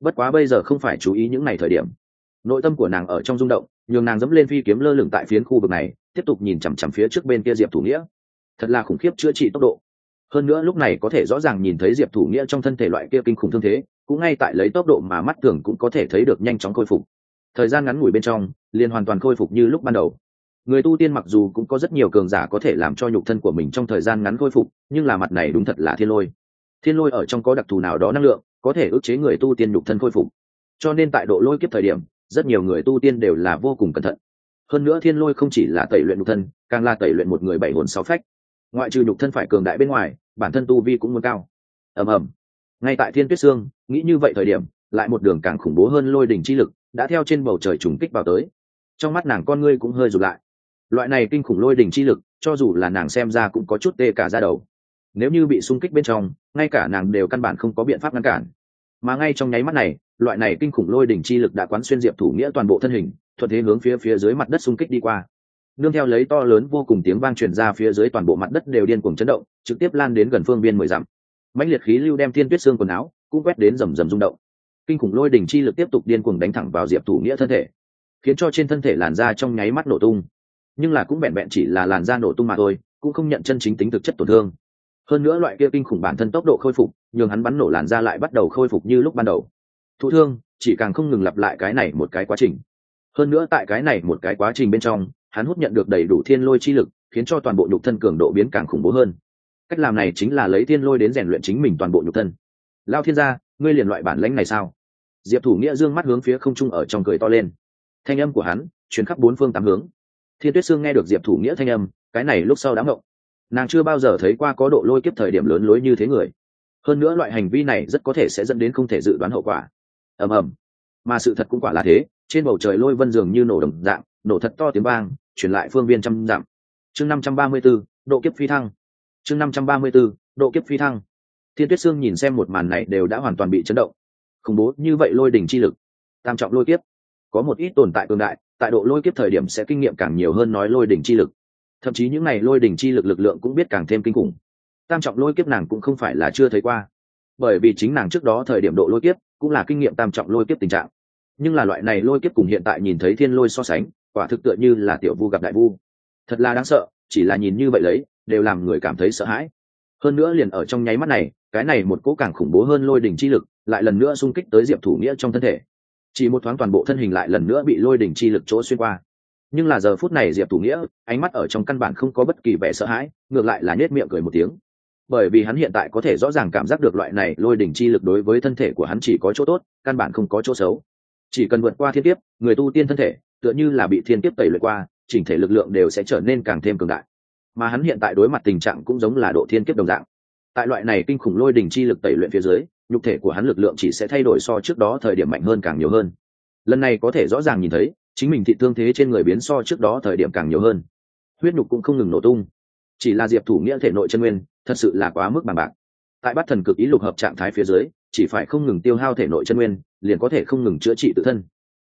Bất quá bây giờ không phải chú ý những ngày thời điểm nội tâm của nàng ở trong rung động, nhường nàng dẫm lên phi kiếm lơ lửng tại phiến khu vực này, tiếp tục nhìn chằm chằm phía trước bên kia diệp thủ nghĩa. Thật là khủng khiếp chữa trị tốc độ. Hơn nữa lúc này có thể rõ ràng nhìn thấy diệp thủ nghĩa trong thân thể loại kia kinh khủng thương thế, cũng ngay tại lấy tốc độ mà mắt thường cũng có thể thấy được nhanh chóng khôi phục. Thời gian ngắn ngủi bên trong, liền hoàn toàn khôi phục như lúc ban đầu. Người tu tiên mặc dù cũng có rất nhiều cường giả có thể làm cho nhục thân của mình trong thời gian ngắn khôi phục, nhưng là mặt này đúng thật là thiên lôi. Thiên lôi ở trong có đặc thù nào đó năng lượng, có thể ức chế người tu tiên nhục thân khôi phục. Cho nên tại độ lôi kiếp thời điểm rất nhiều người tu tiên đều là vô cùng cẩn thận. Hơn nữa thiên lôi không chỉ là tẩy luyện nhục thân, càng là tẩy luyện một người bảy hồn sáu phách. Ngoại trừ nhục thân phải cường đại bên ngoài, bản thân tu vi cũng muốn cao. Ầm ầm. Ngay tại thiên tuyết sương, nghĩ như vậy thời điểm, lại một đường càng khủng bố hơn lôi đỉnh chi lực đã theo trên bầu trời trùng kích vào tới. Trong mắt nàng con ngươi cũng hơi rụt lại. Loại này kinh khủng lôi đỉnh chi lực, cho dù là nàng xem ra cũng có chút tê cả ra đầu. Nếu như bị xung kích bên trong, ngay cả nàng đều căn bản không có biện pháp ngăn cản. Mà ngay trong nháy mắt này loại này kinh khủng lôi đỉnh chi lực đã quán xuyên diệp thủ nghĩa toàn bộ thân hình, thuận thế hướng phía phía dưới mặt đất xung kích đi qua. Nương theo lấy to lớn vô cùng tiếng vang truyền ra phía dưới toàn bộ mặt đất đều điên cuồng chấn động, trực tiếp lan đến gần phương biên mười dặm. Mãnh liệt khí lưu đem thiên tuyết xương quần áo cũng quét đến rầm rầm rung động. Kinh khủng lôi đỉnh chi lực tiếp tục điên cuồng đánh thẳng vào diệp thủ nghĩa thân thể, khiến cho trên thân thể làn da trong nháy mắt nổ tung. Nhưng là cũng vẹn vẹn chỉ là làn da nổ tung mà thôi, cũng không nhận chân chính tính thực chất tổn thương. Hơn nữa loại kia kinh khủng bản thân tốc độ khôi phục, nhường hắn bắn nổ làn da lại bắt đầu khôi phục như lúc ban đầu thụ thương, chỉ càng không ngừng lặp lại cái này một cái quá trình. Hơn nữa tại cái này một cái quá trình bên trong, hắn hút nhận được đầy đủ thiên lôi chi lực, khiến cho toàn bộ nhục thân cường độ biến càng khủng bố hơn. Cách làm này chính là lấy thiên lôi đến rèn luyện chính mình toàn bộ nhục thân. Lao thiên gia, ngươi liền loại bản lãnh này sao? Diệp thủ nghĩa dương mắt hướng phía không trung ở trong cười to lên. Thanh âm của hắn chuyến khắp bốn phương tám hướng. Thiên tuyết sương nghe được diệp thủ nghĩa thanh âm, cái này lúc sau đã ngộng. Nàng chưa bao giờ thấy qua có độ lôi kiếp thời điểm lớn lối như thế người. Hơn nữa loại hành vi này rất có thể sẽ dẫn đến không thể dự đoán hậu quả ầm ầm. Mà sự thật cũng quả là thế trên bầu trời lôi vân dường như nổ đồng dạng nổ thật to tiếng vang truyền lại phương viên trăm dặm. Chương năm trăm ba mươi 534, độ kiếp phi thăng. Chương năm trăm ba mươi 534, độ kiếp phi thăng. Thiên tuyết sương nhìn xem một màn này đều đã hoàn toàn bị chấn động. Khủng bố như vậy lôi đỉnh chi lực. Tam trọng lôi kiếp. Có một ít tồn tại cường đại tại độ lôi kiếp thời điểm sẽ kinh nghiệm càng nhiều hơn nói lôi đỉnh chi lực. Thậm chí những n à y lôi đỉnh chi lực lực lượng cũng biết càng thêm kinh khủng. Tam trọng lôi kiếp nàng cũng không phải là chưa thấy qua. Bởi vì chính nàng trước đó thời điểm độ lôi kiếp cũng là kinh nghiệm tam trọng lôi kiếp tình trạng. Nhưng là loại này lôi kiếp cùng hiện tại nhìn thấy thiên lôi so sánh, quả thực tựa như là tiểu vu gặp đại vu. Thật là đáng sợ, chỉ là nhìn như vậy lấy, đều làm người cảm thấy sợ hãi. Hơn nữa liền ở trong nháy mắt này, cái này một cỗ càng khủng bố hơn lôi đỉnh chi lực, lại lần nữa xung kích tới diệp thủ nghĩa trong thân thể. Chỉ một thoáng toàn bộ thân hình lại lần nữa bị lôi đỉnh chi lực chỗ xuyên qua. Nhưng là giờ phút này diệp thủ nghĩa, ánh mắt ở trong căn bản không có bất kỳ vẻ sợ hãi, ngược lại là nhét miệng cười một tiếng bởi vì hắn hiện tại có thể rõ ràng cảm giác được loại này lôi đỉnh chi lực đối với thân thể của hắn chỉ có chỗ tốt, căn bản không có chỗ xấu. Chỉ cần vượt qua thiên kiếp, người tu tiên thân thể, tựa như là bị thiên kiếp tẩy luyện qua, chỉnh thể lực lượng đều sẽ trở nên càng thêm cường đại. Mà hắn hiện tại đối mặt tình trạng cũng giống là độ thiên kiếp đồng dạng. Tại loại này kinh khủng lôi đỉnh chi lực tẩy luyện phía dưới, nhục thể của hắn lực lượng chỉ sẽ thay đổi so trước đó thời điểm mạnh hơn càng nhiều hơn. Lần này có thể rõ ràng nhìn thấy, chính mình thị thương thế trên người biến so trước đó thời điểm càng nhiều hơn. Huyết nhục cũng không ngừng nổ tung. Chỉ là diệp thủ nghĩa thể nội chân nguyên thật sự là quá mức bằng bạc. Tại Bát thần cực ý lục hợp trạng thái phía dưới, chỉ phải không ngừng tiêu hao thể nội chân nguyên, liền có thể không ngừng chữa trị tự thân.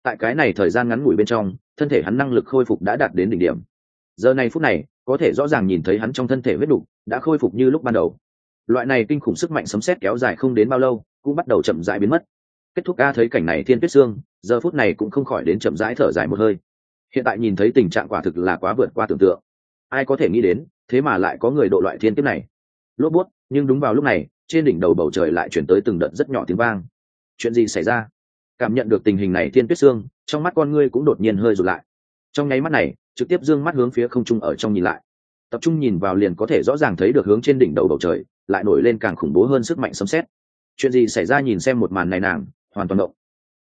Tại cái này thời gian ngắn ngủi bên trong, thân thể hắn năng lực khôi phục đã đạt đến đỉnh điểm. Giờ này phút này, có thể rõ ràng nhìn thấy hắn trong thân thể huyết đục, đã khôi phục như lúc ban đầu. Loại này kinh khủng sức mạnh sấm sét kéo dài không đến bao lâu, cũng bắt đầu chậm rãi biến mất. Kết thúc ca thấy cảnh này thiên tuyết xương, giờ phút này cũng không khỏi đến chậm rãi thở dài một hơi. Hiện tại nhìn thấy tình trạng quả thực là quá vượt qua tưởng tượng. Ai có thể nghĩ đến, thế mà lại có người độ loại thiên kiếp này? Lốp bút, nhưng đúng vào lúc này, trên đỉnh đầu bầu trời lại chuyển tới từng đợt rất nhỏ tiếng vang. Chuyện gì xảy ra? Cảm nhận được tình hình này thiên tuyết xương trong mắt con ngươi cũng đột nhiên hơi rụt lại. Trong nháy mắt này, trực tiếp d ư ơ n g mắt hướng phía không trung ở trong nhìn lại. Tập trung nhìn vào liền có thể rõ ràng thấy được hướng trên đỉnh đầu bầu trời, lại nổi lên càng khủng bố hơn sức mạnh sấm xét chuyện gì xảy ra nhìn xem một màn này nàng, hoàn toàn động.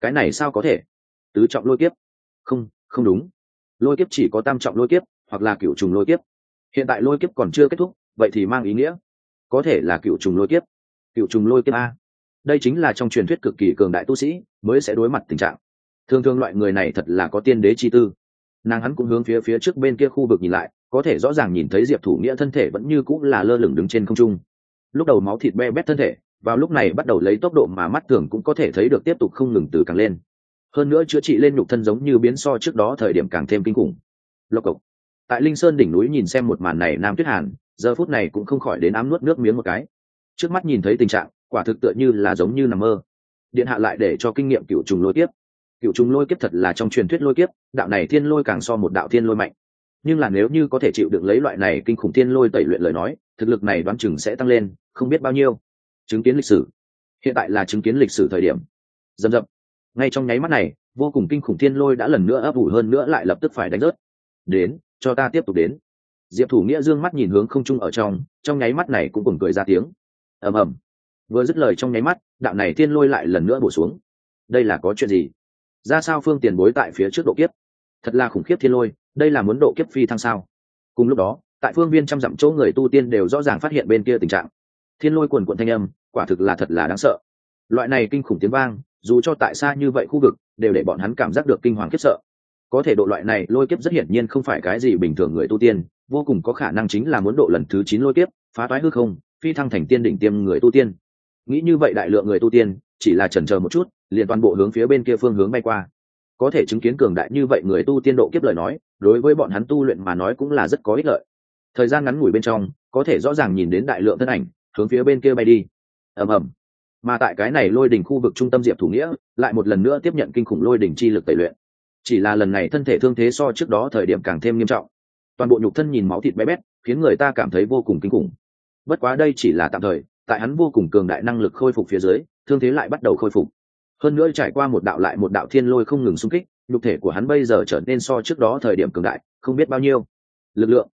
Cái này sao có thể? Tứ trọng lôi kiếp. Không không đúng. Lôi kiếp chỉ có tam trọng lôi kiếp, hoặc là cựu trùng lôi kiếp. Hiện tại lôi kiếp còn chưa kết thúc, vậy thì mang ý nghĩa có thể là cựu trùng lôi kiếp. Cựu trùng lôi kiếp a. Đây chính là trong truyền thuyết cực kỳ cường đại tu sĩ mới sẽ đối mặt tình trạng. Thường thường loại người này thật là có tiên đế chi tư. Nàng hắn cũng hướng phía phía trước bên kia khu vực nhìn lại, có thể rõ ràng nhìn thấy diệp thủ nghĩa thân thể vẫn như cũng là lơ lửng đứng trên không trung. Lúc đầu máu thịt be bét thân thể, vào lúc này bắt đầu lấy tốc độ mà mắt thường cũng có thể thấy được tiếp tục không ngừng từ càng lên. Hơn nữa chữa trị lên nhục thân giống như biến so trước đó thời điểm càng thêm kinh khủng. Lộc cộc. Tại linh sơn đỉnh núi nhìn xem một màn này nam tuyết hàn giờ phút này cũng không khỏi đến ám nuốt nước miếng một cái. Trước mắt nhìn thấy tình trạng, quả thực tựa như là giống như nằm mơ. Điện hạ lại để cho kinh nghiệm cựu trùng lôi kiếp. Cựu trùng lôi kiếp thật là trong truyền thuyết lôi kiếp, đạo này thiên lôi càng so một đạo thiên lôi mạnh. Nhưng là nếu như có thể chịu được lấy loại này kinh khủng thiên lôi tẩy luyện lời nói, thực lực này đoán chừng sẽ tăng lên, không biết bao nhiêu. Chứng kiến lịch sử. Hiện tại là chứng kiến lịch sử thời điểm. Dầm dập. Ngay trong nháy mắt này, vô cùng kinh khủng thiên lôi đã lần nữa ấp ủ hơn nữa lại lập tức phải đánh rớt. Đến, cho ta tiếp tục đến diệp thủ nghĩa dương mắt nhìn hướng không trung ở trong trong nháy mắt này cũng cùng cười ra tiếng. Ầm ầm. Vừa dứt lời trong nháy mắt, đạo này thiên lôi lại lần nữa bổ xuống. Đây là có chuyện gì? Ra sao phương tiền bối tại phía trước độ kiếp? Thật là khủng khiếp thiên lôi, đây là muốn độ kiếp phi thăng sao? Cùng lúc đó, tại phương viên trăm dặm chỗ người tu tiên đều rõ ràng phát hiện bên kia tình trạng. Thiên lôi quần quận thanh âm, quả thực là thật là đáng sợ. Loại này kinh khủng tiếng vang, dù cho tại xa như vậy khu vực, đều để bọn hắn cảm giác được kinh hoàng khiếp sợ. Có thể độ loại này lôi kiếp rất hiển nhiên không phải cái gì bình thường người tu tiên vô cùng có khả năng chính là muốn độ lần thứ chín lôi kiếp, phá toái hư không, phi thăng thành tiên đỉnh tiêm người tu tiên. Nghĩ như vậy đại lượng người tu tiên, chỉ là chần chờ một chút, liền toàn bộ hướng phía bên kia phương hướng bay qua. Có thể chứng kiến cường đại như vậy người tu tiên độ kiếp lời nói, đối với bọn hắn tu luyện mà nói cũng là rất có ích lợi. Thời gian ngắn ngủi bên trong, có thể rõ ràng nhìn đến đại lượng thân ảnh, hướng phía bên kia bay đi. Ầm ầm. Mà tại cái này lôi đỉnh khu vực trung tâm diệp thủ nghĩa, lại một lần nữa tiếp nhận kinh khủng lôi đỉnh chi lực tẩy luyện. Chỉ là lần này thân thể thương thế so trước đó thời điểm càng thêm nghiêm trọng toàn bộ nhục thân nhìn máu thịt bé bét, khiến người ta cảm thấy vô cùng kinh khủng. Bất quá đây chỉ là tạm thời, tại hắn vô cùng cường đại năng lực khôi phục phía dưới, thương thế lại bắt đầu khôi phục. Hơn nữa trải qua một đạo lại một đạo thiên lôi không ngừng xung kích, nhục thể của hắn bây giờ trở nên so trước đó thời điểm cường đại, không biết bao nhiêu. Lực lượng.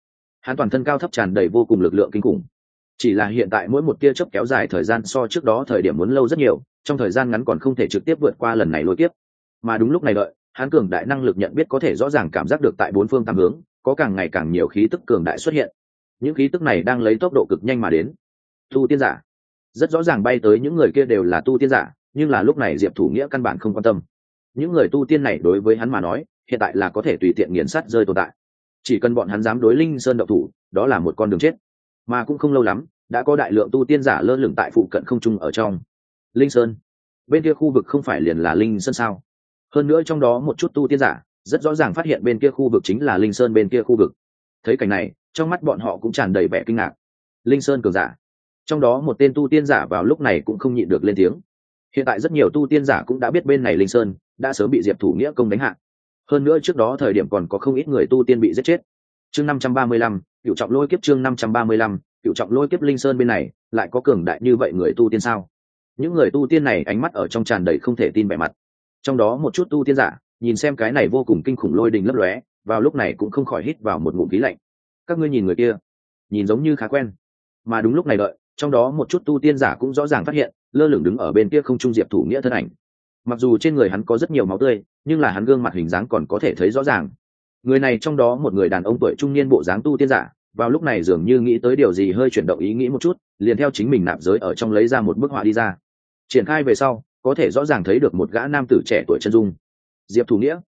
Hắn toàn thân cao thấp tràn đầy vô cùng lực lượng kinh khủng. Chỉ là hiện tại mỗi một tia chớp kéo dài thời gian so trước đó thời điểm muốn lâu rất nhiều, trong thời gian ngắn còn không thể trực tiếp vượt qua lần này lôi tiếp mà đúng lúc này đợi, hắn cường đại năng lực nhận biết có thể rõ ràng cảm giác được tại bốn phương tám hướng có càng ngày càng nhiều khí tức cường đại xuất hiện. Những khí tức này đang lấy tốc độ cực nhanh mà đến. Tu tiên giả. Rất rõ ràng bay tới những người kia đều là tu tiên giả, nhưng là lúc này diệp thủ nghĩa căn bản không quan tâm. Những người tu tiên này đối với hắn mà nói, hiện tại là có thể tùy tiện nghiền sắt rơi tồn tại. Chỉ cần bọn hắn dám đối linh sơn độc thủ, đó là một con đường chết. Mà cũng không lâu lắm, đã có đại lượng tu tiên giả lơ lửng tại phụ cận không trung ở trong. Linh sơn. Bên kia khu vực không phải liền là linh sơn sao? Hơn nữa trong đó một chút tu tiên giả rất rõ ràng phát hiện bên kia khu vực chính là linh sơn bên kia khu vực. Thấy cảnh này, trong mắt bọn họ cũng tràn đầy vẻ kinh ngạc. Linh sơn cường giả. Trong đó một tên tu tiên giả vào lúc này cũng không nhịn được lên tiếng. Hiện tại rất nhiều tu tiên giả cũng đã biết bên này linh sơn đã sớm bị diệp thủ nghĩa công đánh hạ. Hơn nữa trước đó thời điểm còn có không ít người tu tiên bị giết chết. Chương năm trăm ba mươi lăm, cựu trọng lôi kiếp chương năm trăm ba mươi lăm, cựu trọng lôi kiếp linh sơn bên này, lại có cường đại như vậy người tu tiên sao? Những người tu tiên này ánh mắt ở trong tràn đầy không thể tin vẻ mặt. Trong đó một chút tu tiên giả nhìn xem cái này vô cùng kinh khủng lôi đình lấp lóe, vào lúc này cũng không khỏi hít vào một ngụm khí lạnh. Các ngươi nhìn người kia, nhìn giống như khá quen. Mà đúng lúc này đợi, trong đó một chút tu tiên giả cũng rõ ràng phát hiện, lơ lửng đứng ở bên kia không trung diệp thủ nghĩa thân ảnh. Mặc dù trên người hắn có rất nhiều máu tươi, nhưng là hắn gương mặt hình dáng còn có thể thấy rõ ràng. Người này trong đó một người đàn ông tuổi trung niên bộ dáng tu tiên giả, vào lúc này dường như nghĩ tới điều gì hơi chuyển động ý nghĩ một chút, liền theo chính mình nạp giới ở trong lấy ra một bức họa đi ra. Triển khai về sau, có thể rõ ràng thấy được một gã nam tử trẻ tuổi chân dung diệp thủ nghĩa.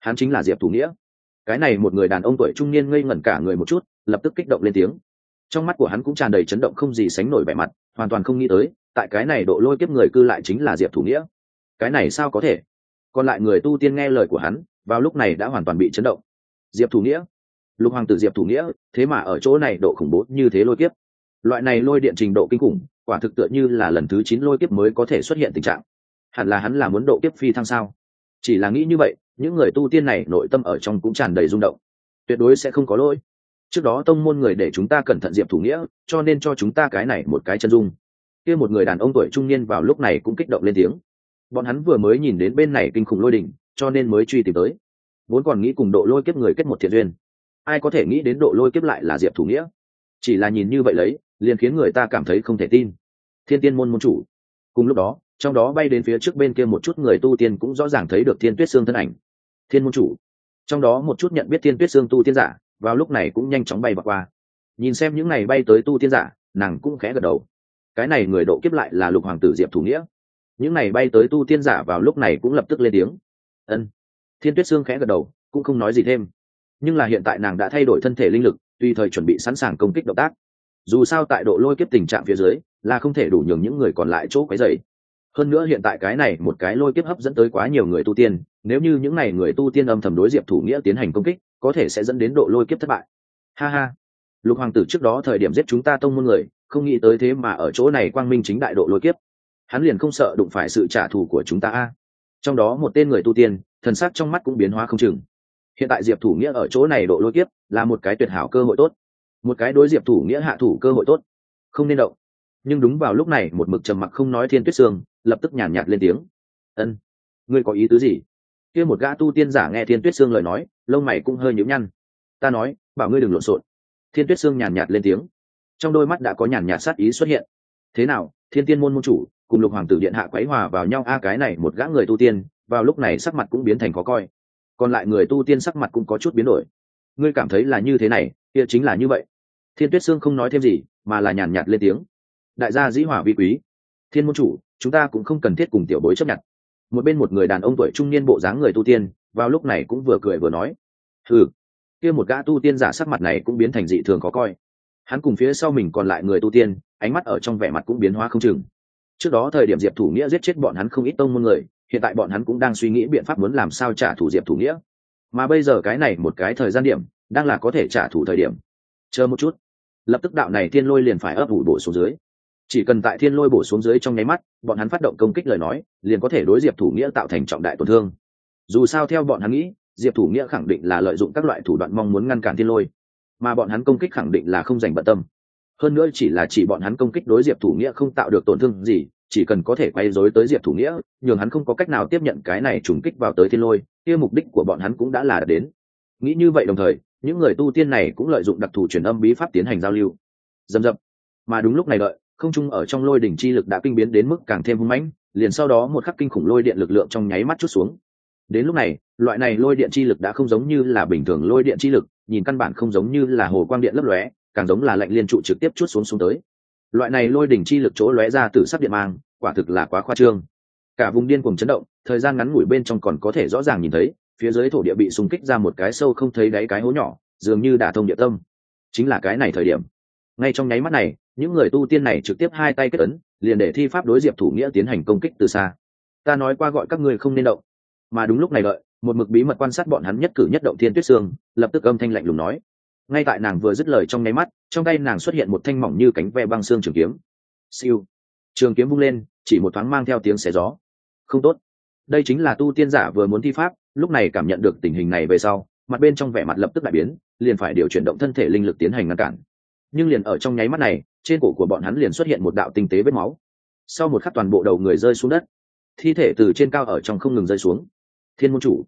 Hắn chính là diệp thủ nghĩa. Cái này một người đàn ông tuổi trung niên ngây ngẩn cả người một chút, lập tức kích động lên tiếng. Trong mắt của hắn cũng tràn đầy chấn động không gì sánh nổi vẻ mặt, hoàn toàn không nghĩ tới, tại cái này độ lôi kiếp người cư lại chính là diệp thủ nghĩa. Cái này sao có thể? Còn lại người tu tiên nghe lời của hắn, vào lúc này đã hoàn toàn bị chấn động. Diệp thủ nghĩa. Lục hoàng tử diệp thủ nghĩa, thế mà ở chỗ này độ khủng bố như thế lôi kiếp. Loại này lôi điện trình độ kinh khủng, quả thực tựa như là lần thứ chín lôi kiếp mới có thể xuất hiện tình trạng. Hẳn là hắn là muốn độ kiếp phi thăng sao? Chỉ là nghĩ như vậy, những người tu tiên này nội tâm ở trong cũng tràn đầy rung động. Tuyệt đối sẽ không có lỗi. Trước đó tông môn người để chúng ta cẩn thận diệp thủ nghĩa, cho nên cho chúng ta cái này một cái chân dung. Kia một người đàn ông tuổi trung niên vào lúc này cũng kích động lên tiếng. Bọn hắn vừa mới nhìn đến bên này kinh khủng lôi đỉnh, cho nên mới truy tìm tới. Vốn còn nghĩ cùng độ lôi kiếp người kết một thiện duyên. Ai có thể nghĩ đến độ lôi kiếp lại là diệp thủ nghĩa? Chỉ là nhìn như vậy lấy, liền khiến người ta cảm thấy không thể tin. Thiên tiên môn môn chủ. Cùng lúc đó trong đó bay đến phía trước bên kia một chút người tu tiên cũng rõ ràng thấy được thiên tuyết xương thân ảnh. Thiên môn chủ. Trong đó một chút nhận biết thiên tuyết xương tu tiên giả, vào lúc này cũng nhanh chóng bay vào qua. Nhìn xem những này bay tới tu tiên giả, nàng cũng khẽ gật đầu. Cái này người độ kiếp lại là lục hoàng tử diệp thủ nghĩa. Những này bay tới tu tiên giả vào lúc này cũng lập tức lên tiếng. Ân. Thiên tuyết xương khẽ gật đầu, cũng không nói gì thêm. Nhưng là hiện tại nàng đã thay đổi thân thể linh lực, tùy thời chuẩn bị sẵn sàng công kích động tác. Dù sao tại độ lôi kiếp tình trạng phía dưới, là không thể đủ nhường những người còn lại chỗ quấy dày hơn nữa hiện tại cái này một cái lôi kiếp hấp dẫn tới quá nhiều người tu tiên, nếu như những n à y người tu tiên âm thầm đối diệp thủ nghĩa tiến hành công kích, có thể sẽ dẫn đến độ lôi kiếp thất bại. Ha ha. Lục hoàng tử trước đó thời điểm giết chúng ta tông môn người, không nghĩ tới thế mà ở chỗ này quang minh chính đại độ lôi kiếp. Hắn liền không sợ đụng phải sự trả thù của chúng ta a. Trong đó một tên người tu tiên, thần sắc trong mắt cũng biến hóa không chừng. Hiện tại diệp thủ nghĩa ở chỗ này độ lôi kiếp là một cái tuyệt hảo cơ hội tốt. Một cái đối diệp thủ nghĩa hạ thủ cơ hội tốt. Không nên động. Nhưng đúng vào lúc này, một mực trầm mặc không nói thiên tuyết sương lập tức nhàn nhạt lên tiếng. Ân, ngươi có ý tứ gì? Kia một gã tu tiên giả nghe thiên tuyết sương lời nói, lông mày cũng hơi nhíu nhăn. Ta nói, bảo ngươi đừng lộn xộn. Thiên tuyết sương nhàn nhạt lên tiếng. Trong đôi mắt đã có nhàn nhạt sát ý xuất hiện. Thế nào, thiên tiên môn môn chủ, cùng lục hoàng tử điện hạ quấy hòa vào nhau, a à, cái này một gã người tu tiên, vào lúc này sắc mặt cũng biến thành khó coi. Còn lại người tu tiên sắc mặt cũng có chút biến đổi. Ngươi cảm thấy là như thế này, kia chính là như vậy. Thiên tuyết sương không nói thêm gì, mà là nhàn nhạt lên tiếng. Đại gia dĩ hỏa vi quý thiên môn chủ, chúng ta cũng không cần thiết cùng tiểu bối chấp nhận. Một bên một người đàn ông tuổi trung niên bộ dáng người tu tiên, vào lúc này cũng vừa cười vừa nói ừ kia một gã tu tiên giả sắc mặt này cũng biến thành dị thường khó coi. Hắn cùng phía sau mình còn lại người tu tiên, ánh mắt ở trong vẻ mặt cũng biến hóa không chừng. Trước đó thời điểm diệp thủ nghĩa giết chết bọn hắn không ít tông môn người, hiện tại bọn hắn cũng đang suy nghĩ biện pháp muốn làm sao trả thù diệp thủ nghĩa. Mà bây giờ cái này một cái thời gian điểm, đang là có thể trả thù thời điểm. Chờ một chút. Lập tức đạo này thiên lôi liền phải ấp ủ bổ xuống dưới chỉ cần tại thiên lôi bổ xuống dưới trong nháy mắt, bọn hắn phát động công kích lời nói, liền có thể đối diệp thủ nghĩa tạo thành trọng đại tổn thương. Dù sao theo bọn hắn nghĩ, diệp thủ nghĩa khẳng định là lợi dụng các loại thủ đoạn mong muốn ngăn cản thiên lôi. Mà bọn hắn công kích khẳng định là không dành bận tâm. Hơn nữa chỉ là chỉ bọn hắn công kích đối diệp thủ nghĩa không tạo được tổn thương gì, chỉ cần có thể quay dối tới diệp thủ nghĩa, nhường hắn không có cách nào tiếp nhận cái này trùng kích vào tới thiên lôi, kia mục đích của bọn hắn cũng đã là đến. Nghĩ như vậy đồng thời, những người tu tiên này cũng lợi dụng đặc thù truyền âm bí pháp tiến hành giao lưu. Dầm dập. Mà đúng lúc này đợi không chung ở trong lôi đỉnh chi lực đã kinh biến đến mức càng thêm hung mãnh, liền sau đó một khắc kinh khủng lôi điện lực lượng trong nháy mắt chút xuống. Đến lúc này, loại này lôi điện chi lực đã không giống như là bình thường lôi điện chi lực, nhìn căn bản không giống như là hồ quang điện lấp lóe, càng giống là lạnh liên trụ trực tiếp chút xuống xuống tới. Loại này lôi đỉnh chi lực chỗ lóe ra từ sắc điện mang, quả thực là quá khoa trương. Cả vùng điên cùng chấn động, thời gian ngắn ngủi bên trong còn có thể rõ ràng nhìn thấy, phía dưới thổ địa bị xung kích ra một cái sâu không thấy đáy cái hố nhỏ, dường như đả thông địa tâm. Chính là cái này thời điểm. Ngay trong nháy mắt này những người tu tiên này trực tiếp hai tay kết ấn, liền để thi pháp đối diệp thủ nghĩa tiến hành công kích từ xa. Ta nói qua gọi các ngươi không nên động. Mà đúng lúc này đợi, một mực bí mật quan sát bọn hắn nhất cử nhất động thiên tuyết sương lập tức âm thanh lạnh lùng nói. Ngay tại nàng vừa dứt lời trong nháy mắt, trong tay nàng xuất hiện một thanh mỏng như cánh ve băng xương trường kiếm. Siêu. Trường kiếm vung lên, chỉ một thoáng mang theo tiếng xé gió. Không tốt. Đây chính là tu tiên giả vừa muốn thi pháp, lúc này cảm nhận được tình hình này về sau, mặt bên trong vẻ mặt lập tức đại biến, liền phải điều chuyển động thân thể linh lực tiến hành ngăn cản nhưng liền ở trong nháy mắt này, trên cổ của bọn hắn liền xuất hiện một đạo tinh tế vết máu. Sau một khắc toàn bộ đầu người rơi xuống đất, thi thể từ trên cao ở trong không ngừng rơi xuống. Thiên môn chủ,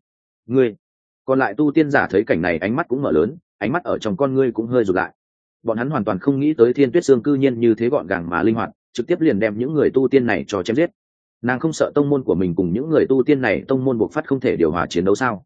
ngươi, còn lại tu tiên giả thấy cảnh này ánh mắt cũng mở lớn, ánh mắt ở trong con ngươi cũng hơi rụt lại. Bọn hắn hoàn toàn không nghĩ tới thiên tuyết xương cư nhiên như thế gọn gàng mà linh hoạt, trực tiếp liền đem những người tu tiên này cho chém giết. Nàng không sợ tông môn của mình cùng những người tu tiên này tông môn buộc phát không thể điều hòa chiến đấu sao?